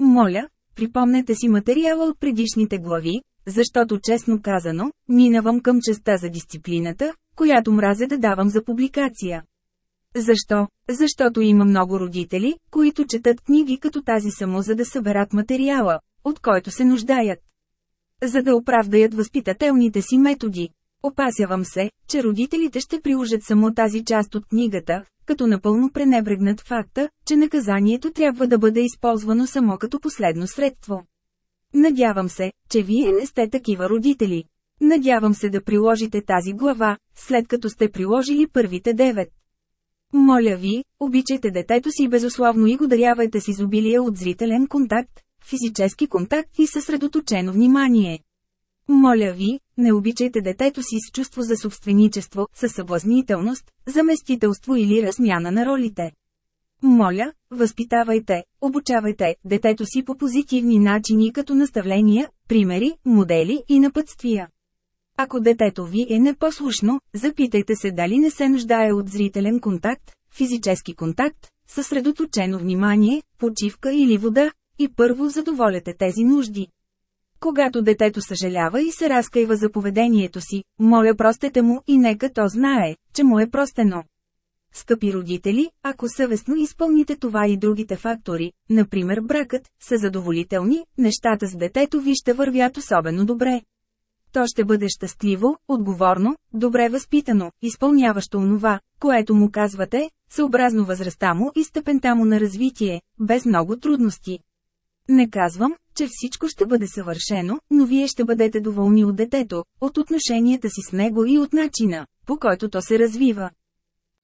Моля, припомнете си материала от предишните глави, защото честно казано, минавам към частта за дисциплината, която мразя да давам за публикация. Защо? Защото има много родители, които четат книги като тази само за да съберат материала, от който се нуждаят. За да оправдаят възпитателните си методи. Опасявам се, че родителите ще приложат само тази част от книгата, като напълно пренебрегнат факта, че наказанието трябва да бъде използвано само като последно средство. Надявам се, че вие не сте такива родители. Надявам се да приложите тази глава, след като сте приложили първите девет. Моля ви, обичайте детето си безусловно и го дарявайте с изобилие от зрителен контакт, физически контакт и съсредоточено внимание. Моля ви, не обичайте детето си с чувство за собственичество, със съблазнителност, заместителство или размяна на ролите. Моля, възпитавайте, обучавайте детето си по позитивни начини като наставления, примери, модели и напътствия. Ако детето ви е непослушно, запитайте се дали не се нуждае от зрителен контакт, физически контакт, съсредоточено внимание, почивка или вода, и първо задоволете тези нужди. Когато детето съжалява и се разкаива за поведението си, моля простете му и нека то знае, че му е простено. Скъпи родители, ако съвестно изпълните това и другите фактори, например бракът, са задоволителни, нещата с детето ви ще вървят особено добре. То ще бъде щастливо, отговорно, добре възпитано, изпълняващо онова, което му казвате, съобразно възрастта му и степента му на развитие, без много трудности. Не казвам, че всичко ще бъде съвършено, но вие ще бъдете доволни от детето, от отношенията си с него и от начина, по който то се развива.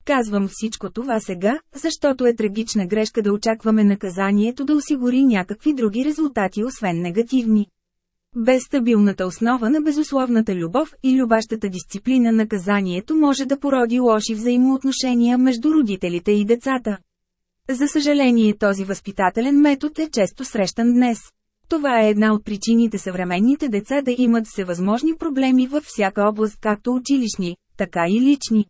Казвам всичко това сега, защото е трагична грешка да очакваме наказанието да осигури някакви други резултати освен негативни. Без стабилната основа на безусловната любов и любащата дисциплина наказанието може да породи лоши взаимоотношения между родителите и децата. За съжаление този възпитателен метод е често срещан днес. Това е една от причините съвременните деца да имат всевъзможни проблеми във всяка област както училищни, така и лични.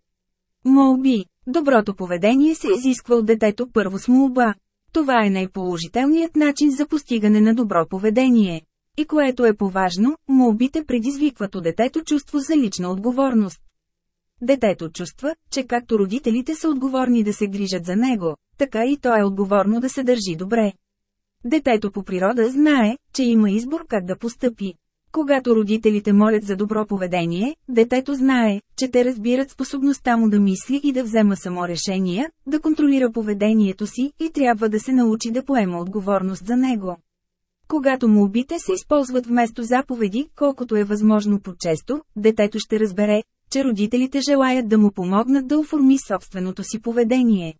Молби. Доброто поведение се изисква от детето първо с молба. Това е най-положителният начин за постигане на добро поведение. И което е поважно, молбите предизвикват у детето чувство за лична отговорност. Детето чувства, че както родителите са отговорни да се грижат за него, така и то е отговорно да се държи добре. Детето по природа знае, че има избор как да постъпи. Когато родителите молят за добро поведение, детето знае, че те разбират способността му да мисли и да взема само решения, да контролира поведението си и трябва да се научи да поема отговорност за него. Когато молбите се използват вместо заповеди, колкото е възможно по-често, детето ще разбере, че родителите желаят да му помогнат да оформи собственото си поведение.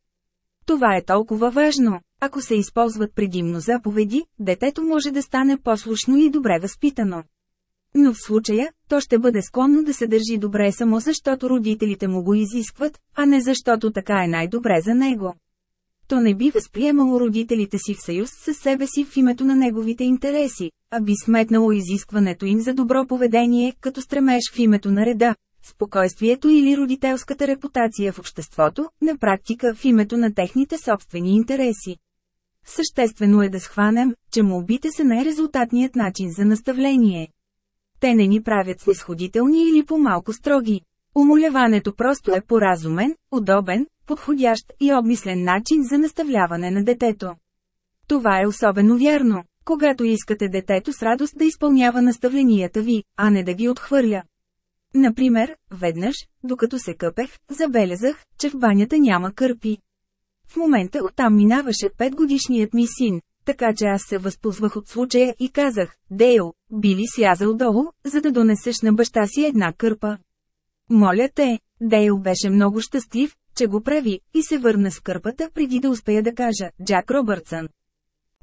Това е толкова важно. Ако се използват предимно заповеди, детето може да стане послушно и добре възпитано. Но в случая, то ще бъде склонно да се държи добре само защото родителите му го изискват, а не защото така е най-добре за него. То не би възприемало родителите си в съюз с себе си в името на неговите интереси, а би сметнало изискването им за добро поведение като стремеж в името на реда, спокойствието или родителската репутация в обществото, на практика в името на техните собствени интереси. Съществено е да схванем, че молбите са най-резултатният начин за наставление. Те не ни правят снисходителни или по-малко строги. Умоляването просто е поразумен, удобен, подходящ и обмислен начин за наставляване на детето. Това е особено вярно, когато искате детето с радост да изпълнява наставленията ви, а не да ги отхвърля. Например, веднъж, докато се къпех, забелязах, че в банята няма кърпи. В момента оттам минаваше петгодишният ми син, така че аз се възползвах от случая и казах, Дейл, би ли слязал долу, за да донесеш на баща си една кърпа? Моля те, Дейл беше много щастлив, че го прави, и се върна с кърпата преди да успея да кажа, Джак Робъртсън.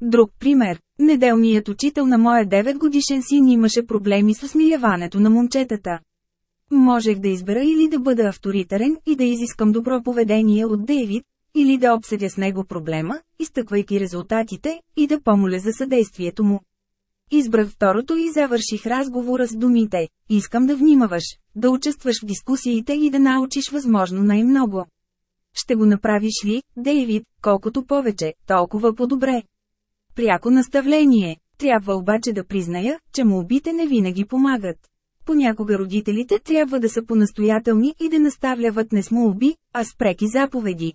Друг пример, неделният учител на моя 9 годишен син имаше проблеми с усмиляването на момчетата. Можех да избера или да бъда авторитарен и да изискам добро поведение от Дейвид, или да обсъдя с него проблема, изтъквайки резултатите, и да помоля за съдействието му. Избрах второто и завърших разговора с думите «Искам да внимаваш, да участваш в дискусиите и да научиш възможно най-много». Ще го направиш ли, Дейвид, колкото повече, толкова по-добре. Пряко наставление. Трябва обаче да призная, че молбите не винаги помагат. Понякога родителите трябва да са понастоятелни и да наставляват не с молби, а с преки заповеди.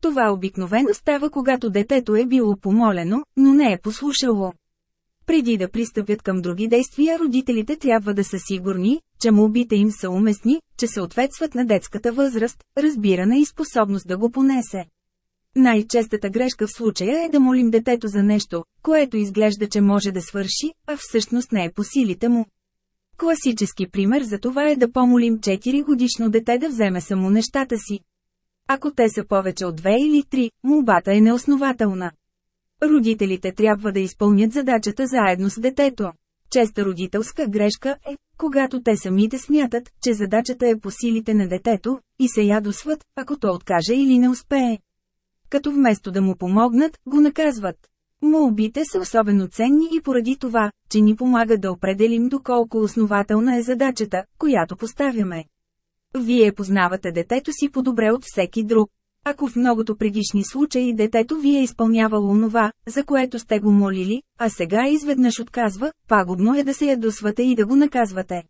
Това обикновено става когато детето е било помолено, но не е послушало. Преди да пристъпят към други действия родителите трябва да са сигурни, че молбите им са уместни, че съответстват на детската възраст, разбиране и способност да го понесе. Най-честата грешка в случая е да молим детето за нещо, което изглежда, че може да свърши, а всъщност не е по силите му. Класически пример за това е да помолим 4 годишно дете да вземе само нещата си. Ако те са повече от 2 или 3, молбата е неоснователна. Родителите трябва да изпълнят задачата заедно с детето. Честа родителска грешка е, когато те самите смятат, че задачата е по силите на детето, и се ядосват, ако то откаже или не успее. Като вместо да му помогнат, го наказват. Молбите са особено ценни и поради това, че ни помагат да определим доколко основателна е задачата, която поставяме. Вие познавате детето си по-добре от всеки друг. Ако в многото предишни случаи детето ви е изпълнявало онова, за което сте го молили, а сега изведнъж отказва, пагубно е да се ядосвате и да го наказвате.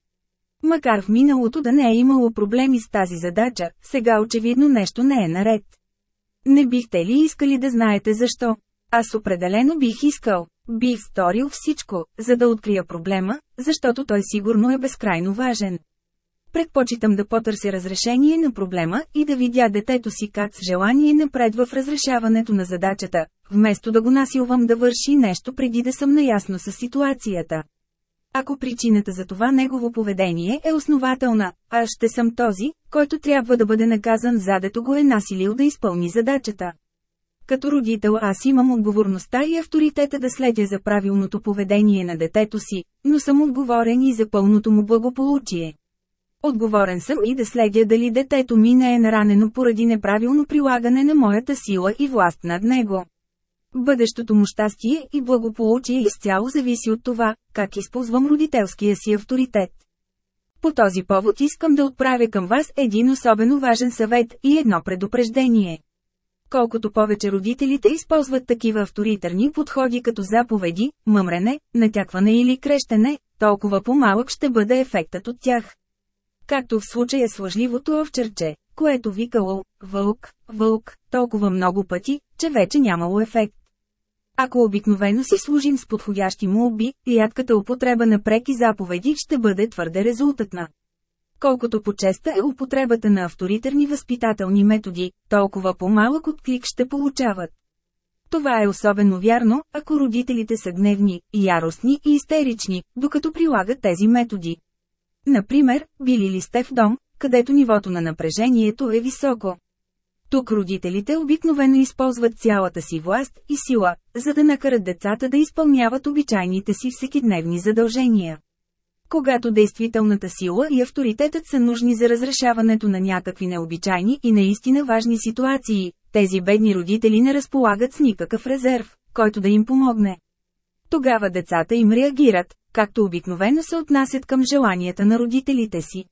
Макар в миналото да не е имало проблеми с тази задача, сега очевидно нещо не е наред. Не бихте ли искали да знаете защо? Аз определено бих искал. Бих сторил всичко, за да открия проблема, защото той сигурно е безкрайно важен. Предпочитам да потърся разрешение на проблема и да видя детето си как с желание напредва в разрешаването на задачата, вместо да го насилвам да върши нещо преди да съм наясно с ситуацията. Ако причината за това негово поведение е основателна, аз ще съм този, който трябва да бъде наказан задето го е насилил да изпълни задачата. Като родител аз имам отговорността и авторитета да следя за правилното поведение на детето си, но съм отговорен и за пълното му благополучие. Отговорен съм и да следя дали детето ми не е наранено поради неправилно прилагане на моята сила и власт над него. Бъдещото му щастие и благополучие изцяло зависи от това, как използвам родителския си авторитет. По този повод искам да отправя към вас един особено важен съвет и едно предупреждение. Колкото повече родителите използват такива авторитарни подходи като заповеди, мъмрене, натякване или крещене, толкова по-малък ще бъде ефектът от тях. Както в случая с лъжливото овчерче, което викало «Вълк, вълк» толкова много пъти, че вече нямало ефект. Ако обикновено си служим с подходящи молби, рядката употреба на преки заповеди ще бъде твърде резултатна. Колкото по-честа е употребата на авторитарни възпитателни методи, толкова по-малък отклик ще получават. Това е особено вярно, ако родителите са гневни, яростни и истерични, докато прилагат тези методи. Например, били ли сте в дом, където нивото на напрежението е високо. Тук родителите обикновено използват цялата си власт и сила, за да накарат децата да изпълняват обичайните си всекидневни задължения. Когато действителната сила и авторитетът са нужни за разрешаването на някакви необичайни и наистина важни ситуации, тези бедни родители не разполагат с никакъв резерв, който да им помогне. Тогава децата им реагират, както обикновено се отнасят към желанията на родителите си.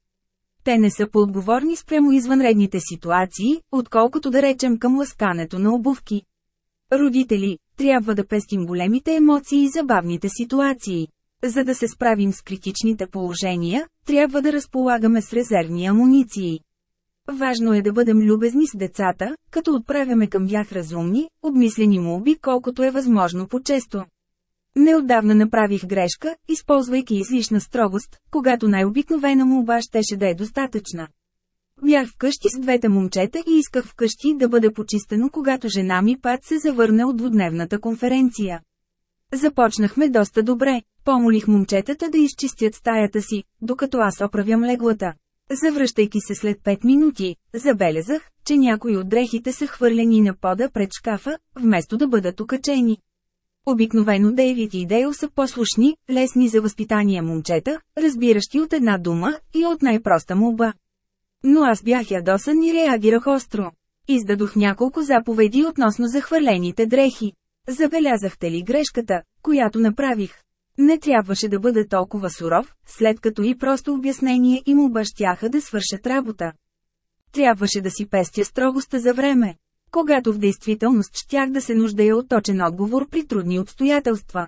Те не са поотговорни спрямо извънредните ситуации, отколкото да речем към ласкането на обувки. Родители, трябва да пестим големите емоции и забавните ситуации. За да се справим с критичните положения, трябва да разполагаме с резервни амуниции. Важно е да бъдем любезни с децата, като отправяме към тях разумни, обмислени молби колкото е възможно по-често. Неотдавна направих грешка, използвайки излишна строгост, когато най-обикновена молба щеше да е достатъчна. Бях вкъщи с двете момчета и исках вкъщи да бъде почистено когато жена ми пат се завърна от двудневната конференция. Започнахме доста добре, помолих момчетата да изчистят стаята си, докато аз оправям леглата. Завръщайки се след 5 минути, забелязах, че някои от дрехите са хвърлени на пода пред шкафа, вместо да бъдат окачени. Обикновено Дейвид и Дейл са послушни, лесни за възпитание момчета, разбиращи от една дума и от най-проста молба. Но аз бях ядосан и реагирах остро. Издадох няколко заповеди относно захвърлените дрехи. Забелязахте ли грешката, която направих? Не трябваше да бъде толкова суров, след като и просто обяснение и му бащяха да свършат работа. Трябваше да си пестя строгостта за време когато в действителност щях да се нуждая от точен отговор при трудни обстоятелства.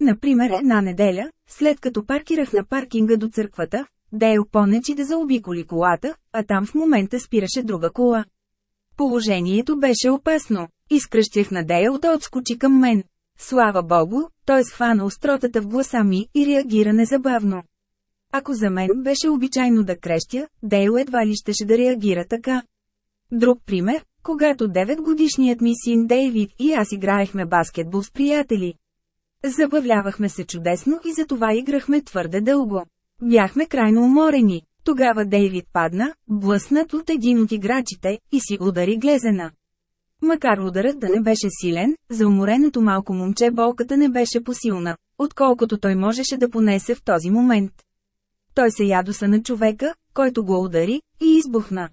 Например една неделя, след като паркирах на паркинга до църквата, Дейл понечи да заобиколи колата, а там в момента спираше друга кола. Положението беше опасно. Изкръщях на Дейл да отскочи към мен. Слава богу, той схвана остротата в гласа ми и реагира незабавно. Ако за мен беше обичайно да крещя, Дейл едва ли щеше да реагира така. Друг пример, когато 9-годишният ми син Дейвид и аз играехме баскетбол с приятели. Забавлявахме се чудесно и затова играхме твърде дълго. Бяхме крайно уморени. Тогава Дейвид падна, блъснат от един от играчите, и си удари глезена. Макар ударът да не беше силен, за умореното малко момче болката не беше посилна, отколкото той можеше да понесе в този момент. Той се ядоса на човека, който го удари, и избухна.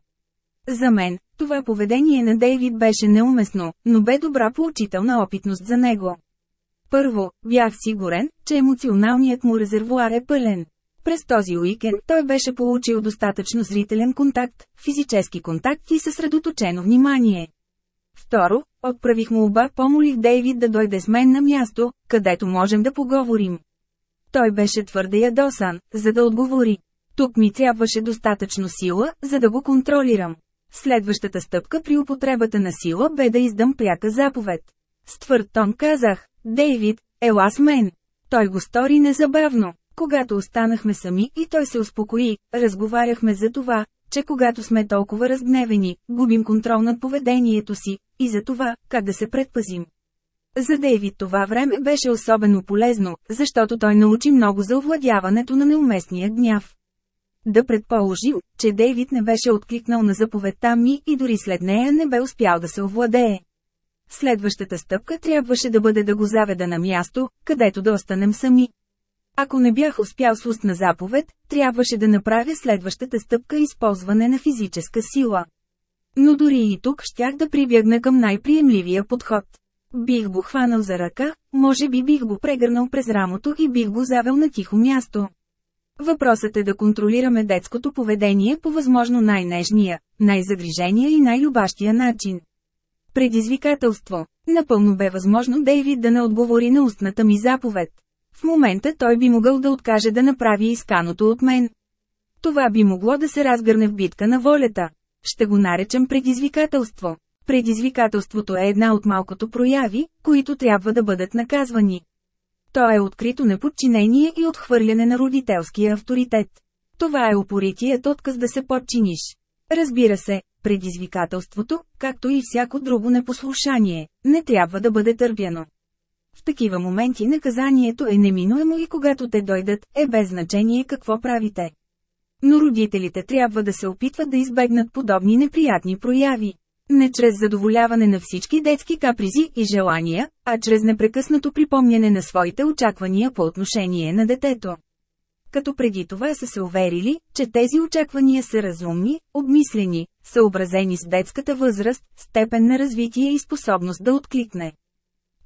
За мен, това поведение на Дейвид беше неуместно, но бе добра поучителна опитност за него. Първо, бях сигурен, че емоционалният му резервуар е пълен. През този уикенд той беше получил достатъчно зрителен контакт, физически контакт и съсредоточено внимание. Второ, отправих му оба, помолих Дейвид да дойде с мен на място, където можем да поговорим. Той беше твърде ядосан, за да отговори. Тук ми трябваше достатъчно сила, за да го контролирам. Следващата стъпка при употребата на сила бе да издам пряка заповед. С твърд тон казах, Дейвид, ела с мен. Той го стори незабавно. Когато останахме сами и той се успокои, разговаряхме за това, че когато сме толкова разгневени, губим контрол над поведението си, и за това, как да се предпазим. За Дейвид това време беше особено полезно, защото той научи много за овладяването на неуместния гняв. Да предположим, че Дейвид не беше откликнал на заповедта ми и дори след нея не бе успял да се овладее. Следващата стъпка трябваше да бъде да го заведа на място, където да останем сами. Ако не бях успял с устна заповед, трябваше да направя следващата стъпка използване на физическа сила. Но дори и тук щях да прибягна към най-приемливия подход. Бих го хванал за ръка, може би бих го прегърнал през рамото и бих го завел на тихо място. Въпросът е да контролираме детското поведение по възможно най-нежния, най-загрижения и най-любащия начин. Предизвикателство. Напълно бе възможно Дейвид да не отговори на устната ми заповед. В момента той би могъл да откаже да направи исканото от мен. Това би могло да се разгърне в битка на волята. Ще го наречем предизвикателство. Предизвикателството е една от малкото прояви, които трябва да бъдат наказвани. То е открито неподчинение и отхвърляне на родителския авторитет. Това е упоритият отказ да се подчиниш. Разбира се, предизвикателството, както и всяко друго непослушание, не трябва да бъде търпяно. В такива моменти наказанието е неминуемо и когато те дойдат, е без значение какво правите. Но родителите трябва да се опитват да избегнат подобни неприятни прояви. Не чрез задоволяване на всички детски капризи и желания, а чрез непрекъснато припомняне на своите очаквания по отношение на детето. Като преди това са се уверили, че тези очаквания са разумни, обмислени, съобразени с детската възраст, степен на развитие и способност да откликне.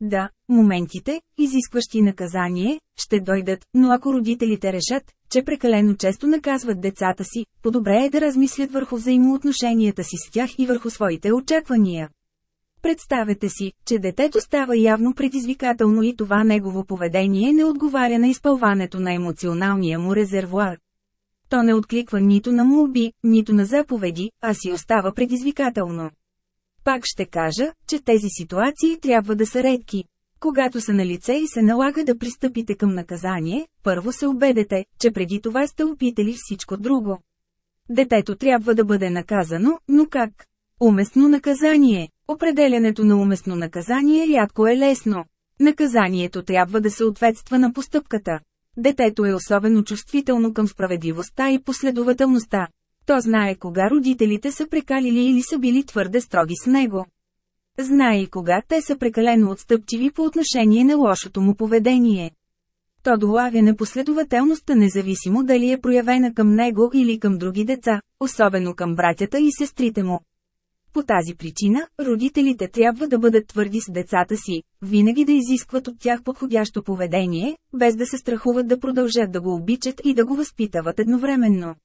Да, моментите, изискващи наказание, ще дойдат, но ако родителите решат, че прекалено често наказват децата си, по-добре е да размислят върху взаимоотношенията си с тях и върху своите очаквания. Представете си, че детето става явно предизвикателно и това негово поведение не отговаря на изпълването на емоционалния му резервуар. То не откликва нито на молби, нито на заповеди, а си остава предизвикателно. Пак ще кажа, че тези ситуации трябва да са редки. Когато са на лице и се налага да пристъпите към наказание, първо се убедете, че преди това сте опитали всичко друго. Детето трябва да бъде наказано, но как? Уместно наказание. Определянето на уместно наказание рядко е лесно. Наказанието трябва да съответства на постъпката. Детето е особено чувствително към справедливостта и последователността. То знае кога родителите са прекалили или са били твърде строги с него. Знае и кога те са прекалено отстъпчиви по отношение на лошото му поведение. То долавя непоследователността независимо дали е проявена към него или към други деца, особено към братята и сестрите му. По тази причина, родителите трябва да бъдат твърди с децата си, винаги да изискват от тях подходящо поведение, без да се страхуват да продължат да го обичат и да го възпитават едновременно.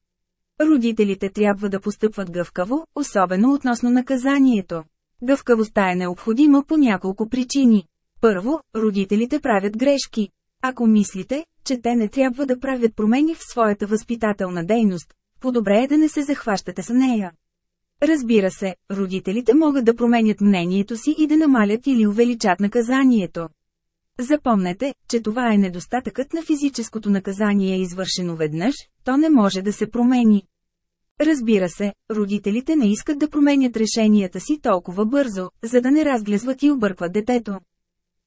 Родителите трябва да постъпват гъвкаво, особено относно наказанието. Гъвкавостта е необходима по няколко причини. Първо, родителите правят грешки. Ако мислите, че те не трябва да правят промени в своята възпитателна дейност, по-добре е да не се захващате с нея. Разбира се, родителите могат да променят мнението си и да намалят или увеличат наказанието. Запомнете, че това е недостатъкът на физическото наказание извършено веднъж, то не може да се промени. Разбира се, родителите не искат да променят решенията си толкова бързо, за да не разглезват и объркват детето.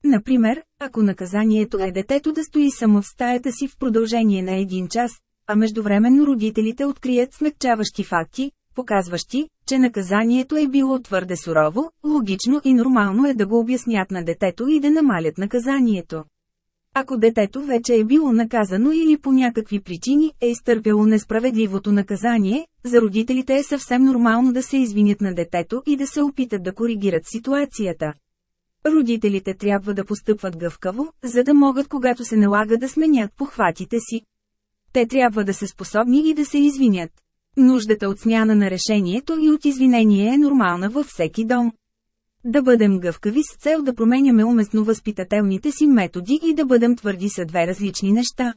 Например, ако наказанието е детето да стои само в стаята си в продължение на един час, а междувременно родителите открият смягчаващи факти, показващи, че наказанието е било твърде сурово, логично и нормално е да го обяснят на детето и да намалят наказанието. Ако детето вече е било наказано или по някакви причини е изтърпяло несправедливото наказание, за родителите е съвсем нормално да се извинят на детето и да се опитат да коригират ситуацията. Родителите трябва да постъпват гъвкаво, за да могат когато се налага да сменят похватите си. Те трябва да са способни и да се извинят. Нуждата от смяна на решението и от извинение е нормална във всеки дом. Да бъдем гъвкави с цел да променяме уместно възпитателните си методи и да бъдем твърди са две различни неща.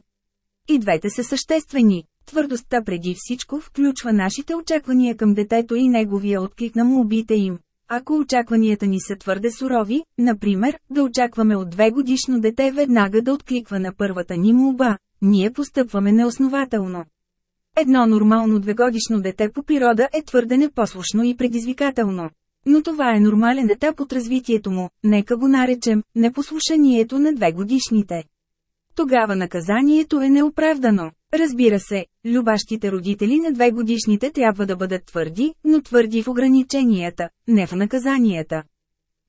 И двете са съществени. Твърдостта преди всичко включва нашите очаквания към детето и неговия отклик на молбите им. Ако очакванията ни са твърде сурови, например, да очакваме от две годишно дете веднага да откликва на първата ни молба, ние постъпваме неоснователно. Едно нормално двегодишно дете по природа е твърде непослушно и предизвикателно. Но това е нормален етап от развитието му, нека го наречем непослушанието на две годишните. Тогава наказанието е неоправдано. Разбира се, любащите родители на две годишните трябва да бъдат твърди, но твърди в ограниченията, не в наказанията.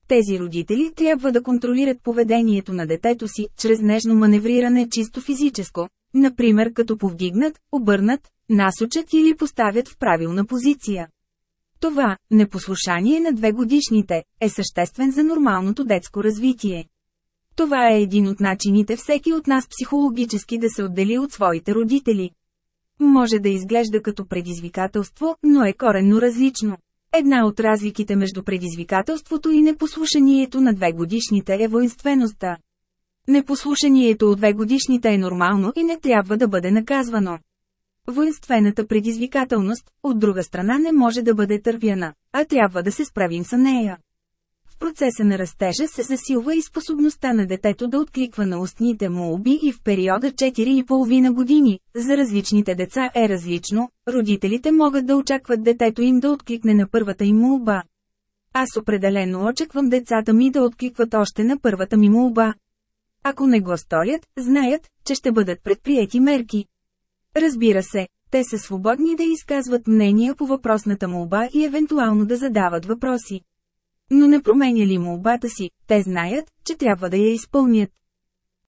Тези родители трябва да контролират поведението на детето си, чрез нежно маневриране чисто физическо, например като повдигнат, обърнат, насочат или поставят в правилна позиция. Това, непослушание на две годишните, е съществен за нормалното детско развитие. Това е един от начините всеки от нас психологически да се отдели от своите родители. Може да изглежда като предизвикателство, но е коренно различно. Една от разликите между предизвикателството и непослушанието на две годишните е воинствеността. Непослушанието от две годишните е нормално и не трябва да бъде наказвано. Воинствената предизвикателност, от друга страна не може да бъде търпяна, а трябва да се справим с нея. В процеса на растежа се засилва и способността на детето да откликва на устните му уби и в периода 4,5 години. За различните деца е различно, родителите могат да очакват детето им да откликне на първата им молба. Аз определено очаквам децата ми да откликват още на първата ми молба. Ако не го сторят, знаят, че ще бъдат предприяти мерки. Разбира се, те са свободни да изказват мнения по въпросната молба и евентуално да задават въпроси. Но не променя ли молбата си, те знаят, че трябва да я изпълнят.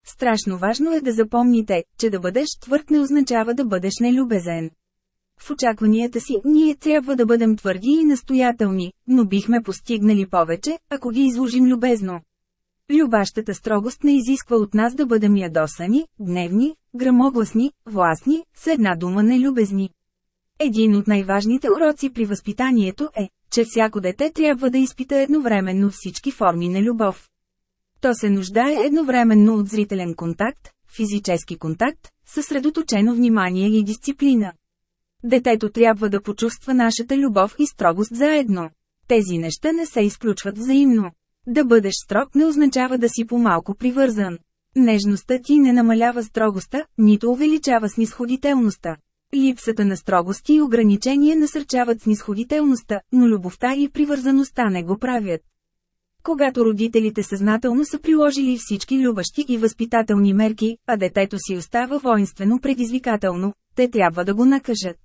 Страшно важно е да запомните, че да бъдеш твърд не означава да бъдеш нелюбезен. В очакванията си ние трябва да бъдем твърди и настоятелни, но бихме постигнали повече, ако ги изложим любезно. Любащата строгост не изисква от нас да бъдем ядосани, гневни, грамогласни, властни, с една дума нелюбезни. Един от най-важните уроци при възпитанието е, че всяко дете трябва да изпита едновременно всички форми на любов. То се нуждае едновременно от зрителен контакт, физически контакт, съсредоточено внимание и дисциплина. Детето трябва да почувства нашата любов и строгост заедно. Тези неща не се изключват взаимно. Да бъдеш строг не означава да си по-малко привързан. Нежността ти не намалява строгостта, нито увеличава снисходителността. Липсата на строгости и ограничения насърчават снисходителността, но любовта и привързаността не го правят. Когато родителите съзнателно са приложили всички любащи и възпитателни мерки, а детето си остава воинствено предизвикателно, те трябва да го накажат.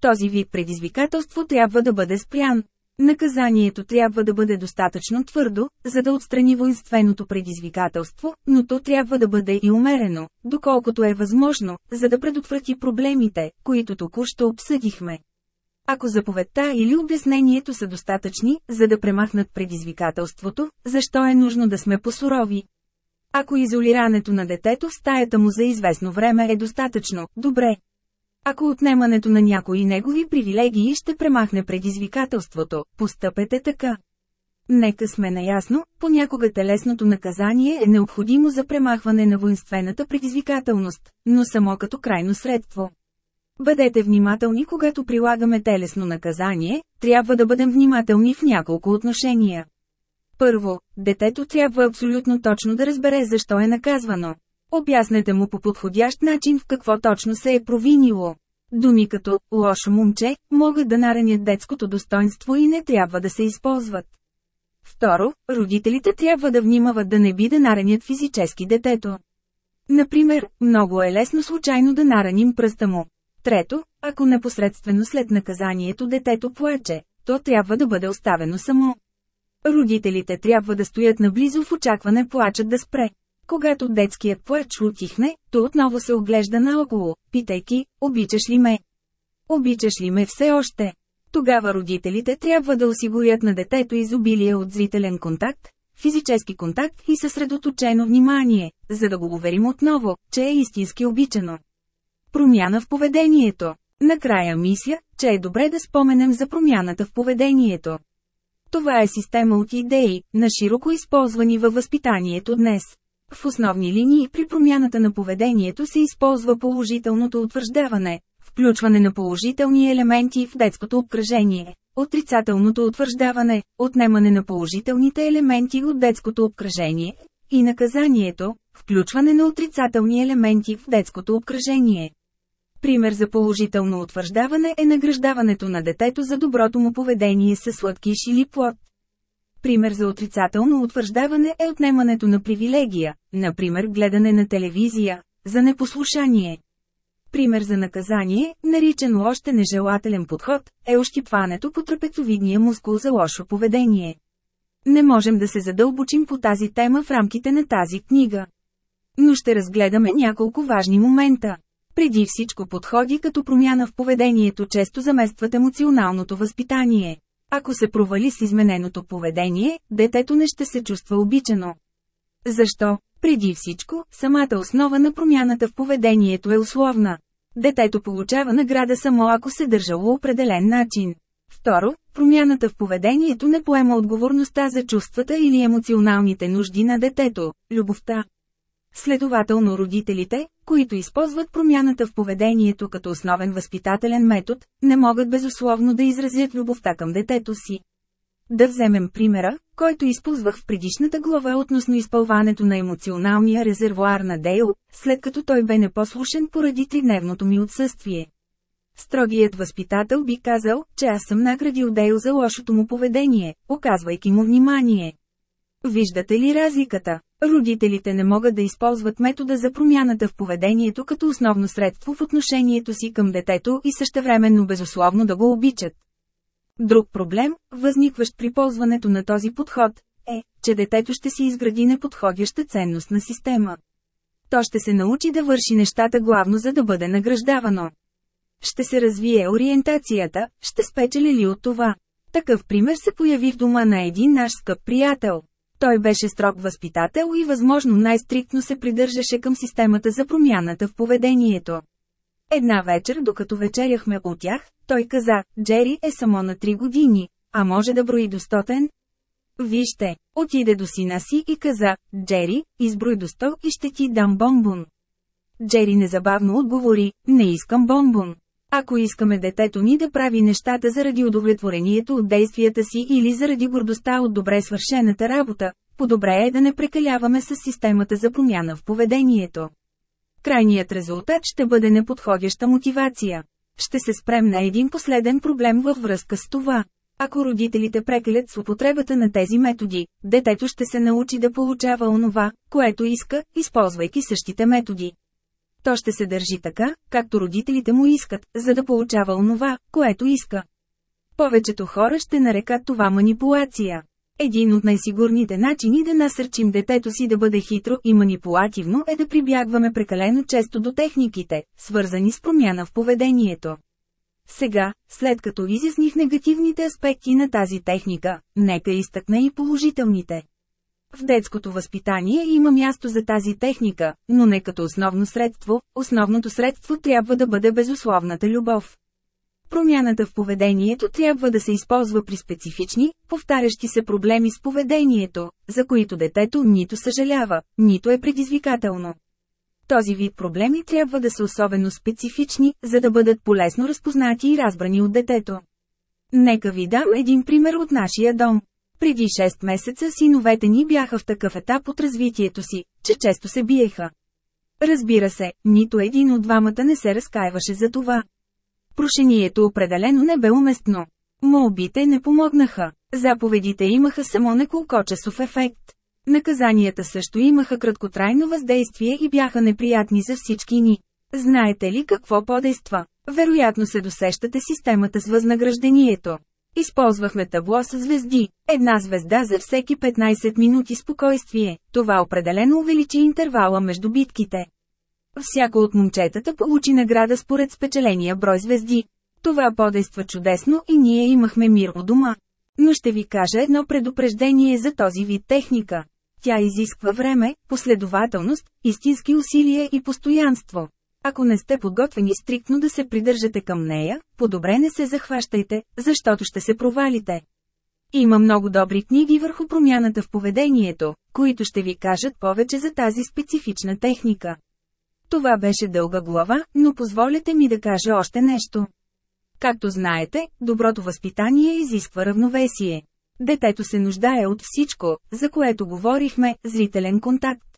Този вид предизвикателство трябва да бъде спрян. Наказанието трябва да бъде достатъчно твърдо, за да отстрани воинственото предизвикателство, но то трябва да бъде и умерено, доколкото е възможно, за да предотврати проблемите, които току-що обсъдихме. Ако заповедта или обяснението са достатъчни, за да премахнат предизвикателството, защо е нужно да сме посурови? Ако изолирането на детето в стаята му за известно време е достатъчно, добре, ако отнемането на някои негови привилегии ще премахне предизвикателството, постъпете така. Нека сме наясно, понякога телесното наказание е необходимо за премахване на воинствената предизвикателност, но само като крайно средство. Бъдете внимателни когато прилагаме телесно наказание, трябва да бъдем внимателни в няколко отношения. Първо, детето трябва абсолютно точно да разбере защо е наказвано. Обяснете му по подходящ начин в какво точно се е провинило. Думи като «лошо момче» могат да наранят детското достоинство и не трябва да се използват. Второ, родителите трябва да внимават да не би да наранят физически детето. Например, много е лесно случайно да нараним пръста му. Трето, ако непосредствено след наказанието детето плаче, то трябва да бъде оставено само. Родителите трябва да стоят наблизо в очакване плачът да спре. Когато детският плач отихне, то отново се оглежда наоколо, питайки, обичаш ли ме? Обичаш ли ме все още? Тогава родителите трябва да осигурят на детето изобилие от зрителен контакт, физически контакт и съсредоточено внимание, за да го уверим отново, че е истински обичано. Промяна в поведението. Накрая мисля, че е добре да споменем за промяната в поведението. Това е система от идеи, на широко използвани във възпитанието днес. В основни линии при промяната на поведението се използва положителното утвърждаване, включване на положителни елементи в детското обкръжение, отрицателното утвърждаване, отнемане на положителните елементи от детското обкръжение и наказанието, включване на отрицателни елементи в детското обкръжение. Пример за положително утвърждаване е награждаването на детето за доброто му поведение със сладкиш или плод. Пример за отрицателно утвърждаване е отнемането на привилегия, например гледане на телевизия, за непослушание. Пример за наказание, наричано още нежелателен подход, е ощипването по трапецовидния мускул за лошо поведение. Не можем да се задълбочим по тази тема в рамките на тази книга. Но ще разгледаме няколко важни момента. Преди всичко подходи като промяна в поведението често заместват емоционалното възпитание. Ако се провали с измененото поведение, детето не ще се чувства обичано. Защо? Преди всичко, самата основа на промяната в поведението е условна. Детето получава награда само ако се държало определен начин. Второ, промяната в поведението не поема отговорността за чувствата или емоционалните нужди на детето – любовта. Следователно родителите, които използват промяната в поведението като основен възпитателен метод, не могат безусловно да изразят любовта към детето си. Да вземем примера, който използвах в предишната глава относно изпълването на емоционалния резервуар на Дейл, след като той бе непослушен поради тридневното ми отсъствие. Строгият възпитател би казал, че аз съм наградил Дейл за лошото му поведение, оказвайки му внимание. Виждате ли разликата? Родителите не могат да използват метода за промяната в поведението като основно средство в отношението си към детето и същевременно безусловно да го обичат. Друг проблем, възникващ при ползването на този подход, е, че детето ще си изгради неподходяща ценностна система. То ще се научи да върши нещата главно за да бъде награждавано. Ще се развие ориентацията, ще спечели ли от това. Такъв пример се появи в дома на един наш скъп приятел. Той беше строг възпитател и възможно най-стриктно се придържаше към системата за промяната в поведението. Една вечер, докато вечеряхме от тях, той каза, Джери е само на 3 години, а може да брои до стотен. Вижте, отиде до сина си и каза, Джери, изброи до 100 и ще ти дам бомбон. Джери незабавно отговори, не искам бомбон. Ако искаме детето ни да прави нещата заради удовлетворението от действията си или заради гордостта от добре свършената работа, по-добре е да не прекаляваме с системата за промяна в поведението. Крайният резултат ще бъде неподходяща мотивация. Ще се спрем на един последен проблем във връзка с това. Ако родителите прекалят с употребата на тези методи, детето ще се научи да получава онова, което иска, използвайки същите методи. То ще се държи така, както родителите му искат, за да получава онова, което иска. Повечето хора ще нарекат това манипулация. Един от най-сигурните начини да насърчим детето си да бъде хитро и манипулативно е да прибягваме прекалено често до техниките, свързани с промяна в поведението. Сега, след като изясних негативните аспекти на тази техника, нека изтъкна и положителните. В детското възпитание има място за тази техника, но не като основно средство, основното средство трябва да бъде безусловната любов. Промяната в поведението трябва да се използва при специфични, повтарящи се проблеми с поведението, за които детето нито съжалява, нито е предизвикателно. Този вид проблеми трябва да са особено специфични, за да бъдат полезно разпознати и разбрани от детето. Нека ви дам един пример от нашия дом. Преди 6 месеца синовете ни бяха в такъв етап от развитието си, че често се биеха. Разбира се, нито един от двамата не се разкаиваше за това. Прошението определено не бе уместно. Молбите не помогнаха. Заповедите имаха само неколкочасов ефект. Наказанията също имаха краткотрайно въздействие и бяха неприятни за всички ни. Знаете ли какво подейства? Вероятно се досещате системата с възнаграждението. Използвахме табло с звезди, една звезда за всеки 15 минути спокойствие, това определено увеличи интервала между битките. Всяко от момчетата получи награда според спечеления брой звезди. Това подейства чудесно и ние имахме мир у дома. Но ще ви кажа едно предупреждение за този вид техника. Тя изисква време, последователност, истински усилия и постоянство. Ако не сте подготвени стриктно да се придържате към нея, по-добре не се захващайте, защото ще се провалите. Има много добри книги върху промяната в поведението, които ще ви кажат повече за тази специфична техника. Това беше дълга глава, но позволете ми да кажа още нещо. Както знаете, доброто възпитание изисква равновесие. Детето се нуждае от всичко, за което говорихме – зрителен контакт.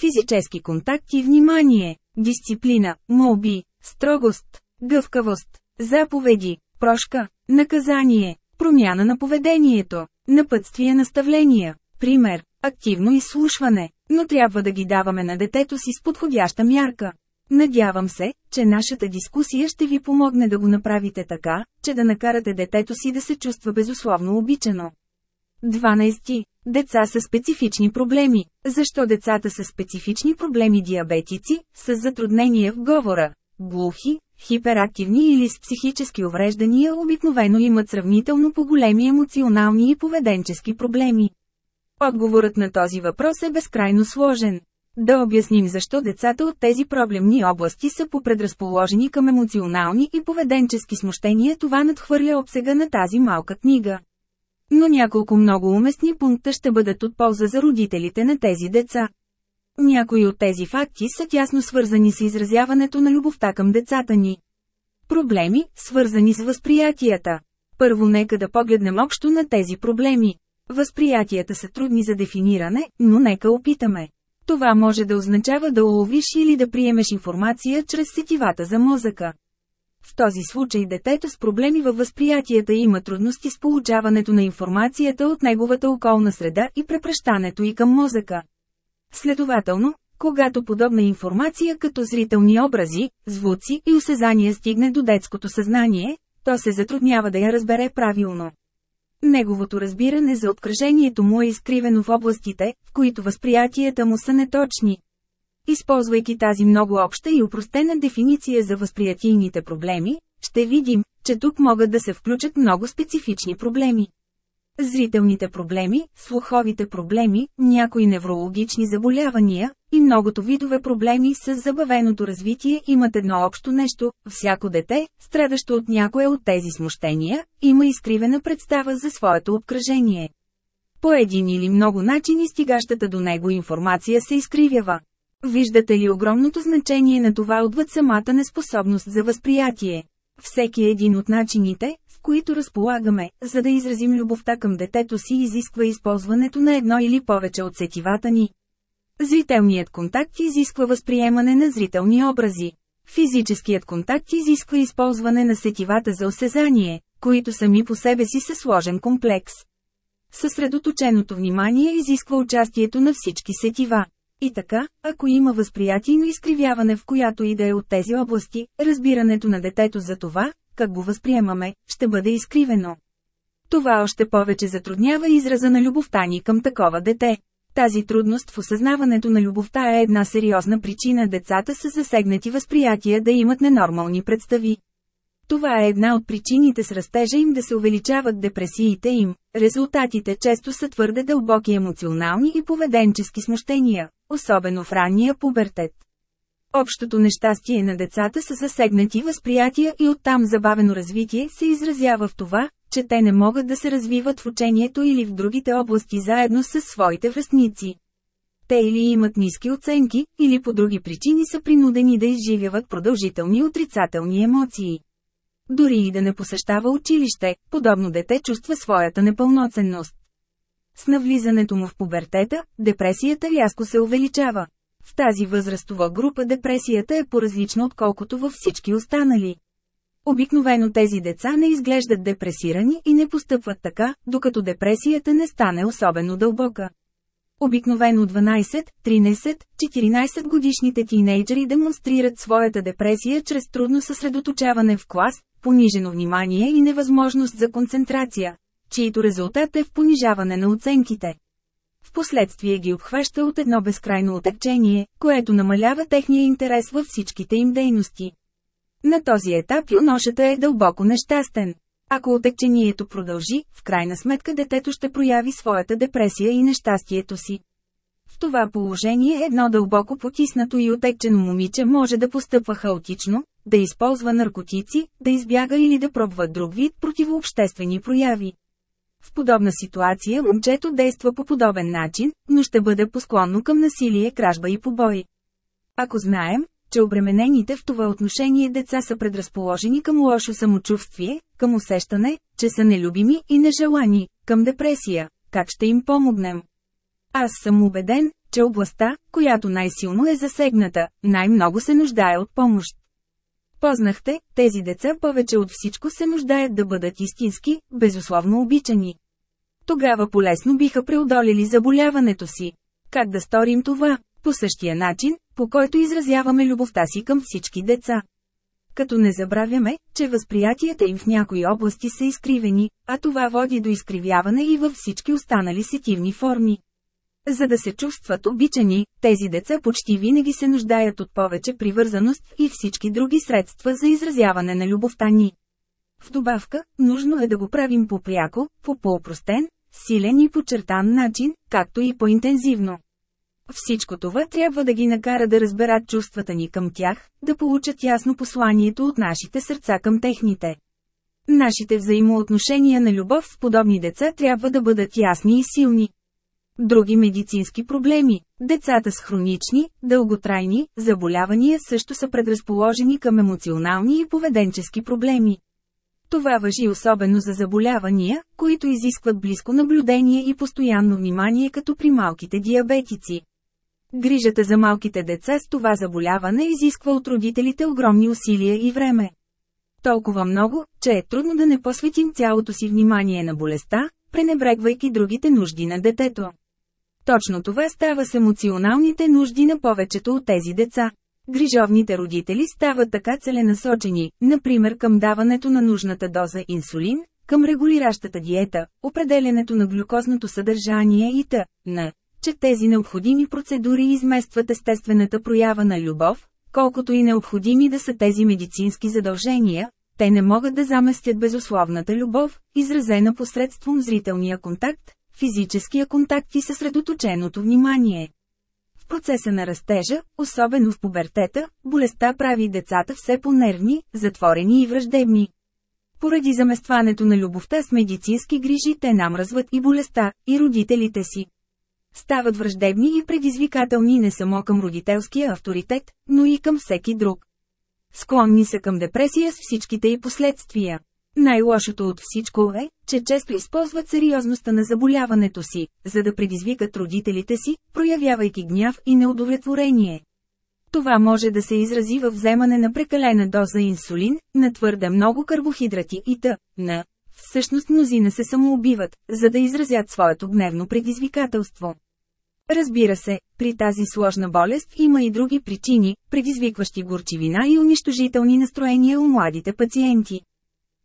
Физически контакт и внимание, дисциплина, молби, строгост, гъвкавост, заповеди, прошка, наказание, промяна на поведението, напътствие наставления, пример, активно изслушване, но трябва да ги даваме на детето си с подходяща мярка. Надявам се, че нашата дискусия ще ви помогне да го направите така, че да накарате детето си да се чувства безусловно обичано. 12. Деца с специфични проблеми. Защо децата с специфични проблеми диабетици, с затруднения в говора, глухи, хиперактивни или с психически увреждания обикновено имат сравнително по-големи емоционални и поведенчески проблеми? Отговорът на този въпрос е безкрайно сложен. да обясним защо децата от тези проблемни области са попредразположени към емоционални и поведенчески смущения това надхвърля обсега на тази малка книга. Но няколко много уместни пункта ще бъдат от полза за родителите на тези деца. Някои от тези факти са тясно свързани с изразяването на любовта към децата ни. Проблеми, свързани с възприятията. Първо нека да погледнем общо на тези проблеми. Възприятията са трудни за дефиниране, но нека опитаме. Това може да означава да уловиш или да приемеш информация чрез сетивата за мозъка. В този случай детето с проблеми във възприятията има трудности с получаването на информацията от неговата околна среда и препращането и към мозъка. Следователно, когато подобна информация като зрителни образи, звуци и осезания стигне до детското съзнание, то се затруднява да я разбере правилно. Неговото разбиране за откръжението му е изкривено в областите, в които възприятията му са неточни. Използвайки тази много обща и упростена дефиниция за възприятийните проблеми, ще видим, че тук могат да се включат много специфични проблеми. Зрителните проблеми, слуховите проблеми, някои неврологични заболявания и многото видове проблеми с забавеното развитие имат едно общо нещо – всяко дете, страдащо от някое от тези смущения, има изкривена представа за своето обкръжение. По един или много начини стигащата до него информация се изкривява. Виждате ли огромното значение на това отвъд самата неспособност за възприятие? Всеки един от начините, с които разполагаме, за да изразим любовта към детето си изисква използването на едно или повече от сетивата ни. Зрителният контакт изисква възприемане на зрителни образи. Физическият контакт изисква използване на сетивата за осезание, които сами по себе си са сложен комплекс. Съсредоточеното внимание изисква участието на всички сетива. И така, ако има възприятийно изкривяване в която и да е от тези области, разбирането на детето за това, как го възприемаме, ще бъде изкривено. Това още повече затруднява израза на любовта ни към такова дете. Тази трудност в осъзнаването на любовта е една сериозна причина децата с засегнати възприятия да имат ненормални представи. Това е една от причините с растежа им да се увеличават депресиите им. Резултатите често са твърде дълбоки емоционални и поведенчески смущения, особено в ранния пубертет. Общото нещастие на децата са засегнати възприятия и оттам забавено развитие се изразява в това, че те не могат да се развиват в учението или в другите области заедно с своите връстници. Те или имат ниски оценки, или по други причини са принудени да изживяват продължителни отрицателни емоции. Дори и да не посещава училище, подобно дете чувства своята непълноценност. С навлизането му в пубертета, депресията рязко се увеличава. В тази възрастова група депресията е по-различна отколкото във всички останали. Обикновено тези деца не изглеждат депресирани и не постъпват така, докато депресията не стане особено дълбока. Обикновено 12, 13, 14 годишните тинейджери демонстрират своята депресия чрез трудно съсредоточаване в клас, понижено внимание и невъзможност за концентрация, чието резултат е в понижаване на оценките. Впоследствие ги обхваща от едно безкрайно отекчение, което намалява техния интерес във всичките им дейности. На този етап юношата е дълбоко нещастен. Ако отекчението продължи, в крайна сметка детето ще прояви своята депресия и нещастието си. В това положение едно дълбоко потиснато и отекчено момиче може да постъпва хаотично, да използва наркотици, да избяга или да пробва друг вид противообществени прояви. В подобна ситуация момчето действа по подобен начин, но ще бъде посклонно към насилие, кражба и побой. Ако знаем, че обременените в това отношение деца са предразположени към лошо самочувствие, към усещане, че са нелюбими и нежелани, към депресия, как ще им помогнем? Аз съм убеден, че областта, която най-силно е засегната, най-много се нуждае от помощ. Познахте, тези деца повече от всичко се нуждаят да бъдат истински, безусловно обичани. Тогава полесно биха преодолели заболяването си. Как да сторим това? По същия начин, по който изразяваме любовта си към всички деца. Като не забравяме, че възприятията им в някои области са изкривени, а това води до изкривяване и във всички останали сетивни форми. За да се чувстват обичани, тези деца почти винаги се нуждаят от повече привързаност и всички други средства за изразяване на любовта ни. В добавка, нужно е да го правим по-пряко, по по-опростен, силен и подчертан начин, както и по-интензивно. Всичко това трябва да ги накара да разберат чувствата ни към тях, да получат ясно посланието от нашите сърца към техните. Нашите взаимоотношения на любов с подобни деца трябва да бъдат ясни и силни. Други медицински проблеми. Децата с хронични, дълготрайни заболявания също са предразположени към емоционални и поведенчески проблеми. Това въжи особено за заболявания, които изискват близко наблюдение и постоянно внимание като при малките диабетици. Грижата за малките деца с това заболяване изисква от родителите огромни усилия и време. Толкова много, че е трудно да не посветим цялото си внимание на болестта, пренебрегвайки другите нужди на детето. Точно това става с емоционалните нужди на повечето от тези деца. Грижовните родители стават така целенасочени, например към даването на нужната доза инсулин, към регулиращата диета, определенето на глюкозното съдържание и т.н., че тези необходими процедури изместват естествената проява на любов, колкото и необходими да са тези медицински задължения, те не могат да заместят безусловната любов, изразена посредством зрителния контакт, физическия контакт и съсредоточеното внимание. В процеса на растежа, особено в пубертета, болестта прави децата все по-нервни, затворени и враждебни. Поради заместването на любовта с медицински грижи те намръзват и болестта, и родителите си. Стават враждебни и предизвикателни не само към родителския авторитет, но и към всеки друг. Склонни са към депресия с всичките и последствия. Най-лошото от всичко е, че често използват сериозността на заболяването си, за да предизвикат родителите си, проявявайки гняв и неудовлетворение. Това може да се изрази в вземане на прекалена доза инсулин, на твърде много карбохидрати и т.н. Всъщност мнозина се самоубиват, за да изразят своето гневно предизвикателство. Разбира се, при тази сложна болест има и други причини, предизвикващи горчивина и унищожителни настроения у младите пациенти.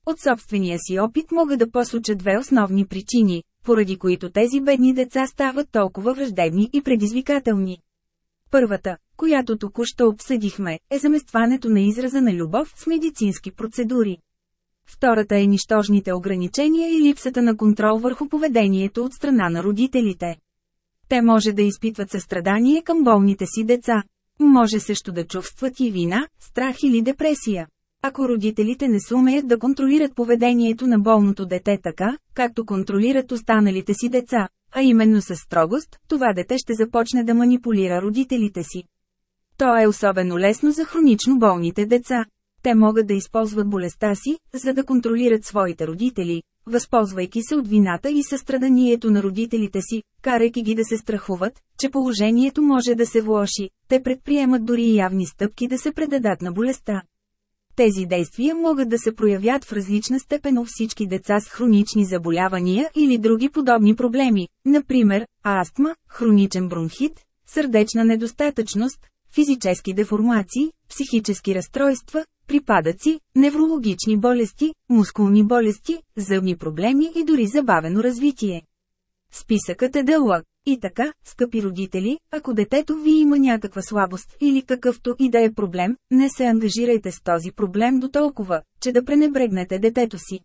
От собствения си опит мога да посоча две основни причини, поради които тези бедни деца стават толкова враждебни и предизвикателни. Първата, която току-що обсъдихме, е заместването на израза на любов с медицински процедури. Втората е нищожните ограничения и липсата на контрол върху поведението от страна на родителите. Те може да изпитват състрадание към болните си деца. Може също да чувстват и вина, страх или депресия. Ако родителите не сумеят да контролират поведението на болното дете така, както контролират останалите си деца, а именно с строгост, това дете ще започне да манипулира родителите си. То е особено лесно за хронично болните деца. Те могат да използват болестта си, за да контролират своите родители, възползвайки се от вината и състраданието на родителите си, карайки ги да се страхуват, че положението може да се влоши, те предприемат дори и явни стъпки да се предадат на болестта. Тези действия могат да се проявят в различна степен у всички деца с хронични заболявания или други подобни проблеми, например, астма, хроничен бронхит, сърдечна недостатъчност, физически деформации, психически разстройства, припадъци, неврологични болести, мускулни болести, зъбни проблеми и дори забавено развитие. Списъкът е дълъг. И така, скъпи родители, ако детето ви има някаква слабост или какъвто и да е проблем, не се ангажирайте с този проблем до толкова, че да пренебрегнете детето си.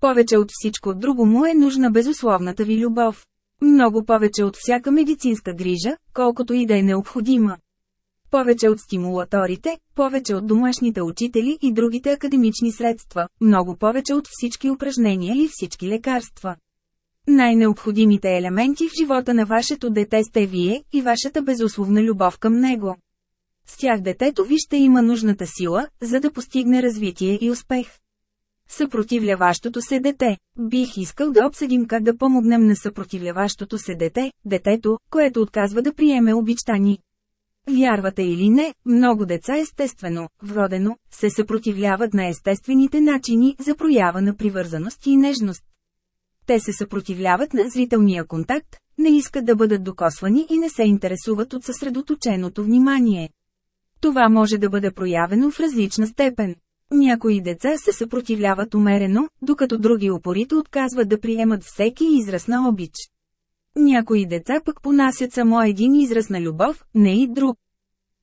Повече от всичко друго му е нужна безусловната ви любов. Много повече от всяка медицинска грижа, колкото и да е необходима. Повече от стимулаторите, повече от домашните учители и другите академични средства, много повече от всички упражнения и всички лекарства. Най-необходимите елементи в живота на вашето дете сте вие и вашата безусловна любов към него. С тях детето ви ще има нужната сила, за да постигне развитие и успех. Съпротивляващото се дете. Бих искал да обсъдим как да помогнем на съпротивляващото се дете, детето, което отказва да приеме обичтани. Вярвате или не, много деца естествено, вродено, се съпротивляват на естествените начини за проява на привързаност и нежност. Те се съпротивляват на зрителния контакт, не искат да бъдат докосвани и не се интересуват от съсредоточеното внимание. Това може да бъде проявено в различна степен. Някои деца се съпротивляват умерено, докато други упорито отказват да приемат всеки израз на обич. Някои деца пък понасят само един израз на любов, не и друг.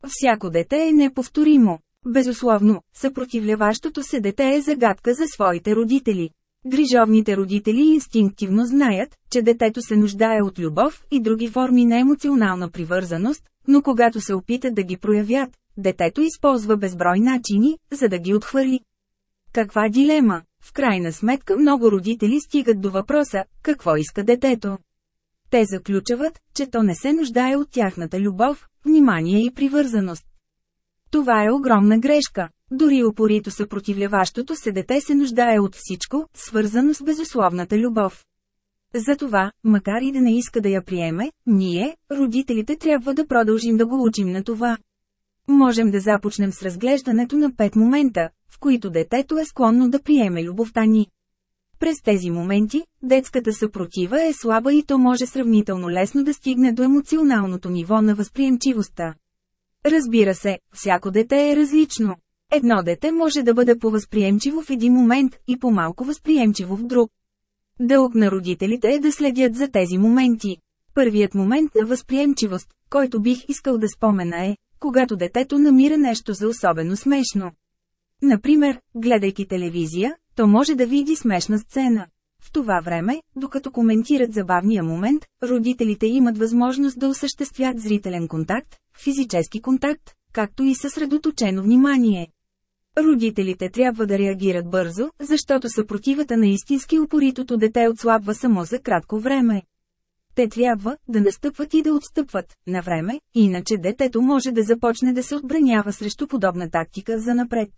Всяко дете е неповторимо. Безусловно, съпротивляващото се дете е загадка за своите родители. Грижовните родители инстинктивно знаят, че детето се нуждае от любов и други форми на емоционална привързаност, но когато се опитат да ги проявят, детето използва безброй начини, за да ги отхвърли. Каква дилема? В крайна сметка много родители стигат до въпроса, какво иска детето. Те заключават, че то не се нуждае от тяхната любов, внимание и привързаност. Това е огромна грешка. Дори упорито съпротивляващото се дете се нуждае от всичко, свързано с безусловната любов. Затова, макар и да не иска да я приеме, ние, родителите трябва да продължим да го учим на това. Можем да започнем с разглеждането на пет момента, в които детето е склонно да приеме любовта ни. През тези моменти, детската съпротива е слаба и то може сравнително лесно да стигне до емоционалното ниво на възприемчивостта. Разбира се, всяко дете е различно. Едно дете може да бъде по-възприемчиво в един момент и по-малко възприемчиво в друг. Дълг на родителите е да следят за тези моменти. Първият момент на възприемчивост, който бих искал да спомена е, когато детето намира нещо за особено смешно. Например, гледайки телевизия, то може да види смешна сцена. В това време, докато коментират забавния момент, родителите имат възможност да осъществят зрителен контакт, физически контакт, както и съсредоточено внимание. Родителите трябва да реагират бързо, защото съпротивата на истински упоритото дете отслабва само за кратко време. Те трябва да настъпват и да отстъпват на време, иначе детето може да започне да се отбранява срещу подобна тактика за напред.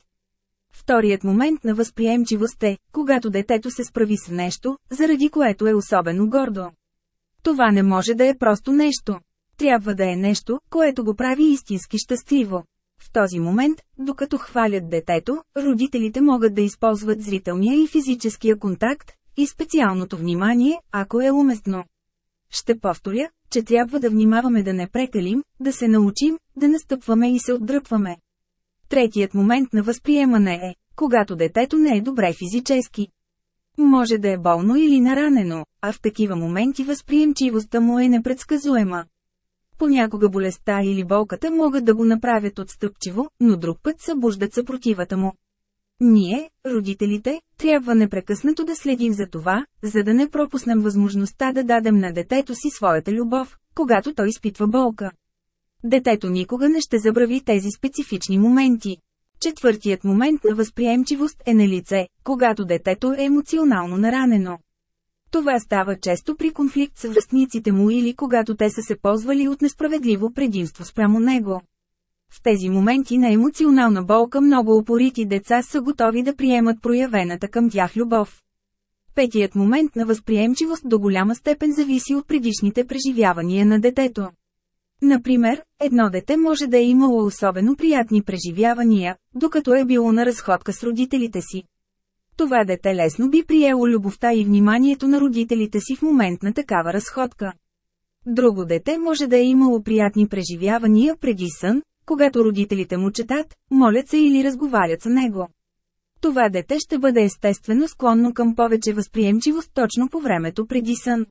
Вторият момент на възприемчивост е, когато детето се справи с нещо, заради което е особено гордо. Това не може да е просто нещо. Трябва да е нещо, което го прави истински щастливо. В този момент, докато хвалят детето, родителите могат да използват зрителния и физическия контакт, и специалното внимание, ако е уместно. Ще повторя, че трябва да внимаваме да не прекалим, да се научим, да настъпваме и се отдръпваме. Третият момент на възприемане е, когато детето не е добре физически. Може да е болно или наранено, а в такива моменти възприемчивостта му е непредсказуема. Понякога болестта или болката могат да го направят отстъпчиво, но друг път събуждат съпротивата му. Ние, родителите, трябва непрекъснато да следим за това, за да не пропуснем възможността да дадем на детето си своята любов, когато той изпитва болка. Детето никога не ще забрави тези специфични моменти. Четвъртият момент на възприемчивост е на лице, когато детето е емоционално наранено. Това става често при конфликт с връстниците му или когато те са се ползвали от несправедливо предимство спрямо него. В тези моменти на емоционална болка много упорити деца са готови да приемат проявената към тях любов. Петият момент на възприемчивост до голяма степен зависи от предишните преживявания на детето. Например, едно дете може да е имало особено приятни преживявания, докато е било на разходка с родителите си. Това дете лесно би приело любовта и вниманието на родителите си в момент на такава разходка. Друго дете може да е имало приятни преживявания преди сън, когато родителите му четат, молят се или разговарят с него. Това дете ще бъде естествено склонно към повече възприемчивост точно по времето преди сън.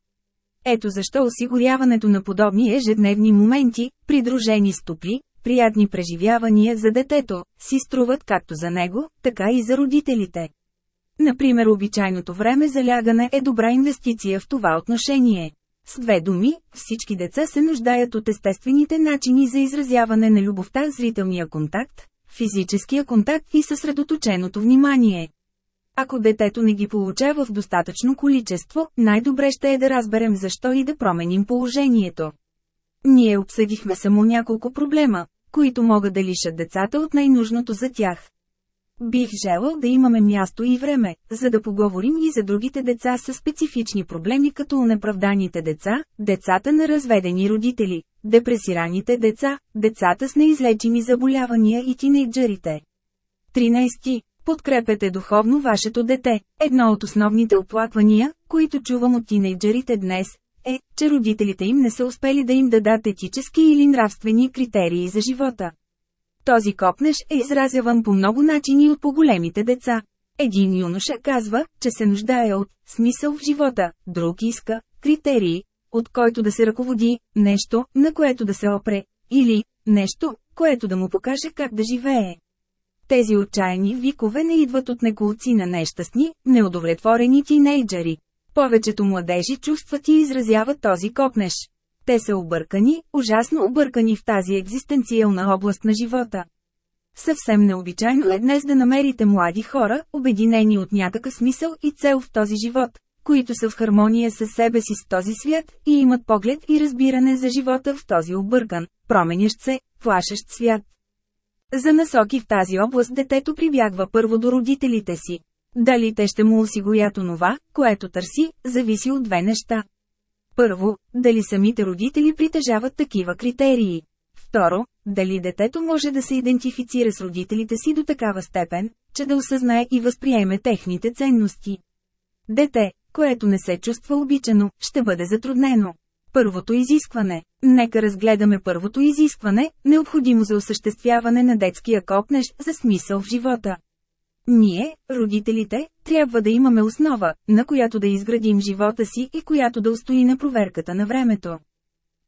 Ето защо осигуряването на подобни ежедневни моменти, придружени с топли, приятни преживявания за детето, си струват както за него, така и за родителите. Например обичайното време за лягане е добра инвестиция в това отношение. С две думи, всички деца се нуждаят от естествените начини за изразяване на любовта, зрителния контакт, физическия контакт и съсредоточеното внимание. Ако детето не ги получава в достатъчно количество, най-добре ще е да разберем защо и да променим положението. Ние обсъдихме само няколко проблема, които могат да лишат децата от най-нужното за тях. Бих желал да имаме място и време, за да поговорим и за другите деца с специфични проблеми като неправданите деца, децата на разведени родители, депресираните деца, децата с неизлечими заболявания и тинейджерите. 13. Подкрепете духовно вашето дете. Едно от основните оплаквания, които чувам от тинейджерите днес, е, че родителите им не са успели да им дадат етически или нравствени критерии за живота. Този копнеш е изразяван по много начини от по-големите деца. Един юноша казва, че се нуждае от смисъл в живота, друг иска критерии, от който да се ръководи, нещо, на което да се опре, или нещо, което да му покаже как да живее. Тези отчаяни викове не идват от неколци на нещастни, неудовлетворени тинейджери. Повечето младежи чувстват и изразяват този копнеш. Те са объркани, ужасно объркани в тази екзистенциална област на живота. Съвсем необичайно е днес да намерите млади хора, обединени от някакъв смисъл и цел в този живот, които са в хармония с себе си с този свят и имат поглед и разбиране за живота в този объркан, променящ се, плашещ свят. За насоки в тази област детето прибягва първо до родителите си. Дали те ще му осигурят онова, което търси, зависи от две неща. Първо, дали самите родители притежават такива критерии. Второ, дали детето може да се идентифицира с родителите си до такава степен, че да осъзнае и възприеме техните ценности. Дете, което не се чувства обичано, ще бъде затруднено. Първото изискване. Нека разгледаме първото изискване, необходимо за осъществяване на детския копнеш за смисъл в живота. Ние, родителите, трябва да имаме основа, на която да изградим живота си и която да устои на проверката на времето.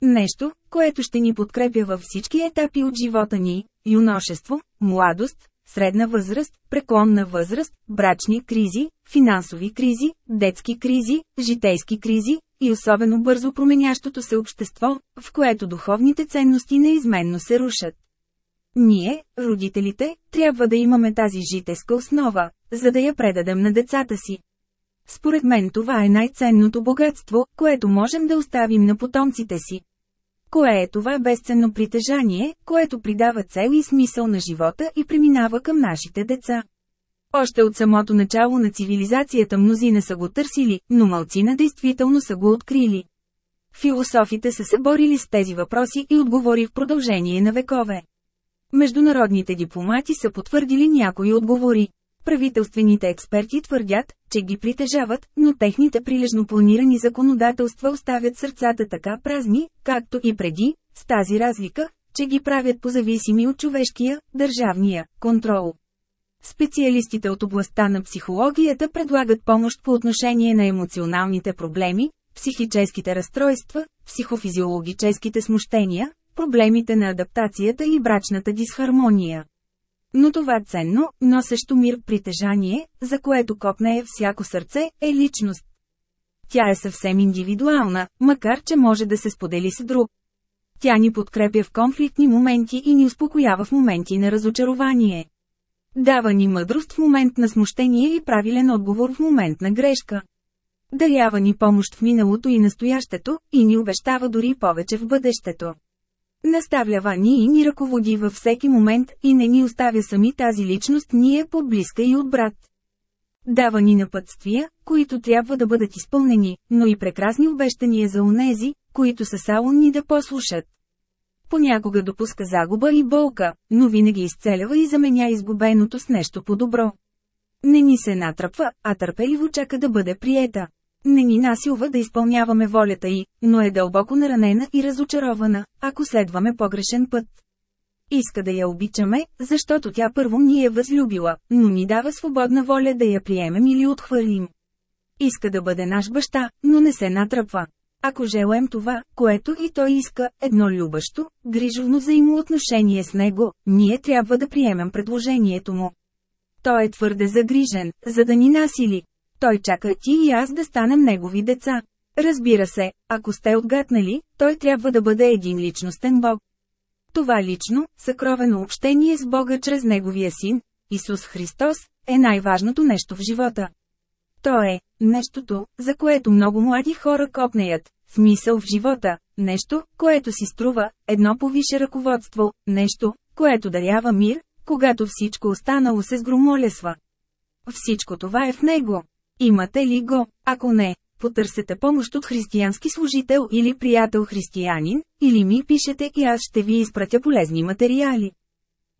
Нещо, което ще ни подкрепя във всички етапи от живота ни – юношество, младост, средна възраст, преклонна възраст, брачни кризи, финансови кризи, детски кризи, житейски кризи и особено бързо променящото се общество, в което духовните ценности неизменно се рушат. Ние, родителите, трябва да имаме тази житейска основа, за да я предадем на децата си. Според мен това е най-ценното богатство, което можем да оставим на потомците си. Кое е това безценно притежание, което придава цел и смисъл на живота и преминава към нашите деца? Още от самото начало на цивилизацията мнозина са го търсили, но малцина действително са го открили. Философите са се борили с тези въпроси и отговори в продължение на векове. Международните дипломати са потвърдили някои отговори. Правителствените експерти твърдят, че ги притежават, но техните прилежно планирани законодателства оставят сърцата така празни, както и преди, с тази разлика, че ги правят позависими от човешкия, държавния, контрол. Специалистите от областта на психологията предлагат помощ по отношение на емоционалните проблеми, психическите разстройства, психофизиологическите смущения, проблемите на адаптацията и брачната дисхармония. Но това ценно, носещо мир притежание, за което копнее всяко сърце, е личност. Тя е съвсем индивидуална, макар че може да се сподели с друг. Тя ни подкрепя в конфликтни моменти и ни успокоява в моменти на разочарование. Дава ни мъдрост в момент на смущение и правилен отговор в момент на грешка. Дарява ни помощ в миналото и настоящето, и ни обещава дори повече в бъдещето. Наставлява ни и ни ръководи във всеки момент и не ни оставя сами тази личност ни е по-близка и от брат. Дава ни напътствия, които трябва да бъдат изпълнени, но и прекрасни обещания за онези, които са само ни да послушат. Понякога допуска загуба и болка, но винаги изцелява и заменя изгубеното с нещо по-добро. Не ни се натръпва, а търпеливо чака да бъде приета. Не ни насилва да изпълняваме волята й, но е дълбоко наранена и разочарована, ако следваме погрешен път. Иска да я обичаме, защото тя първо ни е възлюбила, но ни дава свободна воля да я приемем или отхвърлим. Иска да бъде наш баща, но не се натръпва. Ако желаем това, което и той иска, едно любащо, грижовно взаимоотношение с него, ние трябва да приемем предложението му. Той е твърде загрижен, за да ни насили. Той чака ти и аз да станем негови деца. Разбира се, ако сте отгатнали, той трябва да бъде един личностен Бог. Това лично, съкровено общение с Бога чрез Неговия Син, Исус Христос, е най-важното нещо в живота. То е, нещото, за което много млади хора копнеят, смисъл в живота, нещо, което си струва, едно повише ръководство, нещо, което дарява мир, когато всичко останало се сгромолесва. Всичко това е в него. Имате ли го? Ако не, потърсете помощ от християнски служител или приятел християнин, или ми пишете и аз ще ви изпратя полезни материали.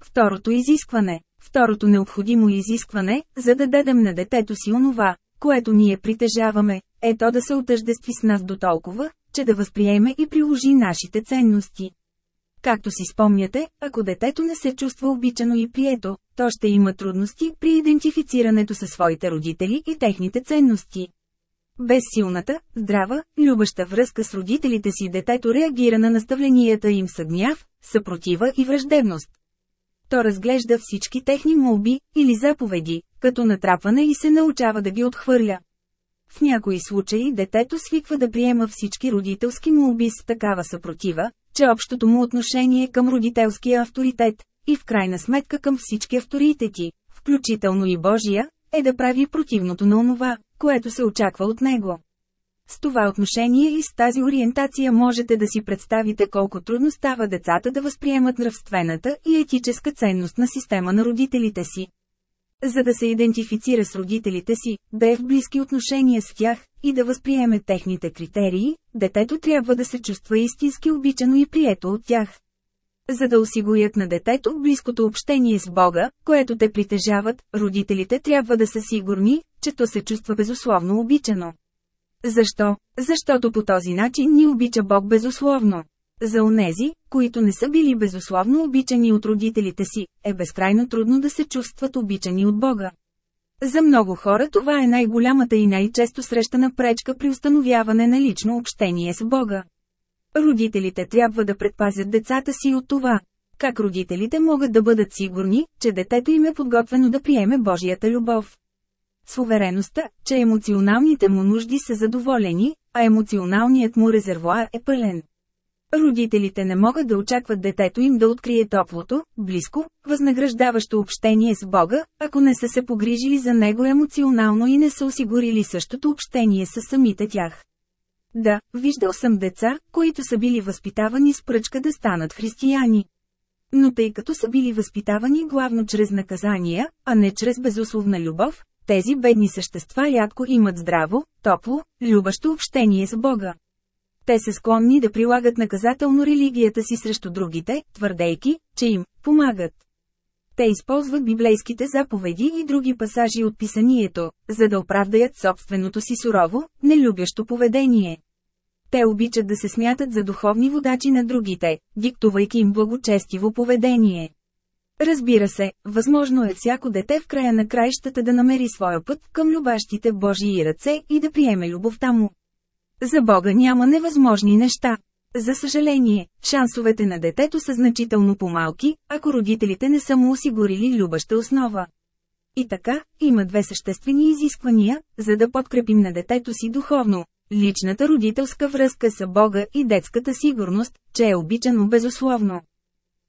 Второто изискване. Второто необходимо изискване, за да дадем на детето си онова, което ние притежаваме, е то да се отъждестви с нас до толкова, че да възприеме и приложи нашите ценности. Както си спомняте, ако детето не се чувства обичано и прието, то ще има трудности при идентифицирането със своите родители и техните ценности. Без силната, здрава, любаща връзка с родителите си детето реагира на наставленията им с гняв, съпротива и враждебност. то разглежда всички техни молби или заповеди, като натрапване и се научава да ги отхвърля. В някои случаи детето свиква да приема всички родителски молби с такава съпротива, че общото му отношение към родителския авторитет, и в крайна сметка към всички авторитети, включително и Божия, е да прави противното на онова, което се очаква от него. С това отношение и с тази ориентация можете да си представите колко трудно става децата да възприемат нравствената и етическа ценност на система на родителите си. За да се идентифицира с родителите си, да е в близки отношения с тях и да възприеме техните критерии, детето трябва да се чувства истински обичано и прието от тях. За да осигурят на детето близкото общение с Бога, което те притежават, родителите трябва да са сигурни, че то се чувства безусловно обичано. Защо? Защото по този начин ни обича Бог безусловно. За онези, които не са били безусловно обичани от родителите си, е безкрайно трудно да се чувстват обичани от Бога. За много хора това е най-голямата и най-често срещана пречка при установяване на лично общение с Бога. Родителите трябва да предпазят децата си от това. Как родителите могат да бъдат сигурни, че детето им е подготвено да приеме Божията любов? С увереността, че емоционалните му нужди са задоволени, а емоционалният му резервуар е пълен. Родителите не могат да очакват детето им да открие топлото, близко, възнаграждаващо общение с Бога, ако не са се погрижили за него емоционално и не са осигурили същото общение с самите тях. Да, виждал съм деца, които са били възпитавани с пръчка да станат християни. Но тъй като са били възпитавани главно чрез наказания, а не чрез безусловна любов, тези бедни същества рядко имат здраво, топло, любащо общение с Бога. Те са склонни да прилагат наказателно религията си срещу другите, твърдейки, че им помагат. Те използват библейските заповеди и други пасажи от писанието, за да оправдаят собственото си сурово, нелюбящо поведение. Те обичат да се смятат за духовни водачи на другите, диктувайки им благочестиво поведение. Разбира се, възможно е всяко дете в края на краищата да намери своя път към любащите Божии ръце и да приеме любовта му. За Бога няма невъзможни неща. За съжаление, шансовете на детето са значително по-малки, ако родителите не са му осигурили любаща основа. И така, има две съществени изисквания, за да подкрепим на детето си духовно. Личната родителска връзка с Бога и детската сигурност, че е обичано безусловно.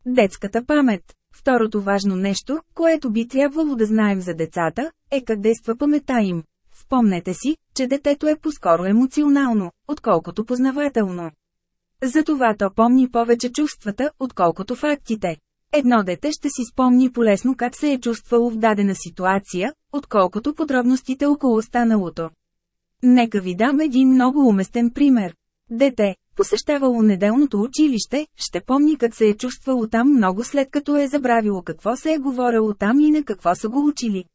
Детската памет. Второто важно нещо, което би трябвало да знаем за децата, е как действа памета им. Спомнете си, че детето е по-скоро емоционално, отколкото познавателно. Затова то помни повече чувствата, отколкото фактите. Едно дете ще си спомни полесно как се е чувствало в дадена ситуация, отколкото подробностите около останалото. Нека ви дам един много уместен пример. Дете, посещавало неделното училище, ще помни как се е чувствало там много след като е забравило какво се е говорило там и на какво са го учили.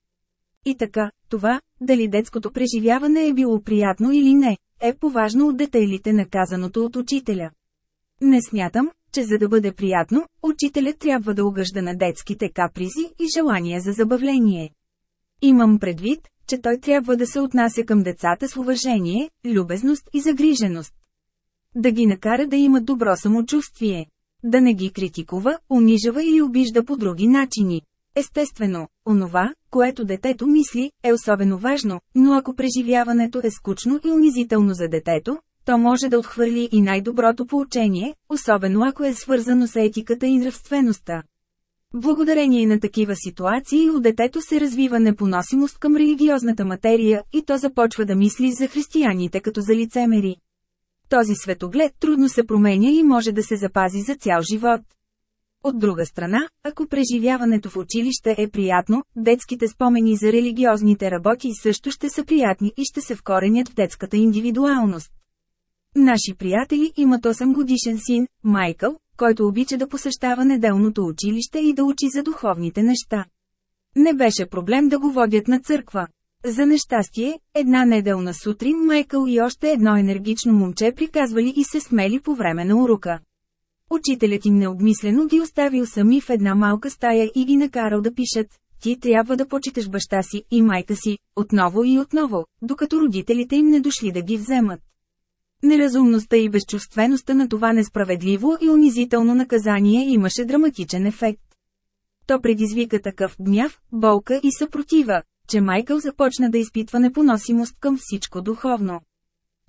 И така, това, дали детското преживяване е било приятно или не, е поважно от детайлите на казаното от учителя. Не смятам, че за да бъде приятно, учителят трябва да угъжда на детските капризи и желания за забавление. Имам предвид, че той трябва да се отнася към децата с уважение, любезност и загриженост. Да ги накара да имат добро самочувствие. Да не ги критикува, унижава или обижда по други начини. Естествено, онова, което детето мисли, е особено важно, но ако преживяването е скучно и унизително за детето, то може да отхвърли и най-доброто поучение, особено ако е свързано с етиката и нравствеността. Благодарение на такива ситуации у детето се развива непоносимост към религиозната материя и то започва да мисли за християните като за лицемери. Този светоглед трудно се променя и може да се запази за цял живот. От друга страна, ако преживяването в училище е приятно, детските спомени за религиозните работи също ще са приятни и ще се вкоренят в детската индивидуалност. Наши приятели имат 8 годишен син, Майкъл, който обича да посещава неделното училище и да учи за духовните неща. Не беше проблем да го водят на църква. За нещастие, една неделна сутрин Майкъл и още едно енергично момче приказвали и се смели по време на урока. Учителят им необмислено ги оставил сами в една малка стая и ги накарал да пишат. Ти трябва да почиташ баща си и майка си, отново и отново, докато родителите им не дошли да ги вземат. Неразумността и безчувствеността на това несправедливо и унизително наказание имаше драматичен ефект. То предизвика такъв гняв, болка и съпротива, че Майкъл започна да изпитва непоносимост към всичко духовно.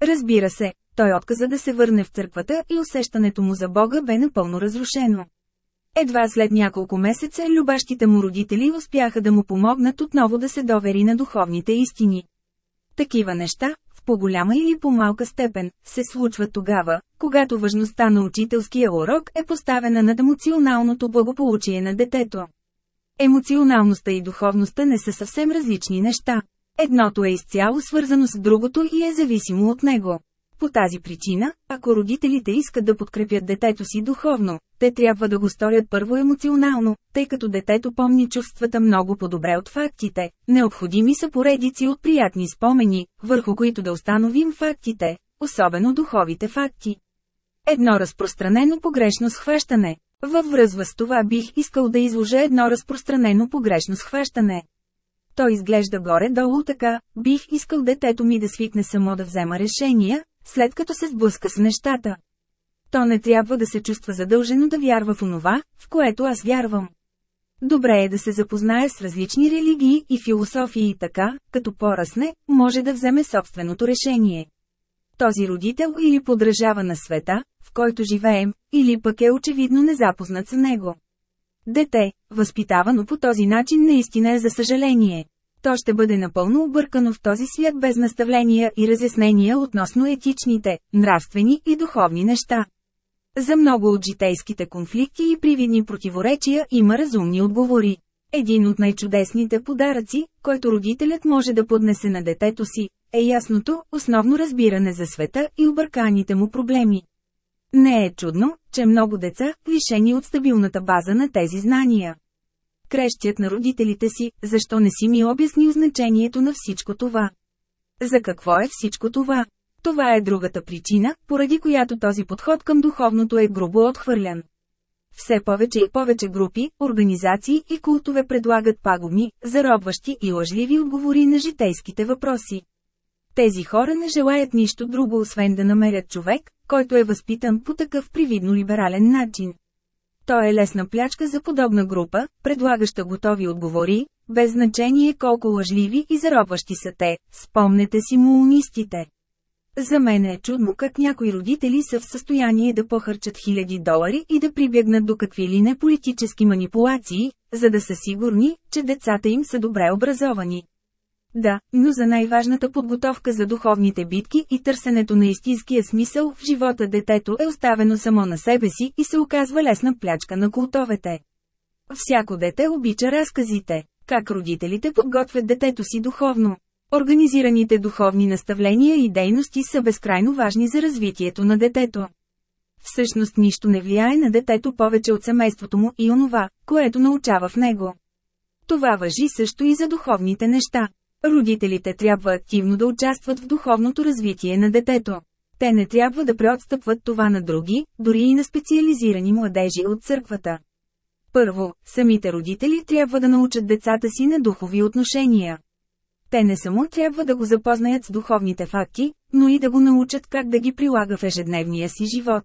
Разбира се, той отказа да се върне в църквата и усещането му за Бога бе напълно разрушено. Едва след няколко месеца любащите му родители успяха да му помогнат отново да се довери на духовните истини. Такива неща, в по-голяма или по-малка степен, се случват тогава, когато важността на учителския урок е поставена над емоционалното благополучие на детето. Емоционалността и духовността не са съвсем различни неща. Едното е изцяло свързано с другото и е зависимо от него. По тази причина, ако родителите искат да подкрепят детето си духовно, те трябва да го сторят първо емоционално, тъй като детето помни чувствата много по-добре от фактите. Необходими са поредици от приятни спомени, върху които да установим фактите, особено духовите факти. Едно разпространено погрешно схващане. Във връзва с това бих искал да изложа едно разпространено погрешно схващане. То изглежда горе-долу така, бих искал детето ми да свикне само да взема решения, след като се сблъска с нещата. То не трябва да се чувства задължено да вярва в онова, в което аз вярвам. Добре е да се запознае с различни религии и философии и така, като поръсне, може да вземе собственото решение. Този родител или подражава на света, в който живеем, или пък е очевидно незапознат с него. Дете, възпитавано по този начин наистина е за съжаление. То ще бъде напълно объркано в този свят без наставления и разяснения относно етичните, нравствени и духовни неща. За много от житейските конфликти и привидни противоречия има разумни отговори. Един от най-чудесните подаръци, който родителят може да поднесе на детето си, е ясното, основно разбиране за света и обърканите му проблеми. Не е чудно, че много деца, лишени от стабилната база на тези знания, крещят на родителите си, защо не си ми обяснил значението на всичко това. За какво е всичко това? Това е другата причина, поради която този подход към духовното е грубо отхвърлян. Все повече и повече групи, организации и култове предлагат пагубни, заробващи и лъжливи отговори на житейските въпроси. Тези хора не желаят нищо друго освен да намерят човек, който е възпитан по такъв привидно либерален начин. То е лесна плячка за подобна група, предлагаща готови отговори, без значение колко лъжливи и заробващи са те, спомнете си муунистите. За мен е чудно как някои родители са в състояние да похарчат хиляди долари и да прибягнат до какви ли не политически манипулации, за да са сигурни, че децата им са добре образовани. Да, но за най-важната подготовка за духовните битки и търсенето на истинския смисъл в живота детето е оставено само на себе си и се оказва лесна плячка на култовете. Всяко дете обича разказите, как родителите подготвят детето си духовно. Организираните духовни наставления и дейности са безкрайно важни за развитието на детето. Всъщност нищо не влияе на детето повече от семейството му и онова, което научава в него. Това въжи също и за духовните неща. Родителите трябва активно да участват в духовното развитие на детето. Те не трябва да преотстъпват това на други, дори и на специализирани младежи от църквата. Първо, самите родители трябва да научат децата си на духови отношения. Те не само трябва да го запознаят с духовните факти, но и да го научат как да ги прилага в ежедневния си живот.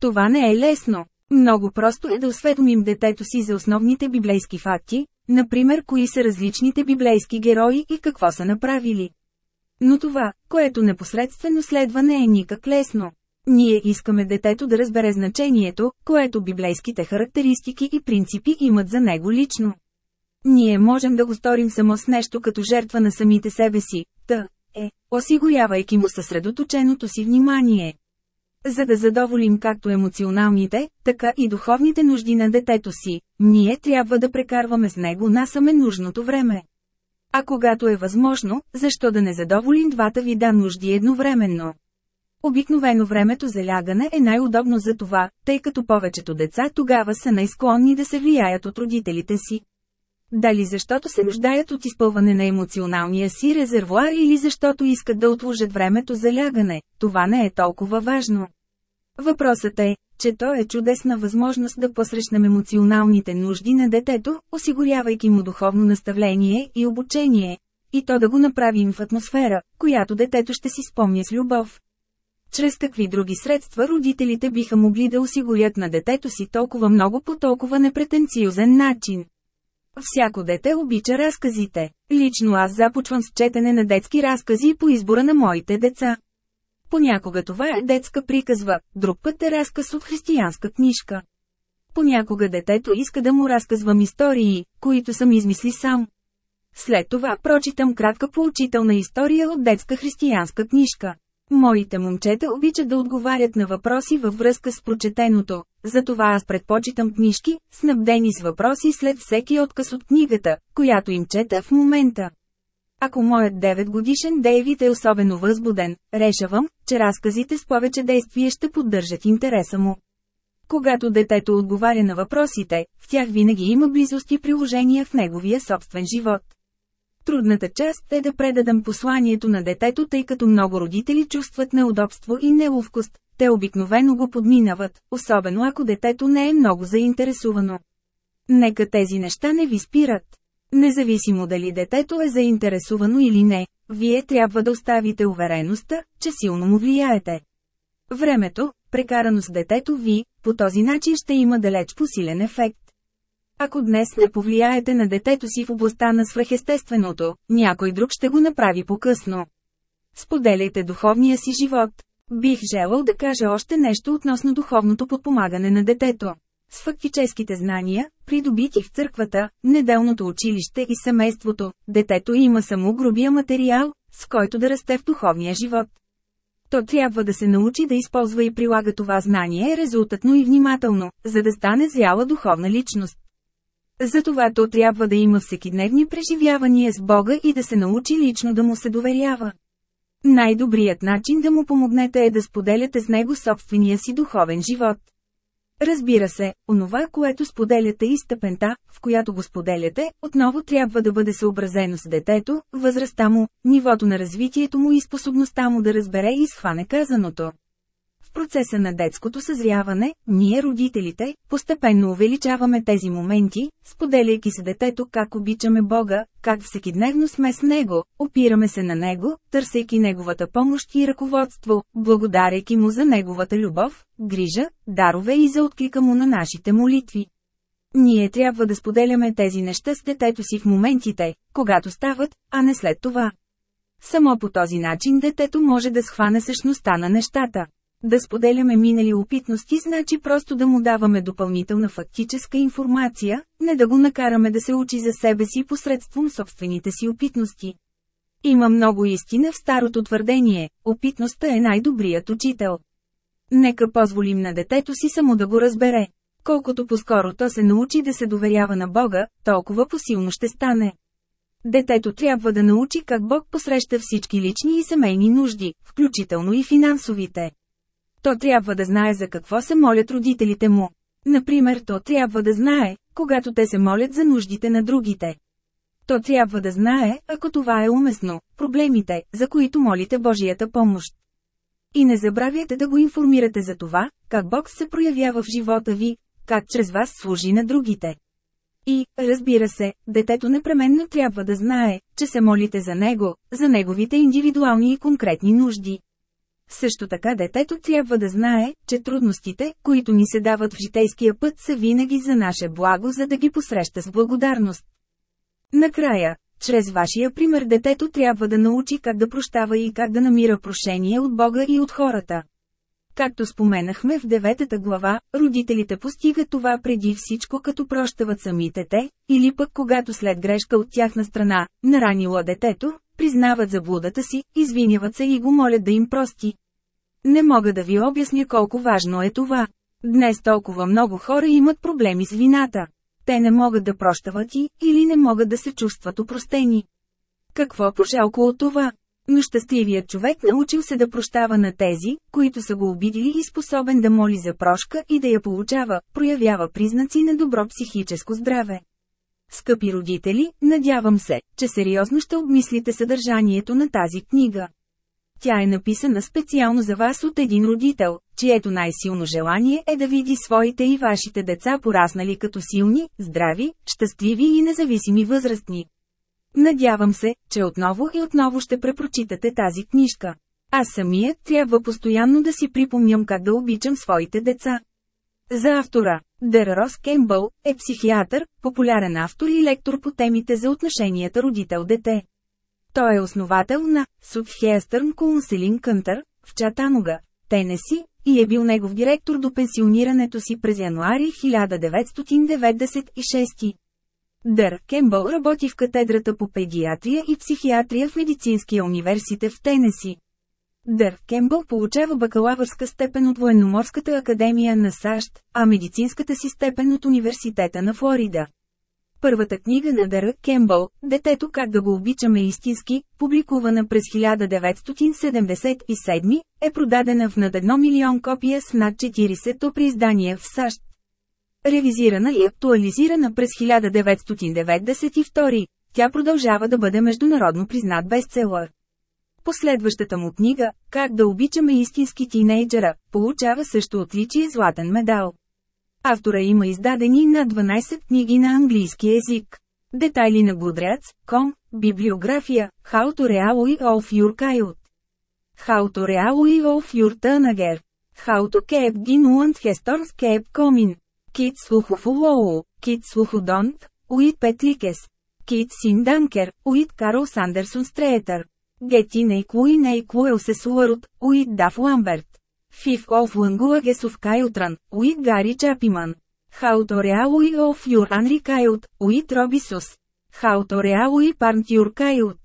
Това не е лесно. Много просто е да осведомим детето си за основните библейски факти, например кои са различните библейски герои и какво са направили. Но това, което непосредствено следва не е никак лесно. Ние искаме детето да разбере значението, което библейските характеристики и принципи имат за него лично. Ние можем да го сторим само с нещо като жертва на самите себе си, та, е, осигурявайки му съсредоточеното си внимание. За да задоволим както емоционалните, така и духовните нужди на детето си, ние трябва да прекарваме с него насаме нужното време. А когато е възможно, защо да не задоволим двата вида нужди едновременно? Обикновено времето за лягане е най-удобно за това, тъй като повечето деца тогава са най-склонни да се влияят от родителите си. Дали защото се нуждаят от изпълване на емоционалния си резервуар или защото искат да отложат времето за лягане, това не е толкова важно. Въпросът е, че то е чудесна възможност да посрещнем емоционалните нужди на детето, осигурявайки му духовно наставление и обучение, и то да го направим в атмосфера, която детето ще си спомня с любов. чрез какви други средства родителите биха могли да осигурят на детето си толкова много по толкова непретенциозен начин. Всяко дете обича разказите. Лично аз започвам с четене на детски разкази по избора на моите деца. Понякога това е детска приказва, друг път е разказ от християнска книжка. Понякога детето иска да му разказвам истории, които съм измисли сам. След това прочитам кратка поучителна история от детска християнска книжка. Моите момчета обичат да отговарят на въпроси във връзка с прочетеното, затова аз предпочитам книжки, снабдени с въпроси след всеки отказ от книгата, която им чета в момента. Ако моят 9 годишен Дейвид е особено възбуден, решавам, че разказите с повече действие ще поддържат интереса му. Когато детето отговаря на въпросите, в тях винаги има близост и приложения в неговия собствен живот. Трудната част е да предадам посланието на детето, тъй като много родители чувстват неудобство и неловкост. Те обикновено го подминават, особено ако детето не е много заинтересувано. Нека тези неща не ви спират. Независимо дали детето е заинтересувано или не, вие трябва да оставите увереността, че силно му влияете. Времето, прекарано с детето ви, по този начин ще има далеч посилен ефект. Ако днес не повлияете на детето си в областта на свръхестественото, някой друг ще го направи по-късно. Споделяйте духовния си живот. Бих желал да кажа още нещо относно духовното подпомагане на детето. С фактическите знания, придобити в църквата, неделното училище и семейството, детето има само грубия материал, с който да расте в духовния живот. То трябва да се научи да използва и прилага това знание резултатно и внимателно, за да стане зряла духовна личност. Затова то трябва да има всекидневни преживявания с Бога и да се научи лично да му се доверява. Най-добрият начин да му помогнете е да споделяте с него собствения си духовен живот. Разбира се, онова, което споделяте и степента, в която го споделяте, отново трябва да бъде съобразено с детето, възрастта му, нивото на развитието му и способността му да разбере и схване казаното. В процеса на детското съзряване, ние родителите, постепенно увеличаваме тези моменти, споделяйки с детето как обичаме Бога, как всекидневно сме с Него, опираме се на Него, търсейки Неговата помощ и ръководство, благодарейки Му за Неговата любов, грижа, дарове и за отклика Му на нашите молитви. Ние трябва да споделяме тези неща с детето си в моментите, когато стават, а не след това. Само по този начин детето може да схване същността на нещата. Да споделяме минали опитности значи просто да му даваме допълнителна фактическа информация, не да го накараме да се учи за себе си посредством собствените си опитности. Има много истина в старото твърдение – опитността е най-добрият учител. Нека позволим на детето си само да го разбере. Колкото по-скоро то се научи да се доверява на Бога, толкова посилно ще стане. Детето трябва да научи как Бог посреща всички лични и семейни нужди, включително и финансовите. То трябва да знае за какво се молят родителите му. Например, то трябва да знае, когато те се молят за нуждите на другите. То трябва да знае, ако това е уместно, проблемите, за които молите Божията помощ. И не забравяйте да го информирате за това, как Бог се проявява в живота ви, как чрез вас служи на другите. И, разбира се, детето непременно трябва да знае, че се молите за него, за неговите индивидуални и конкретни нужди. Също така детето трябва да знае, че трудностите, които ни се дават в житейския път са винаги за наше благо, за да ги посреща с благодарност. Накрая, чрез вашия пример детето трябва да научи как да прощава и как да намира прошение от Бога и от хората. Както споменахме в деветата глава, родителите постигат това преди всичко като прощават самите те, или пък когато след грешка от тяхна страна, наранила детето, признават заблудата си, извиняват се и го молят да им прости. Не мога да ви обясня колко важно е това. Днес толкова много хора имат проблеми с вината. Те не могат да прощават и, или не могат да се чувстват опростени. Какво пожалко от това? Но щастливият човек научил се да прощава на тези, които са го обидили и способен да моли за прошка и да я получава, проявява признаци на добро психическо здраве. Скъпи родители, надявам се, че сериозно ще обмислите съдържанието на тази книга. Тя е написана специално за вас от един родител, чието най-силно желание е да види своите и вашите деца пораснали като силни, здрави, щастливи и независими възрастни. Надявам се, че отново и отново ще препрочитате тази книжка. Аз самият трябва постоянно да си припомням как да обичам своите деца. За автора, Дър Рос Кембъл, е психиатър, популярен автор и лектор по темите за отношенията родител-дете. Той е основател на Southeastern Counseling Center в Чатануга, Тенеси, и е бил негов директор до пенсионирането си през януари 1996. Дър Кембъл работи в катедрата по педиатрия и психиатрия в Медицинския университет в Тенеси. Дър Кембъл получава бакалавърска степен от Военноморската академия на САЩ, а медицинската си степен от Университета на Флорида. Първата книга на Дър Кембъл, Детето как да го обичаме истински, публикувана през 1977, е продадена в над 1 милион копия с над 40 при издания в САЩ. Ревизирана и актуализирана през 1992, тя продължава да бъде международно признат бестселър. Последващата му книга «Как да обичаме истински тинейджера» получава също отличие златен медал. Автора има издадени на 12 книги на английски език. Детайли на Гудряц.com, библиография, How to Really of Your Child. How to Really of Your Tanager. How to Keep Ginuant Hestors Keep Comin. Kids Слухофулоу, Kids Слуходонт, Уит Петликес. Kids Синданкер, Уит Карл Сандерсон Стреетър. Гети Нейклуи Нейклуел Сесуарут, Уит Даф Ламберт. Фиф оф Лангулагес of Кайлтран, Уит Гари Чапиман. Хауто Реалуи оф Юр Анри Кайлт, Уит Робисус. Хауто Реалуи Парнт Юр Кайлт.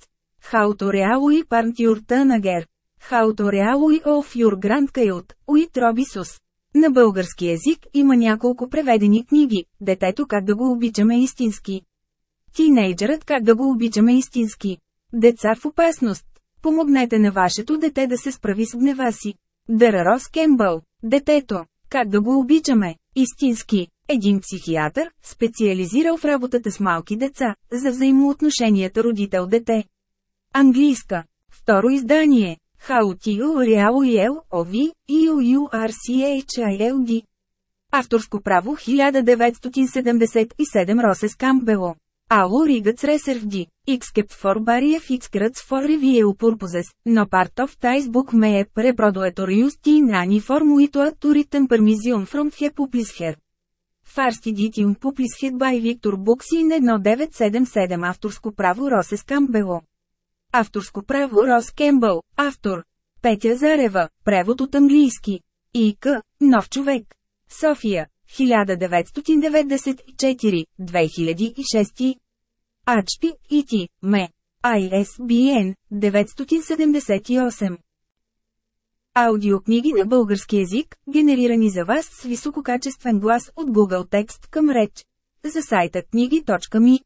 Хауто Реалуи Парнт Юр Тънагер. Хауто Реалуи оф Юр Гранд Кайлт, Уит Робисус. На български език има няколко преведени книги, детето как да го обичаме истински. Тинейджърът как да го обичаме истински. Деца в опасност. Помогнете на вашето дете да се справи с гнева си. Дъра Рос Кембъл. Детето. Как да го обичаме? Истински. Един психиатър, специализирал в работата с малки деца, за взаимоотношенията родител-дете. Английска. Второ издание. How to Real OV, EURCHILD. Авторско право 1977 Росес Камбело. Ало Barrier Xkrats for Review Purposes, no part of this book may be reproduced used in any form without to written permission from the publisher. First edition published by Victor Books in 1977 Авторско право Росес Камбело. Авторско право Рос Кембъл, автор. Петя Зарева, превод от английски. И.К. Нов човек. София, 1994, 2006. Ачпи, Ити, Ме. ISBN 978. Аудиокниги на български език, генерирани за вас с висококачествен глас от Google Текст към реч. За сайта книги.ми